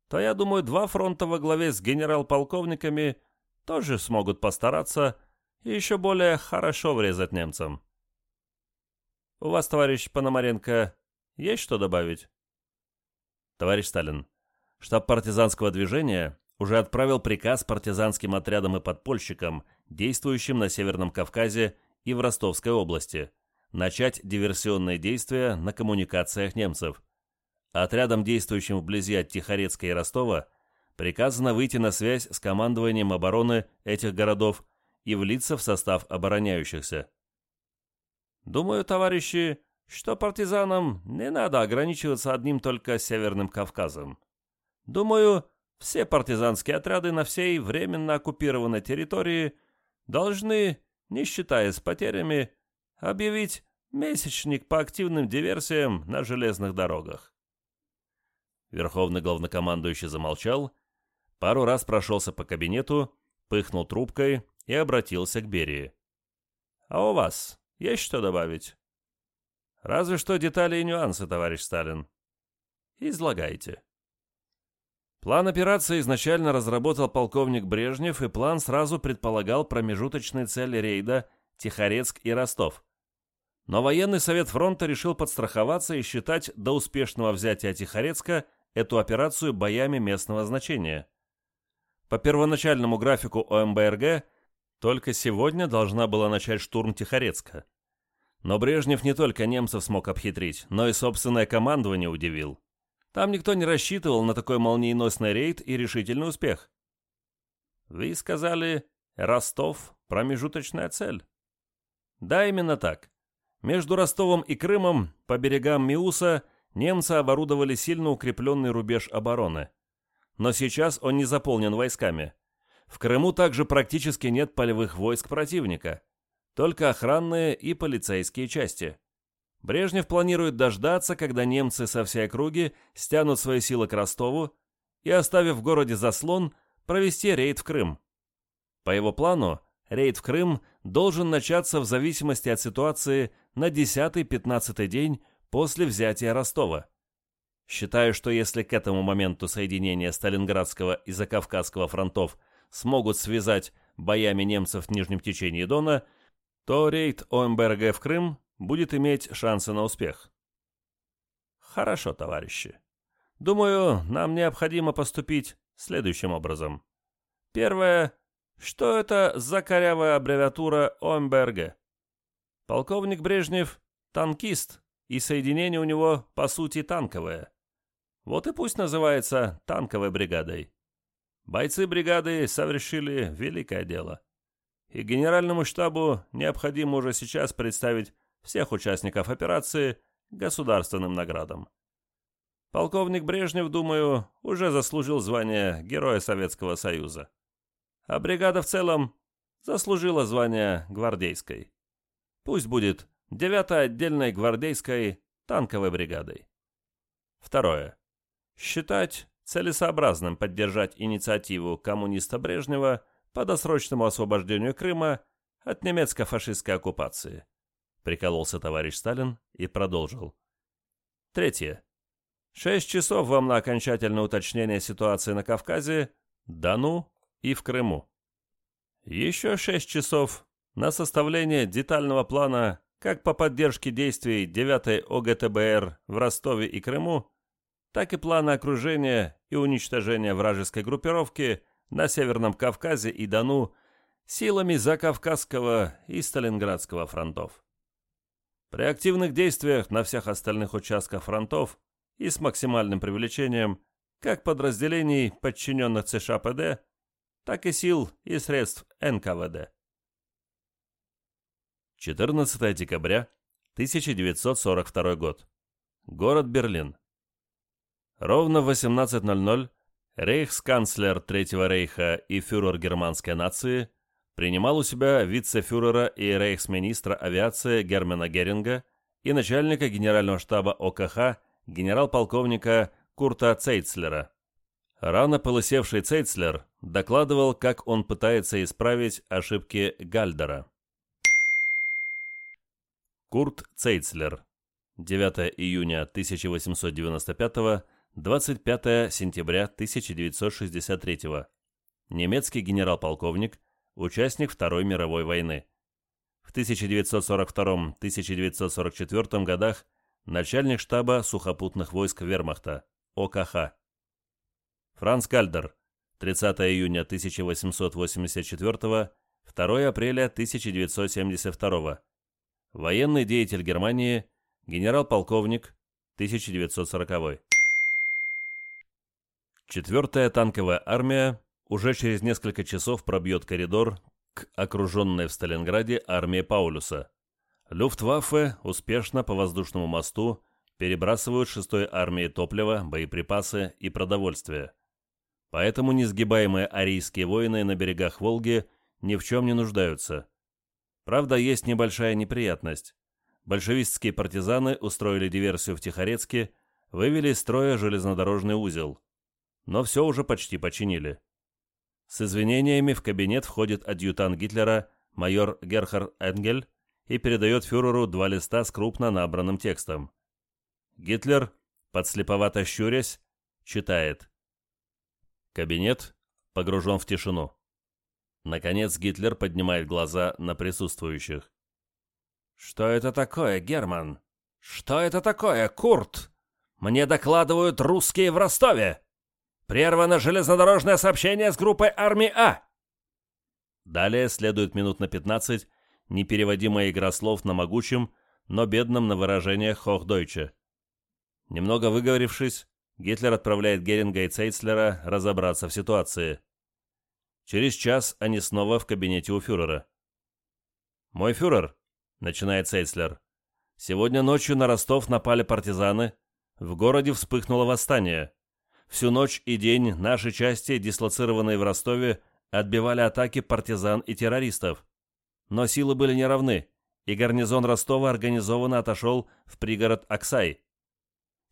Speaker 1: то, я думаю, два фронта во главе с генерал-полковниками тоже смогут постараться и еще более хорошо врезать немцам. У вас, товарищ Пономаренко, есть что добавить? Товарищ Сталин, штаб партизанского движения уже отправил приказ партизанским отрядам и подпольщикам, действующим на Северном Кавказе и в Ростовской области, начать диверсионные действия на коммуникациях немцев. Отрядам, действующим вблизи от Тихорецка и Ростова, приказано выйти на связь с командованием обороны этих городов и влиться в состав обороняющихся. Думаю, товарищи,
Speaker 2: что партизанам не надо ограничиваться одним только Северным Кавказом. Думаю, все партизанские отряды на всей временно оккупированной территории должны, не считаясь потерями, объявить месячник по активным диверсиям на железных дорогах.
Speaker 1: Верховный главнокомандующий замолчал, пару раз прошелся по кабинету, пыхнул трубкой и обратился к Берии.
Speaker 2: «А у вас есть что добавить?» «Разве что детали и нюансы, товарищ Сталин». «Излагайте».
Speaker 1: План операции изначально разработал полковник Брежнев, и план сразу предполагал промежуточные цели рейда Тихорецк и Ростов. Но военный совет фронта решил подстраховаться и считать до успешного взятия Тихорецка эту операцию боями местного значения. По первоначальному графику ОМБРГ только сегодня должна была начать штурм Тихорецка. Но Брежнев не только немцев смог обхитрить, но и собственное командование удивил. Там никто не рассчитывал на такой молниеносный рейд и решительный успех.
Speaker 2: Вы сказали, Ростов – промежуточная цель?
Speaker 1: Да, именно так. Между Ростовом и Крымом, по берегам Миуса, немцы оборудовали сильно укрепленный рубеж обороны. Но сейчас он не заполнен войсками. В Крыму также практически нет полевых войск противника. Только охранные и полицейские части. Брежнев планирует дождаться, когда немцы со всей округи стянут свои силы к Ростову и, оставив в городе заслон, провести рейд в Крым. По его плану, рейд в Крым должен начаться в зависимости от ситуации на 10-15 день после взятия Ростова. Считаю, что если к этому моменту соединения Сталинградского и Закавказского фронтов смогут связать боями немцев в нижнем течении Дона, то рейд ОМБРГ в Крым будет иметь шансы на успех.
Speaker 2: Хорошо, товарищи. Думаю, нам необходимо поступить следующим образом. Первое. Что это за корявая аббревиатура ОМБРГ? Полковник Брежнев – танкист, и соединение у него, по сути, танковое. Вот и пусть называется танковой бригадой. Бойцы бригады совершили великое дело. И генеральному штабу необходимо уже сейчас представить всех участников операции государственным наградам. Полковник Брежнев, думаю, уже заслужил звание Героя Советского Союза. А бригада в целом заслужила звание гвардейской. Пусть будет 9-й отдельной гвардейской танковой бригадой. Второе. Считать целесообразным поддержать инициативу коммуниста Брежнева по досрочному освобождению Крыма от немецко-фашистской оккупации прикололся товарищ Сталин и продолжил. Третье. Шесть часов вам на окончательное уточнение ситуации на Кавказе, Дону и в Крыму. Еще шесть часов на составление детального плана как по поддержке действий 9-й ОГТБР в Ростове и Крыму, так и плана окружения и уничтожения вражеской группировки на Северном Кавказе и Дону силами Закавказского и Сталинградского фронтов. При активных действиях на всех остальных участках фронтов и с максимальным привлечением как подразделений, подчиненных ЦШПД, так и сил и средств НКВД.
Speaker 1: 14 декабря 1942 год. Город Берлин. Ровно в 18.00 рейхсканцлер Третьего рейха и фюрер германской нации принимал у себя вице-фюрера и рейхсминистра авиации Германа Геринга и начальника генерального штаба ОКХ генерал-полковника Курта Цейцлера. Рано полысевший Цейцлер докладывал, как он пытается исправить ошибки Гальдера. Курт Цейцлер. 9 июня 1895 25 сентября 1963 Немецкий генерал-полковник, участник Второй мировой войны. В 1942-1944 годах начальник штаба сухопутных войск Вермахта, ОКХ. Франц Гальдер, 30 июня 1884, 2 апреля 1972. Военный деятель Германии, генерал-полковник, 1940. Четвертая танковая армия уже через несколько часов пробьет коридор к окруженной в Сталинграде армии Паулюса. Люфтваффе успешно по воздушному мосту перебрасывают шестой армии топливо, боеприпасы и продовольствие. Поэтому несгибаемые арийские воины на берегах Волги ни в чем не нуждаются. Правда, есть небольшая неприятность. Большевистские партизаны устроили диверсию в Тихорецке, вывели из строя железнодорожный узел. Но все уже почти починили. С извинениями в кабинет входит адъютант Гитлера майор Герхард Энгель и передает фюреру два листа с крупно набранным текстом. Гитлер, подслеповато щурясь, читает. Кабинет погружен в тишину. Наконец Гитлер поднимает глаза на присутствующих.
Speaker 2: «Что это такое, Герман? Что это такое, Курт? Мне докладывают русские в Ростове! Прервано железнодорожное сообщение с группой армии А!»
Speaker 1: Далее следует минут на 15 непереводимая игра слов на могучем, но бедном на выражение «Хохдойче». Немного выговорившись, Гитлер отправляет Геринга и Цейцлера разобраться в ситуации. Через час они снова в кабинете у фюрера. «Мой фюрер», — начинает Цейцлер, — «сегодня ночью на Ростов напали партизаны, в городе вспыхнуло восстание. Всю ночь и день наши части, дислоцированные в Ростове, отбивали атаки партизан и террористов. Но силы были неравны, и гарнизон Ростова организованно отошел в пригород Аксай.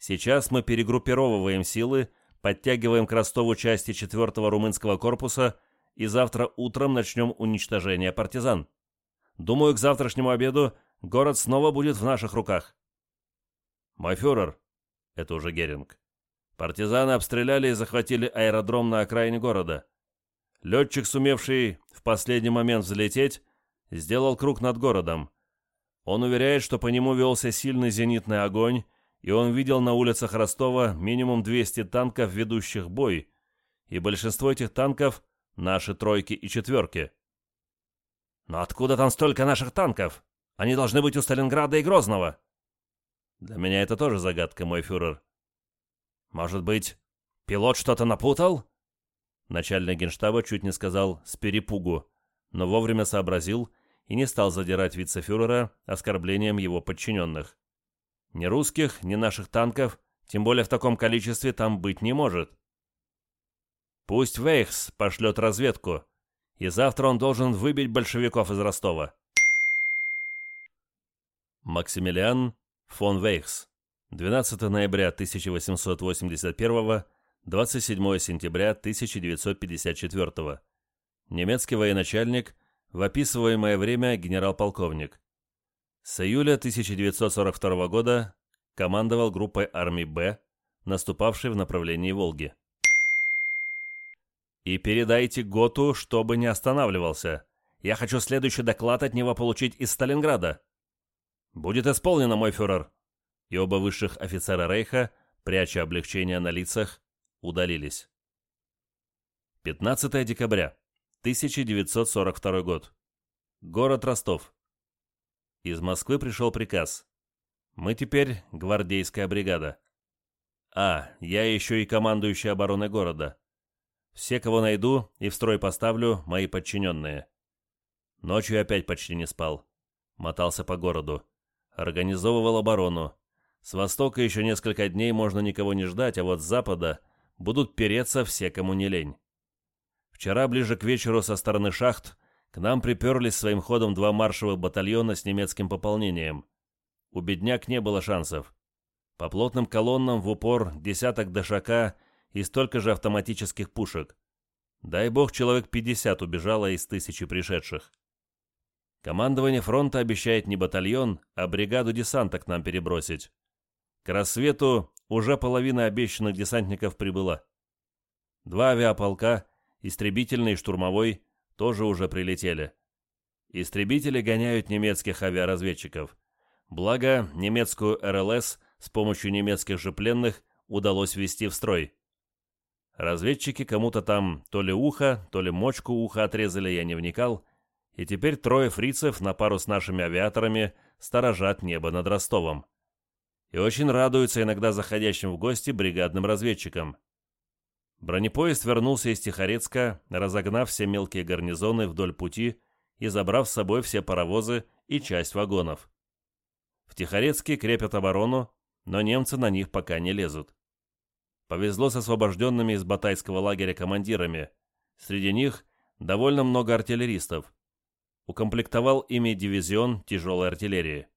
Speaker 1: Сейчас мы перегруппировываем силы, подтягиваем к Ростову части 4-го румынского корпуса и завтра утром начнем уничтожение партизан. Думаю, к завтрашнему обеду город снова будет в наших руках. Мой фюрер, это уже Геринг, партизаны обстреляли и захватили аэродром на окраине города. Летчик, сумевший в последний момент взлететь, сделал круг над городом. Он уверяет, что по нему велся сильный зенитный огонь, и он видел на улицах Ростова минимум 200 танков, ведущих бой, и большинство этих танков — наши тройки и четверки.
Speaker 2: «Но откуда там столько наших танков? Они должны быть у Сталинграда и Грозного».
Speaker 1: «Для меня это тоже загадка, мой фюрер».
Speaker 2: «Может быть, пилот что-то напутал?»
Speaker 1: Начальник генштаба чуть не сказал «с перепугу», но вовремя сообразил и не стал задирать вице-фюрера оскорблением его подчиненных. Ни русских, ни наших танков, тем более в таком количестве, там быть не может. Пусть Вейхс пошлет разведку, и завтра он должен выбить большевиков из Ростова. Максимилиан фон Вейхс. 12 ноября 1881 27 сентября 1954 Немецкий военачальник, в описываемое время генерал-полковник. С июля 1942 года командовал группой армий «Б», наступавшей в направлении Волги. «И передайте Готу, чтобы не останавливался. Я хочу следующий доклад от него получить из Сталинграда». «Будет исполнено, мой фюрер». И оба высших офицера Рейха, пряча облегчение на лицах, удалились. 15 декабря 1942 год. Город Ростов. Из Москвы пришел приказ. Мы теперь гвардейская бригада. А, я еще и командующий обороной города. Все, кого найду и в строй поставлю, мои подчиненные. Ночью опять почти не спал. Мотался по городу. Организовывал оборону. С востока еще несколько дней можно никого не ждать, а вот с запада будут переться все, кому не лень. Вчера ближе к вечеру со стороны шахт к нам приперлись своим ходом два маршевых батальона с немецким пополнением. У бедняк не было шансов. По плотным колоннам в упор десяток ДШК и столько же автоматических пушек. Дай бог, человек 50 убежало из тысячи пришедших. Командование фронта обещает не батальон, а бригаду десанта к нам перебросить. К рассвету уже половина обещанных десантников прибыла. Два авиаполка, истребительный и штурмовой, тоже уже прилетели. Истребители гоняют немецких авиаразведчиков. Благо, немецкую РЛС с помощью немецких же пленных удалось ввести в строй. Разведчики кому-то там то ли ухо, то ли мочку уха отрезали, я не вникал, и теперь трое фрицев на пару с нашими авиаторами сторожат небо над Ростовом. И очень радуются иногда заходящим в гости бригадным разведчикам. Бронепоезд вернулся из Тихорецка, разогнав все мелкие гарнизоны вдоль пути и забрав с собой все паровозы и часть вагонов. В Тихорецке крепят оборону, но немцы на них пока не лезут. Повезло с освобожденными из батайского лагеря командирами. Среди них довольно много артиллеристов. Укомплектовал ими дивизион тяжелой артиллерии.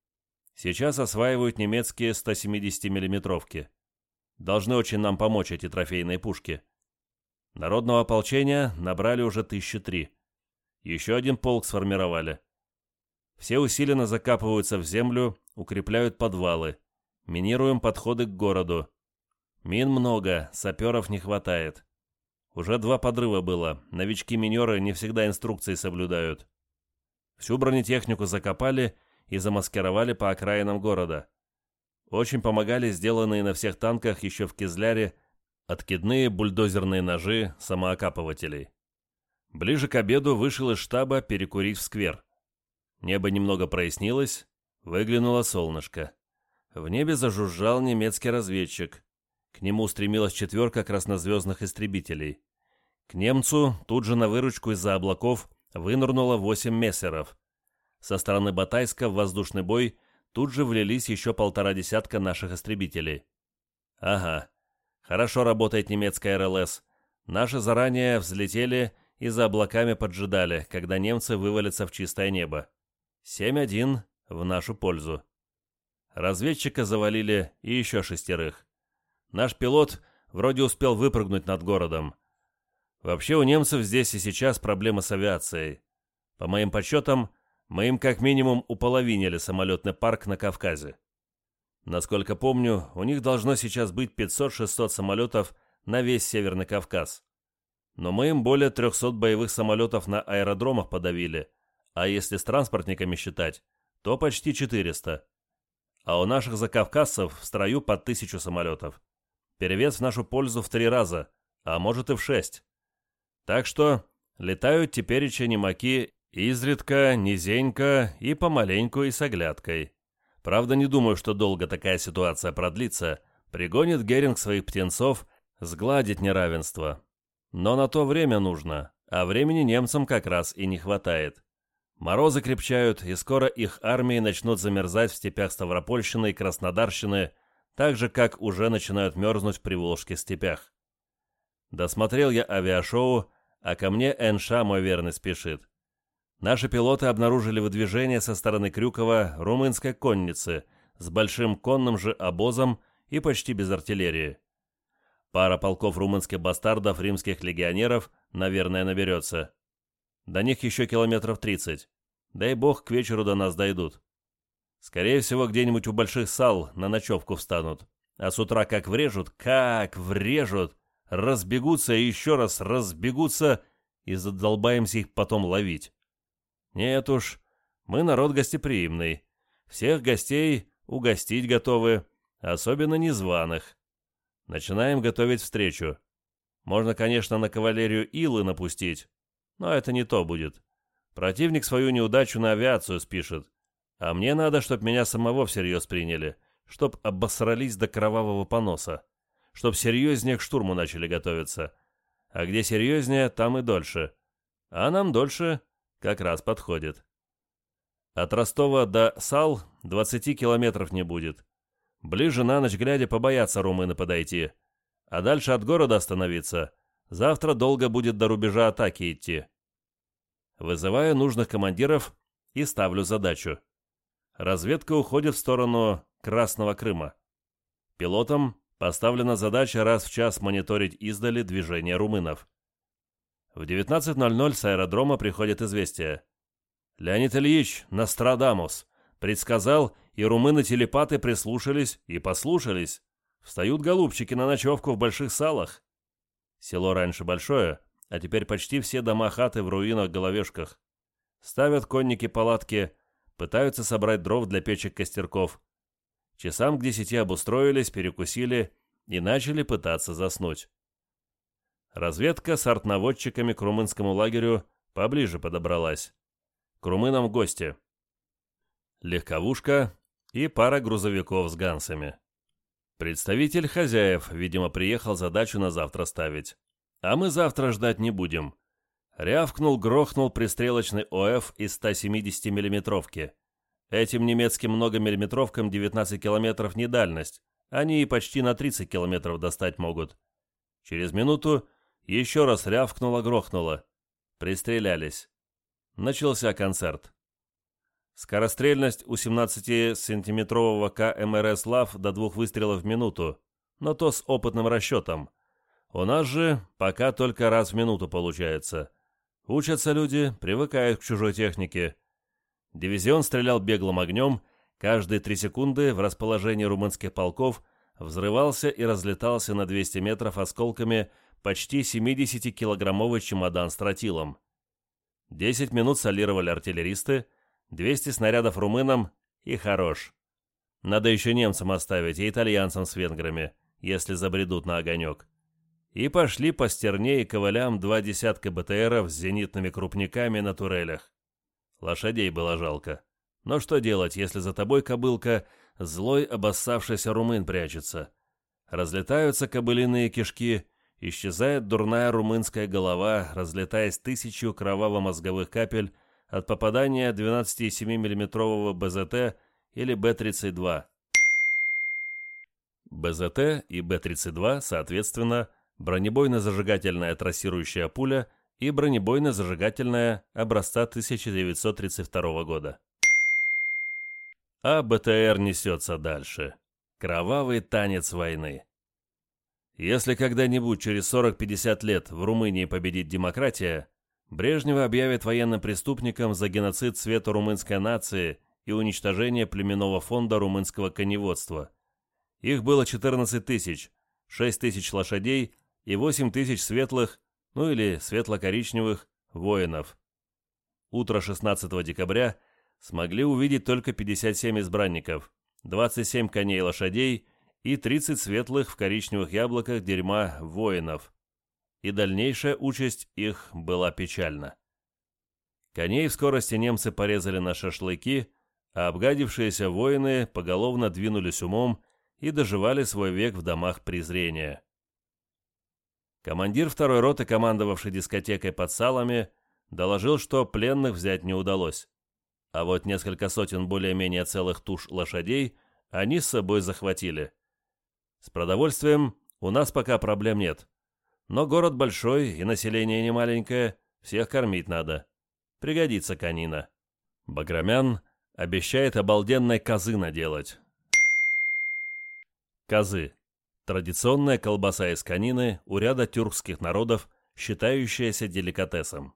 Speaker 1: Сейчас осваивают немецкие 170 миллиметровки Должны очень нам помочь эти трофейные пушки. Народного ополчения набрали уже тысячи три. Еще один полк сформировали. Все усиленно закапываются в землю, укрепляют подвалы. Минируем подходы к городу. Мин много, саперов не хватает. Уже два подрыва было, новички-минеры не всегда инструкции соблюдают. Всю бронетехнику закопали и замаскировали по окраинам города. Очень помогали сделанные на всех танках еще в Кизляре откидные бульдозерные ножи самоокапывателей. Ближе к обеду вышел из штаба перекурить в сквер. Небо немного прояснилось, выглянуло солнышко. В небе зажужжал немецкий разведчик. К нему устремилась четверка краснозвездных истребителей. К немцу тут же на выручку из-за облаков вынырнуло восемь мессеров. Со стороны Батайска в воздушный бой тут же влились еще полтора десятка наших истребителей. Ага, хорошо работает немецкая РЛС. Наши заранее взлетели и за облаками поджидали, когда немцы вывалятся в чистое небо. 7-1 в нашу пользу. Разведчика завалили и еще шестерых. Наш пилот вроде успел выпрыгнуть над городом. Вообще у немцев здесь и сейчас проблемы с авиацией. По моим подсчетам, мы им как минимум уполовинили самолетный парк на Кавказе. Насколько помню, у них должно сейчас быть 500-600 самолетов на весь Северный Кавказ. Но мы им более 300 боевых самолетов на аэродромах подавили, а если с транспортниками считать, то почти 400. А у наших закавказцев в строю под тысячу самолетов. Перевес в нашу пользу в три раза, а может и в шесть. Так что летают теперь еще немаки Изредка, низенько и помаленьку и с оглядкой. Правда, не думаю, что долго такая ситуация продлится. Пригонит Геринг своих птенцов, сгладить неравенство. Но на то время нужно, а времени немцам как раз и не хватает. Морозы крепчают, и скоро их армии начнут замерзать в степях Ставропольщины и Краснодарщины, так же, как уже начинают мерзнуть в приволжских степях. Досмотрел я авиашоу, а ко мне Энша мой верный спешит. Наши пилоты обнаружили выдвижение со стороны Крюкова румынской конницы с большим конным же обозом и почти без артиллерии. Пара полков румынских бастардов римских легионеров, наверное, наберется. До них еще километров тридцать. Дай бог, к вечеру до нас дойдут. Скорее всего, где-нибудь у больших сал на ночевку встанут. А с утра как врежут, как врежут, разбегутся и еще раз разбегутся, и задолбаемся их потом ловить. Нет уж, мы народ гостеприимный. Всех гостей угостить готовы, особенно незваных. Начинаем готовить встречу. Можно, конечно, на кавалерию Илы напустить, но это не то будет. Противник свою неудачу на авиацию спишет. А мне надо, чтоб меня самого всерьез приняли, чтоб обосрались до кровавого поноса, чтоб серьезнее к штурму начали готовиться. А где серьезнее, там и дольше. А нам дольше как раз подходит. От Ростова до Сал 20 километров не будет. Ближе на ночь глядя побоятся румыны подойти. А дальше от города остановиться. Завтра долго будет до рубежа атаки идти. Вызываю нужных командиров и ставлю задачу. Разведка уходит в сторону Красного Крыма. Пилотам поставлена задача раз в час мониторить издали движение румынов. В 19.00 с аэродрома приходит известие. Леонид Ильич Нострадамус предсказал, и румыны-телепаты прислушались и послушались. Встают голубчики на ночевку в больших салах. Село раньше большое, а теперь почти все дома-хаты в руинах-головешках. Ставят конники палатки, пытаются собрать дров для печек-костерков. Часам к десяти обустроились, перекусили и начали пытаться заснуть. Разведка с артнаводчиками к румынскому лагерю поближе подобралась. К румынам гости. Легковушка и пара грузовиков с гансами. Представитель хозяев, видимо, приехал задачу на завтра ставить. А мы завтра ждать не будем. Рявкнул, грохнул пристрелочный ОФ из 170 миллиметровки.
Speaker 2: Этим немецким многомиллиметровкам 19 километров не дальность, они и почти на 30 километров достать могут. Через минуту еще раз рявкнуло-грохнуло. Пристрелялись. Начался концерт. Скорострельность у 17-сантиметрового КМРС «Лав» до двух выстрелов в минуту, но то с опытным расчетом. У нас же пока только раз в минуту получается. Учатся люди, привыкают к чужой технике. Дивизион стрелял беглым огнем, каждые три секунды в расположении румынских полков взрывался и разлетался на 200 метров осколками почти 70-килограммовый чемодан с тротилом. 10 минут солировали артиллеристы, 200 снарядов румынам и хорош. Надо еще немцам оставить и итальянцам с венграми, если забредут на огонек. И пошли по стерне и ковылям два десятка БТРов с зенитными крупниками на турелях. Лошадей было жалко. Но что делать, если за тобой, кобылка, злой обоссавшийся румын прячется? Разлетаются кобылиные кишки, исчезает дурная румынская голова, разлетаясь тысячу кроваво-мозговых капель от попадания 12,7 миллиметрового БЗТ или Б-32. БЗТ и Б-32, соответственно, бронебойно-зажигательная трассирующая пуля и бронебойно-зажигательная образца 1932 года. А БТР несется дальше. Кровавый танец войны. Если когда-нибудь через 40-50 лет в Румынии победит демократия, Брежнева объявит военным преступником за геноцид цвета румынской нации и уничтожение племенного фонда румынского коневодства. Их было 14 тысяч, 6 тысяч лошадей и 8 тысяч светлых, ну или светло-коричневых, воинов. Утро 16 декабря смогли увидеть только 57 избранников, 27 коней и лошадей и 30 светлых в коричневых яблоках дерьма воинов. И дальнейшая участь их была печальна. Коней в скорости немцы порезали на шашлыки, а обгадившиеся воины поголовно двинулись умом и доживали свой век в домах презрения. Командир второй роты, командовавший дискотекой под салами, доложил, что пленных взять не удалось. А вот несколько сотен более-менее целых туш лошадей они с собой захватили. С продовольствием у нас пока проблем нет. Но город большой и население немаленькое, всех кормить надо. Пригодится конина. Баграмян обещает обалденной козы наделать. Козы. Традиционная колбаса из конины у ряда тюркских народов, считающаяся деликатесом.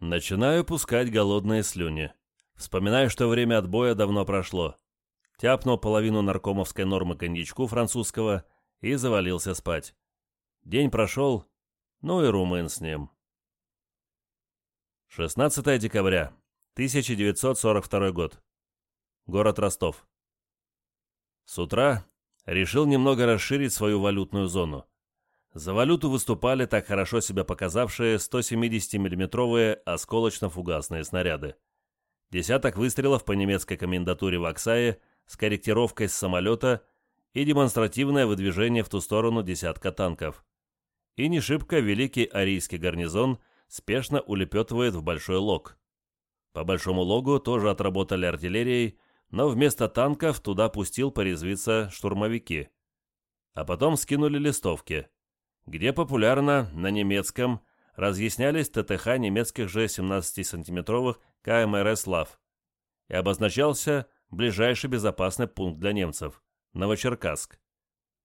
Speaker 2: Начинаю пускать голодные слюни. Вспоминаю, что время отбоя давно прошло. Тяпнул половину наркомовской нормы коньячку французского и завалился спать. День прошел, ну и румын с ним. 16 декабря, 1942 год. Город Ростов. С утра решил немного расширить свою валютную зону. За валюту выступали так хорошо себя показавшие 170 миллиметровые осколочно-фугасные снаряды. Десяток выстрелов по немецкой комендатуре в Оксае с корректировкой с самолета и демонстративное выдвижение в ту сторону десятка танков. И не шибко великий арийский гарнизон спешно улепетывает в Большой Лог. По Большому Логу тоже отработали артиллерией, но вместо танков туда пустил порезвиться штурмовики. А потом скинули листовки, где популярно на немецком разъяснялись ТТХ немецких же 17-сантиметровых КМРС «Лав» и обозначался ближайший безопасный пункт для немцев – Новочеркасск.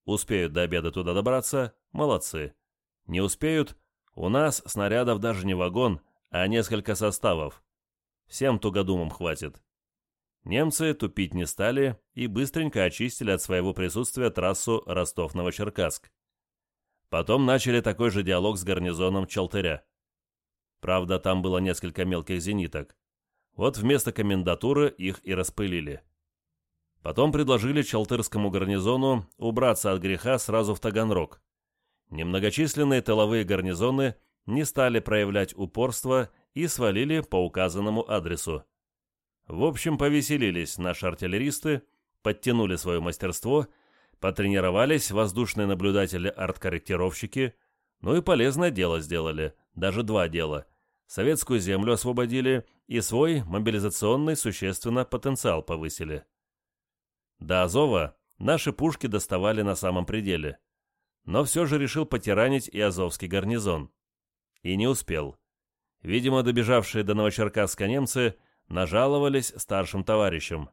Speaker 2: Успеют до обеда туда добраться – молодцы. Не успеют – у нас снарядов даже не вагон, а несколько составов. Всем тугодумам хватит. Немцы тупить не стали и быстренько очистили от своего присутствия трассу Ростов-Новочеркасск. Потом начали такой же диалог с гарнизоном Чалтыря. Правда, там было несколько мелких зениток. Вот вместо комендатуры их и распылили. Потом предложили Чалтырскому гарнизону убраться от греха сразу в Таганрог. Немногочисленные тыловые гарнизоны не стали проявлять упорство и свалили по указанному адресу. В общем, повеселились наши артиллеристы, подтянули свое мастерство, потренировались воздушные наблюдатели-арткорректировщики, ну и полезное дело сделали, даже два дела. Советскую землю освободили
Speaker 1: и свой мобилизационный существенно потенциал повысили. До Азова наши пушки доставали на самом пределе, но все же решил потиранить и Азовский гарнизон. И не успел. Видимо, добежавшие до Новочеркасска немцы нажаловались старшим товарищам.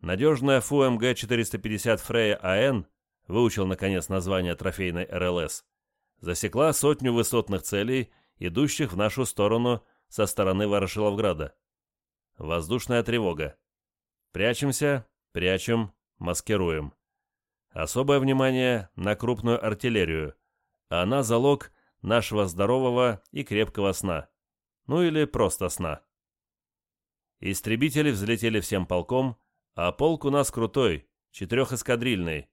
Speaker 1: Надежная ФУМГ-450 Фрея АН, выучил наконец название трофейной РЛС, засекла сотню высотных целей, идущих в нашу сторону со стороны Ворошиловграда. Воздушная тревога. Прячемся, прячем, маскируем. Особое внимание на крупную артиллерию. Она залог нашего здорового и крепкого сна. Ну или просто сна. Истребители взлетели всем полком, а полк у нас крутой, четырехэскадрильный.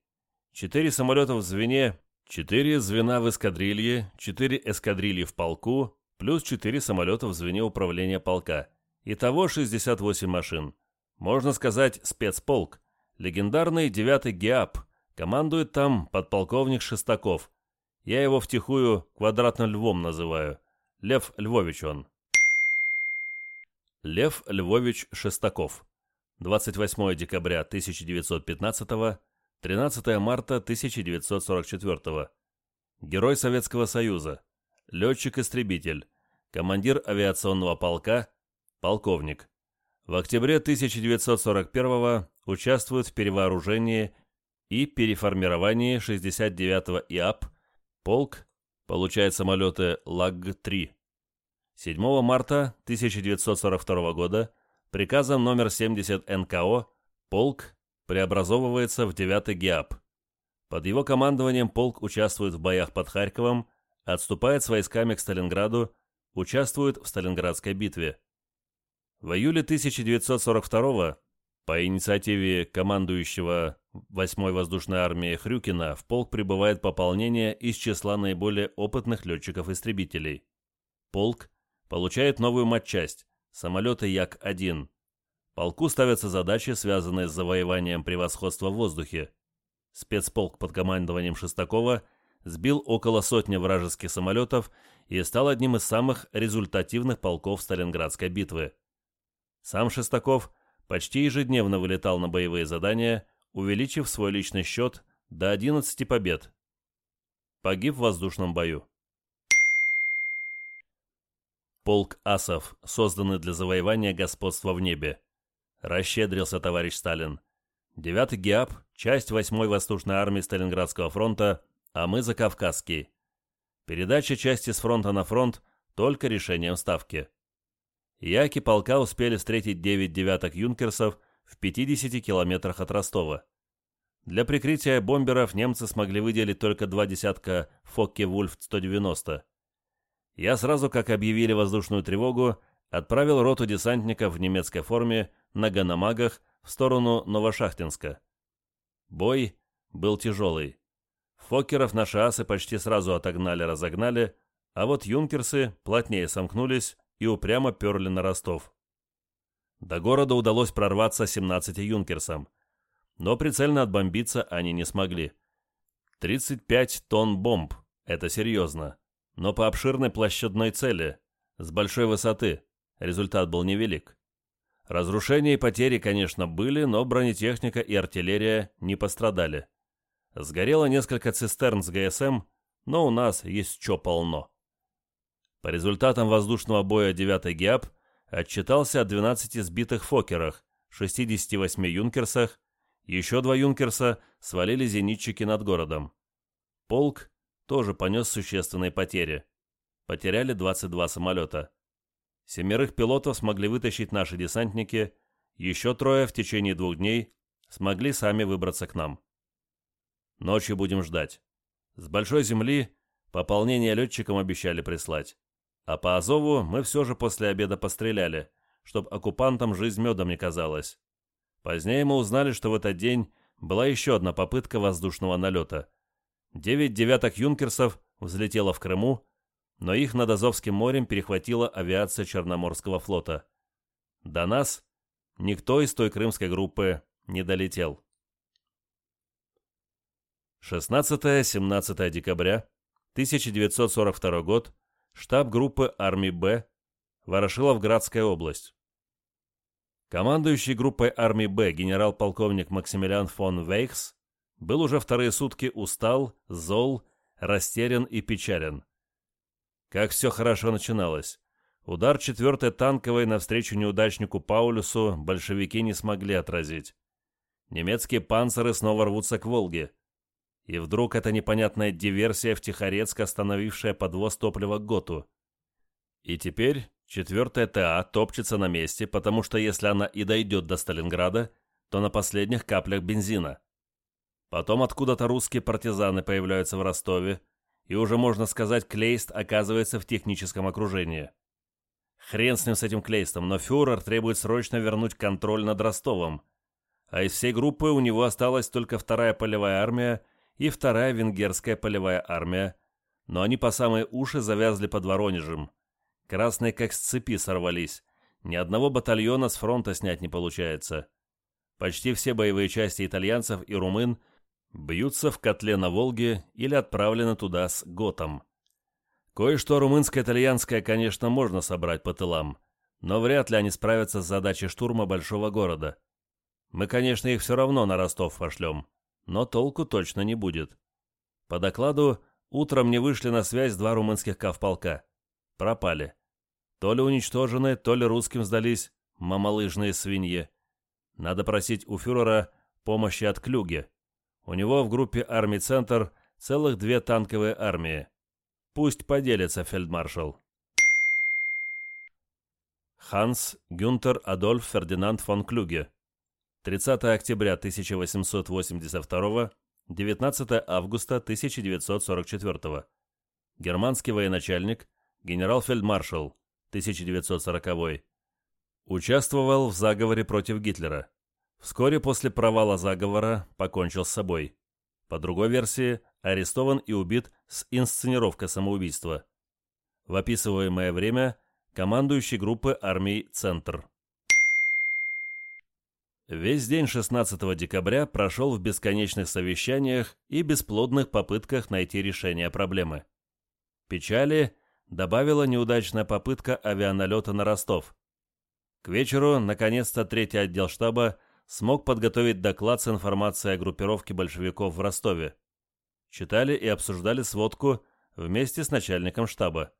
Speaker 1: Четыре самолета в звене, четыре звена в эскадрилье, четыре эскадрильи в полку, плюс четыре самолета в звене управления полка. Итого 68 машин. Можно сказать, спецполк. Легендарный девятый ГИАП. Командует там подполковник Шестаков. Я его втихую квадратным львом называю. Лев Львович он. Лев Львович Шестаков. 28 декабря 1915, 13 марта 1944. Герой Советского Союза. Летчик-истребитель. Командир авиационного полка. Полковник. В октябре 1941 участвует в перевооружении и переформировании 69-го ИАП. Полк получает самолеты ЛАГ-3. 7 марта 1942 года приказом номер 70 НКО полк преобразовывается в 9-й ГИАП. Под его командованием полк участвует в боях под Харьковом, отступает с войсками к Сталинграду, участвует в Сталинградской битве. В июле 1942 по инициативе командующего 8-й воздушной армии Хрюкина в полк прибывает пополнение из числа наиболее опытных летчиков-истребителей. Полк получает новую матчасть – самолеты Як-1. Полку ставятся задачи, связанные с завоеванием превосходства в воздухе. Спецполк под командованием Шестакова сбил около сотни вражеских самолетов и стал одним из самых результативных полков Сталинградской битвы. Сам Шестаков почти ежедневно вылетал на боевые задания, увеличив свой личный счет до 11 побед. Погиб в воздушном бою. Полк асов, созданный для завоевания господства в небе. Расщедрился товарищ Сталин. Девятый ГИАП, часть 8-й воздушной армии Сталинградского фронта, а мы за Кавказский. Передача части с фронта на фронт только решением ставки. Яки полка успели встретить 9 девяток юнкерсов в 50 километрах от Ростова. Для прикрытия бомберов немцы смогли выделить только два десятка Фокке-Вульф-190 я сразу, как объявили воздушную тревогу, отправил роту десантников в немецкой форме на Ганамагах в сторону Новошахтинска. Бой был тяжелый. Фоккеров наши асы почти сразу отогнали-разогнали, а вот юнкерсы плотнее сомкнулись и упрямо перли на Ростов. До города удалось прорваться 17 юнкерсам, но прицельно отбомбиться они не смогли. 35 тонн бомб – это серьезно но по обширной площадной цели, с большой высоты. Результат был невелик. Разрушения и потери, конечно, были, но бронетехника и артиллерия не пострадали. Сгорело несколько цистерн с ГСМ, но у нас есть что полно. По результатам воздушного боя 9-й ГИАП отчитался о 12 сбитых Фокерах, 68 Юнкерсах, еще два Юнкерса свалили зенитчики над городом. Полк тоже понес существенные потери. Потеряли 22 самолета. Семерых пилотов смогли вытащить наши десантники, еще трое в течение двух дней смогли сами выбраться к нам. Ночью будем ждать. С большой земли пополнение летчикам обещали прислать. А по Азову мы все же после обеда постреляли, чтобы оккупантам жизнь медом не казалась. Позднее мы узнали, что в этот день была еще одна попытка воздушного налета – Девять девяток юнкерсов взлетело в Крыму, но их над Азовским морем перехватила авиация Черноморского флота. До нас никто из той крымской группы не долетел. 16-17 декабря 1942 год. Штаб группы армии Б. Ворошиловградская область. Командующий группой армии «Б» генерал-полковник Максимилиан фон Вейхс был уже вторые сутки устал, зол, растерян и печален. Как все хорошо начиналось. Удар 4-й танковой навстречу неудачнику Паулюсу большевики не смогли отразить. Немецкие панциры снова рвутся к Волге. И вдруг эта непонятная диверсия в Тихорецк, остановившая подвоз топлива к Готу. И теперь четвертая ТА топчется на месте, потому что если она и дойдет до Сталинграда, то на последних каплях бензина. Потом откуда-то русские партизаны появляются в Ростове, и уже можно сказать, Клейст оказывается в техническом окружении. Хрен с ним с этим Клейстом, но фюрер требует срочно вернуть контроль над Ростовом. А из всей группы у него осталась только вторая полевая армия и вторая венгерская полевая армия, но они по самые уши завязли под Воронежем. Красные как с цепи сорвались. Ни одного батальона с фронта снять не получается. Почти все боевые части итальянцев и румын бьются в котле на Волге или отправлены туда с готом. Кое-что румынско-итальянское, конечно, можно собрать по тылам, но вряд ли они справятся с задачей штурма большого города. Мы, конечно, их все равно на Ростов пошлем, но толку точно не будет. По докладу, утром не вышли на связь два румынских кавполка. Пропали. То ли уничтожены, то ли русским сдались мамалыжные свиньи. Надо просить у фюрера помощи от Клюге. У него в группе армий «Центр» целых две танковые армии. Пусть поделится фельдмаршал. Ханс Гюнтер Адольф Фердинанд фон Клюге. 30 октября 1882, 19 августа 1944. Германский военачальник, генерал-фельдмаршал, 1940. Участвовал в заговоре против Гитлера. Вскоре после провала заговора покончил с собой. По другой версии, арестован и убит с инсценировкой самоубийства. В описываемое время командующий группы армий «Центр». Весь день 16 декабря прошел в бесконечных совещаниях и бесплодных попытках найти решение проблемы. Печали добавила неудачная попытка авианалета на Ростов. К вечеру, наконец-то, третий отдел штаба смог подготовить доклад с информацией о группировке большевиков в Ростове. Читали и обсуждали сводку вместе с начальником штаба.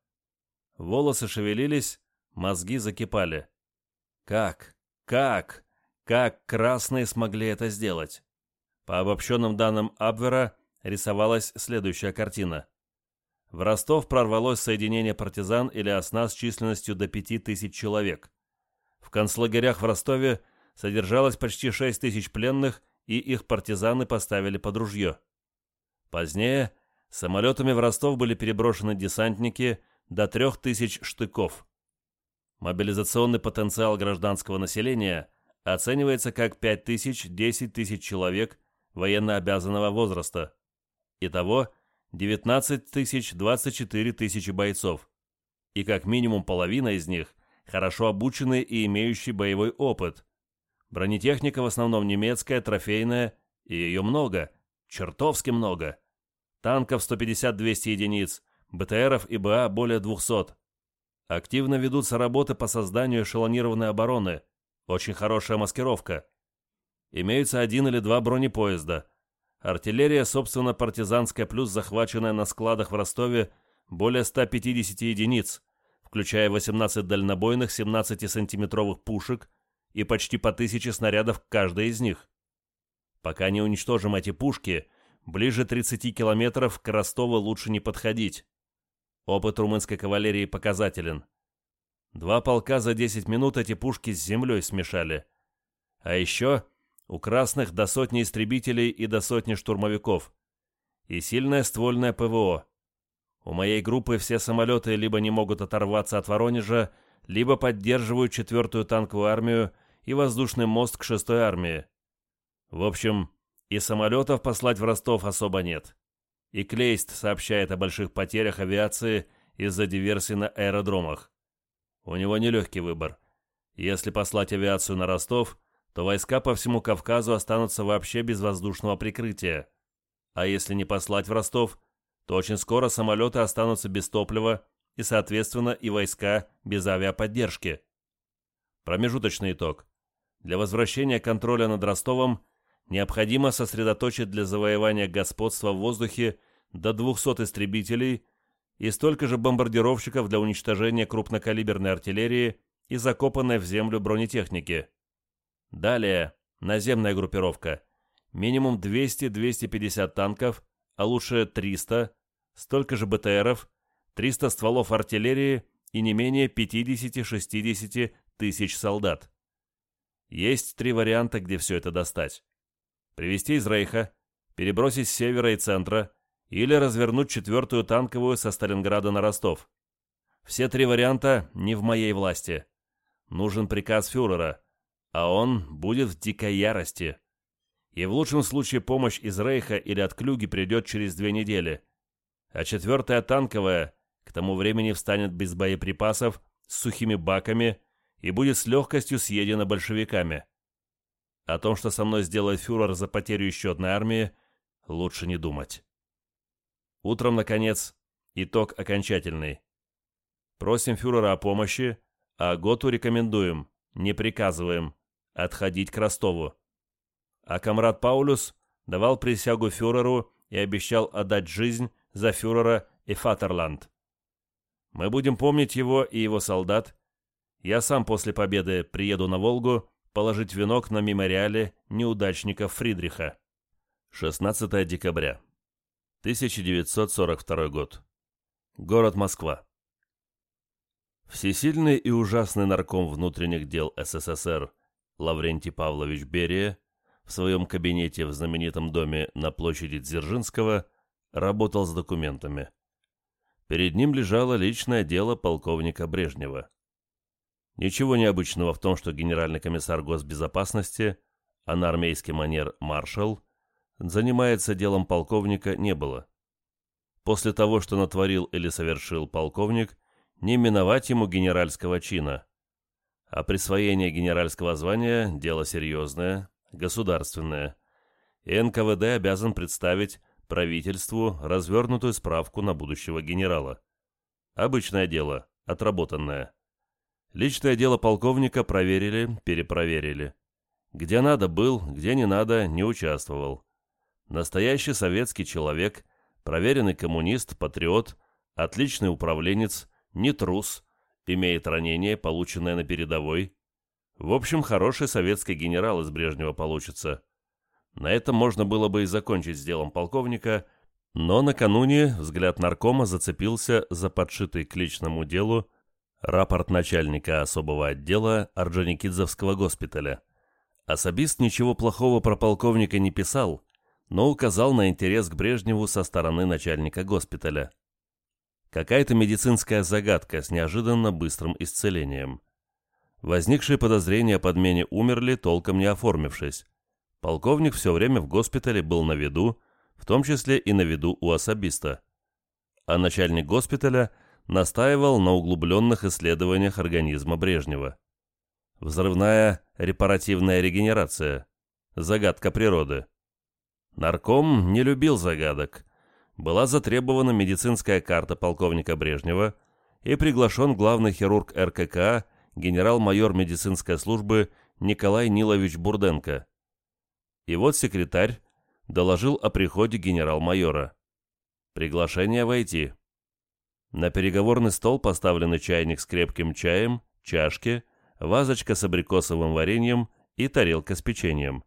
Speaker 1: Волосы шевелились, мозги закипали. Как? Как? Как красные смогли это сделать? По обобщенным данным Абвера рисовалась следующая картина. В Ростов прорвалось соединение партизан или осна с численностью до 5000 человек. В концлагерях в Ростове содержалось почти 6 тысяч пленных, и их партизаны поставили под ружье. Позднее самолетами в Ростов были переброшены десантники до 3000 штыков. Мобилизационный потенциал гражданского населения оценивается как 5 тысяч-10 тысяч человек военно-обязанного возраста. Итого 19 тысяч-24 тысячи бойцов. И как минимум половина из них хорошо обученные и имеющие боевой опыт, Бронетехника в основном немецкая, трофейная, и ее много, чертовски много. Танков 150-200 единиц, БТРов и БА более 200. Активно ведутся работы по созданию эшелонированной обороны. Очень хорошая маскировка. Имеются один или два бронепоезда. Артиллерия, собственно, партизанская, плюс захваченная на складах в Ростове более 150 единиц, включая 18 дальнобойных 17-сантиметровых пушек, и почти по тысяче снарядов каждой из них. Пока не уничтожим эти пушки, ближе 30 километров к Ростову лучше не подходить. Опыт румынской кавалерии показателен. Два полка за 10 минут эти пушки с землей смешали. А еще у красных до сотни истребителей и до сотни штурмовиков. И сильное ствольное ПВО. У моей группы все самолеты либо не могут оторваться от Воронежа, либо поддерживают четвертую танковую армию и воздушный мост к шестой армии. В общем, и самолетов послать в Ростов особо нет. И Клейст сообщает о больших потерях авиации из-за диверсий на аэродромах. У него нелегкий выбор. Если послать авиацию на Ростов, то войска по всему Кавказу останутся вообще без воздушного прикрытия. А если не послать в Ростов, то очень скоро самолеты останутся без топлива и, соответственно, и войска без авиаподдержки. Промежуточный итог. Для возвращения контроля над Ростовом необходимо сосредоточить для завоевания господства в воздухе до 200 истребителей и столько же бомбардировщиков для уничтожения крупнокалиберной артиллерии и закопанной в землю бронетехники. Далее, наземная группировка. Минимум 200-250 танков, а лучше 300, столько же БТРов, 300 стволов артиллерии и не менее 50-60 тысяч солдат. Есть три варианта, где все это достать. Привезти из Рейха, перебросить с севера и центра, или развернуть четвертую танковую со Сталинграда на Ростов. Все три варианта не в моей власти. Нужен приказ фюрера, а он будет в дикой ярости. И в лучшем случае помощь из Рейха или от Клюги придет через две недели. А четвертая танковая к тому времени встанет без боеприпасов, с сухими баками и будет с легкостью съедена большевиками. О том, что со мной сделает фюрер за потерю еще одной армии, лучше не думать. Утром, наконец, итог окончательный. Просим фюрера о помощи, а Готу рекомендуем, не приказываем, отходить к Ростову. А комрад Паулюс давал присягу фюреру и обещал отдать жизнь за фюрера и Фатерланд. Мы будем помнить его и его солдат. Я сам после победы приеду на Волгу положить венок на мемориале неудачников Фридриха. 16 декабря. 1942 год. Город Москва. Всесильный и ужасный нарком внутренних дел СССР Лаврентий Павлович Берия в своем кабинете в знаменитом доме на площади Дзержинского работал с документами. Перед ним лежало личное дело полковника Брежнева. Ничего необычного в том, что генеральный комиссар госбезопасности, а на армейский манер маршал – занимается делом полковника, не было. После того, что натворил или совершил полковник, не миновать ему генеральского чина. А присвоение генеральского звания – дело серьезное, государственное. И НКВД обязан представить правительству развернутую справку на будущего генерала. Обычное дело, отработанное. Личное дело полковника проверили, перепроверили. Где надо был, где не надо, не участвовал. Настоящий советский человек, проверенный коммунист, патриот, отличный управленец, не трус, имеет ранение, полученное на передовой. В общем, хороший советский генерал из Брежнева получится. На этом можно было бы и закончить с делом полковника, но накануне взгляд наркома зацепился за подшитый к личному делу рапорт начальника особого отдела Орджоникидзевского госпиталя. Особист ничего плохого про полковника не писал, но указал на интерес к Брежневу со стороны начальника госпиталя. Какая-то медицинская загадка с неожиданно быстрым исцелением. Возникшие подозрения о подмене умерли, толком не оформившись. Полковник все время в госпитале был на виду, в том числе и на виду у особиста. А начальник госпиталя настаивал на углубленных исследованиях организма Брежнева. Взрывная репаративная регенерация. Загадка природы. Нарком не любил загадок. Была затребована медицинская карта полковника Брежнева и приглашен главный хирург РКК, генерал-майор медицинской службы Николай Нилович Бурденко. И вот секретарь доложил о приходе генерал-майора. Приглашение войти. На переговорный стол поставлены чайник с крепким чаем, чашки, вазочка с абрикосовым вареньем и тарелка с печеньем.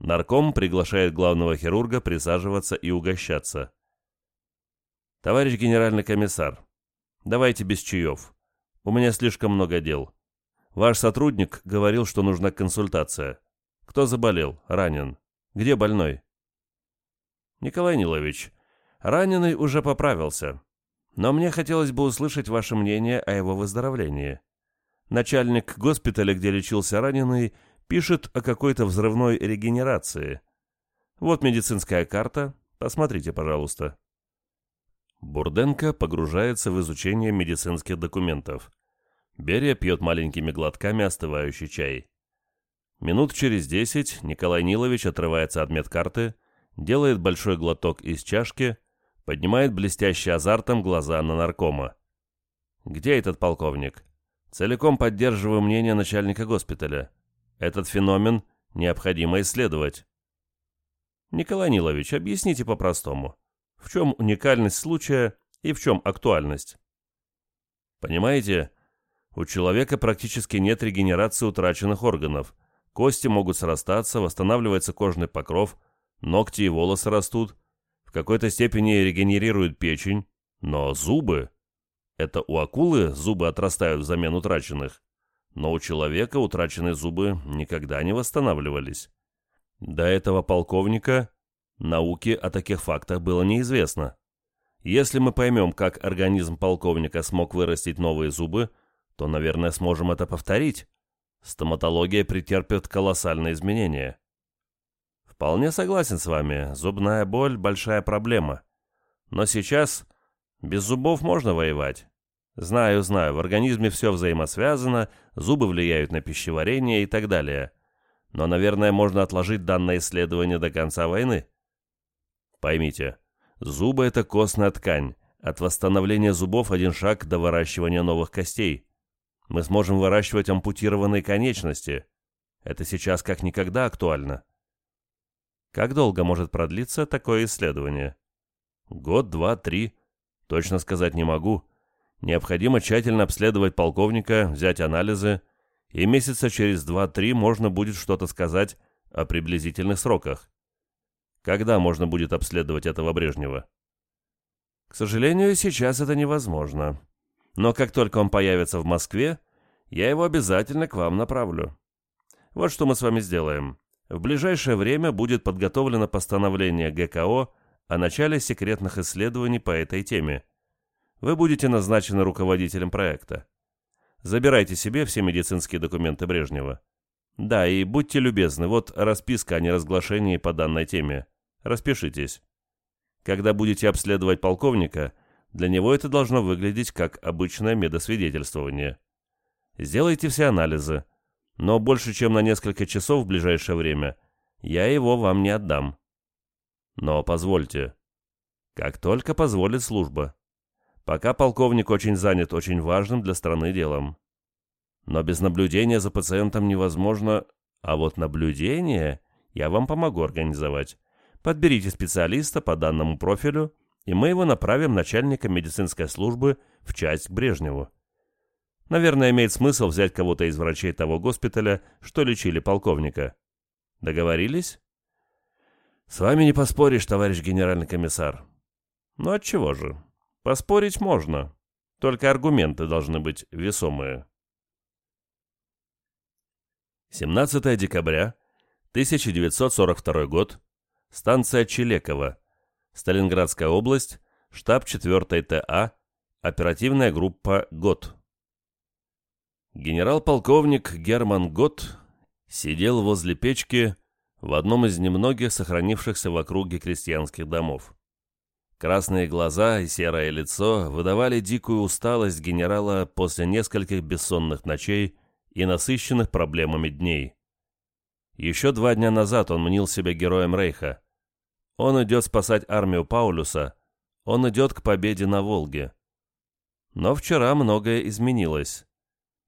Speaker 1: Нарком приглашает главного хирурга присаживаться и угощаться. «Товарищ генеральный комиссар, давайте без чаев. У меня слишком много дел. Ваш сотрудник говорил, что нужна консультация. Кто заболел? Ранен? Где больной?» «Николай Нилович, раненый уже поправился, но мне хотелось бы услышать ваше мнение о его выздоровлении. Начальник госпиталя, где лечился раненый, пишет о какой-то взрывной регенерации. Вот медицинская карта, посмотрите, пожалуйста. Бурденко погружается в изучение медицинских документов. Берия пьет маленькими глотками остывающий чай. Минут через десять Николай Нилович отрывается от медкарты, делает большой глоток из чашки, поднимает блестящий азартом глаза на наркома. «Где этот полковник?» «Целиком поддерживаю мнение начальника госпиталя. Этот феномен необходимо исследовать. Николай Нилович, объясните по-простому. В чем уникальность случая и в чем актуальность? Понимаете, у человека практически нет регенерации утраченных органов. Кости могут срастаться, восстанавливается кожный покров, ногти и волосы растут, в какой-то степени регенерирует печень, но зубы... Это у акулы зубы отрастают взамен утраченных, но у человека утраченные зубы никогда не восстанавливались. До этого полковника науке о таких фактах было неизвестно. Если мы поймем, как организм полковника смог вырастить новые зубы, то, наверное, сможем это повторить. Стоматология претерпит колоссальные изменения. Вполне согласен с вами, зубная боль – большая проблема. Но сейчас без зубов можно воевать. Знаю, знаю, в организме все взаимосвязано, зубы влияют на пищеварение и так далее. Но, наверное, можно отложить данное исследование до конца войны. Поймите, зубы – это костная ткань. От восстановления зубов один шаг до выращивания новых костей. Мы сможем выращивать ампутированные конечности. Это сейчас как никогда актуально. Как долго может продлиться такое исследование? Год, два, три. Точно сказать не могу. Необходимо тщательно обследовать полковника, взять анализы, и месяца через два-три можно будет что-то сказать о приблизительных сроках. Когда можно будет обследовать этого Брежнева? К сожалению, сейчас это невозможно. Но как только он появится в Москве, я его обязательно к вам направлю. Вот что мы с вами сделаем. В ближайшее время будет подготовлено постановление ГКО о начале секретных исследований по этой теме. Вы будете назначены руководителем проекта. Забирайте себе все медицинские документы Брежнева. Да, и будьте любезны, вот расписка о неразглашении по данной теме. Распишитесь. Когда будете обследовать полковника – для него это должно выглядеть как обычное медосвидетельствование. Сделайте все анализы, но больше чем на несколько часов в ближайшее время я его вам не отдам. Но позвольте. Как только позволит служба. Пока полковник очень занят очень важным для страны делом. Но без наблюдения за пациентом невозможно, а вот наблюдение я вам помогу организовать. Подберите специалиста по данному профилю – и мы его направим начальником медицинской службы в часть к Брежневу. Наверное, имеет смысл взять кого-то из врачей того госпиталя, что лечили полковника. Договорились? С вами не поспоришь, товарищ генеральный комиссар. Ну отчего же? Поспорить можно. Только аргументы должны быть весомые. 17 декабря 1942 год. Станция Челекова. Сталинградская область, штаб 4 ТА, оперативная группа ГОТ. Генерал-полковник Герман Гот сидел возле печки в одном из немногих сохранившихся в округе крестьянских домов. Красные глаза и серое лицо выдавали дикую усталость генерала после нескольких бессонных ночей и насыщенных проблемами дней. Еще два дня назад он мнил себя героем Рейха. Он идет спасать армию Паулюса, он идет к победе на Волге. Но вчера многое изменилось.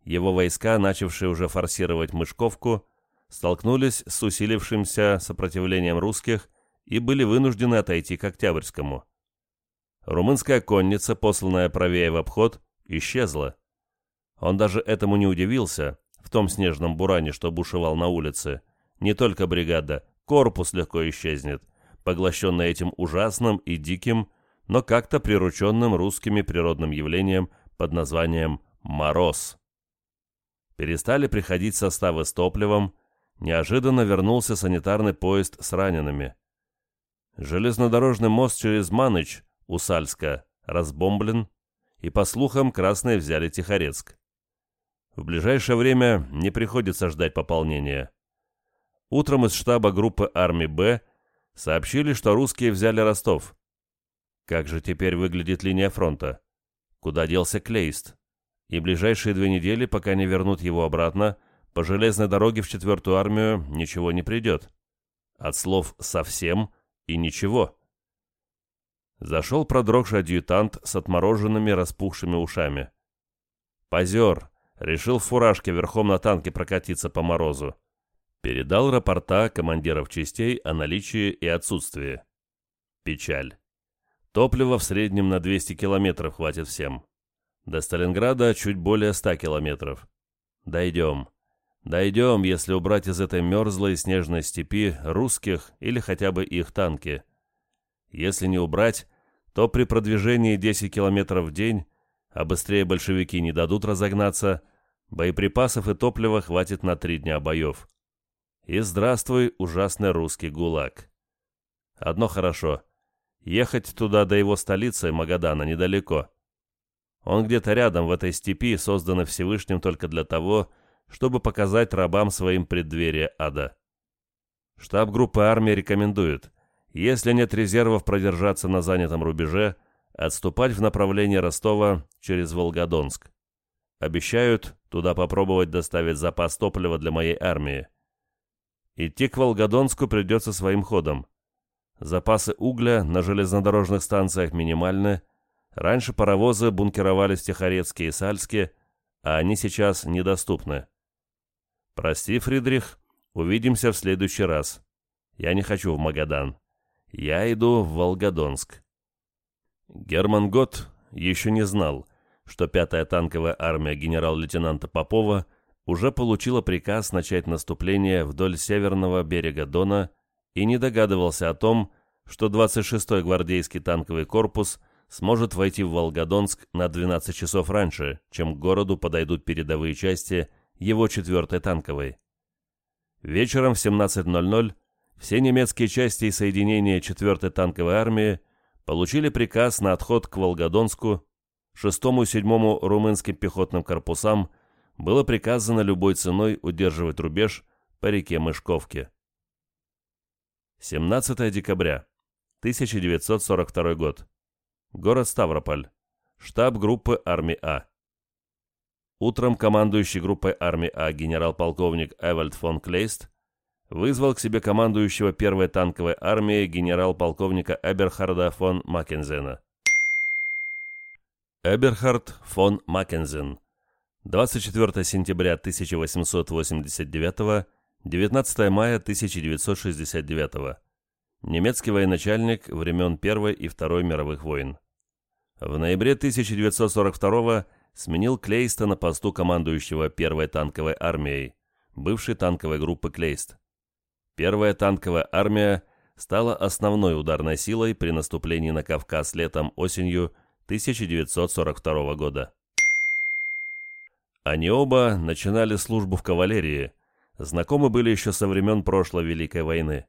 Speaker 1: Его войска, начавшие уже форсировать Мышковку, столкнулись с усилившимся сопротивлением русских и были вынуждены отойти к Октябрьскому. Румынская конница, посланная правее в обход, исчезла. Он даже этому не удивился, в том снежном буране, что бушевал на улице. Не только бригада, корпус легко исчезнет, поглощенный этим ужасным и диким, но как-то прирученным русскими природным явлением под названием «мороз». Перестали приходить составы с топливом, неожиданно вернулся санитарный поезд с ранеными. Железнодорожный мост через Маныч, Усальска, разбомблен, и, по слухам, красные взяли Тихорецк. В ближайшее время не приходится ждать пополнения. Утром из штаба группы армии «Б» Сообщили, что русские взяли Ростов. Как же теперь выглядит линия фронта? Куда делся Клейст? И ближайшие две недели, пока не вернут его обратно, по железной дороге в четвертую армию ничего не придет. От слов «совсем» и «ничего». Зашел продрогший адъютант с отмороженными распухшими ушами. Позер, решил в фуражке верхом на танке прокатиться по морозу. Передал рапорта командиров частей о наличии и отсутствии. Печаль. Топлива в среднем на 200 километров хватит всем. До Сталинграда чуть более 100 километров. Дойдем. Дойдем, если убрать из этой мерзлой снежной степи русских или хотя бы их танки. Если не убрать, то при продвижении 10 километров в день, а быстрее большевики не дадут разогнаться, боеприпасов и топлива хватит на три дня боев. И здравствуй, ужасный русский ГУЛАГ. Одно хорошо. Ехать туда до его столицы, Магадана, недалеко. Он где-то рядом в этой степи, созданной Всевышним только для того, чтобы показать рабам своим преддверие ада. Штаб группы армии рекомендует, если нет резервов продержаться на занятом рубеже, отступать в направлении Ростова через Волгодонск. Обещают туда попробовать доставить запас топлива для моей армии. Идти к Волгодонску придется своим ходом. Запасы угля на железнодорожных станциях минимальны. Раньше паровозы бункеровались в Тихорецке и Сальске, а они сейчас недоступны. Прости, Фридрих, увидимся в следующий раз. Я не хочу в Магадан. Я иду в Волгодонск. Герман Гот еще не знал, что пятая танковая армия генерал-лейтенанта Попова уже получила приказ начать наступление вдоль северного берега Дона и не догадывался о том, что 26-й гвардейский танковый корпус сможет войти в Волгодонск на 12 часов раньше, чем к городу подойдут передовые части его 4-й танковой. Вечером в 17.00 все немецкие части и соединения 4-й танковой армии получили приказ на отход к Волгодонску, 6-му и 7-му румынским пехотным корпусам было приказано любой ценой удерживать рубеж по реке Мышковке. 17 декабря, 1942 год. Город Ставрополь. Штаб группы армии А. Утром командующий группой армии А генерал-полковник Эвальд фон Клейст вызвал к себе командующего первой танковой армией генерал-полковника Эберхарда фон Маккензена. Эберхард фон Маккензен. 24 сентября 1889 19 мая 1969 Немецкий военачальник времен Первой и Второй мировых войн. В ноябре 1942 сменил Клейста на посту командующего Первой танковой армией, бывшей танковой группы Клейст. Первая танковая армия стала основной ударной силой при наступлении на Кавказ летом-осенью 1942 года. Они оба начинали службу в кавалерии, знакомы были еще со времен прошлой Великой войны.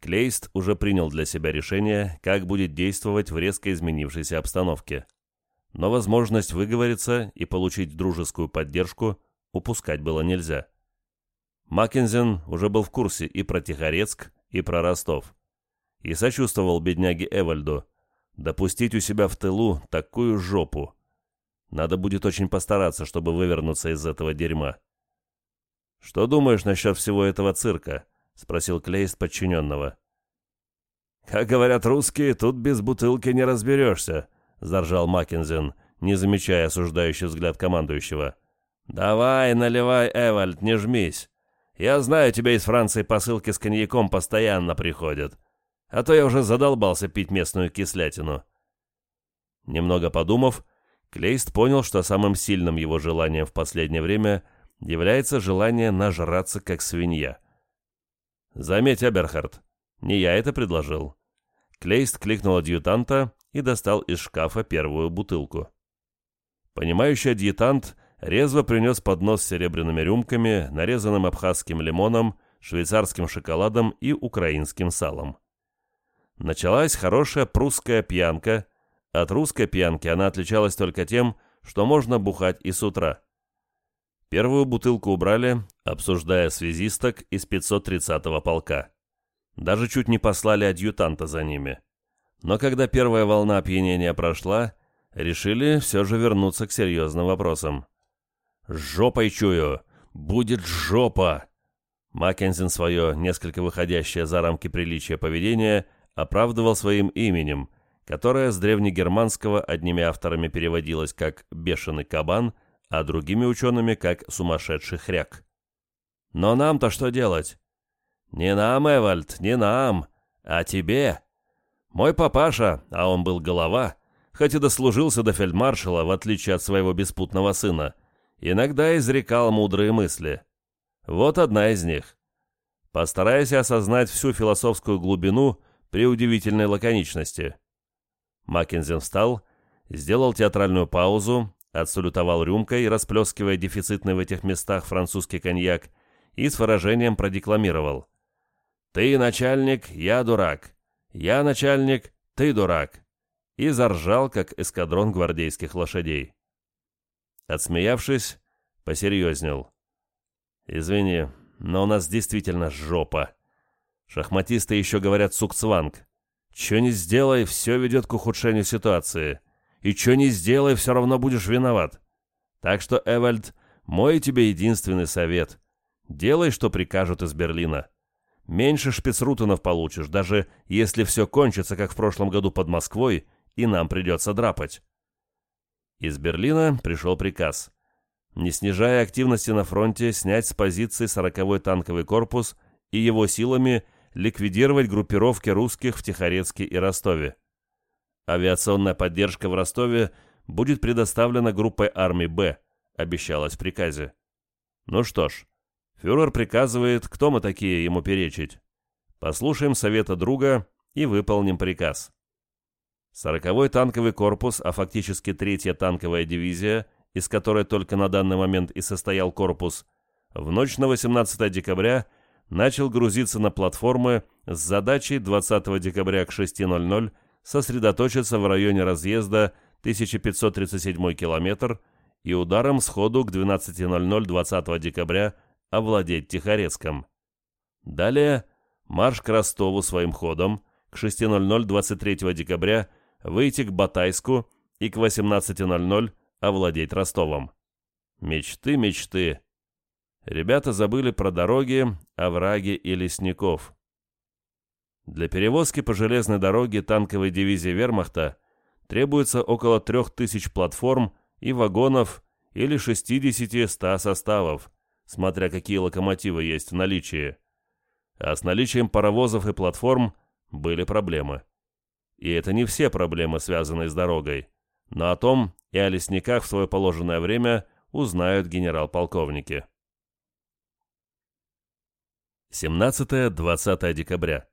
Speaker 1: Клейст уже принял для себя решение, как будет действовать в резко изменившейся обстановке. Но возможность выговориться и получить дружескую поддержку упускать было нельзя. Маккензен уже был в курсе и про Тихорецк, и про Ростов. И сочувствовал бедняге Эвальду, Допустить у себя в тылу такую жопу. Надо будет очень постараться, чтобы вывернуться из этого дерьма. «Что думаешь насчет всего этого цирка?» — спросил Клейст подчиненного. «Как говорят русские, тут без бутылки не разберешься», — заржал Маккензен, не замечая осуждающий взгляд командующего. «Давай, наливай, Эвальд, не жмись. Я знаю, тебе из Франции посылки с коньяком постоянно приходят а то я уже задолбался пить местную кислятину. Немного подумав, Клейст понял, что самым сильным его желанием в последнее время является желание нажраться как свинья. «Заметь, Аберхард, не я это предложил». Клейст кликнул адъютанта и достал из шкафа первую бутылку. Понимающий адъютант резво принес поднос с серебряными рюмками, нарезанным абхазским лимоном, швейцарским шоколадом и украинским салом. Началась хорошая прусская пьянка. От русской пьянки она отличалась только тем, что можно бухать и с утра. Первую бутылку убрали, обсуждая связисток из 530-го полка. Даже чуть не послали адъютанта за ними. Но когда первая волна опьянения прошла, решили все же вернуться к серьезным вопросам. «Жопой чую! Будет жопа!» Маккензин свое, несколько выходящее за рамки приличия поведение, оправдывал своим именем, которое с древнегерманского одними авторами переводилось как «бешеный кабан», а другими учеными как «сумасшедший хряк». Но нам-то что делать? Не нам, Эвальд, не нам, а тебе. Мой папаша, а он был голова, хоть и дослужился до фельдмаршала, в отличие от своего беспутного сына, иногда изрекал мудрые мысли. Вот одна из них. Постарайся осознать всю философскую глубину при удивительной лаконичности. Маккензин встал, сделал театральную паузу, отсалютовал рюмкой, расплескивая дефицитный в этих местах французский коньяк, и с выражением продекламировал. «Ты начальник, я дурак. Я начальник, ты дурак!» И заржал, как эскадрон гвардейских лошадей. Отсмеявшись, посерьезнел. «Извини, но у нас действительно жопа. Шахматисты еще говорят сукцванг. Че не сделай, все ведет к ухудшению ситуации. И че не сделай, все равно будешь виноват. Так что, Эвальд, мой тебе единственный совет. Делай, что прикажут из Берлина. Меньше шпицрутенов получишь, даже если все кончится, как в прошлом году под Москвой, и нам придется драпать. Из Берлина пришел приказ. Не снижая активности на фронте, снять с позиции 40-й танковый корпус и его силами ликвидировать группировки русских в Тихорецке и Ростове. Авиационная поддержка в Ростове будет предоставлена группой армии «Б», обещалось в приказе. Ну что ж, Фюрер приказывает, кто мы такие ему перечить. Послушаем совета друга и выполним приказ. Сороковой танковый корпус, а фактически третья танковая дивизия, из которой только на данный момент и состоял корпус, в ночь на 18 декабря начал грузиться на платформы с задачей 20 декабря к 6.00 сосредоточиться в районе разъезда 1537 километр и ударом сходу к 12.00 20 декабря овладеть Тихорецком. Далее марш к Ростову своим ходом, к 6.00 23 декабря выйти к Батайску и к 18.00 овладеть Ростовом. Мечты, мечты. Ребята забыли про дороги, овраги и лесников. Для перевозки по железной дороге танковой дивизии вермахта требуется около 3000 платформ и вагонов или 60-100 составов, смотря какие локомотивы есть в наличии. А с наличием паровозов и платформ были проблемы. И это не все проблемы, связанные с дорогой, но о том и о лесниках в свое положенное время узнают генерал-полковники. 17-20 декабря.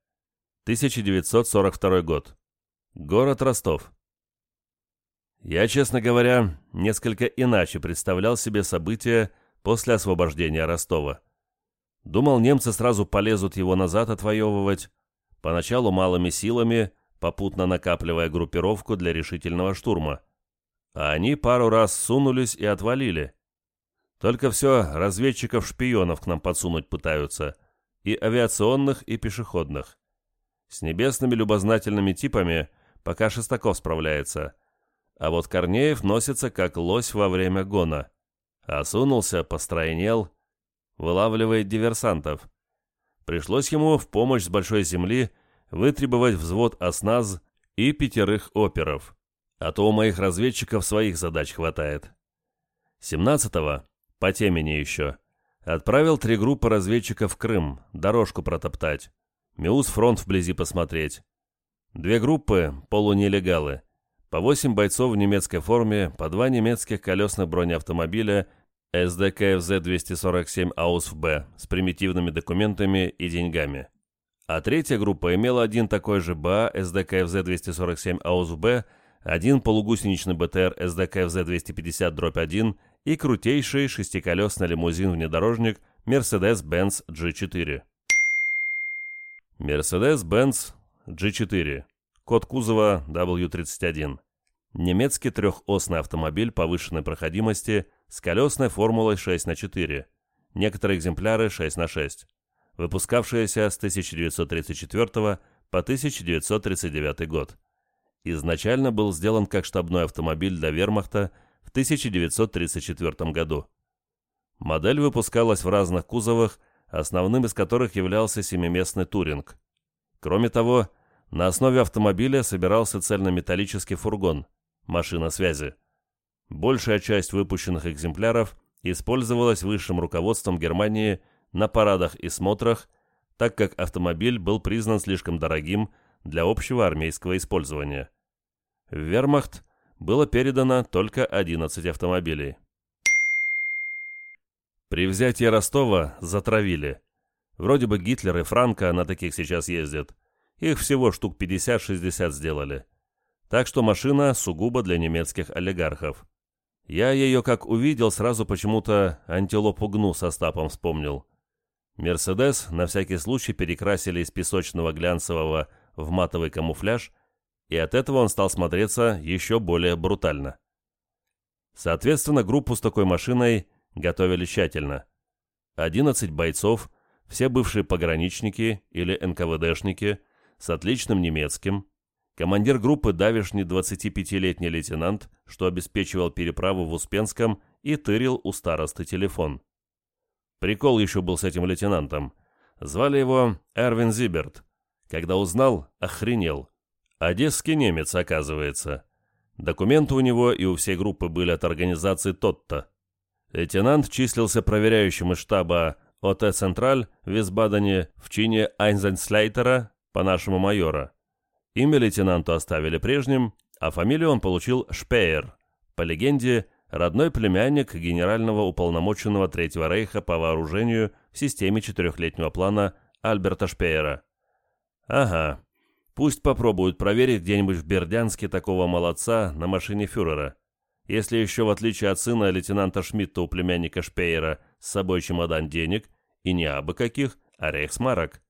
Speaker 1: 1942 год. Город Ростов. Я, честно говоря, несколько иначе представлял себе события после освобождения Ростова. Думал, немцы сразу полезут его назад отвоевывать, поначалу малыми силами, попутно накапливая группировку для решительного штурма. А они пару раз сунулись и отвалили. Только все разведчиков-шпионов к нам подсунуть пытаются, и авиационных, и пешеходных. С небесными любознательными типами пока Шестаков справляется, а вот Корнеев носится как лось во время гона. Осунулся, постройнел, вылавливает диверсантов. Пришлось ему в помощь с большой земли вытребовать взвод осназ и пятерых оперов, а то у моих разведчиков своих задач хватает. 17-го, по темени еще, отправил три группы разведчиков в Крым, дорожку протоптать, Миус фронт вблизи посмотреть. Две группы, полунелегалы, по восемь бойцов в немецкой форме, по два немецких колесных бронеавтомобиля Sd.Kfz. 247 Ausf. B с примитивными документами и деньгами. А третья группа имела один такой же БА Sd.Kfz. 247 Ausf. B, один полугусеничный БТР СДКФЗ-250-1 и крутейший шестиколесный лимузин-внедорожник Mercedes-Benz G4. Mercedes-Benz G4 Код кузова W31. Немецкий трехосный автомобиль повышенной проходимости с колесной формулой 6 на 4. Некоторые экземпляры 6 на 6. Выпускавшиеся с 1934 по 1939 год. Изначально был сделан как штабной автомобиль для вермахта в 1934 году. Модель выпускалась в разных кузовах, основным из которых являлся семиместный туринг. Кроме того, на основе автомобиля собирался цельнометаллический фургон, машина связи. Большая часть выпущенных экземпляров использовалась высшим руководством Германии на парадах и смотрах, так как автомобиль был признан слишком дорогим для общего армейского использования. В вермахт было передано только 11 автомобилей. При взятии Ростова затравили. Вроде бы Гитлер и Франко на таких сейчас ездят. Их всего штук 50-60 сделали. Так что машина сугубо для немецких олигархов. Я ее как увидел, сразу почему-то антилопу гну со стапом вспомнил. Мерседес на всякий случай перекрасили из песочного глянцевого в матовый камуфляж, и от этого он стал смотреться еще более брутально. Соответственно, группу с такой машиной готовили тщательно. 11 бойцов, все бывшие пограничники или НКВДшники, с отличным немецким, командир группы давишний 25-летний лейтенант, что обеспечивал переправу в Успенском и тырил у старосты телефон. Прикол еще был с этим лейтенантом. Звали его Эрвин Зиберт. Когда узнал, охренел. Одесский немец, оказывается. Документы у него и у всей группы были от организации «Тотто». Лейтенант числился проверяющим из штаба ОТ «Централь» в Висбадене в чине Айнзенслейтера, по-нашему майора. Имя лейтенанту оставили прежним, а фамилию он получил Шпеер, по легенде, родной племянник генерального уполномоченного Третьего Рейха по вооружению в системе четырехлетнего плана Альберта Шпеера. Ага, пусть попробуют проверить где-нибудь в Бердянске такого молодца на машине фюрера. Если еще, в отличие от сына лейтенанта Шмидта у племянника Шпеера, с собой чемодан денег, и не абы каких, а рейхсмарок.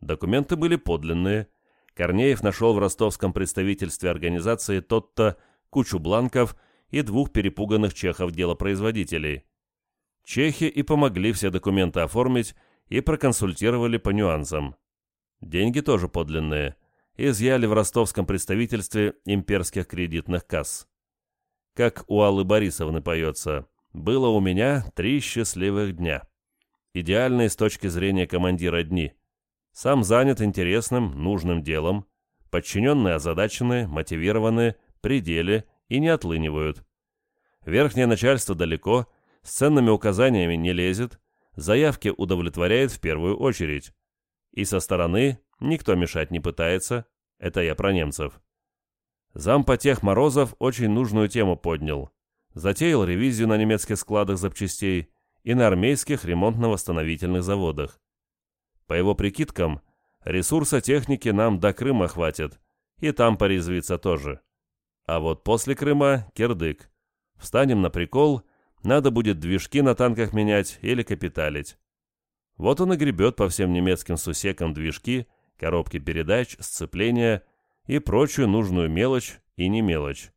Speaker 1: Документы были подлинные. Корнеев нашел в ростовском представительстве организации тот-то кучу бланков и двух перепуганных чехов-делопроизводителей. Чехи и помогли все документы оформить и проконсультировали по нюансам. Деньги тоже подлинные. Изъяли в ростовском представительстве имперских кредитных касс. Как у Аллы Борисовны поется, было у меня три счастливых дня. Идеальные с точки зрения командира дни. Сам занят интересным, нужным делом. Подчиненные озадачены, мотивированы, пределе и не отлынивают. Верхнее начальство далеко, с ценными указаниями не лезет, заявки удовлетворяет в первую очередь. И со стороны никто мешать не пытается, это я про немцев. Зампотех Морозов очень нужную тему поднял. Затеял ревизию на немецких складах запчастей и на армейских ремонтно-восстановительных заводах. По его прикидкам, ресурса техники нам до Крыма хватит, и там порезвиться тоже. А вот после Крыма – кирдык. Встанем на прикол, надо будет движки на танках менять или капиталить. Вот он и гребет по всем немецким сусекам движки, коробки передач, сцепления и прочую нужную мелочь и не мелочь.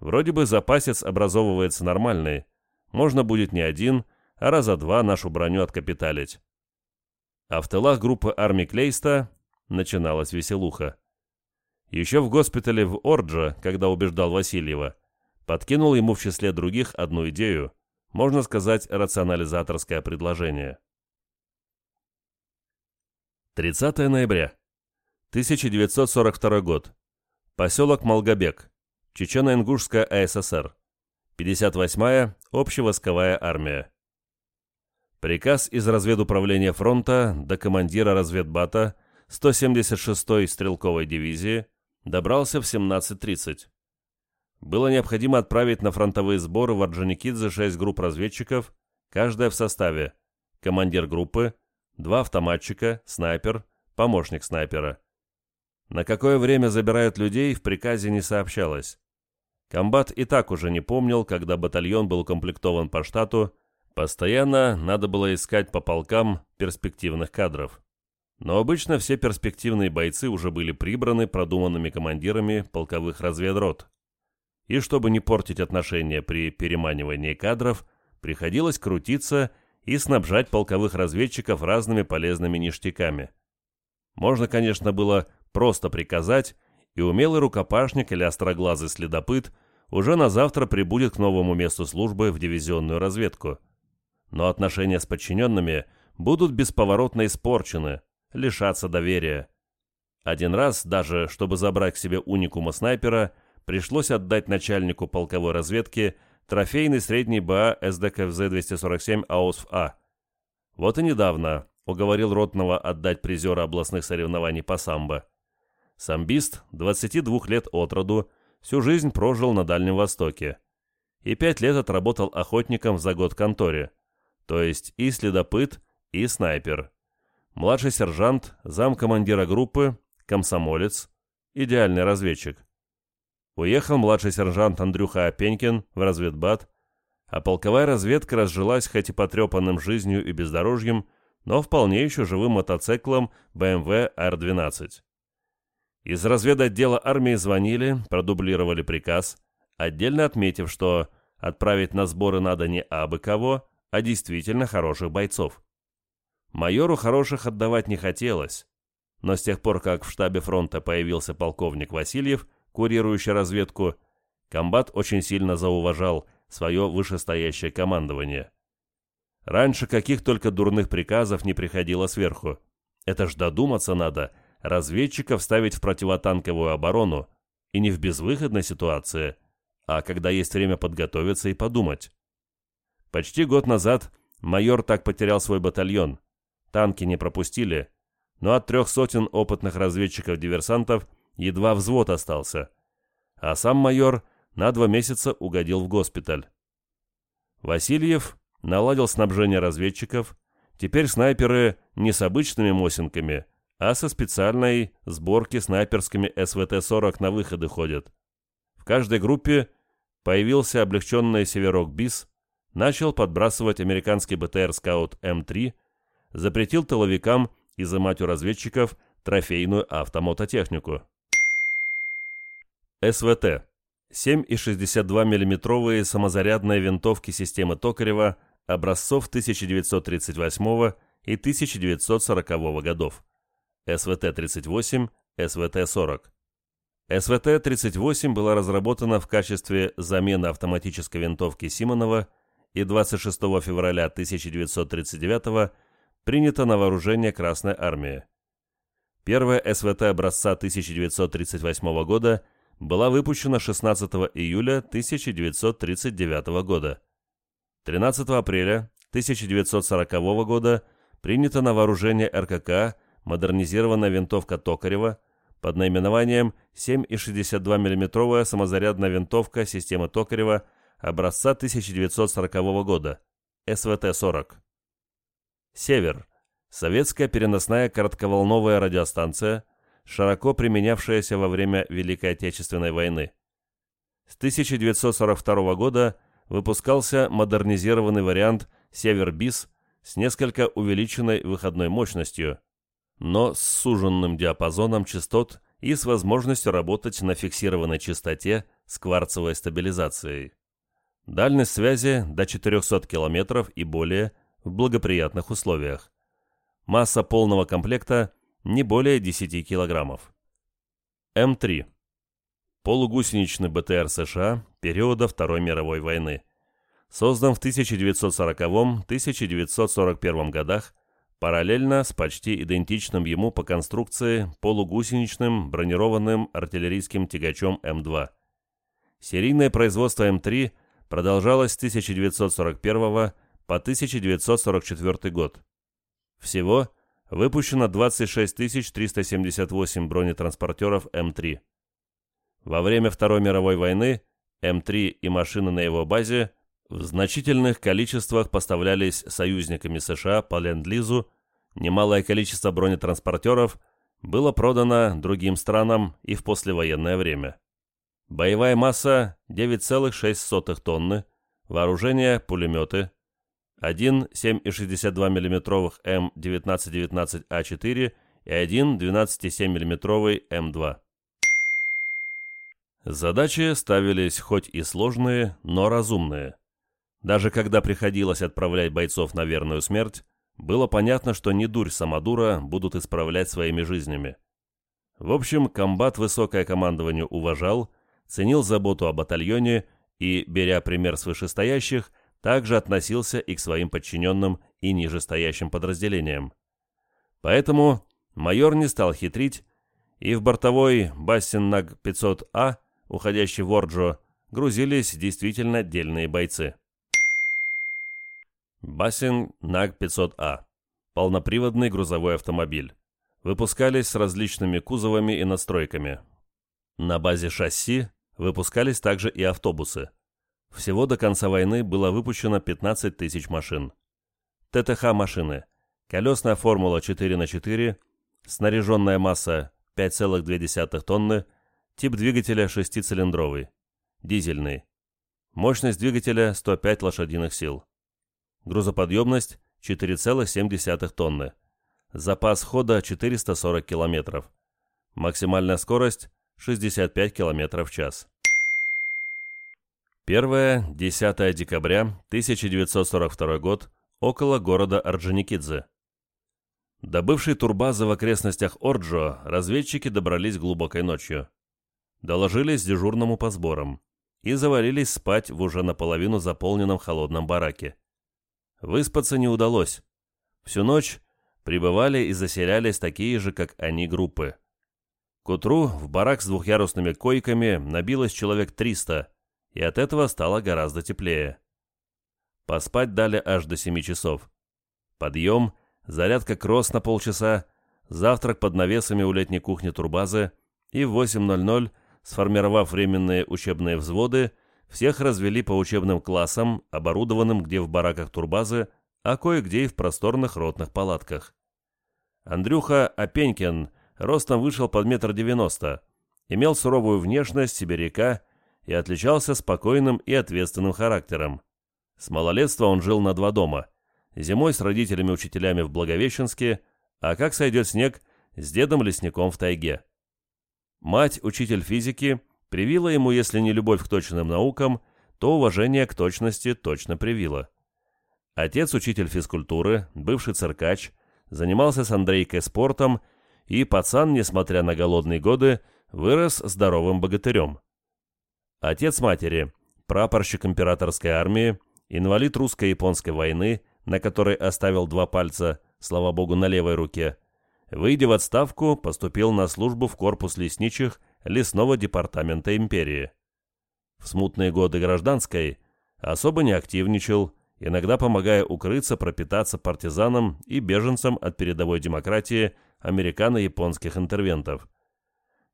Speaker 1: Вроде бы запасец образовывается нормальный, можно будет не один, а раза два нашу броню откапиталить. А в тылах группы армии Клейста начиналась веселуха. Еще в госпитале в Орджа, когда убеждал Васильева, подкинул ему в числе других одну идею, можно сказать, рационализаторское предложение. 30 ноября. 1942 год. Поселок Малгобек. Чечено-Ингушская АССР. 58-я общевойсковая армия. Приказ из разведуправления фронта до командира разведбата 176-й стрелковой дивизии Добрался в 17.30. Было необходимо отправить на фронтовые сборы в Орджоникидзе шесть групп разведчиков, каждая в составе командир группы, два автоматчика, снайпер, помощник снайпера. На какое время забирают людей, в приказе не сообщалось. Комбат и так уже не помнил, когда батальон был укомплектован по штату, постоянно надо было искать по полкам перспективных кадров. Но обычно все перспективные бойцы уже были прибраны продуманными командирами полковых разведрот. И чтобы не портить отношения при переманивании кадров, приходилось крутиться и снабжать полковых разведчиков разными полезными ништяками. Можно, конечно, было просто приказать, и умелый рукопашник или остроглазый следопыт уже на завтра прибудет к новому месту службы в дивизионную разведку. Но отношения с подчиненными будут бесповоротно испорчены – лишаться доверия. Один раз даже, чтобы забрать к себе уникума снайпера, пришлось отдать начальнику полковой разведки трофейный средний БА Sd.Kfz. 247 Ausf. A. Вот и недавно уговорил Ротного отдать призера областных соревнований по самбо. Самбист, 22 лет от роду, всю жизнь прожил на Дальнем Востоке. И пять лет отработал охотником в заготконторе, то есть и следопыт, и снайпер. Младший сержант, замкомандира группы, комсомолец, идеальный разведчик. Уехал младший сержант Андрюха Опенькин в разведбат, а полковая разведка разжилась хоть и потрепанным жизнью и бездорожьем, но вполне еще живым мотоциклом BMW R12. Из разведотдела армии звонили, продублировали приказ, отдельно отметив, что отправить на сборы надо не абы кого, а действительно хороших бойцов. Майору хороших отдавать не хотелось, но с тех пор, как в штабе фронта появился полковник Васильев, курирующий разведку, комбат очень сильно зауважал свое вышестоящее командование. Раньше каких только дурных приказов не приходило сверху. Это ж додуматься надо, разведчиков ставить в противотанковую оборону, и не в безвыходной ситуации, а когда есть время подготовиться и подумать. Почти год назад майор так потерял свой батальон. Танки не пропустили, но от трех сотен опытных разведчиков-диверсантов едва взвод остался, а сам майор на два месяца угодил в госпиталь. Васильев наладил снабжение разведчиков, теперь снайперы не с обычными мосинками, а со специальной сборки снайперскими СВТ-40 на выходы ходят. В каждой группе появился облегченный Северок БИС, начал подбрасывать американский БТР «Скаут М3», запретил тыловикам изымать у разведчиков трофейную автомототехнику. СВТ. 7,62 мм самозарядные винтовки системы Токарева образцов 1938 и 1940 годов. СВТ-38, СВТ-40. СВТ-38 была разработана в качестве замены автоматической винтовки Симонова и 26 февраля 1939 принята на вооружение Красной Армии. Первая СВТ образца 1938 года была выпущена 16 июля 1939 года. 13 апреля 1940 года принята на вооружение РКК модернизированная винтовка Токарева под наименованием 7,62 мм самозарядная винтовка системы Токарева образца 1940 года, СВТ-40. Север. Советская переносная коротковолновая радиостанция, широко применявшаяся во время Великой Отечественной войны. С 1942 года выпускался модернизированный вариант «Север-БИС» с несколько увеличенной выходной мощностью, но с суженным диапазоном частот и с возможностью работать на фиксированной частоте с кварцевой стабилизацией. Дальность связи до 400 км и более в благоприятных условиях. Масса полного комплекта не более 10 кг. М3. Полугусеничный БТР США периода Второй мировой войны. Создан в 1940-1941 годах параллельно с почти идентичным ему по конструкции полугусеничным бронированным артиллерийским тягачом М2. Серийное производство М3 продолжалось с 1941 по 1944 год. Всего выпущено 26 378 бронетранспортеров М3. Во время Второй мировой войны М3 и машины на его базе в значительных количествах поставлялись союзниками США по Ленд-Лизу, немалое количество бронетранспортеров было продано другим странам и в послевоенное время. Боевая масса 9,6 тонны, вооружение – пулеметы, один 7,62 мм М1919А4 и один 12,7 мм М2. Задачи ставились хоть и сложные, но разумные. Даже когда приходилось отправлять бойцов на верную смерть, было понятно, что не дурь самодура будут исправлять своими жизнями. В общем, комбат высокое командование уважал, ценил заботу о батальоне и, беря пример с вышестоящих, также относился и к своим подчиненным и нижестоящим подразделениям. Поэтому майор не стал хитрить, и в бортовой Бассиннаг 500А, уходящий в Орджо, грузились действительно отдельные бойцы. Бассинг НАГ 500А. Полноприводный грузовой автомобиль. Выпускались с различными кузовами и настройками. На базе шасси выпускались также и автобусы. Всего до конца войны было выпущено 15 тысяч машин. ТТХ машины. Колесная формула 4 на 4, снаряженная масса 5,2 тонны, тип двигателя шестицилиндровый, дизельный. Мощность двигателя 105 лошадиных сил. Грузоподъемность 4,7 тонны. Запас хода 440 км. Максимальная скорость 65 км в час. 1-10 декабря 1942 год около города Орджоникидзе. До турбазы в окрестностях Орджо разведчики добрались глубокой ночью. Доложились дежурному по сборам и завалились спать в уже наполовину заполненном холодном бараке. Выспаться не удалось. Всю ночь прибывали и заселялись такие же, как они, группы. К утру в барак с двухъярусными койками набилось человек 300, и от этого стало гораздо теплее. Поспать дали аж до 7 часов. Подъем, зарядка кросс на полчаса, завтрак под навесами у летней кухни турбазы и в 8.00, сформировав временные учебные взводы, всех развели по учебным классам, оборудованным где в бараках турбазы, а кое-где и в просторных ротных палатках. Андрюха Опенькин ростом вышел под метр девяносто, имел суровую внешность сибиряка и отличался спокойным и ответственным характером. С малолетства он жил на два дома. Зимой с родителями-учителями в Благовещенске, а как сойдет снег, с дедом-лесником в тайге. Мать, учитель физики, привила ему, если не любовь к точным наукам, то уважение к точности точно привила. Отец, учитель физкультуры, бывший циркач, занимался с Андрейкой спортом, и пацан, несмотря на голодные годы, вырос здоровым богатырем. Отец матери, прапорщик императорской армии, инвалид русско-японской войны, на которой оставил два пальца, слава богу, на левой руке, выйдя в отставку, поступил на службу в корпус лесничих лесного департамента империи. В смутные годы гражданской особо не активничал, иногда помогая укрыться, пропитаться партизанам и беженцам от передовой демократии американо-японских интервентов.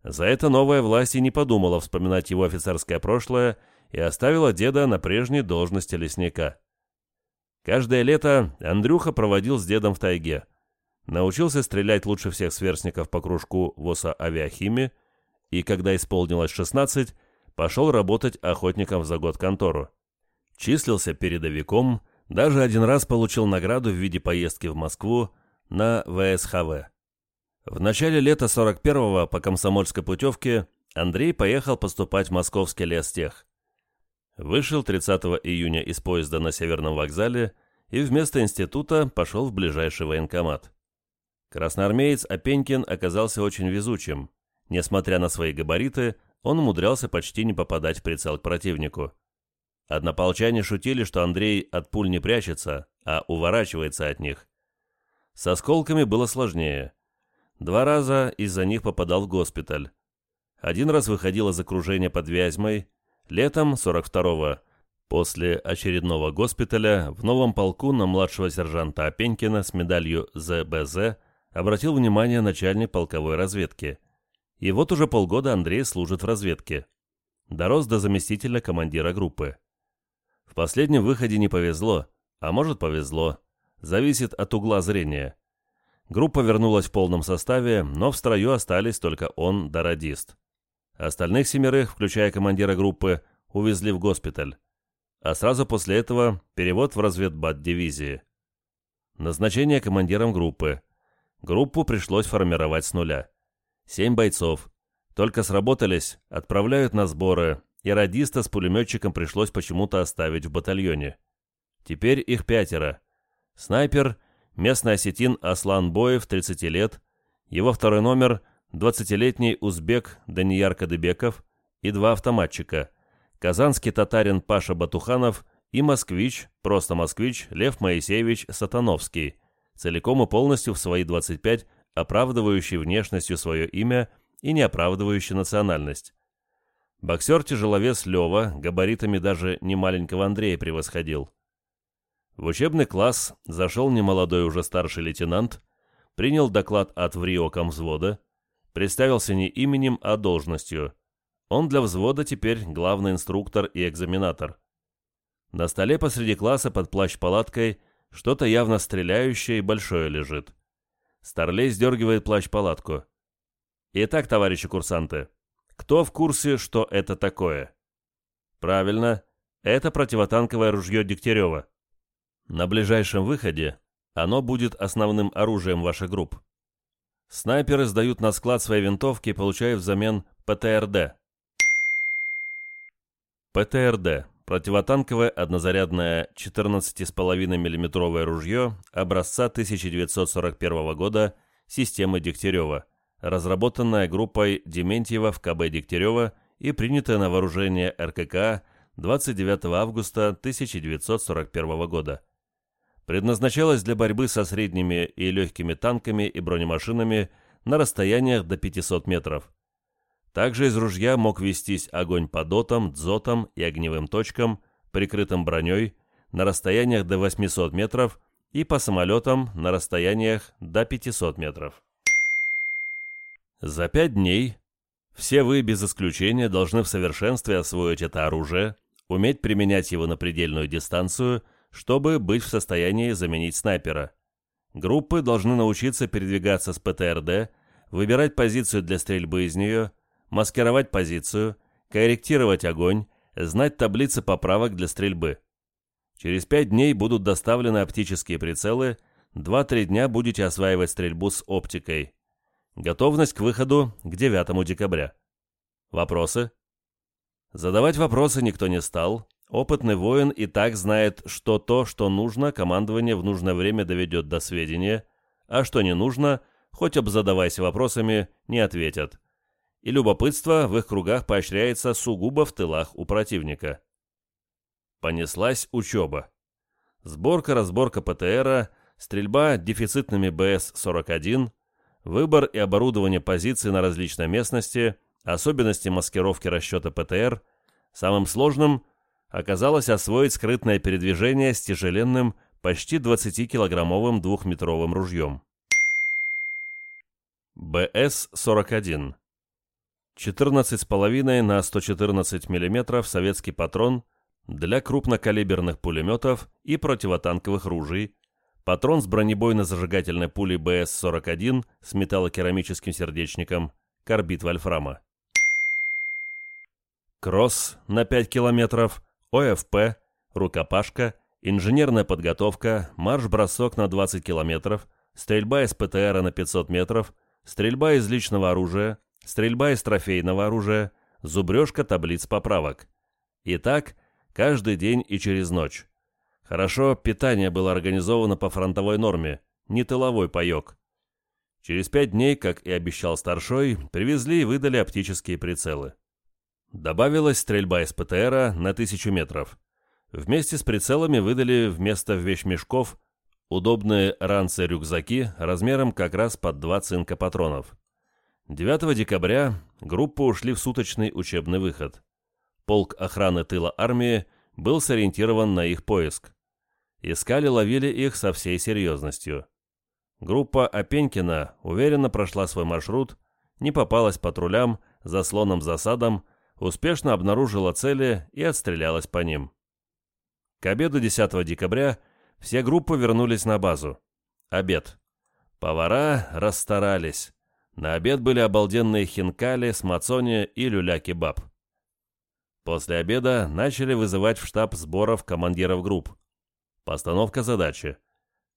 Speaker 1: За это новая власть и не подумала вспоминать его офицерское прошлое и оставила деда на прежней должности лесника. Каждое лето Андрюха проводил с дедом в тайге. Научился стрелять лучше всех сверстников по кружку ВОСа авиахимии и, когда исполнилось 16, пошел работать охотником за год контору. Числился передовиком, даже один раз получил награду в виде поездки в Москву на ВСХВ. В начале лета 41-го по комсомольской путевке Андрей поехал поступать в московский лестех. Вышел 30 июня из поезда на Северном вокзале и вместо института пошел в ближайший военкомат. Красноармеец Опенькин оказался очень везучим. Несмотря на свои габариты, он умудрялся почти не попадать в прицел к противнику. Однополчане шутили, что Андрей от пуль не прячется, а уворачивается от них. С осколками было сложнее. Два раза из-за них попадал в госпиталь. Один раз выходил из окружения под Вязьмой, Летом 42-го, после очередного госпиталя, в новом полку на младшего сержанта Опенькина с медалью ЗБЗ обратил внимание начальник полковой разведки. И вот уже полгода Андрей служит в разведке. Дорос до заместителя командира группы. В последнем выходе не повезло, а может повезло. Зависит от угла зрения. Группа вернулась в полном составе, но в строю остались только он да радист. Остальных семерых, включая командира группы, увезли в госпиталь. А сразу после этого перевод в разведбат дивизии. Назначение командиром группы. Группу пришлось формировать с нуля. Семь бойцов. Только сработались, отправляют на сборы, и радиста с пулеметчиком пришлось почему-то оставить в батальоне. Теперь их пятеро. Снайпер, местный осетин Аслан Боев, 30 лет, его второй номер 20-летний узбек Данияр Кадыбеков и два автоматчика, казанский татарин Паша Батуханов и москвич, просто москвич Лев Моисеевич Сатановский, целиком и полностью в свои 25 оправдывающий внешностью свое имя и не оправдывающий национальность. Боксер-тяжеловес Лева габаритами даже не маленького Андрея превосходил. В учебный класс зашел немолодой уже старший лейтенант, принял доклад от ВРИО взвода, представился не именем, а должностью. Он для взвода теперь главный инструктор и экзаменатор. На столе посреди класса под плащ-палаткой что-то явно стреляющее и большое лежит. Старлей сдергивает плащ-палатку. Итак, товарищи курсанты, кто в курсе, что это такое? Правильно, это противотанковое ружье Дегтярева. На ближайшем выходе оно будет основным оружием ваших групп. Снайперы сдают на склад свои винтовки, получая взамен ПТРД. ПТРД – противотанковое однозарядное 14,5 мм ружье образца 1941 года системы Дегтярева, разработанное группой Дементьева в КБ Дегтярева и принятое на вооружение РКК 29 августа 1941 года предназначалась для борьбы со средними и легкими танками и бронемашинами на расстояниях до 500 метров. Также из ружья мог вестись огонь по дотам, дзотам и огневым точкам, прикрытым броней, на расстояниях до 800 метров и по самолетам на расстояниях до 500 метров. За пять дней все вы без исключения должны в совершенстве освоить это оружие, уметь применять его на предельную дистанцию – чтобы быть в состоянии заменить снайпера. Группы должны научиться передвигаться с ПТРД, выбирать позицию для стрельбы из нее, маскировать позицию, корректировать огонь, знать таблицы поправок для стрельбы. Через 5 дней будут доставлены оптические прицелы, 2-3 дня будете осваивать стрельбу с оптикой. Готовность к выходу к 9 декабря. Вопросы? Задавать вопросы никто не стал, Опытный воин и так знает, что то, что нужно, командование в нужное время доведет до сведения, а что не нужно, хоть обзадавайся вопросами, не ответят. И любопытство в их кругах поощряется сугубо в тылах у противника. Понеслась учеба. Сборка-разборка ПТРа, стрельба дефицитными БС-41, выбор и оборудование позиций на различной местности, особенности маскировки расчета ПТР, самым сложным – оказалось освоить скрытное передвижение с тяжеленным, почти 20-килограммовым двухметровым ружьем. БС-41 14,5 на 114 мм советский патрон для крупнокалиберных пулеметов и противотанковых ружей, патрон с бронебойно-зажигательной пулей БС-41 с металлокерамическим сердечником, карбид вольфрама. Кросс на 5 километров ОФП, рукопашка, инженерная подготовка, марш-бросок на 20 километров, стрельба из ПТР на 500 метров, стрельба из личного оружия, стрельба из трофейного оружия, зубрежка таблиц поправок. И так каждый день и через ночь. Хорошо, питание было организовано по фронтовой норме, не тыловой паек. Через пять дней, как и обещал старшой, привезли и выдали оптические прицелы. Добавилась стрельба из ПТРа на тысячу метров. Вместе с прицелами выдали вместо вещмешков удобные ранцы-рюкзаки размером как раз под два цинка патронов. 9 декабря группы ушли в суточный учебный выход. Полк охраны тыла армии был сориентирован на их поиск. Искали-ловили их со всей серьезностью. Группа Опенькина уверенно прошла свой маршрут, не попалась патрулям, заслоном засадам, успешно обнаружила цели и отстрелялась по ним. К обеду 10 декабря все группы вернулись на базу. Обед. Повара расстарались. На обед были обалденные хинкали, смацони и люля-кебаб. После обеда начали вызывать в штаб сборов командиров групп. Постановка задачи.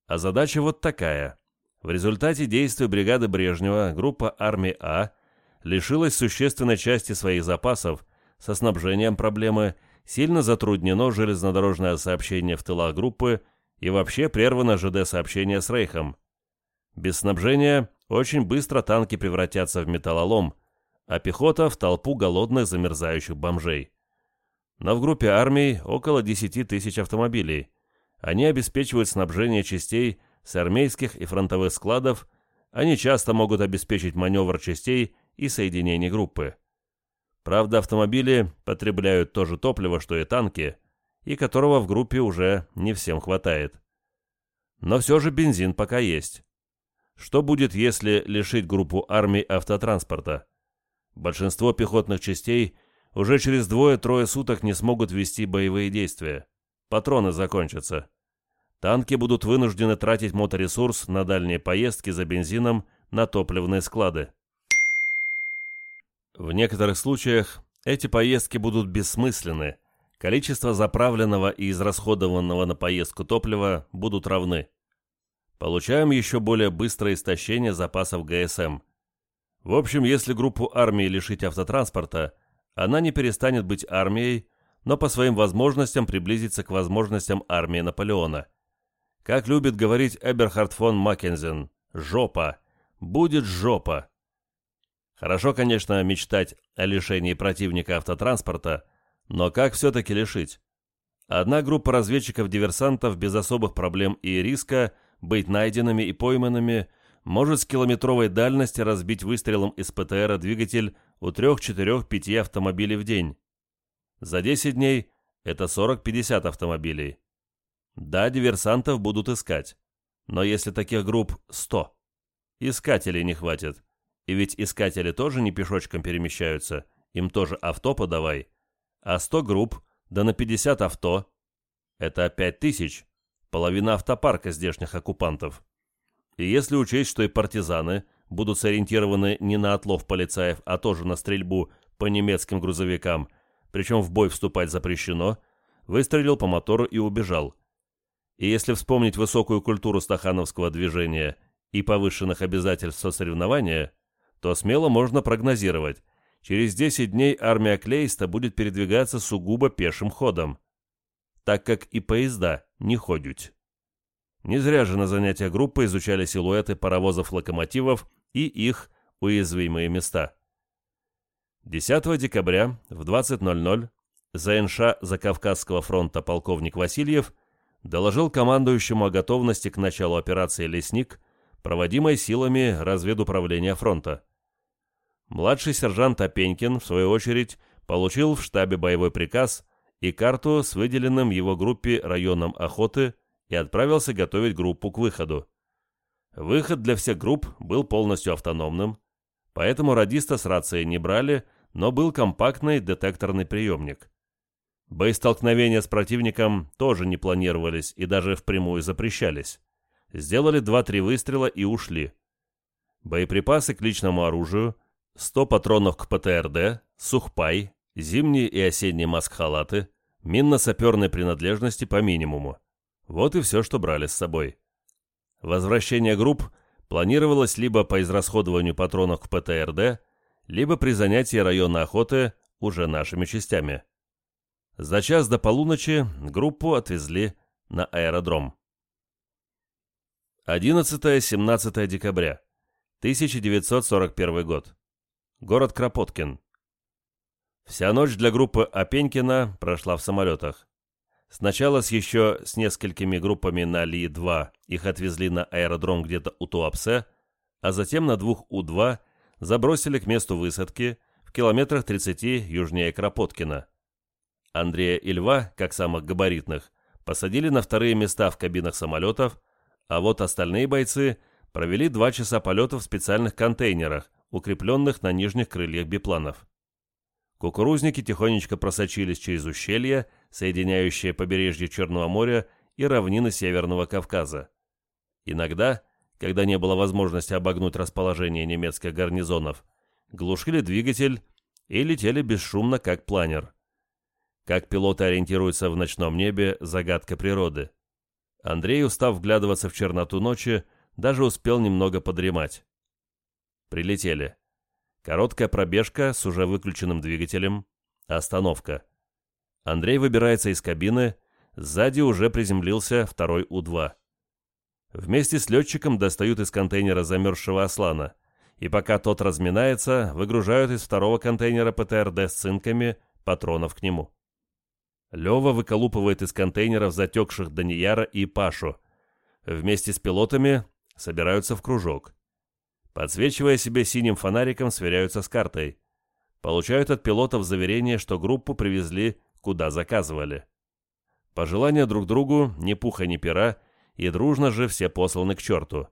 Speaker 1: А задача вот такая. В результате действий бригады Брежнева группа армии А – лишилась существенной части своих запасов, со снабжением проблемы, сильно затруднено железнодорожное сообщение в тылах группы и вообще прервано ЖД-сообщение с Рейхом. Без снабжения очень быстро танки превратятся в металлолом, а пехота в толпу голодных замерзающих бомжей. Но в группе армий около 10 тысяч автомобилей. Они обеспечивают снабжение частей с армейских и фронтовых складов, они часто могут обеспечить маневр частей и соединений группы. Правда, автомобили потребляют то же топливо, что и танки, и которого в группе уже не всем хватает. Но все же бензин пока есть. Что будет, если лишить группу армий автотранспорта? Большинство пехотных частей уже через двое-трое суток не смогут вести боевые действия. Патроны закончатся. Танки будут вынуждены тратить моторесурс на дальние поездки за бензином на топливные склады. В некоторых случаях эти поездки будут бессмысленны, количество заправленного и израсходованного на поездку топлива будут равны. Получаем еще более быстрое истощение запасов ГСМ. В общем, если группу армии лишить автотранспорта, она не перестанет быть армией, но по своим возможностям приблизится к возможностям армии Наполеона. Как любит говорить Эберхард фон Маккензен, «жопа», «будет жопа». Хорошо, конечно, мечтать о лишении противника автотранспорта, но как все-таки лишить? Одна группа разведчиков-диверсантов без особых проблем и риска быть найденными и пойманными может с километровой дальности разбить выстрелом из ПТРа двигатель у 3-4-5 автомобилей в день. За 10 дней это 40-50 автомобилей. Да, диверсантов будут искать. Но если таких групп 100, искателей не хватит. И ведь искатели тоже не пешочком перемещаются, им тоже авто подавай. А 100 групп, да на 50 авто, это 5000, половина автопарка здешних оккупантов. И если учесть, что и партизаны будут сориентированы не на отлов полицаев, а тоже на стрельбу по немецким грузовикам, причем в бой вступать запрещено, выстрелил по мотору и убежал. И если вспомнить высокую культуру стахановского движения и повышенных обязательств со соревнования, то смело можно прогнозировать, через 10 дней армия Клейста будет передвигаться сугубо пешим ходом, так как и поезда не ходят. Не зря же на занятия группы изучали силуэты паровозов-локомотивов и их уязвимые места. 10 декабря в 20.00 ЗНШ Закавказского фронта полковник Васильев доложил командующему о готовности к началу операции «Лесник», проводимой силами разведуправления фронта. Младший сержант Опенькин, в свою очередь, получил в штабе боевой приказ и карту с выделенным его группе районом охоты и отправился готовить группу к выходу. Выход для всех групп был полностью автономным, поэтому радиста с рацией не брали, но был компактный детекторный приемник. Боестолкновения с противником тоже не планировались и даже впрямую запрещались. Сделали 2-3 выстрела и ушли. Боеприпасы к личному оружию, 100 патронов к ПТРД, сухпай, зимние и осенние маск-халаты, минно-саперной принадлежности по минимуму. Вот и все, что брали с собой. Возвращение групп планировалось либо по израсходованию патронов к ПТРД, либо при занятии района охоты уже нашими частями. За час до полуночи группу отвезли на аэродром. 11-17 декабря, 1941 год. Город Кропоткин. Вся ночь для группы Опенькина прошла в самолетах. Сначала с еще с несколькими группами на Ли-2 их отвезли на аэродром где-то у Туапсе, а затем на двух У-2 забросили к месту высадки в километрах 30 южнее Кропоткина. Андрея и Льва, как самых габаритных, посадили на вторые места в кабинах самолетов, а вот остальные бойцы провели два часа полета в специальных контейнерах, укрепленных на нижних крыльях бипланов. Кукурузники тихонечко просочились через ущелье, соединяющее побережье Черного моря и равнины Северного Кавказа. Иногда, когда не было возможности обогнуть расположение немецких гарнизонов, глушили двигатель и летели бесшумно, как планер. Как пилоты ориентируются в ночном небе – загадка природы. Андрей, устав вглядываться в черноту ночи, даже успел немного подремать. Прилетели. Короткая пробежка с уже выключенным двигателем. Остановка. Андрей выбирается из кабины. Сзади уже приземлился второй У-2. Вместе с летчиком достают из контейнера замерзшего Аслана. И пока тот разминается, выгружают из второго контейнера ПТРД с цинками патронов к нему. Лева выколупывает из контейнеров затекших Данияра и Пашу. Вместе с пилотами собираются в кружок. Подсвечивая себе синим фонариком, сверяются с картой. Получают от пилотов заверение, что группу привезли, куда заказывали. Пожелания друг другу, ни пуха, ни пера, и дружно же все посланы к черту.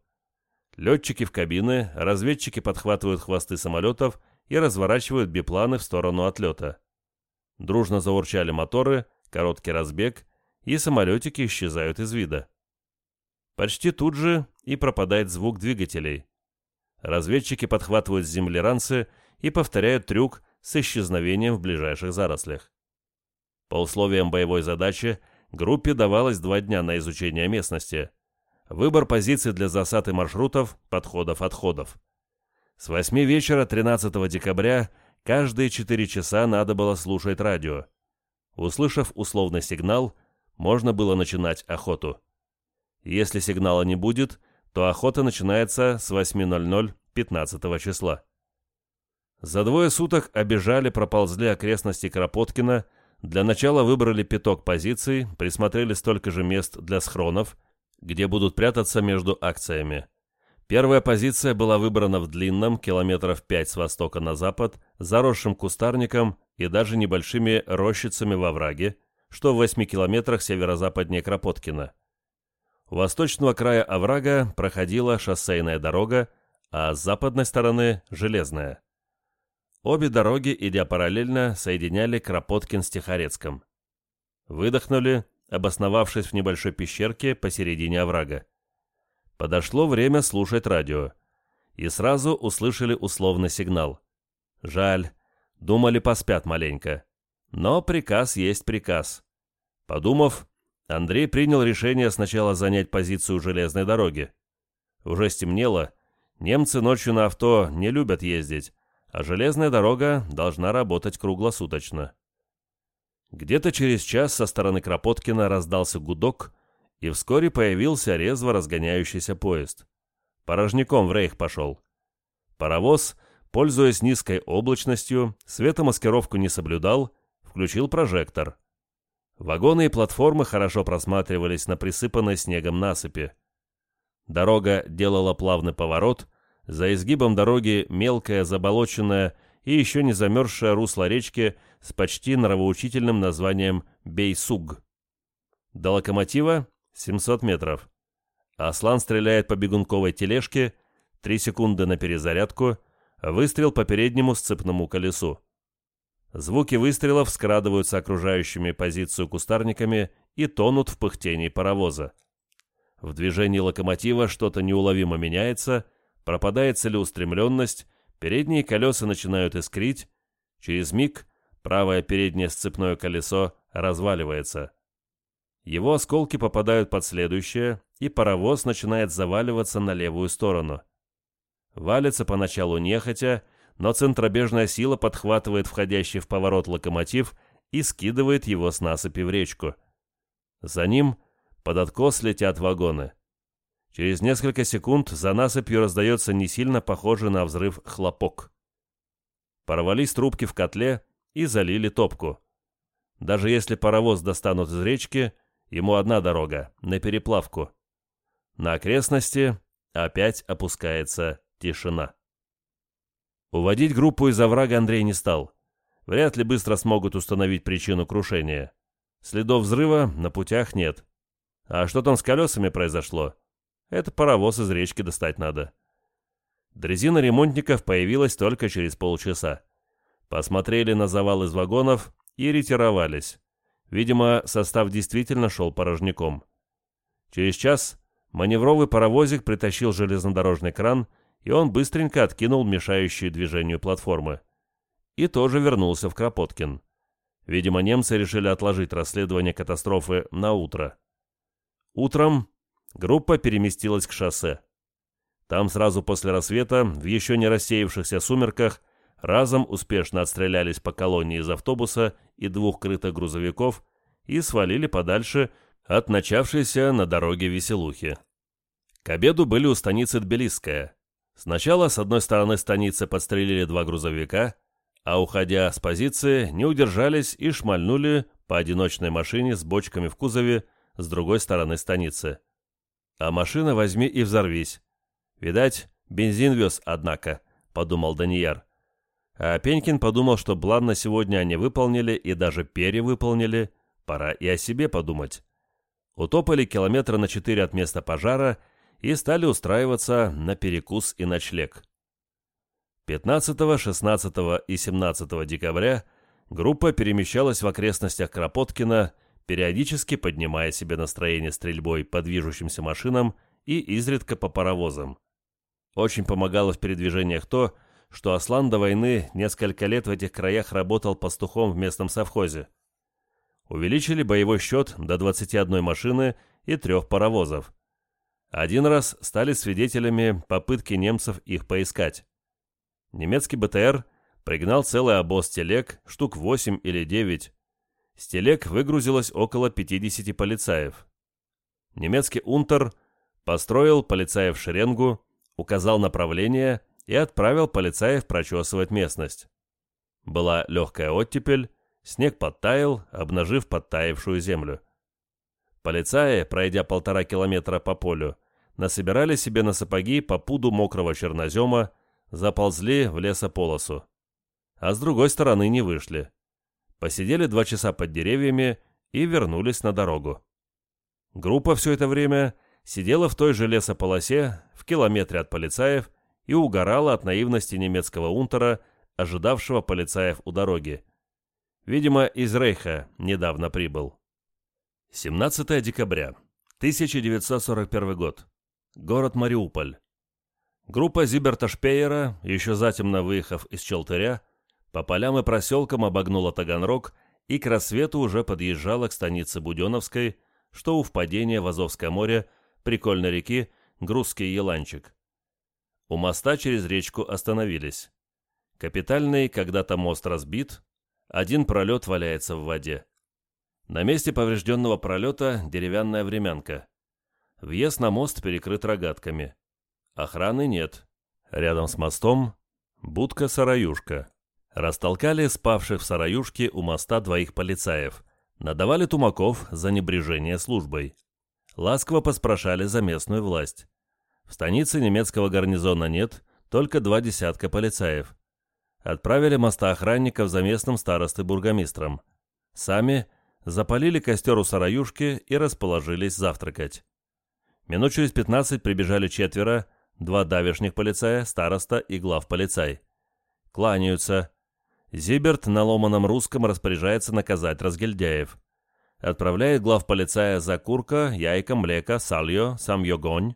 Speaker 1: Летчики в кабины, разведчики подхватывают хвосты самолетов и разворачивают бипланы в сторону отлета. Дружно заурчали моторы, короткий разбег, и самолетики исчезают из вида. Почти тут же и пропадает звук двигателей. Разведчики подхватывают с и повторяют трюк с исчезновением в ближайших зарослях. По условиям боевой задачи группе давалось два дня на изучение местности. Выбор позиций для засад и маршрутов, подходов, отходов. С 8 вечера 13 декабря каждые 4 часа надо было слушать радио. Услышав условный сигнал, можно было начинать охоту. Если сигнала не будет, то охота начинается с 8.00 15 числа. За двое суток обежали, проползли окрестности Кропоткина, для начала выбрали пяток позиций, присмотрели столько же мест для схронов, где будут прятаться между акциями. Первая позиция была выбрана в длинном, километров 5 с востока на запад, заросшим кустарником и даже небольшими рощицами во враге, что в 8 километрах северо-западнее Кропоткина. У восточного края оврага проходила шоссейная дорога, а с западной стороны – железная. Обе дороги, идя параллельно, соединяли Кропоткин с Тихорецком. Выдохнули, обосновавшись в небольшой пещерке посередине оврага. Подошло время слушать радио. И сразу услышали условный сигнал. Жаль, думали поспят маленько. Но приказ есть приказ. Подумав, Андрей принял решение сначала занять позицию железной дороги. Уже стемнело, немцы ночью на авто не любят ездить, а железная дорога должна работать круглосуточно. Где-то через час со стороны Кропоткина раздался гудок, и вскоре появился резво разгоняющийся поезд. Порожняком в рейх пошел. Паровоз, пользуясь низкой облачностью, светомаскировку не соблюдал, включил прожектор. Вагоны и платформы хорошо просматривались на присыпанной снегом насыпи. Дорога делала плавный поворот, за изгибом дороги мелкое, заболоченное и еще не замерзшее русло речки с почти нравоучительным названием Бейсуг. До локомотива 700 метров. Аслан стреляет по бегунковой тележке, 3 секунды на перезарядку, выстрел по переднему сцепному колесу. Звуки выстрелов скрадываются окружающими позицию кустарниками и тонут в пыхтении паровоза. В движении локомотива что-то неуловимо меняется, пропадает целеустремленность, передние колеса начинают искрить, через миг правое переднее сцепное колесо разваливается. Его осколки попадают под следующее, и паровоз начинает заваливаться на левую сторону. Валится поначалу нехотя, но центробежная сила подхватывает входящий в поворот локомотив и скидывает его с насыпи в речку. За ним под откос летят вагоны. Через несколько секунд за насыпью раздается не сильно похожий на взрыв хлопок. Порвались трубки в котле и залили топку. Даже если паровоз достанут из речки, ему одна дорога, на переплавку. На окрестности опять опускается тишина. Уводить группу из оврага Андрей не стал. Вряд ли быстро смогут установить причину крушения. Следов взрыва на путях нет. А что там с колесами произошло? Это паровоз из речки достать надо. Дрезина ремонтников появилась только через полчаса. Посмотрели на завал из вагонов и ретировались. Видимо, состав действительно шел порожняком. Через час маневровый паровозик притащил железнодорожный кран – и он быстренько откинул мешающие движению платформы. И тоже вернулся в Кропоткин. Видимо, немцы решили отложить расследование катастрофы на утро. Утром группа переместилась к шоссе. Там сразу после рассвета, в еще не рассеявшихся сумерках, разом успешно отстрелялись по колонии из автобуса и двух крытых грузовиков и свалили подальше от начавшейся на дороге веселухи. К обеду были у станицы Тбилисская. Сначала с одной стороны станицы подстрелили два грузовика, а уходя с позиции, не удержались и шмальнули по одиночной машине с бочками в кузове с другой стороны станицы. А машина возьми и взорвись. Видать, бензин вез, однако, подумал Данияр. А Пенькин подумал, что план на сегодня они выполнили и даже перевыполнили, пора и о себе подумать. Утопали километра на четыре от места пожара и стали устраиваться на перекус и ночлег. 15, 16 и 17 декабря группа перемещалась в окрестностях Кропоткина, периодически поднимая себе настроение стрельбой по движущимся машинам и изредка по паровозам. Очень помогало в передвижениях то, что Аслан до войны несколько лет в этих краях работал пастухом в местном совхозе. Увеличили боевой счет до 21 машины и трех паровозов. Один раз стали свидетелями попытки немцев их поискать. Немецкий БТР пригнал целый обоз телег, штук 8 или 9. С телег выгрузилось около 50 полицаев. Немецкий унтер построил полицаев шеренгу, указал направление и отправил полицаев прочесывать местность. Была легкая оттепель, снег подтаял, обнажив подтаявшую землю. Полицаи, пройдя полтора километра по полю, насобирали себе на сапоги по пуду мокрого чернозема, заползли в лесополосу. А с другой стороны не вышли. Посидели два часа под деревьями и вернулись на дорогу. Группа все это время сидела в той же лесополосе, в километре от полицаев, и угорала от наивности немецкого унтера, ожидавшего полицаев у дороги. Видимо, из Рейха недавно прибыл. 17 декабря, 1941 год. Город Мариуполь. Группа Зиберта Шпеера, еще затемно выехав из Челтыря, по полям и проселкам обогнула Таганрог и к рассвету уже подъезжала к станице Буденовской, что у впадения в Азовское море, прикольной реки, Грузский Еланчик. У моста через речку остановились. Капитальный когда-то мост разбит, один пролет валяется в воде. На месте поврежденного пролета деревянная времянка. Въезд на мост перекрыт рогатками. Охраны нет. Рядом с мостом будка-сараюшка. Растолкали спавших в сараюшке у моста двоих полицаев. Надавали тумаков за небрежение службой. Ласково поспрашали за местную власть. В станице немецкого гарнизона нет, только два десятка полицаев. Отправили моста охранников за местным старостой бургомистром. Сами запалили костер у сараюшки и расположились завтракать. Минут через пятнадцать прибежали четверо, два давешних полицая, староста и главполицай. Кланяются. Зиберт на ломаном русском распоряжается наказать разгильдяев. Отправляет главполицая за курка, яйка, млека, сальё, сам йогонь,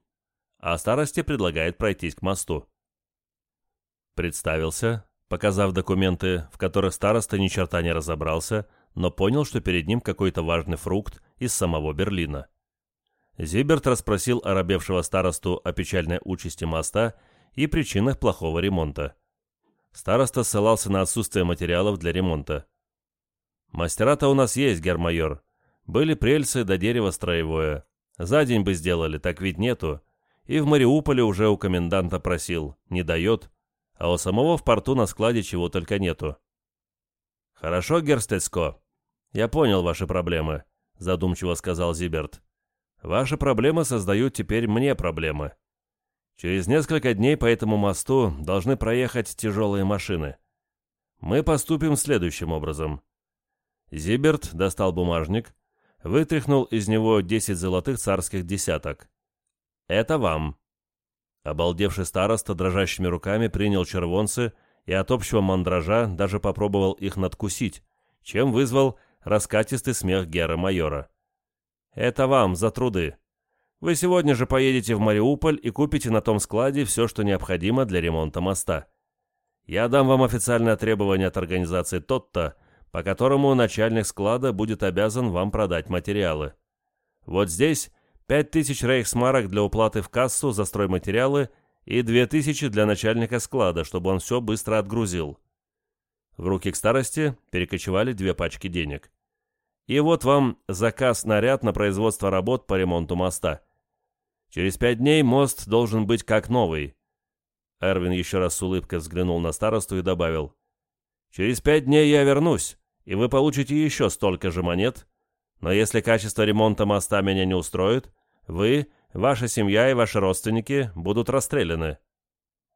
Speaker 1: а старости предлагает пройтись к мосту. Представился, показав документы, в которых староста ни черта не разобрался, но понял, что перед ним какой-то важный фрукт из самого Берлина. Зиберт расспросил оробевшего старосту о печальной участи моста и причинах плохого ремонта. Староста ссылался на отсутствие материалов для ремонта. «Мастера-то у нас есть, гермайор. Были прельцы до да дерева строевое. За день бы сделали, так ведь нету. И в Мариуполе уже у коменданта просил, не дает. А у самого в порту на складе чего только нету». «Хорошо, Герстецко. Я понял ваши проблемы», — задумчиво сказал Зиберт. Ваши проблемы создают теперь мне проблемы. Через несколько дней по этому мосту должны проехать тяжелые машины. Мы поступим следующим образом. Зиберт достал бумажник, вытряхнул из него 10 золотых царских десяток. Это вам. Обалдевший староста дрожащими руками принял червонцы и от общего мандража даже попробовал их надкусить, чем вызвал раскатистый смех Гера майора. Это вам за труды. Вы сегодня же поедете в Мариуполь и купите на том складе все, что необходимо для ремонта моста. Я дам вам официальное требование от организации Тотта, по которому начальник склада будет обязан вам продать материалы. Вот здесь 5000 рейхсмарок для уплаты в кассу за стройматериалы и 2000 для начальника склада, чтобы он все быстро отгрузил. В руки к старости перекочевали две пачки денег. И вот вам заказ-наряд на производство работ по ремонту моста. Через пять дней мост должен быть как новый. Эрвин еще раз с улыбкой взглянул на старосту и добавил. Через пять дней я вернусь, и вы получите еще столько же монет. Но если качество ремонта моста меня не устроит, вы, ваша семья и ваши родственники будут расстреляны.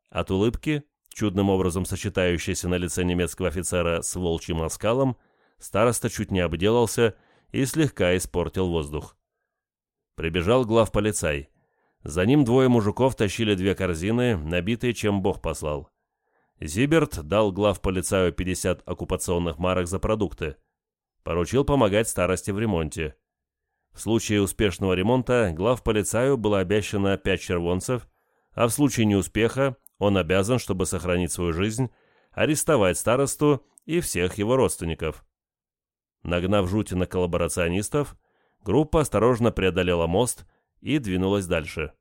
Speaker 1: От улыбки, чудным образом сочетающейся на лице немецкого офицера с волчьим оскалом, Староста чуть не обделался и слегка испортил воздух. Прибежал главполицай. За ним двое мужиков тащили две корзины, набитые, чем Бог послал. Зиберт дал главполицаю 50 оккупационных марок за продукты. Поручил помогать старости в ремонте. В случае успешного ремонта главполицаю было обещано 5 червонцев, а в случае неуспеха он обязан, чтобы сохранить свою жизнь, арестовать старосту и всех его родственников. Нагнав жути на коллаборационистов, группа осторожно преодолела мост и двинулась дальше.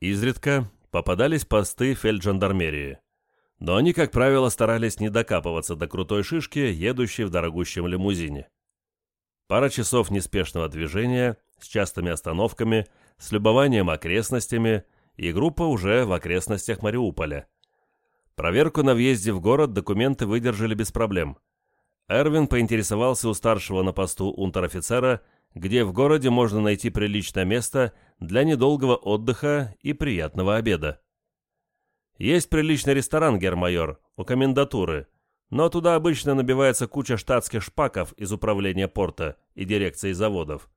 Speaker 1: Изредка попадались посты фельджандармерии, но они, как правило, старались не докапываться до крутой шишки, едущей в дорогущем лимузине. Пара часов неспешного движения, с частыми остановками, с любованием окрестностями, и группа уже в окрестностях Мариуполя. Проверку на въезде в город документы выдержали без проблем. Эрвин поинтересовался у старшего на посту унтер-офицера, где в городе можно найти приличное место для недолгого отдыха и приятного обеда. Есть приличный ресторан, гермайор, у комендатуры, но туда обычно набивается куча штатских шпаков из управления порта и дирекции заводов.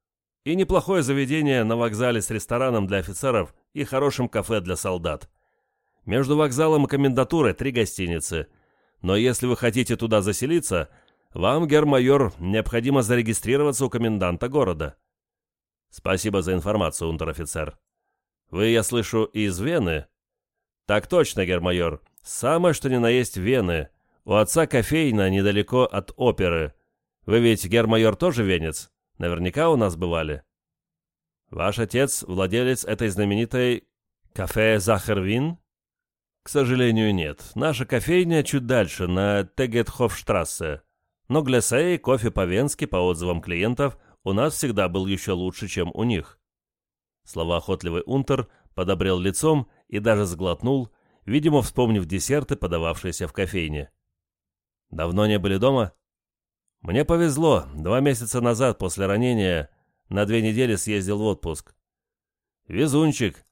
Speaker 1: И неплохое заведение на вокзале с рестораном для офицеров и хорошим кафе для солдат. Между вокзалом и комендатурой три гостиницы. Но если вы хотите туда заселиться, вам, гермайор, необходимо зарегистрироваться у коменданта города. Спасибо за информацию, унтер-офицер. Вы, я слышу, из Вены? Так точно, гермайор. Самое, что ни на есть Вены. У отца кофейна недалеко от оперы. Вы ведь, гермайор, тоже венец? Наверняка у нас бывали. Ваш отец владелец этой знаменитой кафе «Захарвин»? К сожалению, нет. Наша кофейня чуть дальше, на Тегетхофштрассе. Но глясей, кофе по-венски, по отзывам клиентов, у нас всегда был еще лучше, чем у них. Слова охотливый Унтер подобрел лицом и даже сглотнул, видимо, вспомнив десерты, подававшиеся в кофейне. «Давно не были дома?» «Мне повезло. Два месяца назад, после ранения, на две недели съездил в отпуск». «Везунчик.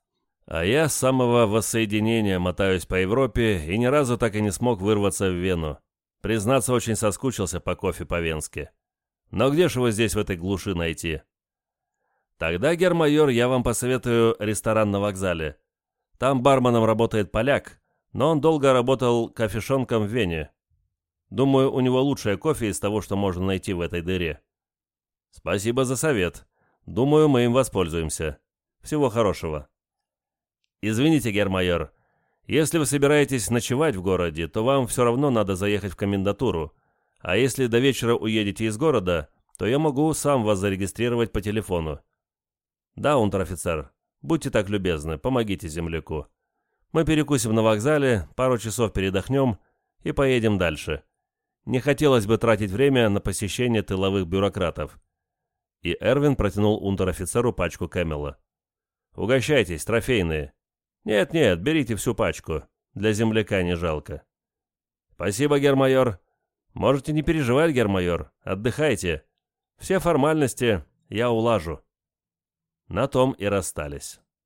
Speaker 1: А я с самого воссоединения мотаюсь по Европе и ни разу так и не смог вырваться в Вену. Признаться, очень соскучился по кофе по-венски. Но где же его здесь в этой глуши найти? Тогда, гермайор, я вам посоветую ресторан на вокзале. Там барменом работает поляк, но он долго работал кофешонком в Вене. Думаю, у него лучшее кофе из того, что можно найти в этой дыре. Спасибо за совет. Думаю, мы им воспользуемся. Всего хорошего. Извините, гермайор, если вы собираетесь ночевать в городе, то вам все равно надо заехать в комендатуру. А если до вечера уедете из города, то я могу сам вас зарегистрировать по телефону. Да, унтер-офицер, будьте так любезны, помогите земляку. Мы перекусим на вокзале, пару часов передохнем и поедем дальше. Не хотелось бы тратить время на посещение тыловых бюрократов. И Эрвин протянул унтер-офицеру пачку Кэмела. «Угощайтесь, трофейные. «Нет-нет, берите всю пачку. Для земляка не жалко». «Спасибо, гермайор. Можете не переживать, гермайор. Отдыхайте. Все формальности я улажу». На том и расстались.